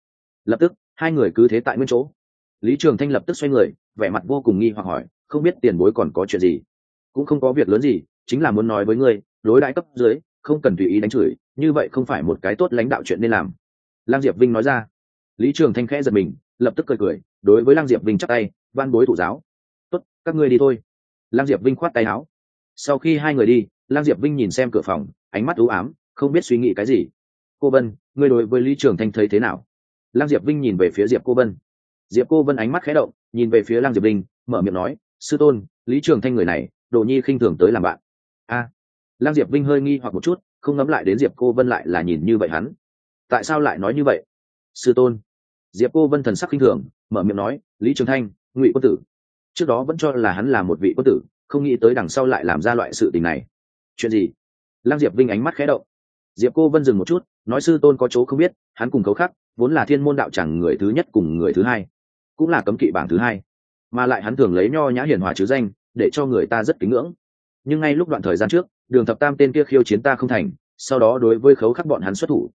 Lập tức, hai người cứ thế tại nguyên chỗ lý trường thanh lập tức xoay người, vẻ mặt vô cùng nghi hoặc hỏi, không biết tiền bối còn có chuyện gì? Cũng không có việc lớn gì, chính là muốn nói với ngươi, đối đãi cấp dưới, không cần tùy ý đánh chửi, như vậy không phải một cái tốt lãnh đạo chuyện nên làm. Lang diệp vinh nói ra. Lý trường thanh khẽ giật mình, lập tức cười cười, đối với lang diệp vinh chắc tay van bối thủ giáo. Tốt, các ngươi đi thôi. Lang diệp vinh khoát tay áo. Sau khi hai người đi lang diệp vinh nhìn xem cửa phòng, ánh mắt u ám, không biết suy nghĩ cái gì. Cô vân, ngươi đối với lý trường thanh thấy thế nào? Lang diệp vinh nhìn về phía diệp cô vân diệp cô vân ánh mắt khẽ động nhìn về phía lang diệp vinh mở miệng nói sư tôn lý trường thanh người này đồ nhi khinh thường tới làm bạn. A. À, lang diệp vinh hơi nghi hoặc một chút không ngấm lại đến diệp cô vân lại là nhìn như vậy hắn. Tại sao lại nói như vậy? Sư tôn. Diệp cô vân thần sắc khinh thường mở miệng nói lý trường thanh ngụy quân tử. Trước đó vẫn cho là hắn là một vị quân tử không nghĩ tới đằng sau lại làm ra loại sự tình này. Chuyện gì? Lang diệp vinh ánh mắt khẽ động. Diệp cô vân dừng một chút nói sư tôn có chỗ không biết hắn cùng cấu khắc vốn là thiên môn đạo chẳng người thứ nhất cùng người thứ hai cũng là cấm kỵ bảng thứ hai, mà lại hắn thường lấy nho nhã hiền hòa chứ danh để cho người ta rất kính ngưỡng. Nhưng ngay lúc đoạn thời gian trước, đường thập tam tên kia khiêu chiến ta không thành, sau đó đối với khấu khắc bọn hắn xuất thủ.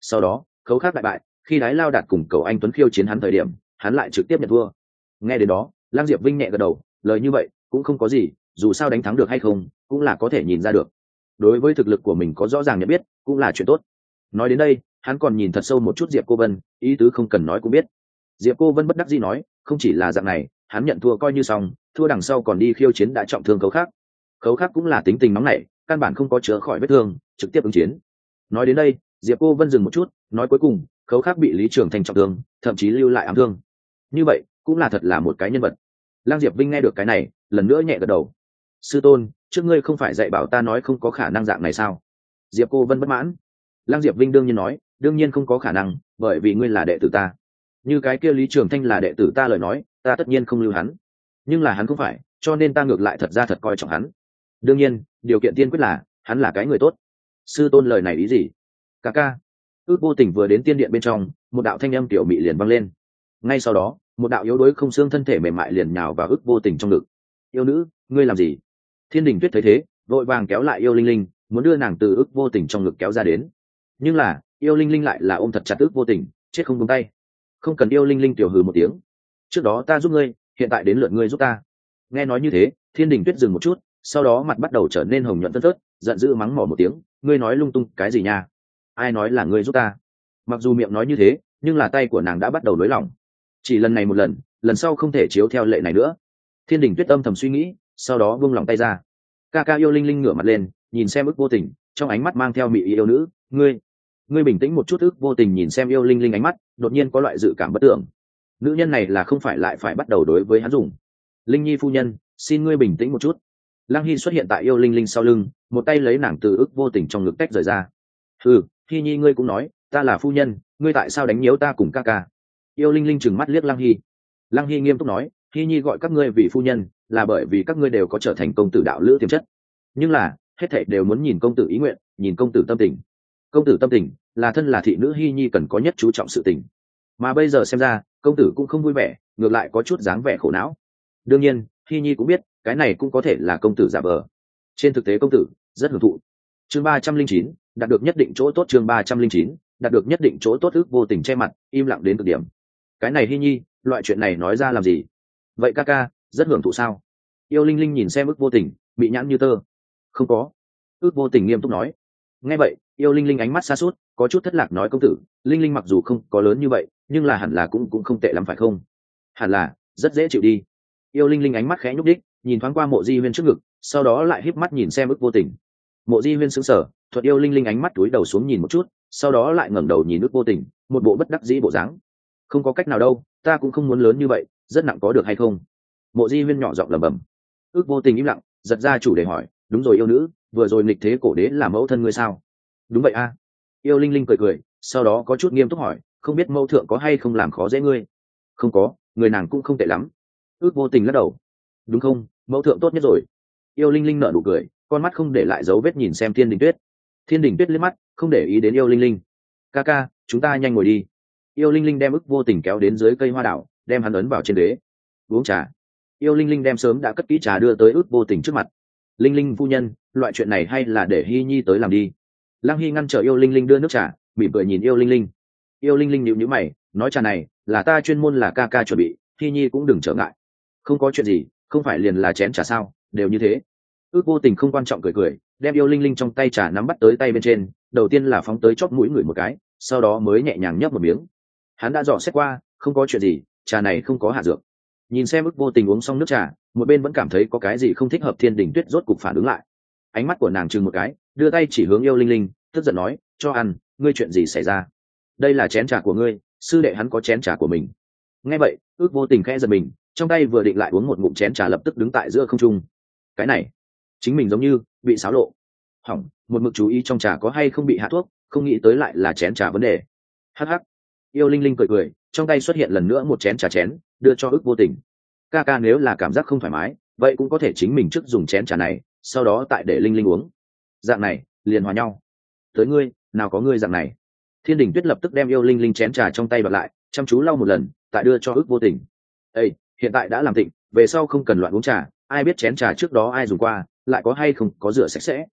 Sau đó, khấu khắc đại bại, khi đái lao đạt cùng cầu anh tuấn khiêu chiến hắn thời điểm, hắn lại trực tiếp nhận thua. Nghe đến đó lang diệp vinh nhẹ gật đầu, lời như vậy cũng không có gì, dù sao đánh thắng được hay không, cũng là có thể nhìn ra được. Đối với thực lực của mình có rõ ràng nhận biết, cũng là chuyện tốt. Nói đến đây, hắn còn nhìn thật sâu một chút diệp cô vân, ý tứ không cần nói cũng biết diệp cô vân bất đắc dĩ nói, không chỉ là dạng này, hắn nhận thua coi như xong, thua đằng sau còn đi khiêu chiến đã trọng thương khấu khác khấu khác cũng là tính tình nóng nảy, căn bản không có chữa khỏi vết thương, trực tiếp ứng chiến. Nói đến đây, diệp cô vân dừng một chút, nói cuối cùng, khấu khác bị lý trường thành trọng thương, thậm chí lưu lại ám thương. Như vậy, cũng là thật là một cái nhân vật. Lang diệp vinh nghe được cái này, lần nữa nhẹ gật đầu. Sư tôn, trước ngươi không phải dạy bảo ta nói không có khả năng dạng này sao? Diệp cô vân bất mãn. Lang diệp vinh đương nhiên nói, đương nhiên không có khả năng, bởi vì ngươi là đệ tử ta như cái kia lý trường thanh là đệ tử ta lời nói, ta tất nhiên không lưu hắn. Nhưng là hắn không phải, cho nên ta ngược lại thật ra thật coi trọng hắn. Đương nhiên, điều kiện tiên quyết là, hắn là cái người tốt. Sư tôn lời này ý gì? Ca ca. Ước vô tình vừa đến tiên điện bên trong, một đạo thanh âm tiểu mị liền văng lên. Ngay sau đó, một đạo yếu đuối không xương thân thể mềm mại liền nhào vào ước vô tình trong ngực. Yêu nữ, ngươi làm gì? Thiên đình tuyết thấy thế, vội vàng kéo lại yêu linh linh, muốn đưa nàng từ ước vô tình trong ngực kéo ra đến. Nhưng là, yêu linh linh lại là ôm thật chặt ước vô tình, chết không tung tay không cần yêu linh linh tiểu hừ một tiếng. Trước đó ta giúp ngươi, hiện tại đến lượt ngươi giúp ta. Nghe nói như thế, thiên đình tuyết dừng một chút, sau đó mặt bắt đầu trở nên hồng nhuận tân tớt, giận dữ mắng mỏ một tiếng, ngươi nói lung tung, cái gì nha? Ai nói là ngươi giúp ta? Mặc dù miệng nói như thế, nhưng là tay của nàng đã bắt đầu nới lỏng. Chỉ lần này một lần lần sau không thể chiếu theo lệ này nữa. Thiên đình tuyết âm thầm suy nghĩ, sau đó vung lòng tay ra. Ca ca yêu linh linh ngửa mặt lên, nhìn xem ức vô tình, trong ánh mắt mang theo mị yêu nữ, ngươi ngươi bình tĩnh một chút ức vô tình nhìn xem yêu linh linh ánh mắt đột nhiên có loại dự cảm bất tưởng. Nữ nhân này là không phải lại phải bắt đầu đối với hắn dùng. Linh nhi phu nhân, xin ngươi bình tĩnh một chút. Lăng hy xuất hiện tại yêu linh linh sau lưng, một tay lấy nàng từ ức vô tình trong ngực tách rời ra. Ừ hy nhi ngươi cũng nói, ta là phu nhân, ngươi tại sao đánh nhiễu ta cùng ca ca? Yêu linh linh trừng mắt liếc lăng hy. Lăng hy nghiêm túc nói, hy nhi gọi các ngươi vì phu nhân, là bởi vì các ngươi đều có trở thành công tử đạo lữ tiềm chất. Nhưng là, hết thệ đều muốn nhìn công tử ý nguyện, nhìn công tử tâm tình. Công tử tâm tình là thân là thị nữ hy nhi cần có nhất chú trọng sự tình. Mà bây giờ xem ra, công tử cũng không vui vẻ, ngược lại có chút dáng vẻ khổ não. Đương nhiên hy nhi cũng biết, cái này cũng có thể là công tử giả vờ. Trên thực tế công tử, rất hưởng thụ. Chương ba trăm linh chín, đạt được nhất định chỗ tốt chương ba trăm linh chín, đạt được nhất định chỗ tốt ước vô tình che mặt, im lặng đến cực điểm. Cái này hy nhi, loại chuyện này nói ra làm gì? Vậy ca ca, rất hưởng thụ sao? Yêu linh linh nhìn xem ước vô tình, bị nhãn như tơ. Không có. Ước vô tình nghiêm túc nói. Nghe vậy, yêu linh linh ánh mắt xa suốt có chút thất lạc nói công tử, linh linh mặc dù không có lớn như vậy, nhưng là hẳn là cũng cũng không tệ lắm phải không? Hẳn là, rất dễ chịu đi. Yêu linh linh ánh mắt khẽ nhúc đích, nhìn thoáng qua mộ di huyên trước ngực, sau đó lại híp mắt nhìn xem ức vô tình. Mộ di huyên sững sờ thuật yêu linh linh ánh mắt túi đầu xuống nhìn một chút, sau đó lại ngẩng đầu nhìn ức vô tình, một bộ bất đắc dĩ bộ dáng. Không có cách nào đâu, ta cũng không muốn lớn như vậy, rất nặng có được hay không? Mộ di huyên nhỏ giọng lẩm bẩm. Ước vô tình im lặng, giật ra chủ đề hỏi, đúng rồi yêu nữ, vừa rồi nghịch thế cổ đế là mẫu thân ngươi sao? Đúng vậy a yêu linh linh cười cười, sau đó có chút nghiêm túc hỏi, không biết mẫu thượng có hay không làm khó dễ ngươi? Không có, người nàng cũng không tệ lắm. Ước vô tình lắc đầu. Đúng không, mẫu thượng tốt nhất rồi. Yêu linh linh nở nụ cười, con mắt không để lại dấu vết nhìn xem thiên đình tuyết. Thiên đình tuyết liếc mắt, không để ý đến yêu linh linh. Ca ca, chúng ta nhanh ngồi đi. Yêu linh linh đem ức vô tình kéo đến dưới cây hoa đảo, đem hắn ấn vào trên đế uống trà. Yêu linh linh đem sớm đã cất kỹ trà đưa tới ức vô tình trước mặt. Linh linh phu nhân, loại chuyện này hay là để hy nhi tới làm đi lăng hy ngăn trở yêu linh linh đưa nước trà, mỉm cười nhìn yêu linh linh. Yêu linh linh nhịu nhữ mày, nói trà này, là ta chuyên môn là ca ca chuẩn bị, thi nhi cũng đừng trở ngại. Không có chuyện gì, không phải liền là chén trà sao, đều như thế. Ước vô tình không quan trọng cười cười, đem yêu linh linh trong tay trà nắm bắt tới tay bên trên, đầu tiên là phóng tới chóp mũi người một cái, sau đó mới nhẹ nhàng nhấp một miếng. Hắn đã dò xét qua, không có chuyện gì, trà này không có hạ dược. Nhìn xem ước vô tình uống xong nước trà, một bên vẫn cảm thấy có cái gì không thích hợp thiên đình tuyết rốt cục phản ứng lại. Ánh mắt của nàng chừng một cái đưa tay chỉ hướng yêu linh linh, tức giận nói, cho ăn, ngươi chuyện gì xảy ra? Đây là chén trà của ngươi, sư đệ hắn có chén trà của mình. Nghe vậy, ước vô tình khẽ giật mình, trong tay vừa định lại uống một ngụm chén trà lập tức đứng tại giữa không trung. Cái này, chính mình giống như bị xáo lộ. Hỏng, một mực chú ý trong trà có hay không bị hạ thuốc, không nghĩ tới lại là chén trà vấn đề. Hh yêu linh linh cười cười, trong tay xuất hiện lần nữa một chén trà chén, đưa cho ước vô tình. Ca ca nếu là cảm giác không thoải mái, vậy cũng có thể chính mình trước dùng chén trà này, sau đó tại để linh linh uống dạng này, liền hòa nhau. Tới ngươi, nào có ngươi dạng này. Thiên đình tuyết lập tức đem yêu linh linh chén trà trong tay bật lại, chăm chú lau một lần, tại đưa cho ước vô tình. Ây hiện tại đã làm tịnh, về sau không cần loạn uống trà, ai biết chén trà trước đó ai dùng qua, lại có hay không, có rửa sạch sẽ.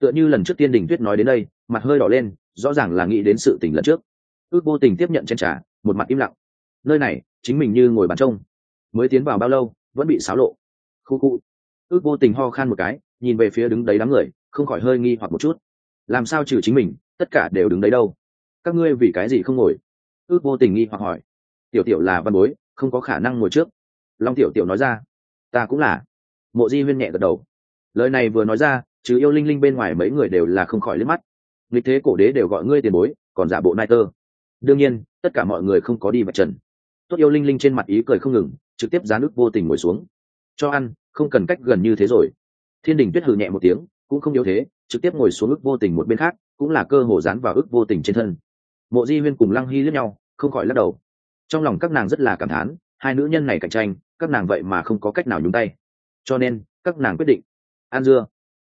Tựa như lần trước tiên đình tuyết nói đến đây, mặt hơi đỏ lên, rõ ràng là nghĩ đến sự tình lần trước. Ước vô tình tiếp nhận chén trà, một mặt im lặng. Nơi này, chính mình như ngồi bàn trông. Mới tiến vào bao lâu, vẫn bị xáo lộ. Khu khu. Ước vô tình ho khan một cái, nhìn về phía đứng đấy đám người không khỏi hơi nghi hoặc một chút. Làm sao trừ chính mình, tất cả đều đứng đấy đâu? Các ngươi vì cái gì không ngồi? Ước vô tình nghi hoặc hỏi. Tiểu tiểu là văn bối, không có khả năng ngồi trước. Long tiểu tiểu nói ra. Ta cũng là. Mộ di huyên nhẹ gật đầu. Lời này vừa nói ra chứ yêu linh linh bên ngoài mấy người đều là không khỏi liếc mắt. Nghịch thế cổ đế đều gọi ngươi tiền bối, còn giả bộ nai tơ. Đương nhiên, tất cả mọi người không có đi vạch trần. Tốt yêu linh linh trên mặt ý cười không ngừng, trực tiếp giá nước vô tình ngồi xuống. Cho ăn, không cần cách gần như thế rồi. Thiên đình tuyết hừ nhẹ một tiếng cũng không yếu thế, trực tiếp ngồi xuống ức vô tình một bên khác, cũng là cơ hồ dán vào ức vô tình trên thân. Mộ di huyên cùng lăng hy lướt nhau, không khỏi lắc đầu. Trong lòng các nàng rất là cảm thán, hai nữ nhân này cạnh tranh, các nàng vậy mà không có cách nào nhúng tay. Cho nên, các nàng quyết định an dưa.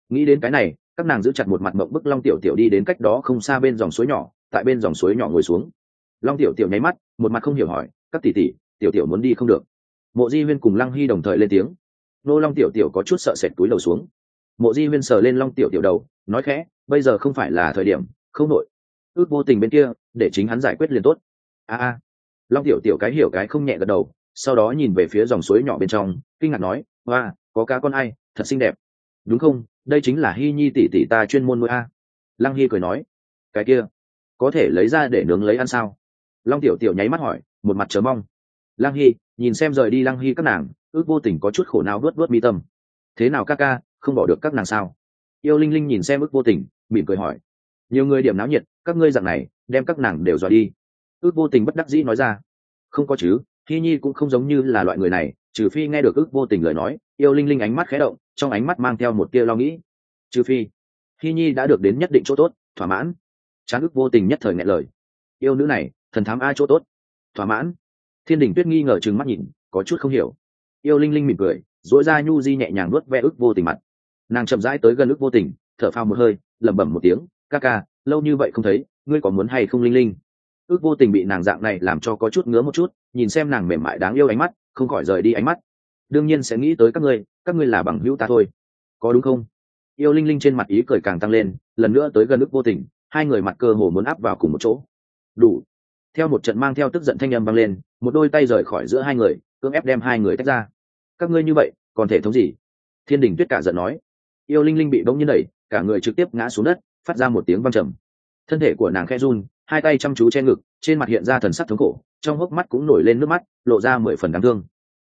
Nghĩ đến cái này, các nàng giữ chặt một mặt mộng bức long tiểu tiểu đi đến cách đó không xa bên dòng suối nhỏ, tại bên dòng suối nhỏ ngồi xuống. Long tiểu tiểu nháy mắt, một mặt không hiểu hỏi, các tỷ tỷ, tiểu tiểu muốn đi không được? Mộ di huyên cùng lăng hy đồng thời lên tiếng. Nô long tiểu tiểu có chút sợ sệt túi đầu xuống mộ di huyên sờ lên long tiểu tiểu đầu, nói khẽ, bây giờ không phải là thời điểm, không nội ước vô tình bên kia, để chính hắn giải quyết liền tốt. A a. Long tiểu tiểu cái hiểu cái không nhẹ gật đầu, sau đó nhìn về phía dòng suối nhỏ bên trong, kinh ngạc nói, hoa, có cá con ai, thật xinh đẹp. Đúng không? Đây chính là hy nhi tỷ tỷ ta chuyên môn nuôi a. Lăng hy cười nói, cái kia, có thể lấy ra để nướng lấy ăn sao? Long tiểu tiểu nháy mắt hỏi, một mặt chờ mong. Lăng hy, nhìn xem rời đi lăng hy các nàng, ước vô tình có chút khổ não vớt vớt mi tâm. Thế nào ca ca không bỏ được các nàng sao? Yêu linh linh nhìn xem ước vô tình, mỉm cười hỏi. Nhiều người điểm náo nhiệt, các ngươi dặn này, đem các nàng đều dọa đi. Ước vô tình bất đắc dĩ nói ra. Không có chứ thi nhi cũng không giống như là loại người này, trừ phi nghe được ước vô tình lời nói, yêu linh linh ánh mắt khé động, trong ánh mắt mang theo một tia lo nghĩ. Trừ phi thi nhi đã được đến nhất định chỗ tốt, thỏa mãn. Chán ước vô tình nhất thời nghe lời. Yêu nữ này, thần thám a chỗ tốt. Thỏa mãn. Thiên đình tuyết nghi ngờ chừng mắt nhìn, có chút không hiểu. Yêu linh linh mỉm cười dỗi ra nhu di nhẹ nhàng nuốt ve ước vô tình mặt nàng chậm rãi tới gần ức vô tình, thở phao một hơi, lẩm bẩm một tiếng, ca ca, lâu như vậy không thấy, ngươi có muốn hay không linh linh? Ước vô tình bị nàng dạng này làm cho có chút ngứa một chút, nhìn xem nàng mềm mại đáng yêu ánh mắt, không khỏi rời đi ánh mắt. Đương nhiên sẽ nghĩ tới các ngươi các ngươi là bằng hữu ta thôi. Có đúng không? Yêu linh linh trên mặt ý cười càng tăng lên, lần nữa tới gần ức vô tình, hai người mặt cơ hồ muốn áp vào cùng một chỗ. Đủ. Theo một trận mang theo tức giận thanh âm vang lên, một đôi tay rời khỏi giữa hai người, cưỡng ép đem hai người tách ra. Các ngươi như vậy, còn thể thống gì? Thiên đình tuyết cả giận nói yêu linh linh bị bỗng nhiên đẩy cả người trực tiếp ngã xuống đất phát ra một tiếng văng trầm. Thân thể của nàng khe run hai tay chăm chú che ngực trên mặt hiện ra thần sắc thống khổ trong hốc mắt cũng nổi lên nước mắt lộ ra mười phần đáng thương.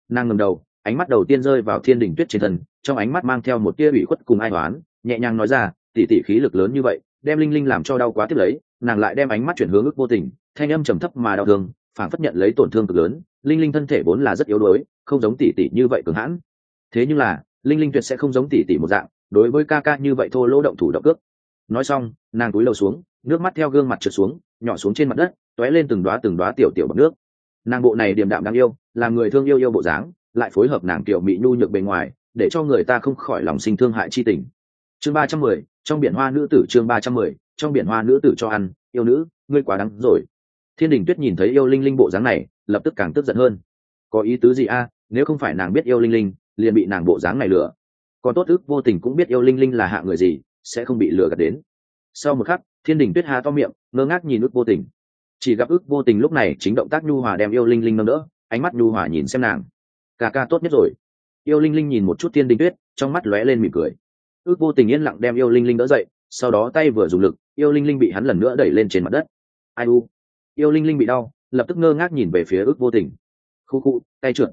Nàng ngầm đầu ánh mắt đầu tiên rơi vào thiên đình tuyết trên thân trong ánh mắt mang theo một tia ủy khuất cùng ai oán, nhẹ nhàng nói ra tỉ tỉ khí lực lớn như vậy đem linh linh làm cho đau quá tiếp lấy. Nàng lại đem ánh mắt chuyển hướng ức vô tình thanh âm trầm thấp mà đau thương phản phất nhận lấy tổn thương cực lớn linh linh thân thể vốn là rất yếu đuối không giống tỉ tỉ như vậy cường hãn. Thế nhưng là linh linh tuyệt sẽ không giống tỉ tỉ một dạng đối với ca ca như vậy thô lỗ động thủ động cước. Nói xong, nàng cúi đầu xuống, nước mắt theo gương mặt trượt xuống, nhỏ xuống trên mặt đất t ó é lên từng đoá từng đoá tiểu tiểu bằng nước. Nàng bộ này điềm đạm đáng yêu, là người thương yêu yêu bộ dáng, lại phối hợp nàng tiểu mỹ nhu nhược bề ngoài, để cho người ta không khỏi lòng sinh thương hại chi tình. Chương ba trăm mười, trong biển hoa nữ tử chương ba trăm mười, trong biển hoa nữ tử cho ăn, yêu nữ, ngươi quá đắng rồi. Thiên đình tuyết nhìn thấy yêu linh linh bộ dáng này, lập tức càng tức giận hơn. Có ý tứ gì a? Nếu không phải nàng biết yêu linh linh, liền bị nàng bộ dáng này lừa còn tốt ước vô tình cũng biết yêu linh linh là hạ người gì, sẽ không bị lừa gạt đến. Sau một khắc, thiên đình tuyết hà to miệng, ngơ ngác nhìn ước vô tình. Chỉ gặp ước vô tình lúc này chính động tác nhu hòa đem yêu linh linh nâng đỡ, ánh mắt nhu hòa nhìn xem nàng. Ca ca tốt nhất rồi. Yêu linh linh nhìn một chút thiên đình tuyết, trong mắt lóe lên mỉm cười. Ước vô tình yên lặng đem yêu linh linh đỡ dậy, sau đó tay vừa dùng lực, yêu linh linh bị hắn lần nữa đẩy lên trên mặt đất. Ai u? Yêu linh linh bị đau, lập tức ngơ ngác nhìn về phía ước vô tình. Khu khu, tay trượt.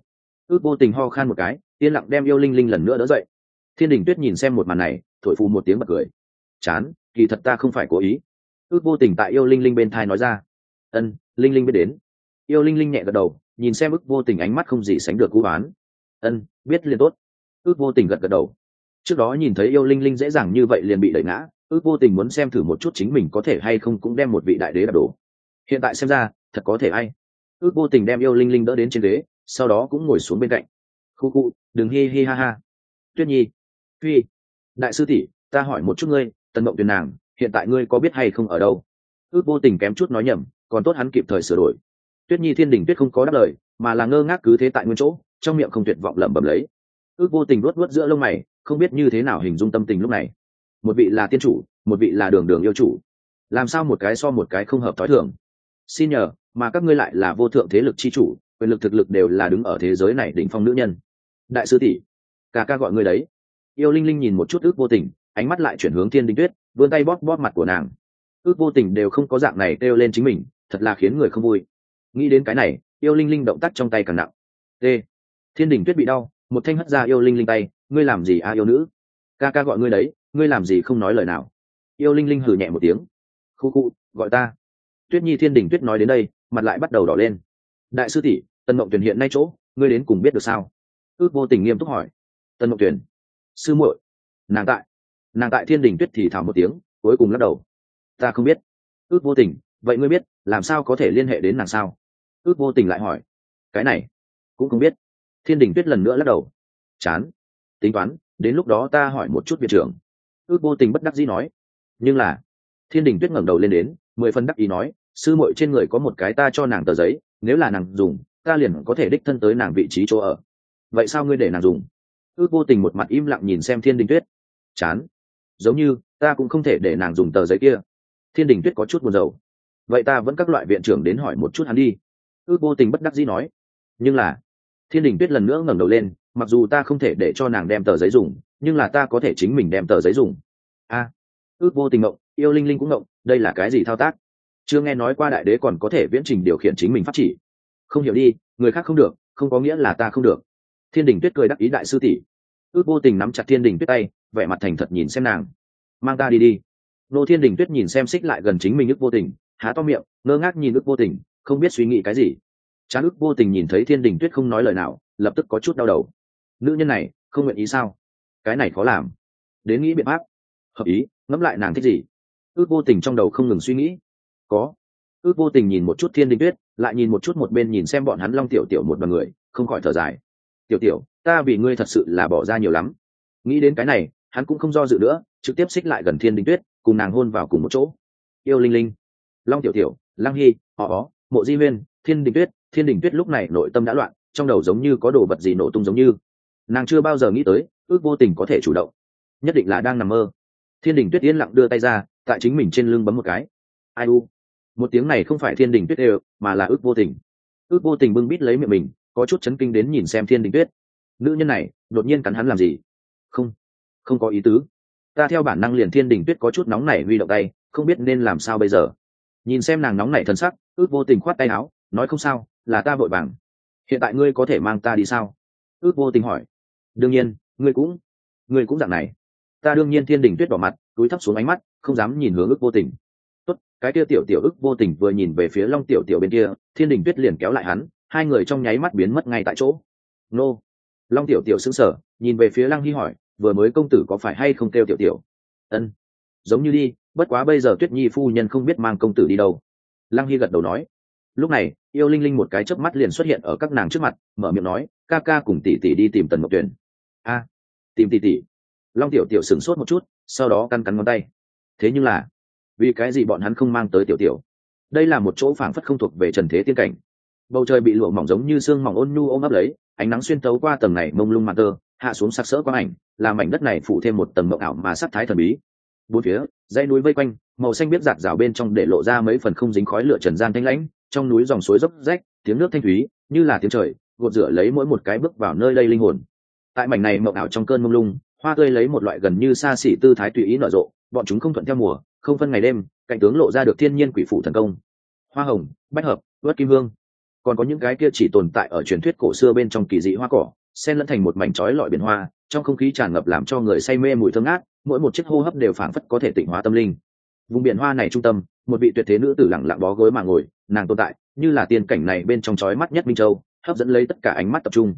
Ước vô tình ho khan một cái, yên lặng đem yêu linh linh lần nữa đỡ dậy thiên đình tuyết nhìn xem một màn này thổi phù một tiếng bật cười. Chán kỳ thật ta không phải cố ý. Ước vô tình tại yêu linh linh bên thai nói ra. Ân linh linh biết đến. Yêu linh linh nhẹ gật đầu nhìn xem ước vô tình ánh mắt không gì sánh được cú oán. ân biết liền tốt. Ước vô tình gật gật đầu. Trước đó nhìn thấy yêu linh linh dễ dàng như vậy liền bị đẩy ngã ước vô tình muốn xem thử một chút chính mình có thể hay không cũng đem một vị đại đế đập đổ. Hiện tại xem ra thật có thể hay. ước vô tình đem yêu linh linh đỡ đến trên ghế sau đó cũng ngồi xuống bên cạnh. Khu cụ, đừng hi hi ha ha. Tuyết nhi phi, đại sư tỷ, ta hỏi một chút ngươi, tần mộng tuyền nàng, hiện tại ngươi có biết hay không ở đâu? Ước vô tình kém chút nói nhầm, còn tốt hắn kịp thời sửa đổi. Tuyết nhi thiên đình tuyết không có đáp lời, mà là ngơ ngác cứ thế tại nguyên chỗ, trong miệng không tuyệt vọng lẩm bẩm lấy. Ước vô tình luốt luốt giữa lông mày, không biết như thế nào hình dung tâm tình lúc này. Một vị là tiên chủ, một vị là đường đường yêu chủ. Làm sao một cái so một cái không hợp thói thường? Xin nhờ, mà các ngươi lại là vô thượng thế lực c h i chủ, quyền lực thực lực đều là đứng ở thế giới này đỉnh phong nữ nhân. Đại sư tỷ, ca ca gọi ngươi đấy yêu linh linh nhìn một chút ước vô tình, ánh mắt lại chuyển hướng thiên đình tuyết, vươn tay bóp bóp mặt của nàng. Ước vô tình đều không có dạng này kêu lên chính mình, thật là khiến người không vui. Nghĩ đến cái này, yêu linh linh động tác trong tay càng nặng. T, thiên đình tuyết bị đau, một thanh hất ra yêu linh linh tay, ngươi làm gì à yêu nữ? Ca ca gọi ngươi đấy, ngươi làm gì không nói lời nào? Yêu linh linh hừ nhẹ một tiếng. Khu khu, gọi ta. Tuyết nhi thiên đình tuyết nói đến đây, mặt lại bắt đầu đỏ lên. Đại sư tỷ tân mộng tuyển hiện nay chỗ, ngươi đến cùng biết được sao? Ước vô tình nghiêm túc hỏi. Tân mộng tuyển sư muội, nàng tại nàng tại thiên đình tuyết thì thảo một tiếng, cuối cùng lắc đầu. Ta không biết. Ước vô tình, vậy ngươi biết, làm sao có thể liên hệ đến nàng sao? Ước vô tình lại hỏi. Cái này, cũng không biết. Thiên đình tuyết lần nữa lắc đầu. Chán. Tính toán, đến lúc đó ta hỏi một chút viện trưởng. Ước vô tình bất đắc dĩ nói. Nhưng là, thiên đình tuyết ngẩng đầu lên đến, mười phân đắc ý nói, sư muội trên người có một cái ta cho nàng tờ giấy, nếu là nàng dùng, ta liền có thể đích thân tới nàng vị trí chỗ ở. Vậy sao ngươi để nàng dùng? Ước vô tình một mặt im lặng nhìn xem thiên đình tuyết. Chán. Giống như, ta cũng không thể để nàng dùng tờ giấy kia. Thiên đình tuyết có chút buồn rầu. Vậy ta vẫn các loại viện trưởng đến hỏi một chút hắn đi. Ước vô tình bất đắc dĩ nói. Nhưng là, thiên đình tuyết lần nữa ngẩng đầu lên, mặc dù ta không thể để cho nàng đem tờ giấy dùng, nhưng là ta có thể chính mình đem tờ giấy dùng. A. Ước vô tình ngộng, yêu linh linh cũng ngộng, đây là cái gì thao tác? Chưa nghe nói qua đại đế còn có thể viễn trình điều khiển chính mình phát chỉ. Không hiểu đi, người khác không được, không có nghĩa là ta không được thiên đình tuyết cười đắc ý đại sư tỷ. Ước vô tình nắm chặt thiên đình tuyết tay, vẻ mặt thành thật nhìn xem nàng. Mang ta đi đi. Nô thiên đình tuyết nhìn xem xích lại gần chính mình ước vô tình, há to miệng, ngơ ngác nhìn ước vô tình, không biết suy nghĩ cái gì. Chán ước vô tình nhìn thấy thiên đình tuyết không nói lời nào, lập tức có chút đau đầu. Nữ nhân này, không nguyện ý sao? Cái này khó làm. Đến nghĩ biện pháp. Hợp ý, ngẫm lại nàng thích gì? Ước vô tình trong đầu không ngừng suy nghĩ. Có. Ước vô tình nhìn một chút thiên đình tuyết, lại nhìn một chút một bên nhìn xem bọn hắn long tiểu tiểu một đ người, không khỏi thở dài tiểu tiểu, ta vì ngươi thật sự là bỏ ra nhiều lắm. Nghĩ đến cái này, hắn cũng không do dự nữa, trực tiếp xích lại gần thiên đình tuyết, cùng nàng hôn vào cùng một chỗ. Yêu linh linh, long tiểu tiểu, lăng hy, họ ó mộ di huyên thiên đình tuyết. Thiên đình tuyết lúc này nội tâm đã loạn, trong đầu giống như có đồ vật gì nổ tung giống như. Nàng chưa bao giờ nghĩ tới, ước vô tình có thể chủ động. Nhất định là đang nằm mơ. Thiên đình tuyết yên lặng đưa tay ra, tại chính mình trên lưng bấm một cái. Ai u? Một tiếng này không phải thiên đình tuyết đều, mà là ước vô tình. Ước vô tình bưng bít lấy miệng mình có chút chấn kinh đến nhìn xem thiên đình tuyết. Nữ nhân này, đột nhiên cắn hắn làm gì? Không không có ý tứ. Ta theo bản năng liền thiên đình tuyết có chút nóng này huy động tay, không biết nên làm sao bây giờ. Nhìn xem nàng nóng này thân sắc, ước vô tình khoát tay áo, nói không sao, là ta vội vàng. Hiện tại ngươi có thể mang ta đi sao? Ước vô tình hỏi. Đương nhiên, ngươi cũng ngươi cũng dạng này. Ta đương nhiên thiên đình tuyết bỏ mặt, túi thấp xuống ánh mắt, không dám nhìn hướng ước vô tình. Tốt, cái kia tiểu tiểu ước vô tình vừa nhìn về phía long tiểu tiểu bên kia, thiên đình tuyết liền kéo lại hắn hai người trong nháy mắt biến mất ngay tại chỗ. Nô. Long tiểu tiểu sững sờ, nhìn về phía lăng hy hỏi, vừa mới công tử có phải hay không kêu tiểu tiểu? Ân, giống như đi, bất quá bây giờ tuyết nhi phu nhân không biết mang công tử đi đâu. Lăng hy gật đầu nói. Lúc này, yêu linh linh một cái chớp mắt liền xuất hiện ở các nàng trước mặt, mở miệng nói, ca ca cùng tỷ tỷ đi tìm tần mộc tuyển a, tìm tỷ tỷ? Long tiểu tiểu sửng sốt một chút, sau đó căn cắn ngón tay. Thế nhưng là, vì cái gì bọn hắn không mang tới tiểu tiểu? Đây là một chỗ phảng phất không thuộc về trần thế tiên cảnh bầu trời bị lụa mỏng giống như xương mỏng ôn nhu ôm ấp lấy, ánh nắng xuyên tấu qua tầng này mông lung mặt tơ, hạ xuống sặc sỡ quang ảnh, làm mảnh đất này phủ thêm một tầng mộng ảo mà sắc thái thần bí. Bốn phía, dãy núi vây quanh, màu xanh biết giạt rào bên trong để lộ ra mấy phần không dính khói lửa trần gian thanh lãnh, trong núi dòng suối dốc rách, tiếng nước thanh thúy, như là tiếng trời, gột rửa lấy mỗi một cái bước vào nơi đây linh hồn. Tại mảnh này mộng ảo trong cơn mông lung, hoa tươi lấy một loại gần như xa xỉ tư thái tùy ý nở rộ, bọn chúng không thuận theo mùa, không phân ngày đêm, cạnh tướng lộ ra được thiên nhiên quỷ phủ thần công. Hoa hồng, bách hợp, vớt kim hương còn có những cái kia chỉ tồn tại ở truyền thuyết cổ xưa bên trong kỳ dị hoa cỏ, xen lẫn thành một mảnh trói lọi biển hoa, trong không khí tràn ngập làm cho người say mê mùi thơm ngát, mỗi một chiếc hô hấp đều phảng phất có thể tịnh hóa tâm linh. Vùng biển hoa này trung tâm, một vị tuyệt thế nữ tử lặng lặng bó gối mà ngồi, nàng tồn tại, như là tiên cảnh này bên trong chói mắt nhất minh châu, hấp dẫn lấy tất cả ánh mắt tập trung.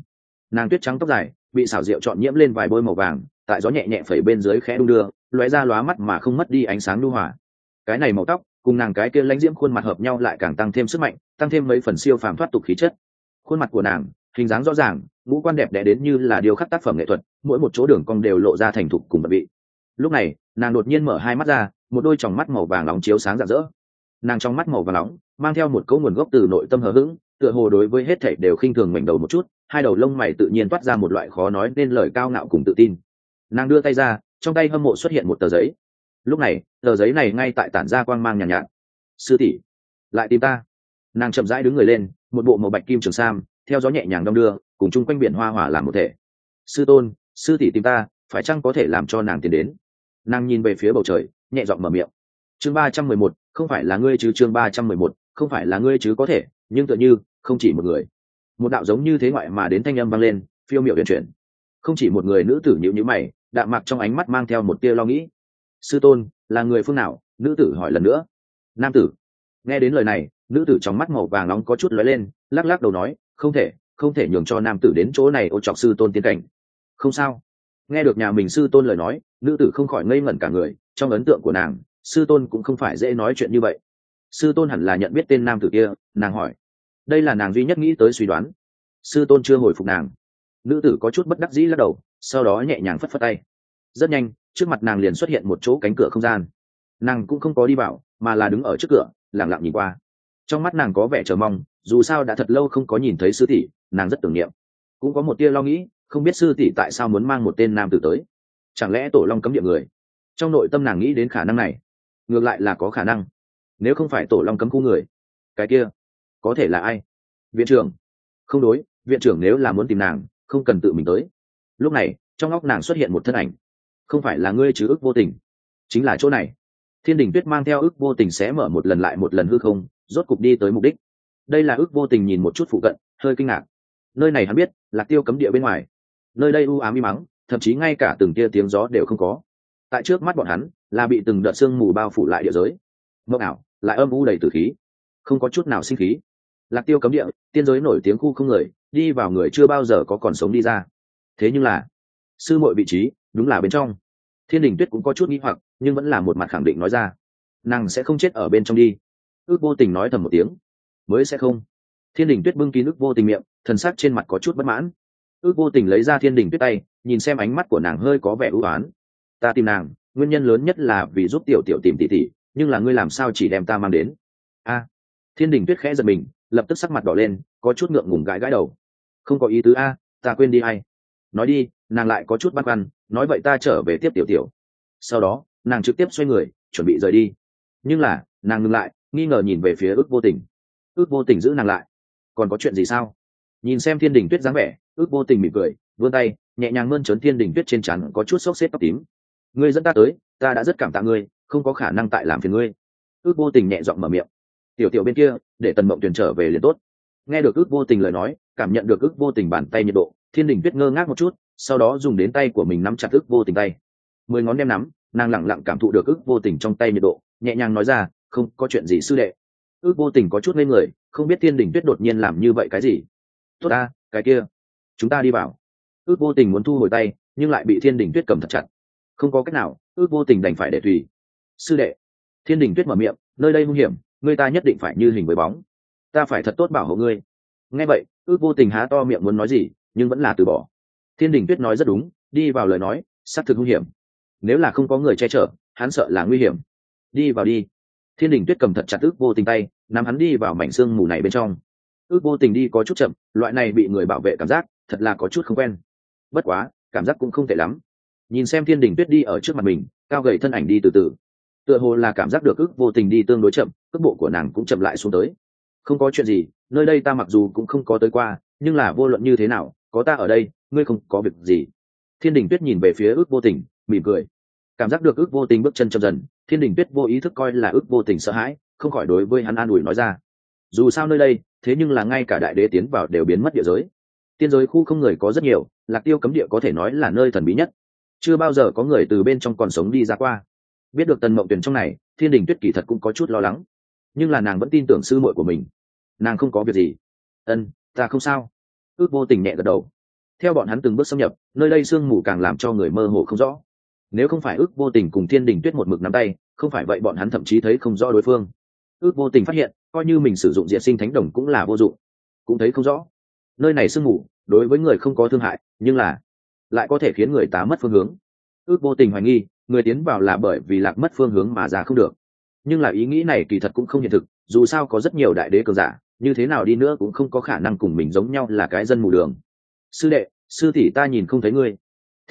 Nàng tuyết trắng tóc dài, bị xảo rượu chọn nhiễm lên vài bôi màu vàng, tại gió nhẹ nhẹ phẩy bên dưới khẽ đung đưa, lóe ra lóa mắt mà không mất đi ánh sáng lưu hỏa cái này màu tóc cùng nàng cái kia lãnh diễm khuôn mặt hợp nhau lại càng tăng thêm sức mạnh, tăng thêm mấy phần siêu phàm thoát tục khí chất. Khuôn mặt của nàng, hình dáng rõ ràng, ngũ quan đẹp đẽ đến như là điều khắc tác phẩm nghệ thuật, mỗi một chỗ đường cong đều lộ ra thành thục cùng bật vị lúc này, nàng đột nhiên mở hai mắt ra, một đôi tròng mắt màu vàng nóng chiếu sáng rạng rỡ. Nàng trong mắt màu vàng nóng, mang theo một cấu nguồn gốc từ nội tâm hờ hững, tựa hồ đối với hết thảy đều khinh thường mảnh đầu một chút, hai đầu lông mày tự nhiên toát ra một loại khó nói nên lời cao ngạo cùng tự tin. Nàng đưa tay ra, trong tay hâm mộ xuất hiện một tờ giấy lúc này tờ giấy này ngay tại tản ra quang mang nhàn nhạt, nhạt sư tỷ lại tìm ta. Nàng chậm rãi đứng người lên một bộ màu bạch kim trường sam theo gió nhẹ nhàng đong đưa cùng chung quanh biển hoa hỏa làm một thể. Sư tôn sư tỷ tìm ta phải chăng có thể làm cho nàng tiến đến? Nàng nhìn về phía bầu trời nhẹ giọng mở miệng. Chương ba trăm mười một không phải là ngươi chứ chương ba trăm mười một không phải là ngươi chứ có thể nhưng tựa như không chỉ một người. Một đạo giống như thế ngoại mà đến thanh âm vang lên phiêu miệu huyền chuyển. Không chỉ một người nữ tử nhịu nhữ mày đạm mạc trong ánh mắt mang theo một tia lo nghĩ sư tôn, là người phương nào? Nữ tử hỏi lần nữa. Nam tử. Nghe đến lời này, nữ tử trong mắt màu vàng nóng có chút lóe lên, lắc lắc đầu nói, không thể không thể nhường cho nam tử đến chỗ này ô chọc sư tôn tiên cảnh. Không sao. Nghe được nhà mình sư tôn lời nói, nữ tử không khỏi ngây ngẩn cả người, trong ấn tượng của nàng, sư tôn cũng không phải dễ nói chuyện như vậy. Sư tôn hẳn là nhận biết tên nam tử kia, nàng hỏi. Đây là nàng duy nhất nghĩ tới suy đoán. Sư tôn chưa hồi phục nàng. Nữ tử có chút bất đắc dĩ lắc đầu, sau đó nhẹ nhàng phất phất tay. Rất nhanh trước mặt nàng liền xuất hiện một chỗ cánh cửa không gian. Nàng cũng không có đi vào, mà là đứng ở trước cửa lẳng lặng nhìn qua. Trong mắt nàng có vẻ chờ mong, dù sao đã thật lâu không có nhìn thấy sư tỷ, nàng rất tưởng niệm. Cũng có một tia lo nghĩ, không biết sư tỷ tại sao muốn mang một tên nam tử tới. Chẳng lẽ tổ long cấm địa người? Trong nội tâm nàng nghĩ đến khả năng này. Ngược lại là có khả năng. Nếu không phải tổ long cấm khu người, cái kia, có thể là ai? Viện trưởng. Không đối, viện trưởng nếu là muốn tìm nàng, không cần tự mình tới. Lúc này, trong óc nàng xuất hiện một thân ảnh không phải là ngươi chứ ức vô tình. Chính là chỗ này. Thiên đình tuyết mang theo ức vô tình sẽ mở một lần lại một lần hư không, rốt cục đi tới mục đích. Đây là ức vô tình nhìn một chút phụ cận, hơi kinh ngạc. Nơi này hắn biết là tiêu cấm địa bên ngoài. Nơi đây u ám im mắng, thậm chí ngay cả từng tia tiếng gió đều không có. Tại trước mắt bọn hắn, là bị từng đợt sương mù bao phủ lại địa giới. Mộng ảo, lại âm u đầy tử khí. Không có chút nào sinh khí. Lạc tiêu cấm địa, tiên giới nổi tiếng khu không người, đi vào người chưa bao giờ có còn sống đi ra. Thế nhưng là, sư muội vị trí, đúng là bên trong thiên đình tuyết cũng có chút nghĩ hoặc, nhưng vẫn là một mặt khẳng định nói ra. Nàng sẽ không chết ở bên trong đi. Ước vô tình nói thầm một tiếng. Mới sẽ không. Thiên đình tuyết bưng kín ước vô tình miệng, thần sắc trên mặt có chút bất mãn. Ước vô tình lấy ra thiên đình tuyết tay, nhìn xem ánh mắt của nàng hơi có vẻ ưu oán ta tìm nàng, nguyên nhân lớn nhất là vì giúp tiểu tiểu tìm tỷ tỷ, nhưng là ngươi làm sao chỉ đem ta mang đến? A. Thiên đình tuyết khẽ giật mình, lập tức sắc mặt đỏ lên, có chút ngượng ngùng gãi gãi đầu. Không có ý tứ a, ta quên đi hay nói đi nàng lại có chút băn khoăn, nói vậy ta trở về tiếp tiểu tiểu. Sau đó, nàng trực tiếp xoay người, chuẩn bị rời đi. Nhưng là, nàng ngừng lại, nghi ngờ nhìn về phía ước vô tình. Ước vô tình giữ nàng lại. Còn có chuyện gì sao? Nhìn xem thiên đình tuyết dáng vẻ, ước vô tình mỉm cười, vươn tay, nhẹ nhàng mơn trớn thiên đình tuyết trên chắn có chút xốc xếp tóc tím. Ngươi dẫn ta tới, ta đã rất cảm tạ ngươi, không có khả năng tại làm phiền ngươi. Ước vô tình nhẹ giọng mở miệng. Tiểu tiểu bên kia, để tần mộng tuyển trở về liền tốt. Nghe được ước vô tình lời nói, cảm nhận được ước vô tình bàn tay nhiệt độ, thiên đình tuyết ngơ ngác một chút sau đó dùng đến tay của mình nắm chặt ước vô tình tay. Mười ngón đem nắm, nàng lẳng lặng cảm thụ được ước vô tình trong tay nhiệt độ, nhẹ nhàng nói ra, không, có chuyện gì sư đệ? Ước vô tình có chút lên người, không biết thiên đình tuyết đột nhiên làm như vậy cái gì. Tốt ta, cái kia, chúng ta đi vào. Ước vô tình muốn thu hồi tay, nhưng lại bị thiên đình tuyết cầm thật chặt. Không có cách nào, ước vô tình đành phải để tùy. Sư đệ. Thiên đình tuyết mở miệng, nơi đây hung hiểm ngươi ta nhất định phải như hình với bóng. Ta phải thật tốt bảo hộ ngươi. Nghe vậy, ước vô tình há to miệng muốn nói gì, nhưng vẫn là từ bỏ thiên đình tuyết nói rất đúng, đi vào lời nói, xác thực nguy hiểm. Nếu là không có người che chở, hắn sợ là nguy hiểm. Đi vào đi. Thiên đình tuyết cầm thật chặt ước vô tình tay, nắm hắn đi vào mảnh xương mù này bên trong. Ước vô tình đi có chút chậm, loại này bị người bảo vệ cảm giác, thật là có chút không quen. Bất quá, cảm giác cũng không tệ lắm. Nhìn xem thiên đình tuyết đi ở trước mặt mình, cao gầy thân ảnh đi từ từ. Tựa hồ là cảm giác được ước vô tình đi tương đối chậm, cước bộ của nàng cũng chậm lại xuống tới. Không có chuyện gì, nơi đây ta mặc dù cũng không có tới qua, nhưng là vô luận như thế nào, có ta ở đây ngươi không có việc gì. Thiên đình tuyết nhìn về phía ước vô tình, mỉm cười. Cảm giác được ước vô tình bước chân chậm dần, thiên đình tuyết vô ý thức coi là ước vô tình sợ hãi, không khỏi đối với hắn an ủi nói ra. Dù sao nơi đây, thế nhưng là ngay cả đại đế tiến vào đều biến mất địa giới. Tiên giới khu không người có rất nhiều, lạc tiêu cấm địa có thể nói là nơi thần bí nhất. Chưa bao giờ có người từ bên trong còn sống đi ra qua. Biết được tần mộng tuyển trong này, thiên đình tuyết kỳ thật cũng có chút lo lắng. Nhưng là nàng vẫn tin tưởng sư muội của mình. Nàng không có việc gì. Ân, ta không sao. Ước vô tình nhẹ gật đầu theo bọn hắn từng bước xâm nhập, nơi đây sương mù càng làm cho người mơ hồ không rõ. Nếu không phải ước vô tình cùng thiên đình tuyết một mực nắm tay, không phải vậy bọn hắn thậm chí thấy không rõ đối phương. Ước vô tình phát hiện, coi như mình sử dụng diện sinh thánh đồng cũng là vô dụng. Cũng thấy không rõ. Nơi này sương mù, đối với người không có thương hại, nhưng là lại có thể khiến người ta mất phương hướng. Ước vô tình hoài nghi, người tiến vào là bởi vì lạc mất phương hướng mà ra không được. Nhưng là ý nghĩ này kỳ thật cũng không hiện thực, dù sao có rất nhiều đại đế cường giả, như thế nào đi nữa cũng không có khả năng cùng mình giống nhau là cái dân mù đường sư đệ, sư tỷ ta nhìn không thấy ngươi.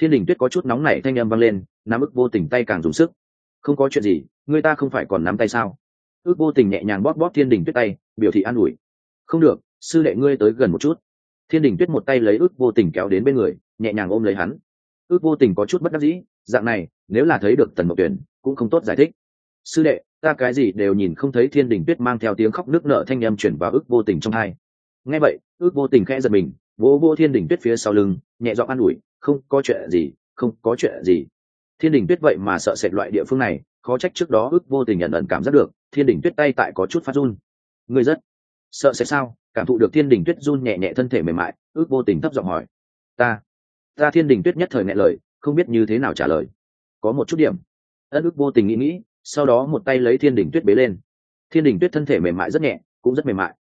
Thiên đình tuyết có chút nóng nảy, thanh âm vang lên, nắm ức vô tình tay càng dùng sức. Không có chuyện gì ngươi ta không phải còn nắm tay sao? Ước vô tình nhẹ nhàng bóp bóp thiên đình tuyết tay, biểu thị an ủi. Không được, sư đệ ngươi tới gần một chút. Thiên đình tuyết một tay lấy ước vô tình kéo đến bên người, nhẹ nhàng ôm lấy hắn. Ước vô tình có chút bất đắc dĩ, dạng này, nếu là thấy được tần mộc tuyển cũng không tốt giải thích. Sư đệ, ta cái gì đều nhìn không thấy thiên đình tuyết mang theo tiếng khóc nước nợ thanh â m chuyển vào ước vô tình trong hai. Nghe vậy, ước vô tình khẽ giật mình vỗ vô thiên đình tuyết phía sau lưng, nhẹ dọn an ủi, không có chuyện gì, không có chuyện gì. Thiên đình tuyết vậy mà sợ sệt loại địa phương này, khó trách trước đó ước vô tình nhận ẩn cảm giác được, thiên đình tuyết tay tại có chút phát run. Người rất sợ sẽ sao? Cảm thụ được thiên đình tuyết run nhẹ nhẹ thân thể mềm mại, ước vô tình thấp giọng hỏi. Ta ta thiên đình tuyết nhất thời nghe lời, không biết như thế nào trả lời. Có một chút điểm. Ân ước vô tình nghĩ nghĩ, sau đó một tay lấy thiên đình tuyết bế lên. Thiên đình tuyết thân thể mềm mại rất nhẹ, cũng rất mềm mại,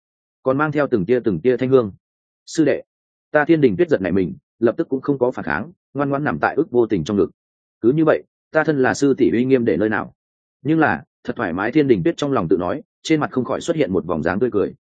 còn mang theo từng tia từng tia thanh hương. Sư đệ ta thiên đình tuyết giật này mình, lập tức cũng không có phản kháng, ngoan ngoan nằm tại ước vô tình trong ngực. Cứ như vậy, ta thân là sư tỷ uy nghiêm để nơi nào? Nhưng là, thật thoải mái thiên đình tuyết trong lòng tự nói, trên mặt không khỏi xuất hiện một vòng dáng tươi cười.